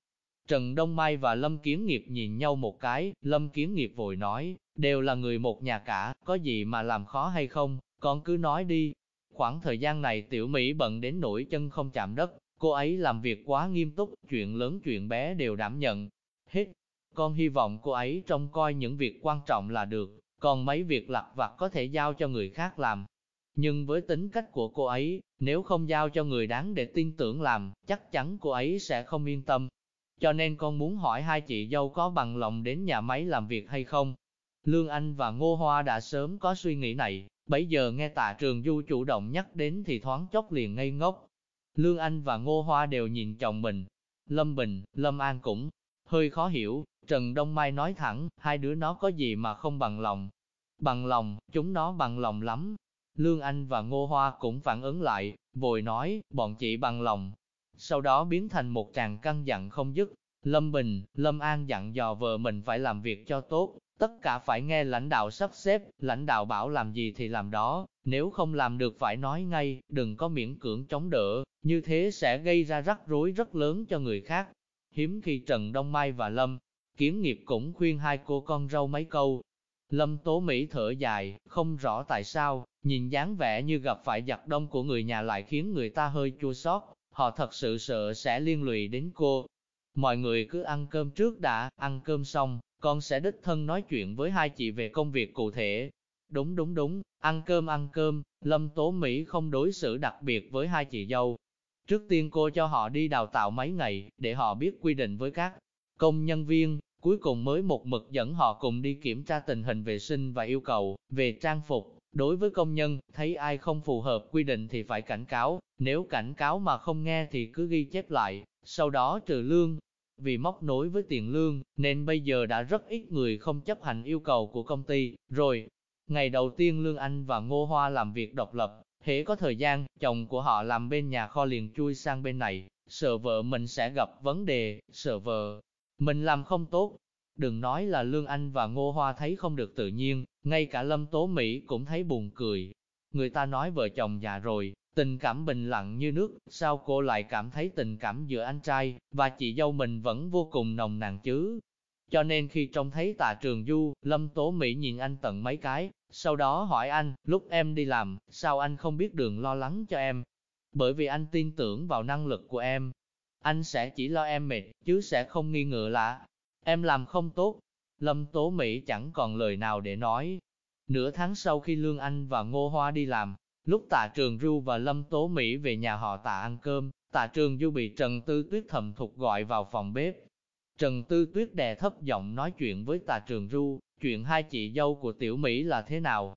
Trần Đông Mai và Lâm Kiến Nghiệp nhìn nhau một cái, Lâm Kiến Nghiệp vội nói, đều là người một nhà cả, có gì mà làm khó hay không, con cứ nói đi. Khoảng thời gian này tiểu Mỹ bận đến nổi chân không chạm đất, cô ấy làm việc quá nghiêm túc, chuyện lớn chuyện bé đều đảm nhận. Hết, con hy vọng cô ấy trông coi những việc quan trọng là được, còn mấy việc lặt vặt có thể giao cho người khác làm. Nhưng với tính cách của cô ấy, nếu không giao cho người đáng để tin tưởng làm, chắc chắn cô ấy sẽ không yên tâm. Cho nên con muốn hỏi hai chị dâu có bằng lòng đến nhà máy làm việc hay không? Lương Anh và Ngô Hoa đã sớm có suy nghĩ này, bấy giờ nghe tạ trường du chủ động nhắc đến thì thoáng chốc liền ngây ngốc. Lương Anh và Ngô Hoa đều nhìn chồng mình. Lâm Bình, Lâm An cũng hơi khó hiểu, Trần Đông Mai nói thẳng, hai đứa nó có gì mà không bằng lòng. Bằng lòng, chúng nó bằng lòng lắm. Lương Anh và Ngô Hoa cũng phản ứng lại, vội nói, bọn chị bằng lòng. Sau đó biến thành một tràng căng dặn không dứt. Lâm Bình, Lâm An dặn dò vợ mình phải làm việc cho tốt, tất cả phải nghe lãnh đạo sắp xếp, lãnh đạo bảo làm gì thì làm đó, nếu không làm được phải nói ngay, đừng có miễn cưỡng chống đỡ, như thế sẽ gây ra rắc rối rất lớn cho người khác. Hiếm khi Trần Đông Mai và Lâm Kiến nghiệp cũng khuyên hai cô con râu mấy câu. Lâm Tố Mỹ thở dài, không rõ tại sao, nhìn dáng vẻ như gặp phải giặc đông của người nhà lại khiến người ta hơi chua xót họ thật sự sợ sẽ liên lụy đến cô. Mọi người cứ ăn cơm trước đã, ăn cơm xong, con sẽ đích thân nói chuyện với hai chị về công việc cụ thể. Đúng đúng đúng, ăn cơm ăn cơm, Lâm Tố Mỹ không đối xử đặc biệt với hai chị dâu. Trước tiên cô cho họ đi đào tạo mấy ngày, để họ biết quy định với các công nhân viên, cuối cùng mới một mực dẫn họ cùng đi kiểm tra tình hình vệ sinh và yêu cầu về trang phục. Đối với công nhân, thấy ai không phù hợp quy định thì phải cảnh cáo, nếu cảnh cáo mà không nghe thì cứ ghi chép lại, sau đó trừ lương. Vì móc nối với tiền lương, nên bây giờ đã rất ít người không chấp hành yêu cầu của công ty, rồi. Ngày đầu tiên Lương Anh và Ngô Hoa làm việc độc lập, hễ có thời gian, chồng của họ làm bên nhà kho liền chui sang bên này, sợ vợ mình sẽ gặp vấn đề, sợ vợ mình làm không tốt. Đừng nói là Lương Anh và Ngô Hoa thấy không được tự nhiên, ngay cả Lâm Tố Mỹ cũng thấy buồn cười. Người ta nói vợ chồng già rồi, tình cảm bình lặng như nước, sao cô lại cảm thấy tình cảm giữa anh trai và chị dâu mình vẫn vô cùng nồng nàn chứ? Cho nên khi trông thấy tạ trường du, Lâm Tố Mỹ nhìn anh tận mấy cái, sau đó hỏi anh, lúc em đi làm, sao anh không biết đường lo lắng cho em? Bởi vì anh tin tưởng vào năng lực của em. Anh sẽ chỉ lo em mệt, chứ sẽ không nghi ngờ là em làm không tốt. Lâm Tố Mỹ chẳng còn lời nào để nói. Nửa tháng sau khi Lương Anh và Ngô Hoa đi làm, lúc tạ trường du và Lâm Tố Mỹ về nhà họ tạ ăn cơm, tạ trường du bị Trần Tư Tuyết thầm thục gọi vào phòng bếp. Trần Tư Tuyết đè thấp giọng nói chuyện với tạ trường du, chuyện hai chị dâu của tiểu Mỹ là thế nào?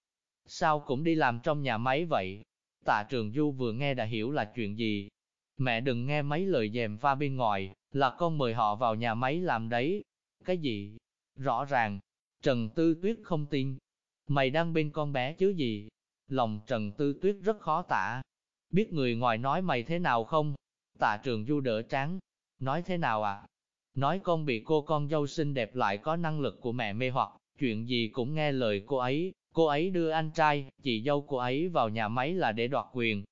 Sao cũng đi làm trong nhà máy vậy? Tạ trường du vừa nghe đã hiểu là chuyện gì. Mẹ đừng nghe mấy lời dèm pha bên ngoài, là con mời họ vào nhà máy làm đấy. Cái gì? Rõ ràng, Trần Tư Tuyết không tin. Mày đang bên con bé chứ gì? Lòng Trần Tư Tuyết rất khó tả. Biết người ngoài nói mày thế nào không? Tạ trường du đỡ tráng. Nói thế nào à? Nói con bị cô con dâu xinh đẹp lại có năng lực của mẹ mê hoặc, chuyện gì cũng nghe lời cô ấy, cô ấy đưa anh trai, chị dâu cô ấy vào nhà máy là để đoạt quyền.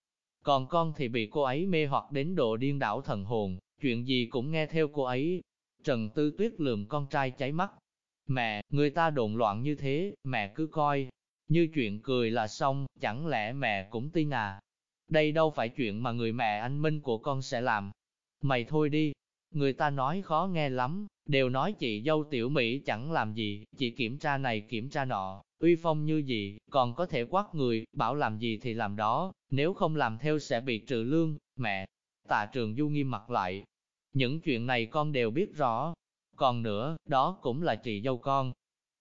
Còn con thì bị cô ấy mê hoặc đến độ điên đảo thần hồn, chuyện gì cũng nghe theo cô ấy. Trần Tư Tuyết lườm con trai cháy mắt. Mẹ, người ta đồn loạn như thế, mẹ cứ coi. Như chuyện cười là xong, chẳng lẽ mẹ cũng tin à? Đây đâu phải chuyện mà người mẹ anh Minh của con sẽ làm. Mày thôi đi, người ta nói khó nghe lắm, đều nói chị dâu tiểu Mỹ chẳng làm gì, chị kiểm tra này kiểm tra nọ, uy phong như gì, còn có thể quát người, bảo làm gì thì làm đó, nếu không làm theo sẽ bị trừ lương, mẹ. Tạ trường du nghiêm mặt lại. Những chuyện này con đều biết rõ. Còn nữa, đó cũng là chị dâu con.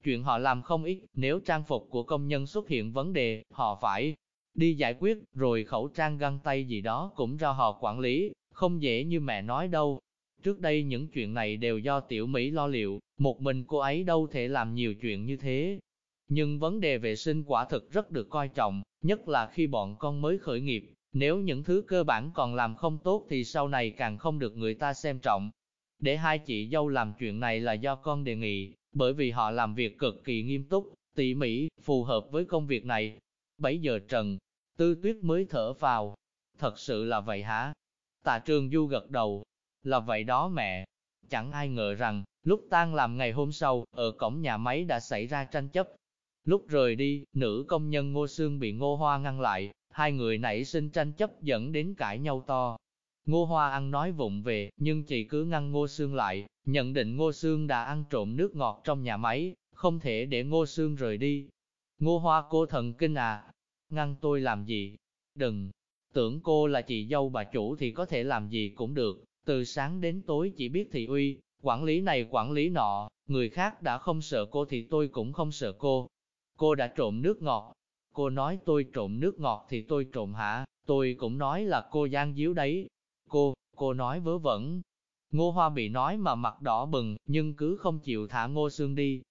Chuyện họ làm không ít, nếu trang phục của công nhân xuất hiện vấn đề, họ phải đi giải quyết, rồi khẩu trang găng tay gì đó cũng do họ quản lý, không dễ như mẹ nói đâu. Trước đây những chuyện này đều do tiểu Mỹ lo liệu, một mình cô ấy đâu thể làm nhiều chuyện như thế. Nhưng vấn đề vệ sinh quả thực rất được coi trọng, nhất là khi bọn con mới khởi nghiệp. Nếu những thứ cơ bản còn làm không tốt thì sau này càng không được người ta xem trọng. Để hai chị dâu làm chuyện này là do con đề nghị, bởi vì họ làm việc cực kỳ nghiêm túc, tỉ mỉ, phù hợp với công việc này. Bấy giờ Trần, Tư Tuyết mới thở vào. Thật sự là vậy hả? Tạ Trường Du gật đầu, là vậy đó mẹ. Chẳng ai ngờ rằng, lúc tan làm ngày hôm sau, ở cổng nhà máy đã xảy ra tranh chấp. Lúc rời đi, nữ công nhân Ngô Sương bị Ngô Hoa ngăn lại, hai người nảy sinh tranh chấp dẫn đến cãi nhau to. Ngô Hoa ăn nói vụng về, nhưng chị cứ ngăn Ngô Sương lại, nhận định Ngô Sương đã ăn trộm nước ngọt trong nhà máy, không thể để Ngô Sương rời đi. Ngô Hoa cô thần kinh à, ngăn tôi làm gì? Đừng, tưởng cô là chị dâu bà chủ thì có thể làm gì cũng được, từ sáng đến tối chỉ biết thị uy, quản lý này quản lý nọ, người khác đã không sợ cô thì tôi cũng không sợ cô. Cô đã trộm nước ngọt. Cô nói tôi trộm nước ngọt thì tôi trộm hả? Tôi cũng nói là cô gian díu đấy. Cô, cô nói vớ vẩn. Ngô Hoa bị nói mà mặt đỏ bừng, nhưng cứ không chịu thả Ngô Sương đi.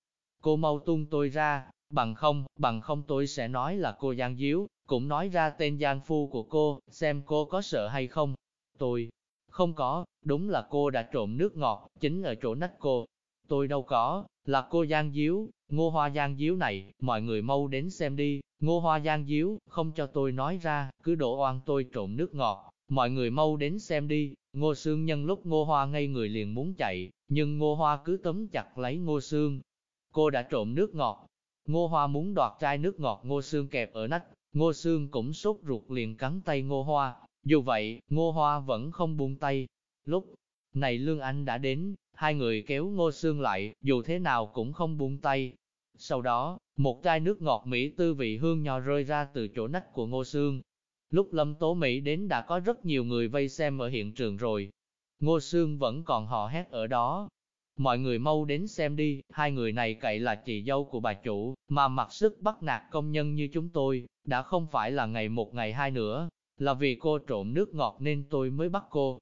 Cô mau tung tôi ra, bằng không, bằng không tôi sẽ nói là cô gian díu, cũng nói ra tên gian phu của cô, xem cô có sợ hay không. Tôi, không có, đúng là cô đã trộm nước ngọt, chính ở chỗ nách cô. Tôi đâu có, là cô Giang díu ngô hoa Giang Diếu này, mọi người mau đến xem đi, ngô hoa Giang Diếu, không cho tôi nói ra, cứ đổ oan tôi trộm nước ngọt, Mọi người mau đến xem đi, ngô xương nhân lúc ngô hoa ngây người liền muốn chạy, nhưng ngô hoa cứ tấm chặt lấy ngô xương. Cô đã trộm nước ngọt. Ngô hoa muốn đoạt chai nước ngọt ngô xương kẹp ở nách, ngô xương cũng sốt ruột liền cắn tay ngô hoa. Dù vậy, ngô hoa vẫn không buông tay. Lúc này Lương Anh đã đến, hai người kéo ngô xương lại, dù thế nào cũng không buông tay. Sau đó, một chai nước ngọt Mỹ tư vị hương nho rơi ra từ chỗ nách của ngô Sương. Lúc Lâm Tố Mỹ đến đã có rất nhiều người vây xem ở hiện trường rồi. Ngô Sương vẫn còn hò hét ở đó. Mọi người mau đến xem đi, hai người này cậy là chị dâu của bà chủ, mà mặc sức bắt nạt công nhân như chúng tôi, đã không phải là ngày một ngày hai nữa, là vì cô trộm nước ngọt nên tôi mới bắt cô.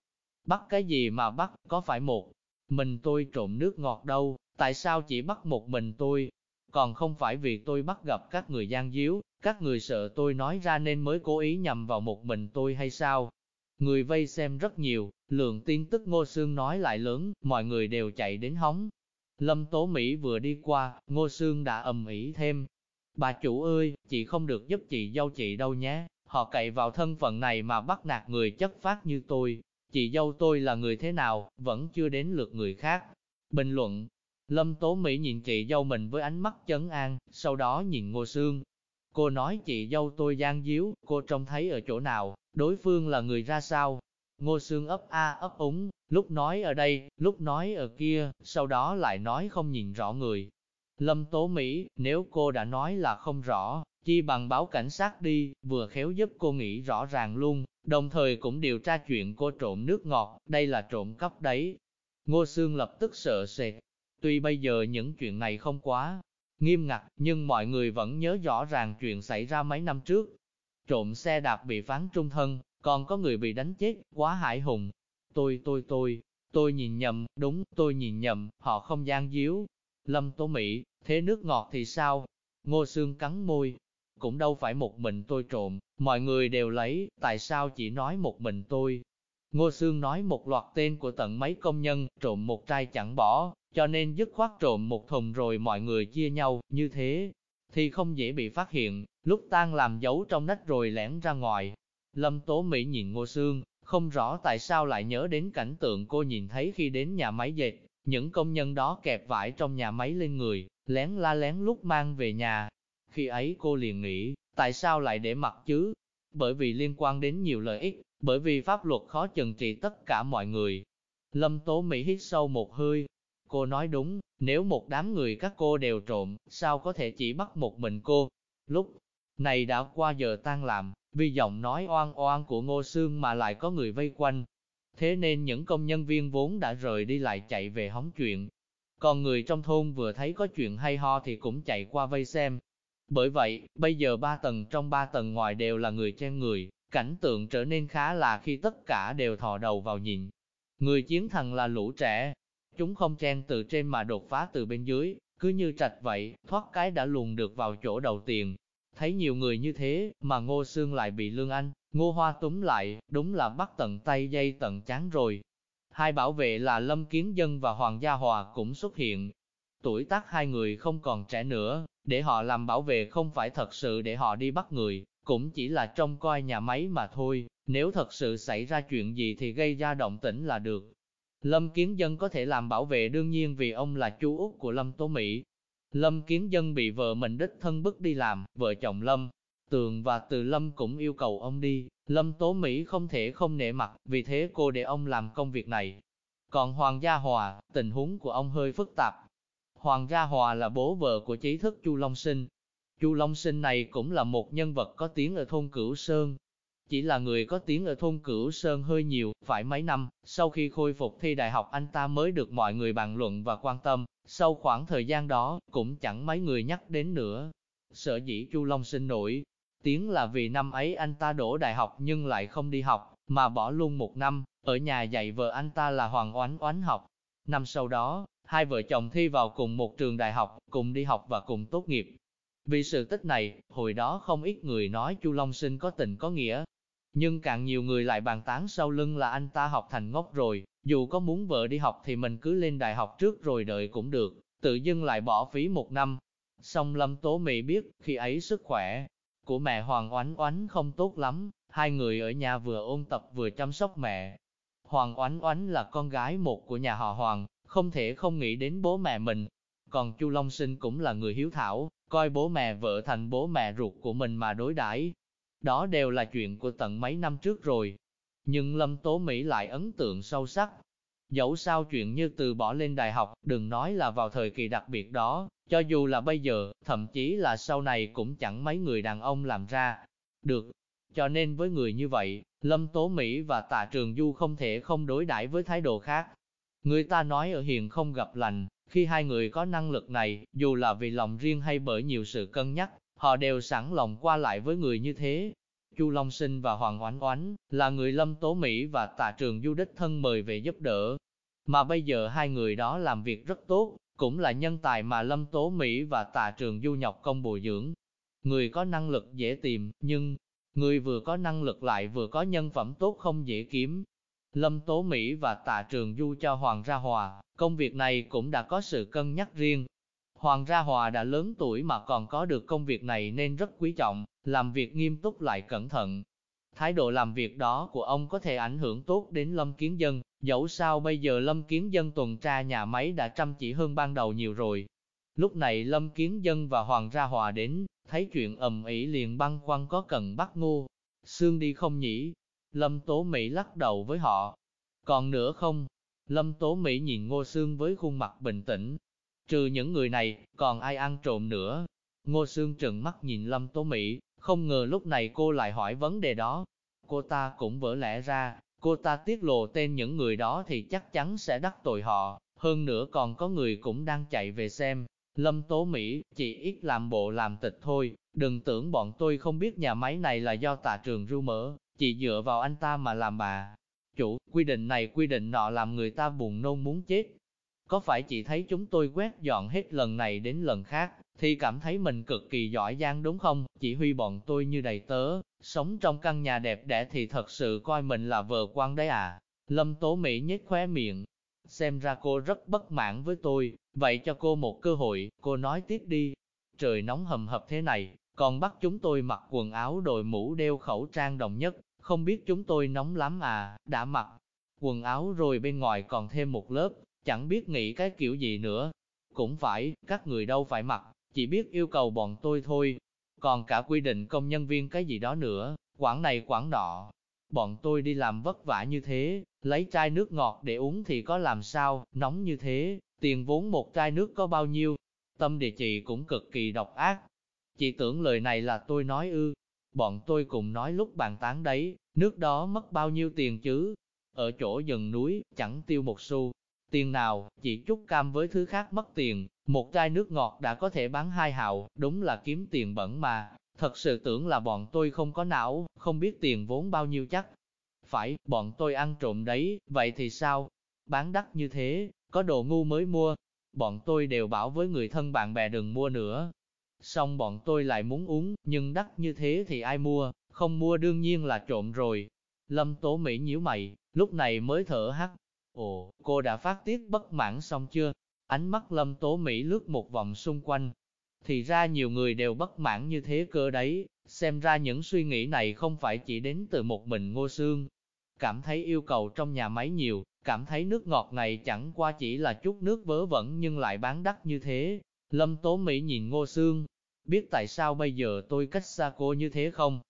Bắt cái gì mà bắt, có phải một mình tôi trộm nước ngọt đâu, tại sao chỉ bắt một mình tôi? Còn không phải vì tôi bắt gặp các người gian díu, các người sợ tôi nói ra nên mới cố ý nhầm vào một mình tôi hay sao? Người vây xem rất nhiều, lượng tin tức Ngô Sương nói lại lớn, mọi người đều chạy đến hóng. Lâm Tố Mỹ vừa đi qua, Ngô Sương đã ầm ĩ thêm. Bà chủ ơi, chị không được giúp chị dâu chị đâu nhé, họ cậy vào thân phận này mà bắt nạt người chất phát như tôi. Chị dâu tôi là người thế nào, vẫn chưa đến lượt người khác. Bình luận, Lâm Tố Mỹ nhìn chị dâu mình với ánh mắt chấn an, sau đó nhìn Ngô Sương, Cô nói chị dâu tôi gian díu, cô trông thấy ở chỗ nào, đối phương là người ra sao. Ngô Sương ấp a ấp úng, lúc nói ở đây, lúc nói ở kia, sau đó lại nói không nhìn rõ người. Lâm Tố Mỹ, nếu cô đã nói là không rõ, chi bằng báo cảnh sát đi, vừa khéo giúp cô nghĩ rõ ràng luôn, đồng thời cũng điều tra chuyện cô trộm nước ngọt, đây là trộm cắp đấy. Ngô Sương lập tức sợ sệt. Tuy bây giờ những chuyện này không quá nghiêm ngặt, nhưng mọi người vẫn nhớ rõ ràng chuyện xảy ra mấy năm trước. Trộm xe đạp bị phán trung thân, còn có người bị đánh chết, quá hải hùng. Tôi, tôi, tôi, tôi nhìn nhầm, đúng, tôi nhìn nhầm, họ không gian díu. Lâm Tố Mỹ, thế nước ngọt thì sao? Ngô Sương cắn môi, cũng đâu phải một mình tôi trộm, mọi người đều lấy, tại sao chỉ nói một mình tôi? Ngô Sương nói một loạt tên của tận mấy công nhân, trộm một trai chẳng bỏ, cho nên dứt khoát trộm một thùng rồi mọi người chia nhau, như thế, thì không dễ bị phát hiện, lúc tan làm giấu trong nách rồi lẻn ra ngoài. Lâm Tố Mỹ nhìn Ngô Sương, không rõ tại sao lại nhớ đến cảnh tượng cô nhìn thấy khi đến nhà máy dệt, những công nhân đó kẹp vải trong nhà máy lên người, lén la lén lúc mang về nhà. Khi ấy cô liền nghĩ, tại sao lại để mặc chứ? Bởi vì liên quan đến nhiều lợi ích, bởi vì pháp luật khó trừng trị tất cả mọi người. Lâm Tố Mỹ hít sâu một hơi, Cô nói đúng, nếu một đám người các cô đều trộm, sao có thể chỉ bắt một mình cô? Lúc này đã qua giờ tan làm, vì giọng nói oan oan của Ngô Sương mà lại có người vây quanh. Thế nên những công nhân viên vốn đã rời đi lại chạy về hóng chuyện. Còn người trong thôn vừa thấy có chuyện hay ho thì cũng chạy qua vây xem. Bởi vậy, bây giờ ba tầng trong ba tầng ngoài đều là người chen người, cảnh tượng trở nên khá là khi tất cả đều thò đầu vào nhìn. Người chiến thần là lũ trẻ, Chúng không chen từ trên mà đột phá từ bên dưới, cứ như trạch vậy, thoát cái đã luồn được vào chỗ đầu tiền. Thấy nhiều người như thế, mà ngô xương lại bị lương anh, ngô hoa túm lại, đúng là bắt tận tay dây tận chán rồi. Hai bảo vệ là Lâm Kiến Dân và Hoàng Gia Hòa cũng xuất hiện. Tuổi tác hai người không còn trẻ nữa, để họ làm bảo vệ không phải thật sự để họ đi bắt người, cũng chỉ là trông coi nhà máy mà thôi. Nếu thật sự xảy ra chuyện gì thì gây ra động tĩnh là được. Lâm Kiến Dân có thể làm bảo vệ đương nhiên vì ông là chú út của Lâm Tố Mỹ. Lâm Kiến Dân bị vợ mình đích thân bức đi làm, vợ chồng Lâm, Tường và Từ Lâm cũng yêu cầu ông đi. Lâm Tố Mỹ không thể không nể mặt, vì thế cô để ông làm công việc này. Còn Hoàng Gia Hòa, tình huống của ông hơi phức tạp. Hoàng Gia Hòa là bố vợ của trí thức Chu Long Sinh. Chu Long Sinh này cũng là một nhân vật có tiếng ở thôn Cửu Sơn, chỉ là người có tiếng ở thôn Cửu Sơn hơi nhiều, phải mấy năm, sau khi khôi phục thi đại học anh ta mới được mọi người bàn luận và quan tâm, sau khoảng thời gian đó, cũng chẳng mấy người nhắc đến nữa. Sở dĩ Chu Long sinh nổi, tiếng là vì năm ấy anh ta đổ đại học nhưng lại không đi học, mà bỏ luôn một năm, ở nhà dạy vợ anh ta là Hoàng Oánh Oánh học. Năm sau đó, hai vợ chồng thi vào cùng một trường đại học, cùng đi học và cùng tốt nghiệp. Vì sự tích này, hồi đó không ít người nói Chu Long Sinh có tình có nghĩa, nhưng càng nhiều người lại bàn tán sau lưng là anh ta học thành ngốc rồi, dù có muốn vợ đi học thì mình cứ lên đại học trước rồi đợi cũng được, tự dưng lại bỏ phí một năm. Song Lâm Tố Mỹ biết, khi ấy sức khỏe của mẹ Hoàng Oánh Oánh không tốt lắm, Hai người ở nhà vừa ôn tập vừa chăm sóc mẹ. Hoàng Oánh Oánh là con gái một của nhà họ Hoàng, không thể không nghĩ đến bố mẹ mình. Còn Chu Long Sinh cũng là người hiếu thảo, coi bố mẹ vợ thành bố mẹ ruột của mình mà đối đãi. Đó đều là chuyện của tận mấy năm trước rồi. Nhưng Lâm Tố Mỹ lại ấn tượng sâu sắc. Dẫu sao chuyện như từ bỏ lên đại học, đừng nói là vào thời kỳ đặc biệt đó, cho dù là bây giờ, thậm chí là sau này cũng chẳng mấy người đàn ông làm ra. Được, cho nên với người như vậy, Lâm Tố Mỹ và Tạ Trường Du không thể không đối đãi với thái độ khác. Người ta nói ở hiền không gặp lành, khi hai người có năng lực này, dù là vì lòng riêng hay bởi nhiều sự cân nhắc, họ đều sẵn lòng qua lại với người như thế. Chu Long Sinh và Hoàng Oánh Oánh là người Lâm Tố Mỹ và Tạ Trường Du đích thân mời về giúp đỡ. Mà bây giờ hai người đó làm việc rất tốt, cũng là nhân tài mà Lâm Tố Mỹ và Tạ Trường Du nhọc công bồi dưỡng. Người có năng lực dễ tìm, nhưng người vừa có năng lực lại vừa có nhân phẩm tốt không dễ kiếm. Lâm Tố Mỹ và Tạ Trường Du cho Hoàng Ra Hòa, công việc này cũng đã có sự cân nhắc riêng. Hoàng Ra Hòa đã lớn tuổi mà còn có được công việc này nên rất quý trọng, làm việc nghiêm túc lại cẩn thận. Thái độ làm việc đó của ông có thể ảnh hưởng tốt đến Lâm Kiến Dân, dẫu sao bây giờ Lâm Kiến Dân tuần tra nhà máy đã chăm chỉ hơn ban đầu nhiều rồi. Lúc này Lâm Kiến Dân và Hoàng Ra Hòa đến, thấy chuyện ầm ĩ liền băng khoăn có cần bắt ngô. Sương đi không nhỉ? Lâm Tố Mỹ lắc đầu với họ. Còn nữa không? Lâm Tố Mỹ nhìn Ngô Sương với khuôn mặt bình tĩnh. Trừ những người này, còn ai ăn trộm nữa? Ngô Sương trừng mắt nhìn Lâm Tố Mỹ, không ngờ lúc này cô lại hỏi vấn đề đó. Cô ta cũng vỡ lẽ ra, cô ta tiết lộ tên những người đó thì chắc chắn sẽ đắc tội họ. Hơn nữa còn có người cũng đang chạy về xem. Lâm Tố Mỹ, chỉ ít làm bộ làm tịch thôi, đừng tưởng bọn tôi không biết nhà máy này là do tà trường ru mở, chỉ dựa vào anh ta mà làm bà. Chủ, quy định này quy định nọ làm người ta buồn nôn muốn chết. Có phải chị thấy chúng tôi quét dọn hết lần này đến lần khác, thì cảm thấy mình cực kỳ giỏi giang đúng không? Chỉ huy bọn tôi như đầy tớ, sống trong căn nhà đẹp đẽ thì thật sự coi mình là vợ quan đấy à. Lâm Tố Mỹ nhếch khóe miệng. Xem ra cô rất bất mãn với tôi, vậy cho cô một cơ hội, cô nói tiếp đi. Trời nóng hầm hập thế này, còn bắt chúng tôi mặc quần áo đội mũ đeo khẩu trang đồng nhất, không biết chúng tôi nóng lắm à, đã mặc quần áo rồi bên ngoài còn thêm một lớp, chẳng biết nghĩ cái kiểu gì nữa. Cũng phải, các người đâu phải mặc, chỉ biết yêu cầu bọn tôi thôi. Còn cả quy định công nhân viên cái gì đó nữa, quản này quản nọ. Bọn tôi đi làm vất vả như thế, lấy chai nước ngọt để uống thì có làm sao, nóng như thế, tiền vốn một chai nước có bao nhiêu. Tâm địa chị cũng cực kỳ độc ác. Chị tưởng lời này là tôi nói ư, bọn tôi cùng nói lúc bàn tán đấy, nước đó mất bao nhiêu tiền chứ? Ở chỗ dần núi, chẳng tiêu một xu. Tiền nào, chỉ chút cam với thứ khác mất tiền, một chai nước ngọt đã có thể bán hai hạo, đúng là kiếm tiền bẩn mà. Thật sự tưởng là bọn tôi không có não, không biết tiền vốn bao nhiêu chắc. Phải, bọn tôi ăn trộm đấy, vậy thì sao? Bán đắt như thế, có đồ ngu mới mua. Bọn tôi đều bảo với người thân bạn bè đừng mua nữa, Xong bọn tôi lại muốn uống, nhưng đắt như thế thì ai mua, không mua đương nhiên là trộm rồi. Lâm Tố Mỹ nhíu mày, lúc này mới thở hắt. Ồ, cô đã phát tiết bất mãn xong chưa? Ánh mắt Lâm Tố Mỹ lướt một vòng xung quanh. Thì ra nhiều người đều bất mãn như thế cơ đấy, xem ra những suy nghĩ này không phải chỉ đến từ một mình Ngô Sương. Cảm thấy yêu cầu trong nhà máy nhiều, cảm thấy nước ngọt này chẳng qua chỉ là chút nước vớ vẩn nhưng lại bán đắt như thế. Lâm Tố Mỹ nhìn Ngô Sương, biết tại sao bây giờ tôi cách xa cô như thế không?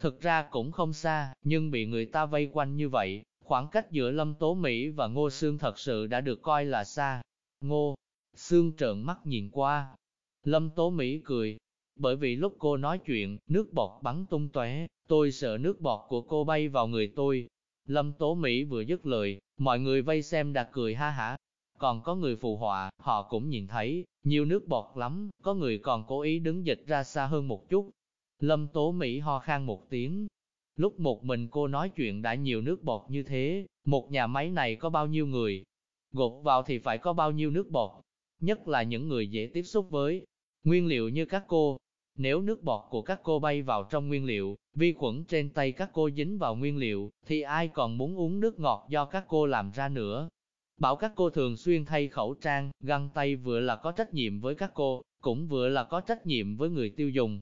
Thực ra cũng không xa, nhưng bị người ta vây quanh như vậy, khoảng cách giữa Lâm Tố Mỹ và Ngô Sương thật sự đã được coi là xa. Ngô Sương trợn mắt nhìn qua. Lâm Tố Mỹ cười, bởi vì lúc cô nói chuyện, nước bọt bắn tung tóe, tôi sợ nước bọt của cô bay vào người tôi. Lâm Tố Mỹ vừa dứt lời, mọi người vây xem đã cười ha hả, còn có người phù họa, họ cũng nhìn thấy, nhiều nước bọt lắm, có người còn cố ý đứng dịch ra xa hơn một chút. Lâm Tố Mỹ ho khan một tiếng. Lúc một mình cô nói chuyện đã nhiều nước bọt như thế, một nhà máy này có bao nhiêu người? Gột vào thì phải có bao nhiêu nước bọt? Nhất là những người dễ tiếp xúc với nguyên liệu như các cô. Nếu nước bọt của các cô bay vào trong nguyên liệu, vi khuẩn trên tay các cô dính vào nguyên liệu, thì ai còn muốn uống nước ngọt do các cô làm ra nữa? Bảo các cô thường xuyên thay khẩu trang, găng tay vừa là có trách nhiệm với các cô, cũng vừa là có trách nhiệm với người tiêu dùng.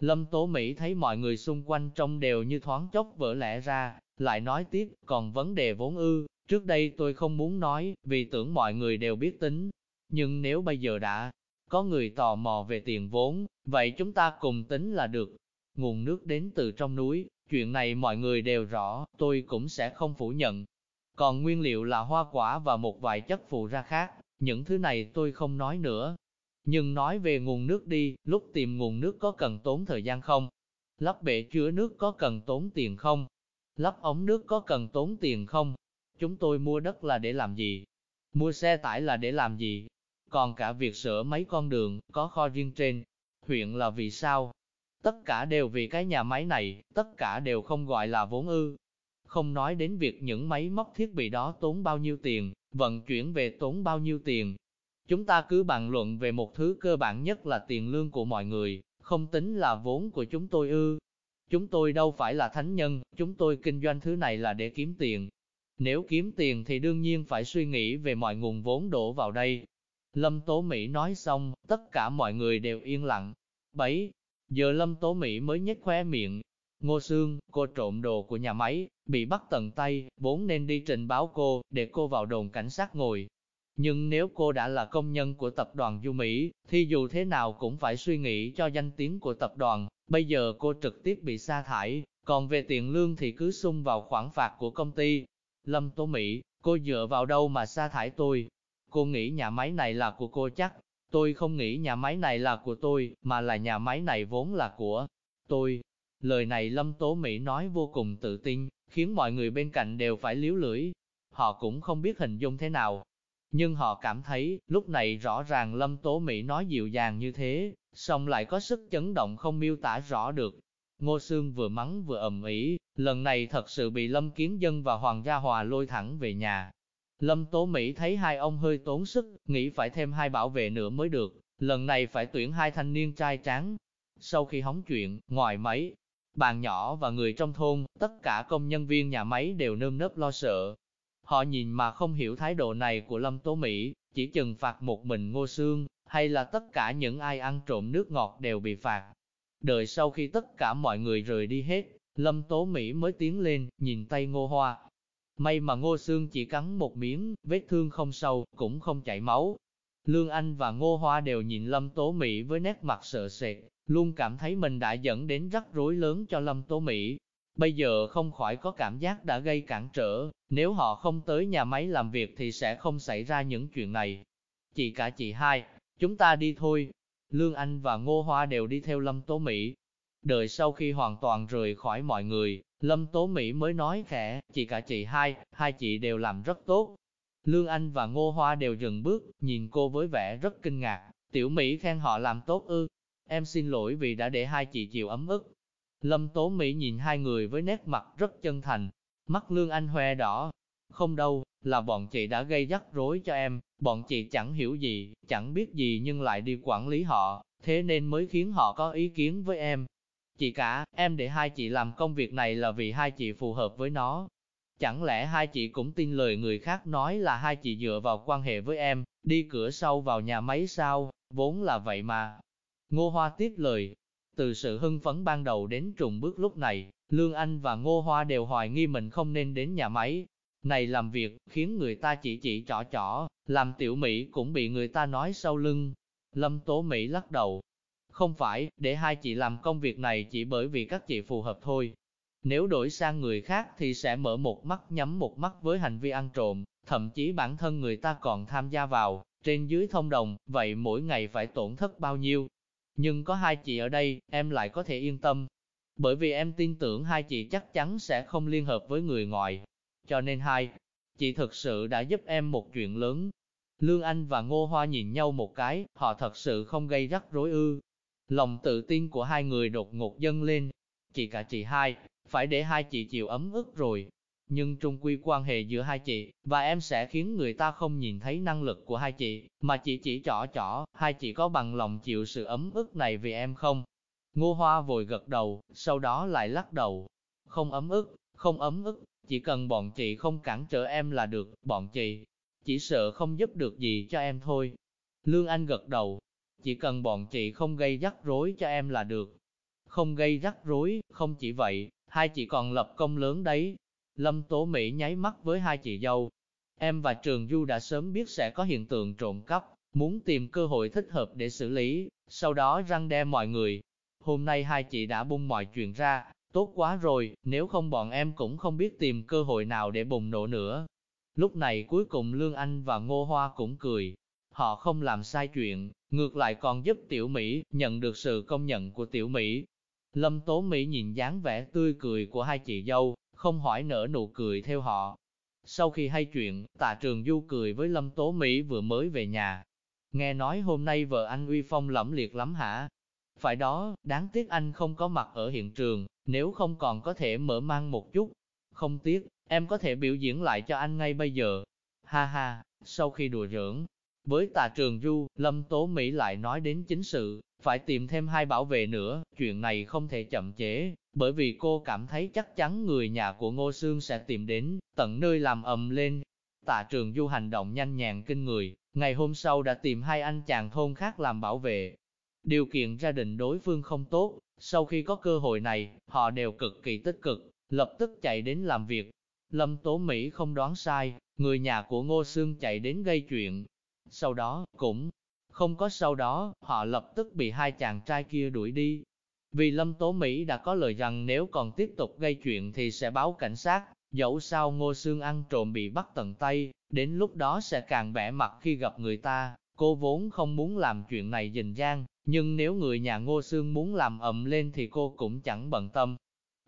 Lâm Tố Mỹ thấy mọi người xung quanh trông đều như thoáng chốc vỡ lẽ ra, lại nói tiếp, còn vấn đề vốn ư, trước đây tôi không muốn nói, vì tưởng mọi người đều biết tính. Nhưng nếu bây giờ đã có người tò mò về tiền vốn, vậy chúng ta cùng tính là được. Nguồn nước đến từ trong núi, chuyện này mọi người đều rõ, tôi cũng sẽ không phủ nhận. Còn nguyên liệu là hoa quả và một vài chất phụ ra khác, những thứ này tôi không nói nữa. Nhưng nói về nguồn nước đi, lúc tìm nguồn nước có cần tốn thời gian không? Lắp bể chứa nước có cần tốn tiền không? Lắp ống nước có cần tốn tiền không? Chúng tôi mua đất là để làm gì? Mua xe tải là để làm gì? Còn cả việc sửa mấy con đường, có kho riêng trên huyện là vì sao? Tất cả đều vì cái nhà máy này, tất cả đều không gọi là vốn ư. Không nói đến việc những máy móc thiết bị đó tốn bao nhiêu tiền, vận chuyển về tốn bao nhiêu tiền. Chúng ta cứ bàn luận về một thứ cơ bản nhất là tiền lương của mọi người, không tính là vốn của chúng tôi ư. Chúng tôi đâu phải là thánh nhân, chúng tôi kinh doanh thứ này là để kiếm tiền. Nếu kiếm tiền thì đương nhiên phải suy nghĩ về mọi nguồn vốn đổ vào đây. Lâm Tố Mỹ nói xong, tất cả mọi người đều yên lặng. Bấy, giờ Lâm Tố Mỹ mới nhếch khóe miệng. Ngô Sương, cô trộm đồ của nhà máy, bị bắt tận tay, vốn nên đi trình báo cô, để cô vào đồn cảnh sát ngồi. Nhưng nếu cô đã là công nhân của tập đoàn Du Mỹ, thì dù thế nào cũng phải suy nghĩ cho danh tiếng của tập đoàn. Bây giờ cô trực tiếp bị sa thải, còn về tiền lương thì cứ sung vào khoản phạt của công ty. Lâm Tố Mỹ, cô dựa vào đâu mà sa thải tôi? Cô nghĩ nhà máy này là của cô chắc. Tôi không nghĩ nhà máy này là của tôi, mà là nhà máy này vốn là của tôi. Lời này Lâm Tố Mỹ nói vô cùng tự tin, khiến mọi người bên cạnh đều phải liếu lưỡi. Họ cũng không biết hình dung thế nào. Nhưng họ cảm thấy, lúc này rõ ràng Lâm Tố Mỹ nói dịu dàng như thế, song lại có sức chấn động không miêu tả rõ được. Ngô Sương vừa mắng vừa ầm ĩ, lần này thật sự bị Lâm Kiến Dân và Hoàng Gia Hòa lôi thẳng về nhà. Lâm Tố Mỹ thấy hai ông hơi tốn sức, nghĩ phải thêm hai bảo vệ nữa mới được, lần này phải tuyển hai thanh niên trai tráng. Sau khi hóng chuyện, ngoài máy, bàn nhỏ và người trong thôn, tất cả công nhân viên nhà máy đều nơm nớp lo sợ. Họ nhìn mà không hiểu thái độ này của Lâm Tố Mỹ, chỉ chừng phạt một mình Ngô Sương, hay là tất cả những ai ăn trộm nước ngọt đều bị phạt. Đợi sau khi tất cả mọi người rời đi hết, Lâm Tố Mỹ mới tiến lên, nhìn tay Ngô Hoa. May mà Ngô Sương chỉ cắn một miếng, vết thương không sâu, cũng không chảy máu. Lương Anh và Ngô Hoa đều nhìn Lâm Tố Mỹ với nét mặt sợ sệt, luôn cảm thấy mình đã dẫn đến rắc rối lớn cho Lâm Tố Mỹ. Bây giờ không khỏi có cảm giác đã gây cản trở, nếu họ không tới nhà máy làm việc thì sẽ không xảy ra những chuyện này. Chị cả chị hai, chúng ta đi thôi. Lương Anh và Ngô Hoa đều đi theo Lâm Tố Mỹ. Đợi sau khi hoàn toàn rời khỏi mọi người, Lâm Tố Mỹ mới nói khẽ, chị cả chị hai, hai chị đều làm rất tốt. Lương Anh và Ngô Hoa đều dừng bước, nhìn cô với vẻ rất kinh ngạc. Tiểu Mỹ khen họ làm tốt ư, em xin lỗi vì đã để hai chị chịu ấm ức. Lâm Tố Mỹ nhìn hai người với nét mặt rất chân thành, mắt Lương Anh hoe đỏ. Không đâu, là bọn chị đã gây rắc rối cho em, bọn chị chẳng hiểu gì, chẳng biết gì nhưng lại đi quản lý họ, thế nên mới khiến họ có ý kiến với em. Chị cả, em để hai chị làm công việc này là vì hai chị phù hợp với nó. Chẳng lẽ hai chị cũng tin lời người khác nói là hai chị dựa vào quan hệ với em, đi cửa sau vào nhà máy sao, vốn là vậy mà. Ngô Hoa tiếp lời, từ sự hưng phấn ban đầu đến trùng bước lúc này, Lương Anh và Ngô Hoa đều hoài nghi mình không nên đến nhà máy. Này làm việc, khiến người ta chỉ chỉ trỏ trỏ, làm tiểu Mỹ cũng bị người ta nói sau lưng. Lâm Tố Mỹ lắc đầu. Không phải, để hai chị làm công việc này chỉ bởi vì các chị phù hợp thôi. Nếu đổi sang người khác thì sẽ mở một mắt nhắm một mắt với hành vi ăn trộm, thậm chí bản thân người ta còn tham gia vào, trên dưới thông đồng, vậy mỗi ngày phải tổn thất bao nhiêu, nhưng có hai chị ở đây, em lại có thể yên tâm. Bởi vì em tin tưởng hai chị chắc chắn sẽ không liên hợp với người ngoài. Cho nên hai, chị thực sự đã giúp em một chuyện lớn. Lương Anh và Ngô Hoa nhìn nhau một cái, họ thật sự không gây rắc rối ư. Lòng tự tin của hai người đột ngột dâng lên. Chị cả chị hai, phải để hai chị chịu ấm ức rồi, nhưng trung quy quan hệ giữa hai chị và em sẽ khiến người ta không nhìn thấy năng lực của hai chị, mà chị chỉ trỏ trỏ, hai chị có bằng lòng chịu sự ấm ức này vì em không? Ngô Hoa vội gật đầu, sau đó lại lắc đầu. Không ấm ức, không ấm ức, chỉ cần bọn chị không cản trở em là được, bọn chị chỉ sợ không giúp được gì cho em thôi. Lương Anh gật đầu, chỉ cần bọn chị không gây rắc rối cho em là được. không gây rắc rối, không chỉ vậy, hai chị còn lập công lớn đấy. Lâm Tố Mỹ nháy mắt với hai chị dâu. Em và Trường Du đã sớm biết sẽ có hiện tượng trộm cắp, muốn tìm cơ hội thích hợp để xử lý, sau đó răng đe mọi người. Hôm nay hai chị đã bung mọi chuyện ra, tốt quá rồi, nếu không bọn em cũng không biết tìm cơ hội nào để bùng nổ nữa. Lúc này cuối cùng Lương Anh và Ngô Hoa cũng cười. Họ không làm sai chuyện, ngược lại còn giúp Tiểu Mỹ nhận được sự công nhận của Tiểu Mỹ. Lâm Tố Mỹ nhìn dáng vẻ tươi cười của hai chị dâu, không hỏi nở nụ cười theo họ. Sau khi hay chuyện, tạ trường du cười với Lâm Tố Mỹ vừa mới về nhà. Nghe nói hôm nay vợ anh uy phong lẫm liệt lắm hả? Phải đó, đáng tiếc anh không có mặt ở hiện trường, nếu không còn có thể mở mang một chút. Không tiếc, em có thể biểu diễn lại cho anh ngay bây giờ. Ha ha, sau khi đùa giỡn, với tà trường du, Lâm Tố Mỹ lại nói đến chính sự, phải tìm thêm hai bảo vệ nữa, chuyện này không thể chậm chế, bởi vì cô cảm thấy chắc chắn người nhà của Ngô Sương sẽ tìm đến, tận nơi làm ầm lên. Tạ trường du hành động nhanh nhàng kinh người, ngày hôm sau đã tìm hai anh chàng thôn khác làm bảo vệ. Điều kiện gia đình đối phương không tốt, sau khi có cơ hội này, họ đều cực kỳ tích cực, lập tức chạy đến làm việc. Lâm Tố Mỹ không đoán sai, người nhà của Ngô Sương chạy đến gây chuyện. Sau đó, cũng không có sau đó, họ lập tức bị hai chàng trai kia đuổi đi. Vì Lâm Tố Mỹ đã có lời rằng nếu còn tiếp tục gây chuyện thì sẽ báo cảnh sát, dẫu sao Ngô Sương ăn trộm bị bắt tận tay, đến lúc đó sẽ càng vẻ mặt khi gặp người ta. Cô vốn không muốn làm chuyện này dình dang, nhưng nếu người nhà Ngô Sương muốn làm ầm lên thì cô cũng chẳng bận tâm.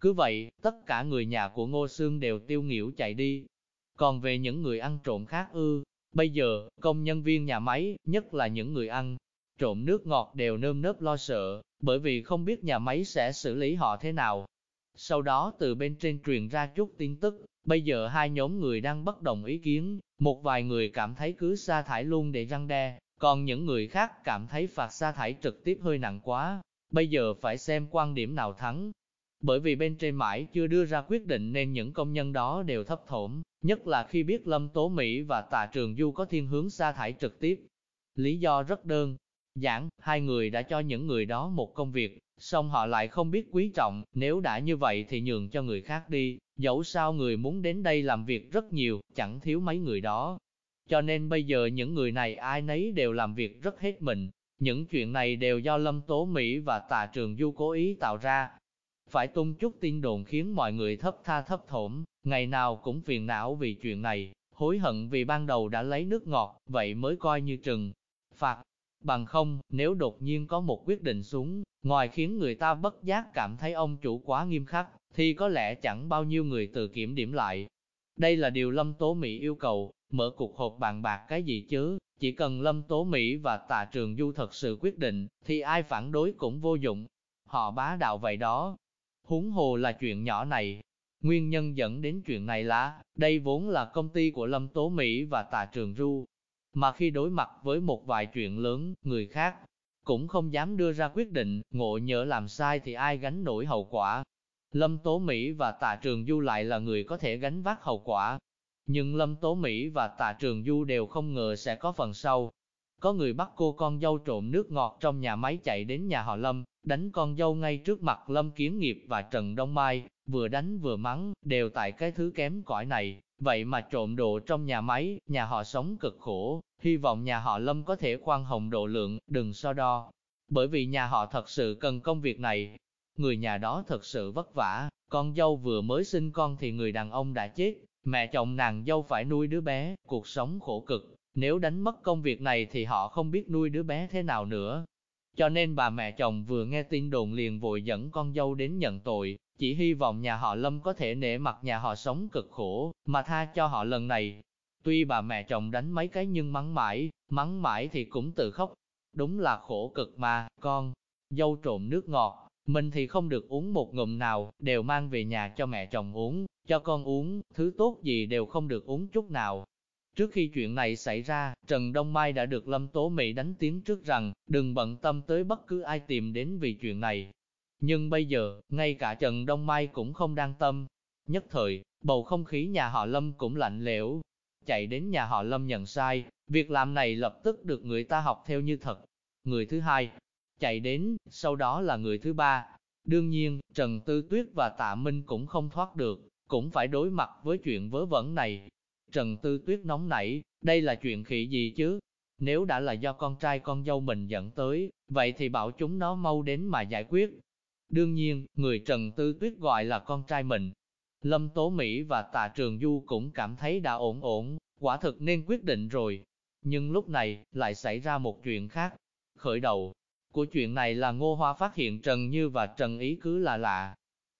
Cứ vậy, tất cả người nhà của Ngô Sương đều tiêu nghỉu chạy đi. Còn về những người ăn trộm khác ư, bây giờ, công nhân viên nhà máy, nhất là những người ăn trộm nước ngọt đều nơm nớp lo sợ, bởi vì không biết nhà máy sẽ xử lý họ thế nào. Sau đó từ bên trên truyền ra chút tin tức, bây giờ hai nhóm người đang bất đồng ý kiến, một vài người cảm thấy cứ sa thải luôn để răng đe, còn những người khác cảm thấy phạt sa thải trực tiếp hơi nặng quá, bây giờ phải xem quan điểm nào thắng. Bởi vì bên trên mãi chưa đưa ra quyết định nên những công nhân đó đều thấp thỏm, nhất là khi biết Lâm Tố Mỹ và Tạ Trường Du có thiên hướng sa thải trực tiếp. Lý do rất đơn giản, hai người đã cho những người đó một công việc, xong họ lại không biết quý trọng, nếu đã như vậy thì nhường cho người khác đi, dẫu sao người muốn đến đây làm việc rất nhiều, chẳng thiếu mấy người đó, cho nên bây giờ những người này ai nấy đều làm việc rất hết mình. Những chuyện này đều do Lâm Tố Mỹ và Tà Trường Du cố ý tạo ra. Phải tung chút tin đồn khiến mọi người thấp tha thấp thổm, ngày nào cũng phiền não vì chuyện này, hối hận vì ban đầu đã lấy nước ngọt, vậy mới coi như trừng. Phạt, bằng không, nếu đột nhiên có một quyết định xuống, ngoài khiến người ta bất giác cảm thấy ông chủ quá nghiêm khắc, thì có lẽ chẳng bao nhiêu người tự kiểm điểm lại. Đây là điều Lâm Tố Mỹ yêu cầu, Mở cuộc họp bàn bạc cái gì chứ, chỉ cần Lâm Tố Mỹ và Tạ Trường Du thật sự quyết định, thì ai phản đối cũng vô dụng. Họ bá đạo vậy đó. Huống hồ là chuyện nhỏ này. Nguyên nhân dẫn đến chuyện này là, đây vốn là công ty của Lâm Tố Mỹ và tà Trường Du. Mà khi đối mặt với một vài chuyện lớn, người khác cũng không dám đưa ra quyết định, ngộ nhỡ làm sai thì ai gánh nổi hậu quả. Lâm Tố Mỹ và tà Trường Du lại là người có thể gánh vác hậu quả, nhưng Lâm Tố Mỹ và tà Trường Du đều không ngờ sẽ có phần sau. Có người bắt cô con dâu trộm nước ngọt trong nhà máy chạy đến nhà họ Lâm, đánh con dâu ngay trước mặt Lâm Kiến Nghiệp và Trần Đông Mai, vừa đánh vừa mắng, đều tại cái thứ kém cỏi này. Vậy mà trộm đồ trong nhà máy, nhà họ sống cực khổ, hy vọng nhà họ Lâm có thể khoan hồng độ lượng, đừng so đo. Bởi vì nhà họ thật sự cần công việc này. Người nhà đó thật sự vất vả, con dâu vừa mới sinh con thì người đàn ông đã chết, Mẹ chồng nàng dâu phải nuôi đứa bé, cuộc sống khổ cực, nếu đánh mất công việc này thì họ không biết nuôi đứa bé thế nào nữa. Cho nên bà mẹ chồng vừa nghe tin đồn liền vội dẫn con dâu đến nhận tội, chỉ hy vọng nhà họ Lâm có thể nể mặt nhà họ sống cực khổ, mà tha cho họ lần này. Tuy bà mẹ chồng đánh mấy cái nhưng mắng mãi, mắng mãi thì cũng tự khóc. Đúng là khổ cực mà, con, dâu trộm nước ngọt, mình thì không được uống một ngụm nào, đều mang về nhà cho mẹ chồng uống, cho con uống, thứ tốt gì đều không được uống chút nào. Trước khi chuyện này xảy ra, Trần Đông Mai đã được Lâm Tố Mỹ đánh tiếng trước rằng, đừng bận tâm tới bất cứ ai tìm đến vì chuyện này. Nhưng bây giờ, ngay cả Trần Đông Mai cũng không đang tâm. Nhất thời, bầu không khí nhà họ Lâm cũng lạnh lẽo. Chạy đến nhà họ Lâm nhận sai, việc làm này lập tức được người ta học theo như thật. Người thứ hai, chạy đến, sau đó là người thứ ba. Đương nhiên, Trần Tư Tuyết và Tạ Minh cũng không thoát được, cũng phải đối mặt với chuyện vớ vẩn này. Trần Tư Tuyết nóng nảy, đây là chuyện khỉ gì chứ? Nếu đã là do con trai con dâu mình dẫn tới, vậy thì bảo chúng nó mau đến mà giải quyết. Đương nhiên, người Trần Tư Tuyết gọi là con trai mình. Lâm Tố Mỹ và Tạ Trường Du cũng cảm thấy đã ổn ổn, quả thực nên quyết định rồi. Nhưng lúc này, lại xảy ra một chuyện khác. Khởi đầu của chuyện này là Ngô Hoa phát hiện Trần Như và Trần Ý cứ là lạ.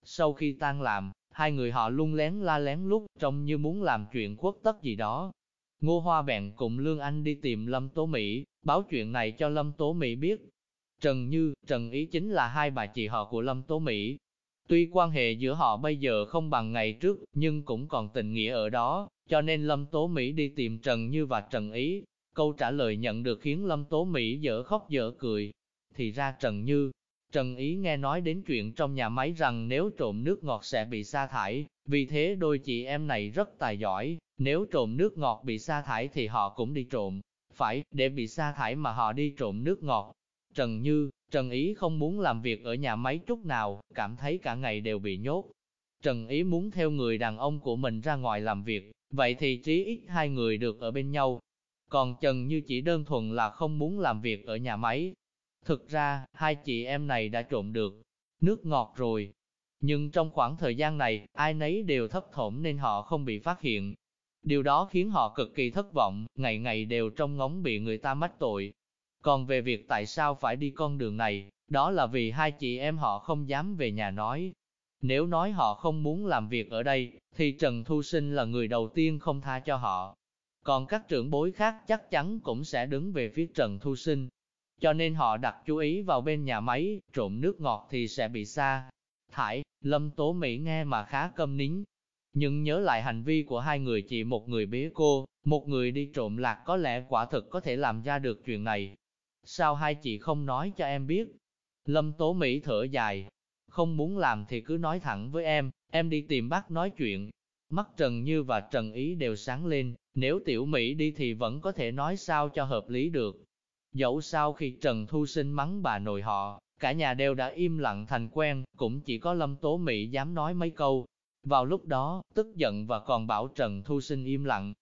Sau khi tan làm, hai người họ lung lén la lén lúc trông như muốn làm chuyện khuất tất gì đó. Ngô Hoa bèn cùng Lương Anh đi tìm Lâm Tố Mỹ, báo chuyện này cho Lâm Tố Mỹ biết. Trần Như, Trần Ý chính là hai bà chị họ của Lâm Tố Mỹ. Tuy quan hệ giữa họ bây giờ không bằng ngày trước, nhưng cũng còn tình nghĩa ở đó, cho nên Lâm Tố Mỹ đi tìm Trần Như và Trần Ý. Câu trả lời nhận được khiến Lâm Tố Mỹ dở khóc dở cười. Thì ra Trần Như, Trần Ý nghe nói đến chuyện trong nhà máy rằng nếu trộm nước ngọt sẽ bị sa thải, vì thế đôi chị em này rất tài giỏi, nếu trộm nước ngọt bị sa thải thì họ cũng đi trộm. Phải, để bị sa thải mà họ đi trộm nước ngọt. Trần Như, Trần Ý không muốn làm việc ở nhà máy chút nào, cảm thấy cả ngày đều bị nhốt. Trần Ý muốn theo người đàn ông của mình ra ngoài làm việc, vậy thì chí ít hai người được ở bên nhau. Còn Trần Như chỉ đơn thuần là không muốn làm việc ở nhà máy. Thực ra, hai chị em này đã trộm được nước ngọt rồi. Nhưng trong khoảng thời gian này, ai nấy đều thấp thỏm nên họ không bị phát hiện. Điều đó khiến họ cực kỳ thất vọng, ngày ngày đều trong ngóng bị người ta mách tội. Còn về việc tại sao phải đi con đường này, đó là vì hai chị em họ không dám về nhà nói. Nếu nói họ không muốn làm việc ở đây, thì Trần Thu Sinh là người đầu tiên không tha cho họ. Còn các trưởng bối khác chắc chắn cũng sẽ đứng về phía Trần Thu Sinh. Cho nên họ đặt chú ý vào bên nhà máy, trộm nước ngọt thì sẽ bị xa. Thải, Lâm Tố Mỹ nghe mà khá câm nín, nhưng nhớ lại hành vi của hai người chị một người bế cô, một người đi trộm lạc có lẽ quả thực có thể làm ra được chuyện này. Sao hai chị không nói cho em biết? Lâm Tố Mỹ thở dài, không muốn làm thì cứ nói thẳng với em, em đi tìm bác nói chuyện. Mắt Trần Như và Trần Ý đều sáng lên, nếu tiểu Mỹ đi thì vẫn có thể nói sao cho hợp lý được. Dẫu sao khi Trần Thu Sinh mắng bà nội họ, cả nhà đều đã im lặng thành quen, cũng chỉ có Lâm Tố Mỹ dám nói mấy câu, vào lúc đó, tức giận và còn bảo Trần Thu Sinh im lặng.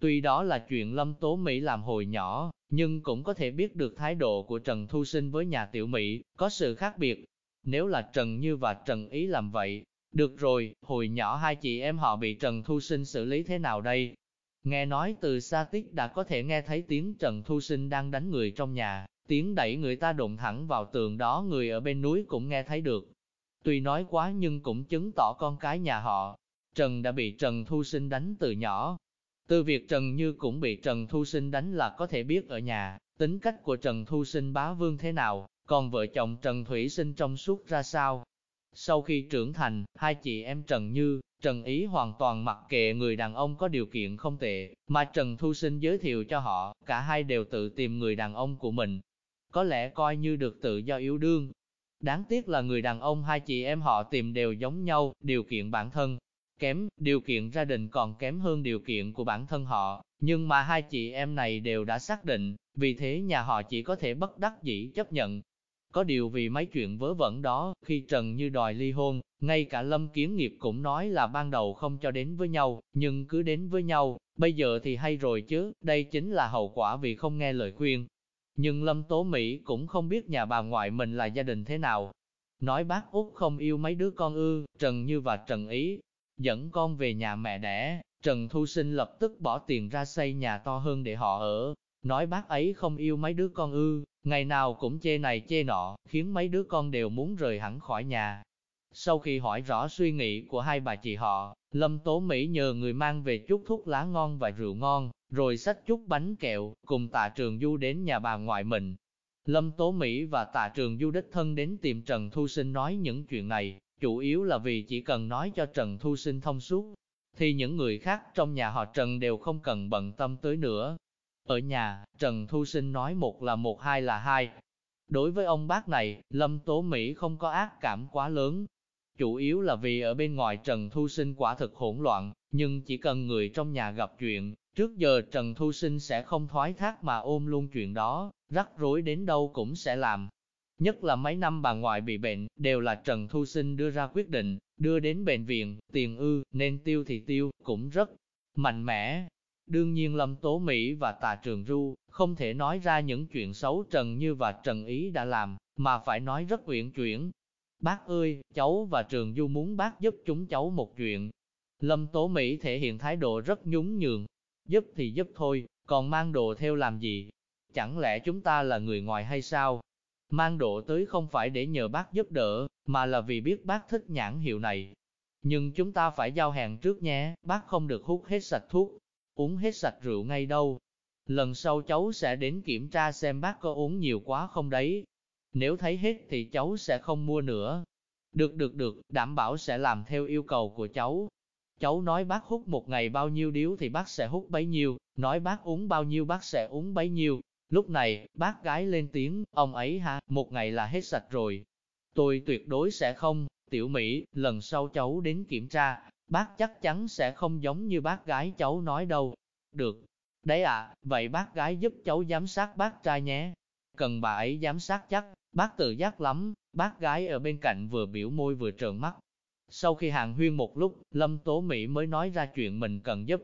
Tuy đó là chuyện Lâm Tố Mỹ làm hồi nhỏ, nhưng cũng có thể biết được thái độ của Trần Thu Sinh với nhà tiểu Mỹ, có sự khác biệt. Nếu là Trần Như và Trần Ý làm vậy, được rồi, hồi nhỏ hai chị em họ bị Trần Thu Sinh xử lý thế nào đây? Nghe nói từ xa tích đã có thể nghe thấy tiếng Trần Thu Sinh đang đánh người trong nhà, tiếng đẩy người ta đụng thẳng vào tường đó người ở bên núi cũng nghe thấy được. Tuy nói quá nhưng cũng chứng tỏ con cái nhà họ, Trần đã bị Trần Thu Sinh đánh từ nhỏ. Từ việc Trần Như cũng bị Trần Thu Sinh đánh là có thể biết ở nhà, tính cách của Trần Thu Sinh bá vương thế nào, còn vợ chồng Trần Thủy Sinh trong suốt ra sao. Sau khi trưởng thành, hai chị em Trần Như, Trần Ý hoàn toàn mặc kệ người đàn ông có điều kiện không tệ, mà Trần Thu Sinh giới thiệu cho họ, cả hai đều tự tìm người đàn ông của mình. Có lẽ coi như được tự do yêu đương, Đáng tiếc là người đàn ông hai chị em họ tìm đều giống nhau, điều kiện bản thân kém, điều kiện gia đình còn kém hơn điều kiện của bản thân họ, nhưng mà hai chị em này đều đã xác định, vì thế nhà họ chỉ có thể bất đắc dĩ chấp nhận. Có điều vì mấy chuyện vớ vẩn đó, khi Trần Như đòi ly hôn, ngay cả Lâm Kiến Nghiệp cũng nói là ban đầu không cho đến với nhau, nhưng cứ đến với nhau, bây giờ thì hay rồi chứ, đây chính là hậu quả vì không nghe lời khuyên, nhưng Lâm Tố Mỹ cũng không biết nhà bà ngoại mình là gia đình thế nào. Nói bác út không yêu mấy đứa con ư, Trần Như và Trần Ý, dẫn con về nhà mẹ đẻ, Trần Thu Sinh lập tức bỏ tiền ra xây nhà to hơn để họ ở. Nói bác ấy không yêu mấy đứa con ư, ngày nào cũng chê này chê nọ, khiến mấy đứa con đều muốn rời hẳn khỏi nhà. Sau khi hỏi rõ suy nghĩ của hai bà chị họ, Lâm Tố Mỹ nhờ người mang về chút thuốc lá ngon và rượu ngon, rồi xách chút bánh kẹo, cùng tạ trường du đến nhà bà ngoại mình. Lâm Tố Mỹ và tạ trường du đích thân đến tìm Trần Thu Sinh nói những chuyện này, chủ yếu là vì chỉ cần nói cho Trần Thu Sinh thông suốt, thì những người khác trong nhà họ Trần đều không cần bận tâm tới nữa. Ở nhà, Trần Thu Sinh nói một là một hai là hai. Đối với ông bác này, Lâm Tố Mỹ không có ác cảm quá lớn. Chủ yếu là vì ở bên ngoài Trần Thu Sinh quả thực hỗn loạn, nhưng chỉ cần người trong nhà gặp chuyện, Trước giờ Trần Thu Sinh sẽ không thoái thác mà ôm luôn chuyện đó, rắc rối đến đâu cũng sẽ làm. Nhất là mấy năm bà ngoại bị bệnh, đều là Trần Thu Sinh đưa ra quyết định, đưa đến bệnh viện, tiền ư, nên tiêu thì tiêu, cũng rất mạnh mẽ. Đương nhiên Lâm Tố Mỹ và Tà Trường Ru, không thể nói ra những chuyện xấu Trần Như và Trần Ý đã làm, mà phải nói rất uyển chuyển. Bác ơi, cháu và Trường Du muốn bác giúp chúng cháu một chuyện. Lâm Tố Mỹ thể hiện thái độ rất nhún nhường. Giúp thì giúp thôi, còn mang đồ theo làm gì? Chẳng lẽ chúng ta là người ngoài hay sao? Mang đồ tới không phải để nhờ bác giúp đỡ, mà là vì biết bác thích nhãn hiệu này. Nhưng chúng ta phải giao hàng trước nhé, bác không được hút hết sạch thuốc, uống hết sạch rượu ngay đâu. Lần sau cháu sẽ đến kiểm tra xem bác có uống nhiều quá không đấy. Nếu thấy hết thì cháu sẽ không mua nữa. Được được được, đảm bảo sẽ làm theo yêu cầu của cháu. Cháu nói bác hút một ngày bao nhiêu điếu thì bác sẽ hút bấy nhiêu, nói bác uống bao nhiêu bác sẽ uống bấy nhiêu. Lúc này, bác gái lên tiếng, ông ấy ha, một ngày là hết sạch rồi. Tôi tuyệt đối sẽ không, tiểu Mỹ, lần sau cháu đến kiểm tra, bác chắc chắn sẽ không giống như bác gái cháu nói đâu. Được, đấy ạ, vậy bác gái giúp cháu giám sát bác trai nhé. Cần bà ấy giám sát chắc, bác tự giác lắm, bác gái ở bên cạnh vừa biểu môi vừa trợn mắt. Sau khi hàng huyên một lúc, Lâm Tố Mỹ mới nói ra chuyện mình cần giúp.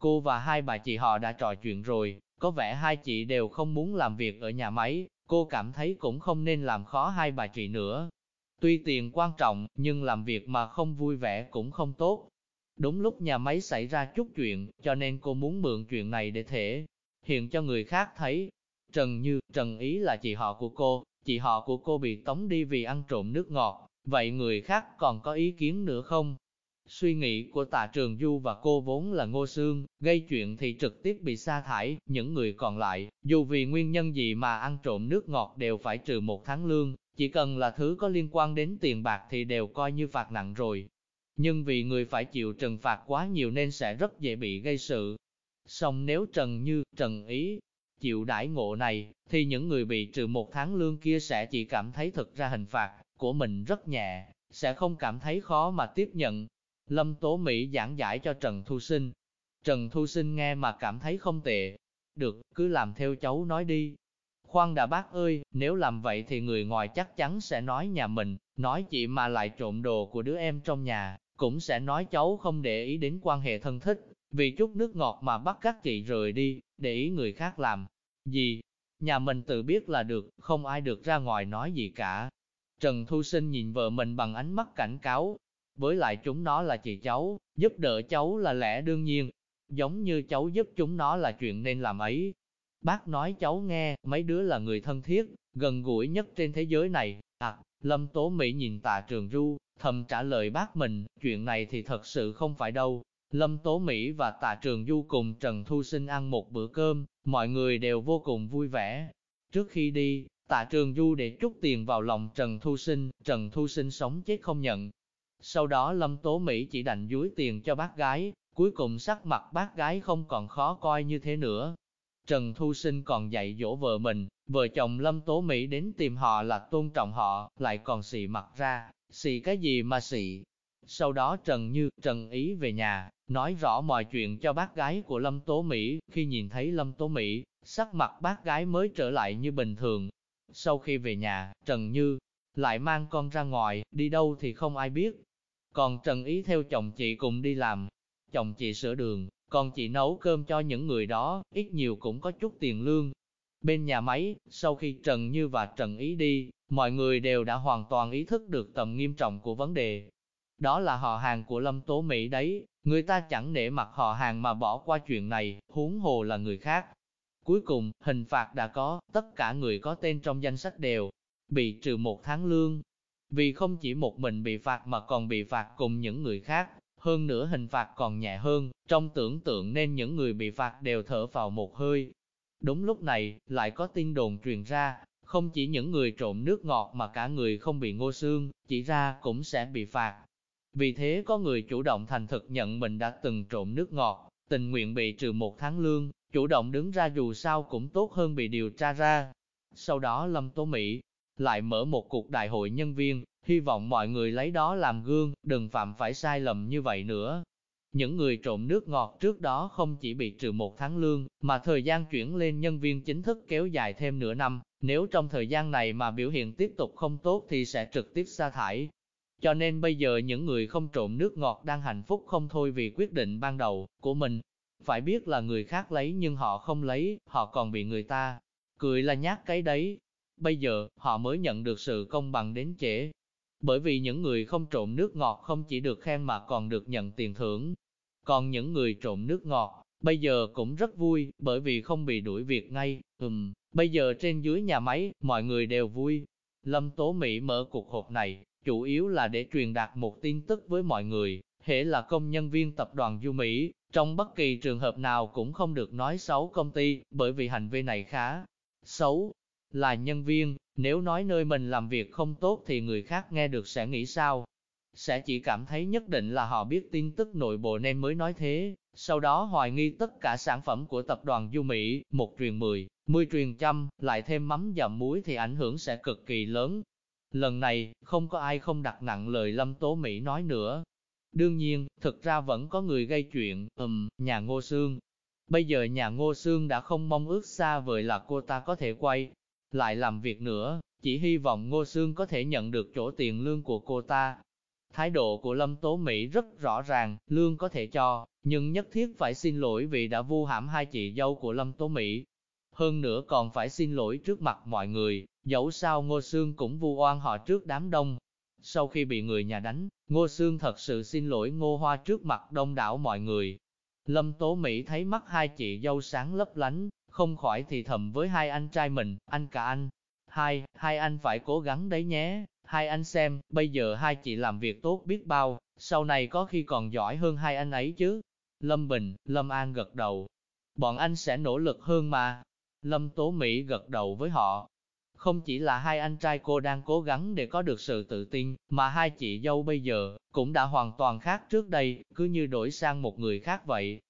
Cô và hai bà chị họ đã trò chuyện rồi, có vẻ hai chị đều không muốn làm việc ở nhà máy, cô cảm thấy cũng không nên làm khó hai bà chị nữa. Tuy tiền quan trọng, nhưng làm việc mà không vui vẻ cũng không tốt. Đúng lúc nhà máy xảy ra chút chuyện, cho nên cô muốn mượn chuyện này để thể hiện cho người khác thấy. Trần Như, Trần Ý là chị họ của cô, chị họ của cô bị tống đi vì ăn trộm nước ngọt, vậy người khác còn có ý kiến nữa không? Suy nghĩ của tạ trường Du và cô vốn là ngô xương, gây chuyện thì trực tiếp bị sa thải, những người còn lại, dù vì nguyên nhân gì mà ăn trộm nước ngọt đều phải trừ một tháng lương, chỉ cần là thứ có liên quan đến tiền bạc thì đều coi như phạt nặng rồi. Nhưng vì người phải chịu trừng phạt quá nhiều nên sẽ rất dễ bị gây sự. Song nếu Trần Như, Trần Ý, chịu đãi ngộ này, thì những người bị trừ một tháng lương kia sẽ chỉ cảm thấy thực ra hình phạt của mình rất nhẹ, sẽ không cảm thấy khó mà tiếp nhận. Lâm Tố Mỹ giảng giải cho Trần Thu Sinh. Trần Thu Sinh nghe mà cảm thấy không tệ. Được, cứ làm theo cháu nói đi. Khoan đã bác ơi, nếu làm vậy thì người ngoài chắc chắn sẽ nói nhà mình, nói chị mà lại trộm đồ của đứa em trong nhà, cũng sẽ nói cháu không để ý đến quan hệ thân thích, vì chút nước ngọt mà bắt các chị rời đi, để ý người khác làm. Gì? Nhà mình tự biết là được, không ai được ra ngoài nói gì cả. Trần Thu Sinh nhìn vợ mình bằng ánh mắt cảnh cáo, với lại chúng nó là chị cháu, giúp đỡ cháu là lẽ đương nhiên, giống như cháu giúp chúng nó là chuyện nên làm ấy. Bác nói cháu nghe, mấy đứa là người thân thiết, gần gũi nhất trên thế giới này. À, Lâm Tố Mỹ nhìn tạ trường ru, thầm trả lời bác mình, chuyện này thì thật sự không phải đâu. Lâm Tố Mỹ và tạ trường du cùng Trần Thu Sinh ăn một bữa cơm, mọi người đều vô cùng vui vẻ. Trước khi đi, tạ trường du để trút tiền vào lòng Trần Thu Sinh, Trần Thu Sinh sống chết không nhận, sau đó Lâm Tố Mỹ chỉ đành dúi tiền cho bác gái, cuối cùng sắc mặt bác gái không còn khó coi như thế nữa. Trần Thu Sinh còn dạy dỗ vợ mình, vợ chồng Lâm Tố Mỹ đến tìm họ là tôn trọng họ, lại còn xị mặt ra, xị cái gì mà xị. Sau đó Trần Như, Trần Ý về nhà, nói rõ mọi chuyện cho bác gái của Lâm Tố Mỹ, khi nhìn thấy Lâm Tố Mỹ, sắc mặt bác gái mới trở lại như bình thường. Sau khi về nhà, Trần Như lại mang con ra ngoài, đi đâu thì không ai biết, còn Trần Ý theo chồng chị cùng đi làm, chồng chị sửa đường, còn chị nấu cơm cho những người đó, ít nhiều cũng có chút tiền lương. Bên nhà máy, sau khi Trần Như và Trần Ý đi, mọi người đều đã hoàn toàn ý thức được tầm nghiêm trọng của vấn đề. Đó là họ hàng của Lâm Tố Mỹ đấy, người ta chẳng nể mặt họ hàng mà bỏ qua chuyện này, huống hồ là người khác. Cuối cùng, hình phạt đã có, tất cả người có tên trong danh sách đều bị trừ một tháng lương, vì không chỉ một mình bị phạt mà còn bị phạt cùng những người khác, hơn nữa hình phạt còn nhẹ hơn, trong tưởng tượng nên những người bị phạt đều thở vào một hơi. Đúng lúc này, lại có tin đồn truyền ra, không chỉ những người trộm nước ngọt mà cả người không bị ngô xương, chỉ ra cũng sẽ bị phạt. Vì thế có người chủ động thành thực nhận mình đã từng trộm nước ngọt, tình nguyện bị trừ một tháng lương, chủ động đứng ra dù sao cũng tốt hơn bị điều tra ra. Sau đó Lâm Tố Mỹ lại mở một cuộc đại hội nhân viên, hy vọng mọi người lấy đó làm gương, đừng phạm phải sai lầm như vậy nữa. Những người trộm nước ngọt trước đó không chỉ bị trừ một tháng lương, mà thời gian chuyển lên nhân viên chính thức kéo dài thêm nửa năm, nếu trong thời gian này mà biểu hiện tiếp tục không tốt thì sẽ trực tiếp sa thải. Cho nên bây giờ những người không trộm nước ngọt đang hạnh phúc không thôi vì quyết định ban đầu của mình. Phải biết là người khác lấy nhưng họ không lấy, họ còn bị người ta cười là nhát cái đấy. Bây giờ, họ mới nhận được sự công bằng đến trễ. Bởi vì những người không trộm nước ngọt không chỉ được khen mà còn được nhận tiền thưởng. Còn những người trộm nước ngọt, bây giờ cũng rất vui, bởi vì không bị đuổi việc ngay. Ừm, bây giờ trên dưới nhà máy, mọi người đều vui. Lâm Tố Mỹ mở cuộc họp này, chủ yếu là để truyền đạt một tin tức với mọi người, hệ là công nhân viên tập đoàn Du Mỹ, trong bất kỳ trường hợp nào cũng không được nói xấu công ty, bởi vì hành vi này khá xấu. Là nhân viên, nếu nói nơi mình làm việc không tốt thì người khác nghe được sẽ nghĩ sao? Sẽ chỉ cảm thấy nhất định là họ biết tin tức nội bộ nên mới nói thế, sau đó hoài nghi tất cả sản phẩm của tập đoàn Du Mỹ, một truyền mười, mười truyền trăm, lại thêm mắm dặm muối thì ảnh hưởng sẽ cực kỳ lớn. Lần này, không có ai không đặt nặng lời Lâm Tố Mỹ nói nữa. Đương nhiên, thực ra vẫn có người gây chuyện, ừm, nhà Ngô Sương, Bây giờ nhà Ngô Sương đã không mong ước xa vời là cô ta có thể quay lại làm việc nữa, chỉ hy vọng Ngô Sương có thể nhận được chỗ tiền lương của cô ta. Thái độ của Lâm Tố Mỹ rất rõ ràng, lương có thể cho, nhưng nhất thiết phải xin lỗi vì đã vu hãm hai chị dâu của Lâm Tố Mỹ. Hơn nữa còn phải xin lỗi trước mặt mọi người, dẫu sao Ngô Sương cũng vu oan họ trước đám đông. Sau khi bị người nhà đánh, Ngô Sương thật sự xin lỗi Ngô Hoa trước mặt đông đảo mọi người, Lâm Tố Mỹ thấy mắt hai chị dâu sáng lấp lánh, không khỏi thì thầm với hai anh trai mình, anh cả anh. Hai, hai anh phải cố gắng đấy nhé, hai anh xem, bây giờ hai chị làm việc tốt biết bao, sau này có khi còn giỏi hơn hai anh ấy chứ. Lâm Bình, Lâm An gật đầu. Bọn anh sẽ nỗ lực hơn mà. Lâm Tố Mỹ gật đầu với họ, không chỉ là hai anh trai cô đang cố gắng để có được sự tự tin, mà hai chị dâu bây giờ cũng đã hoàn toàn khác trước đây, cứ như đổi sang một người khác vậy.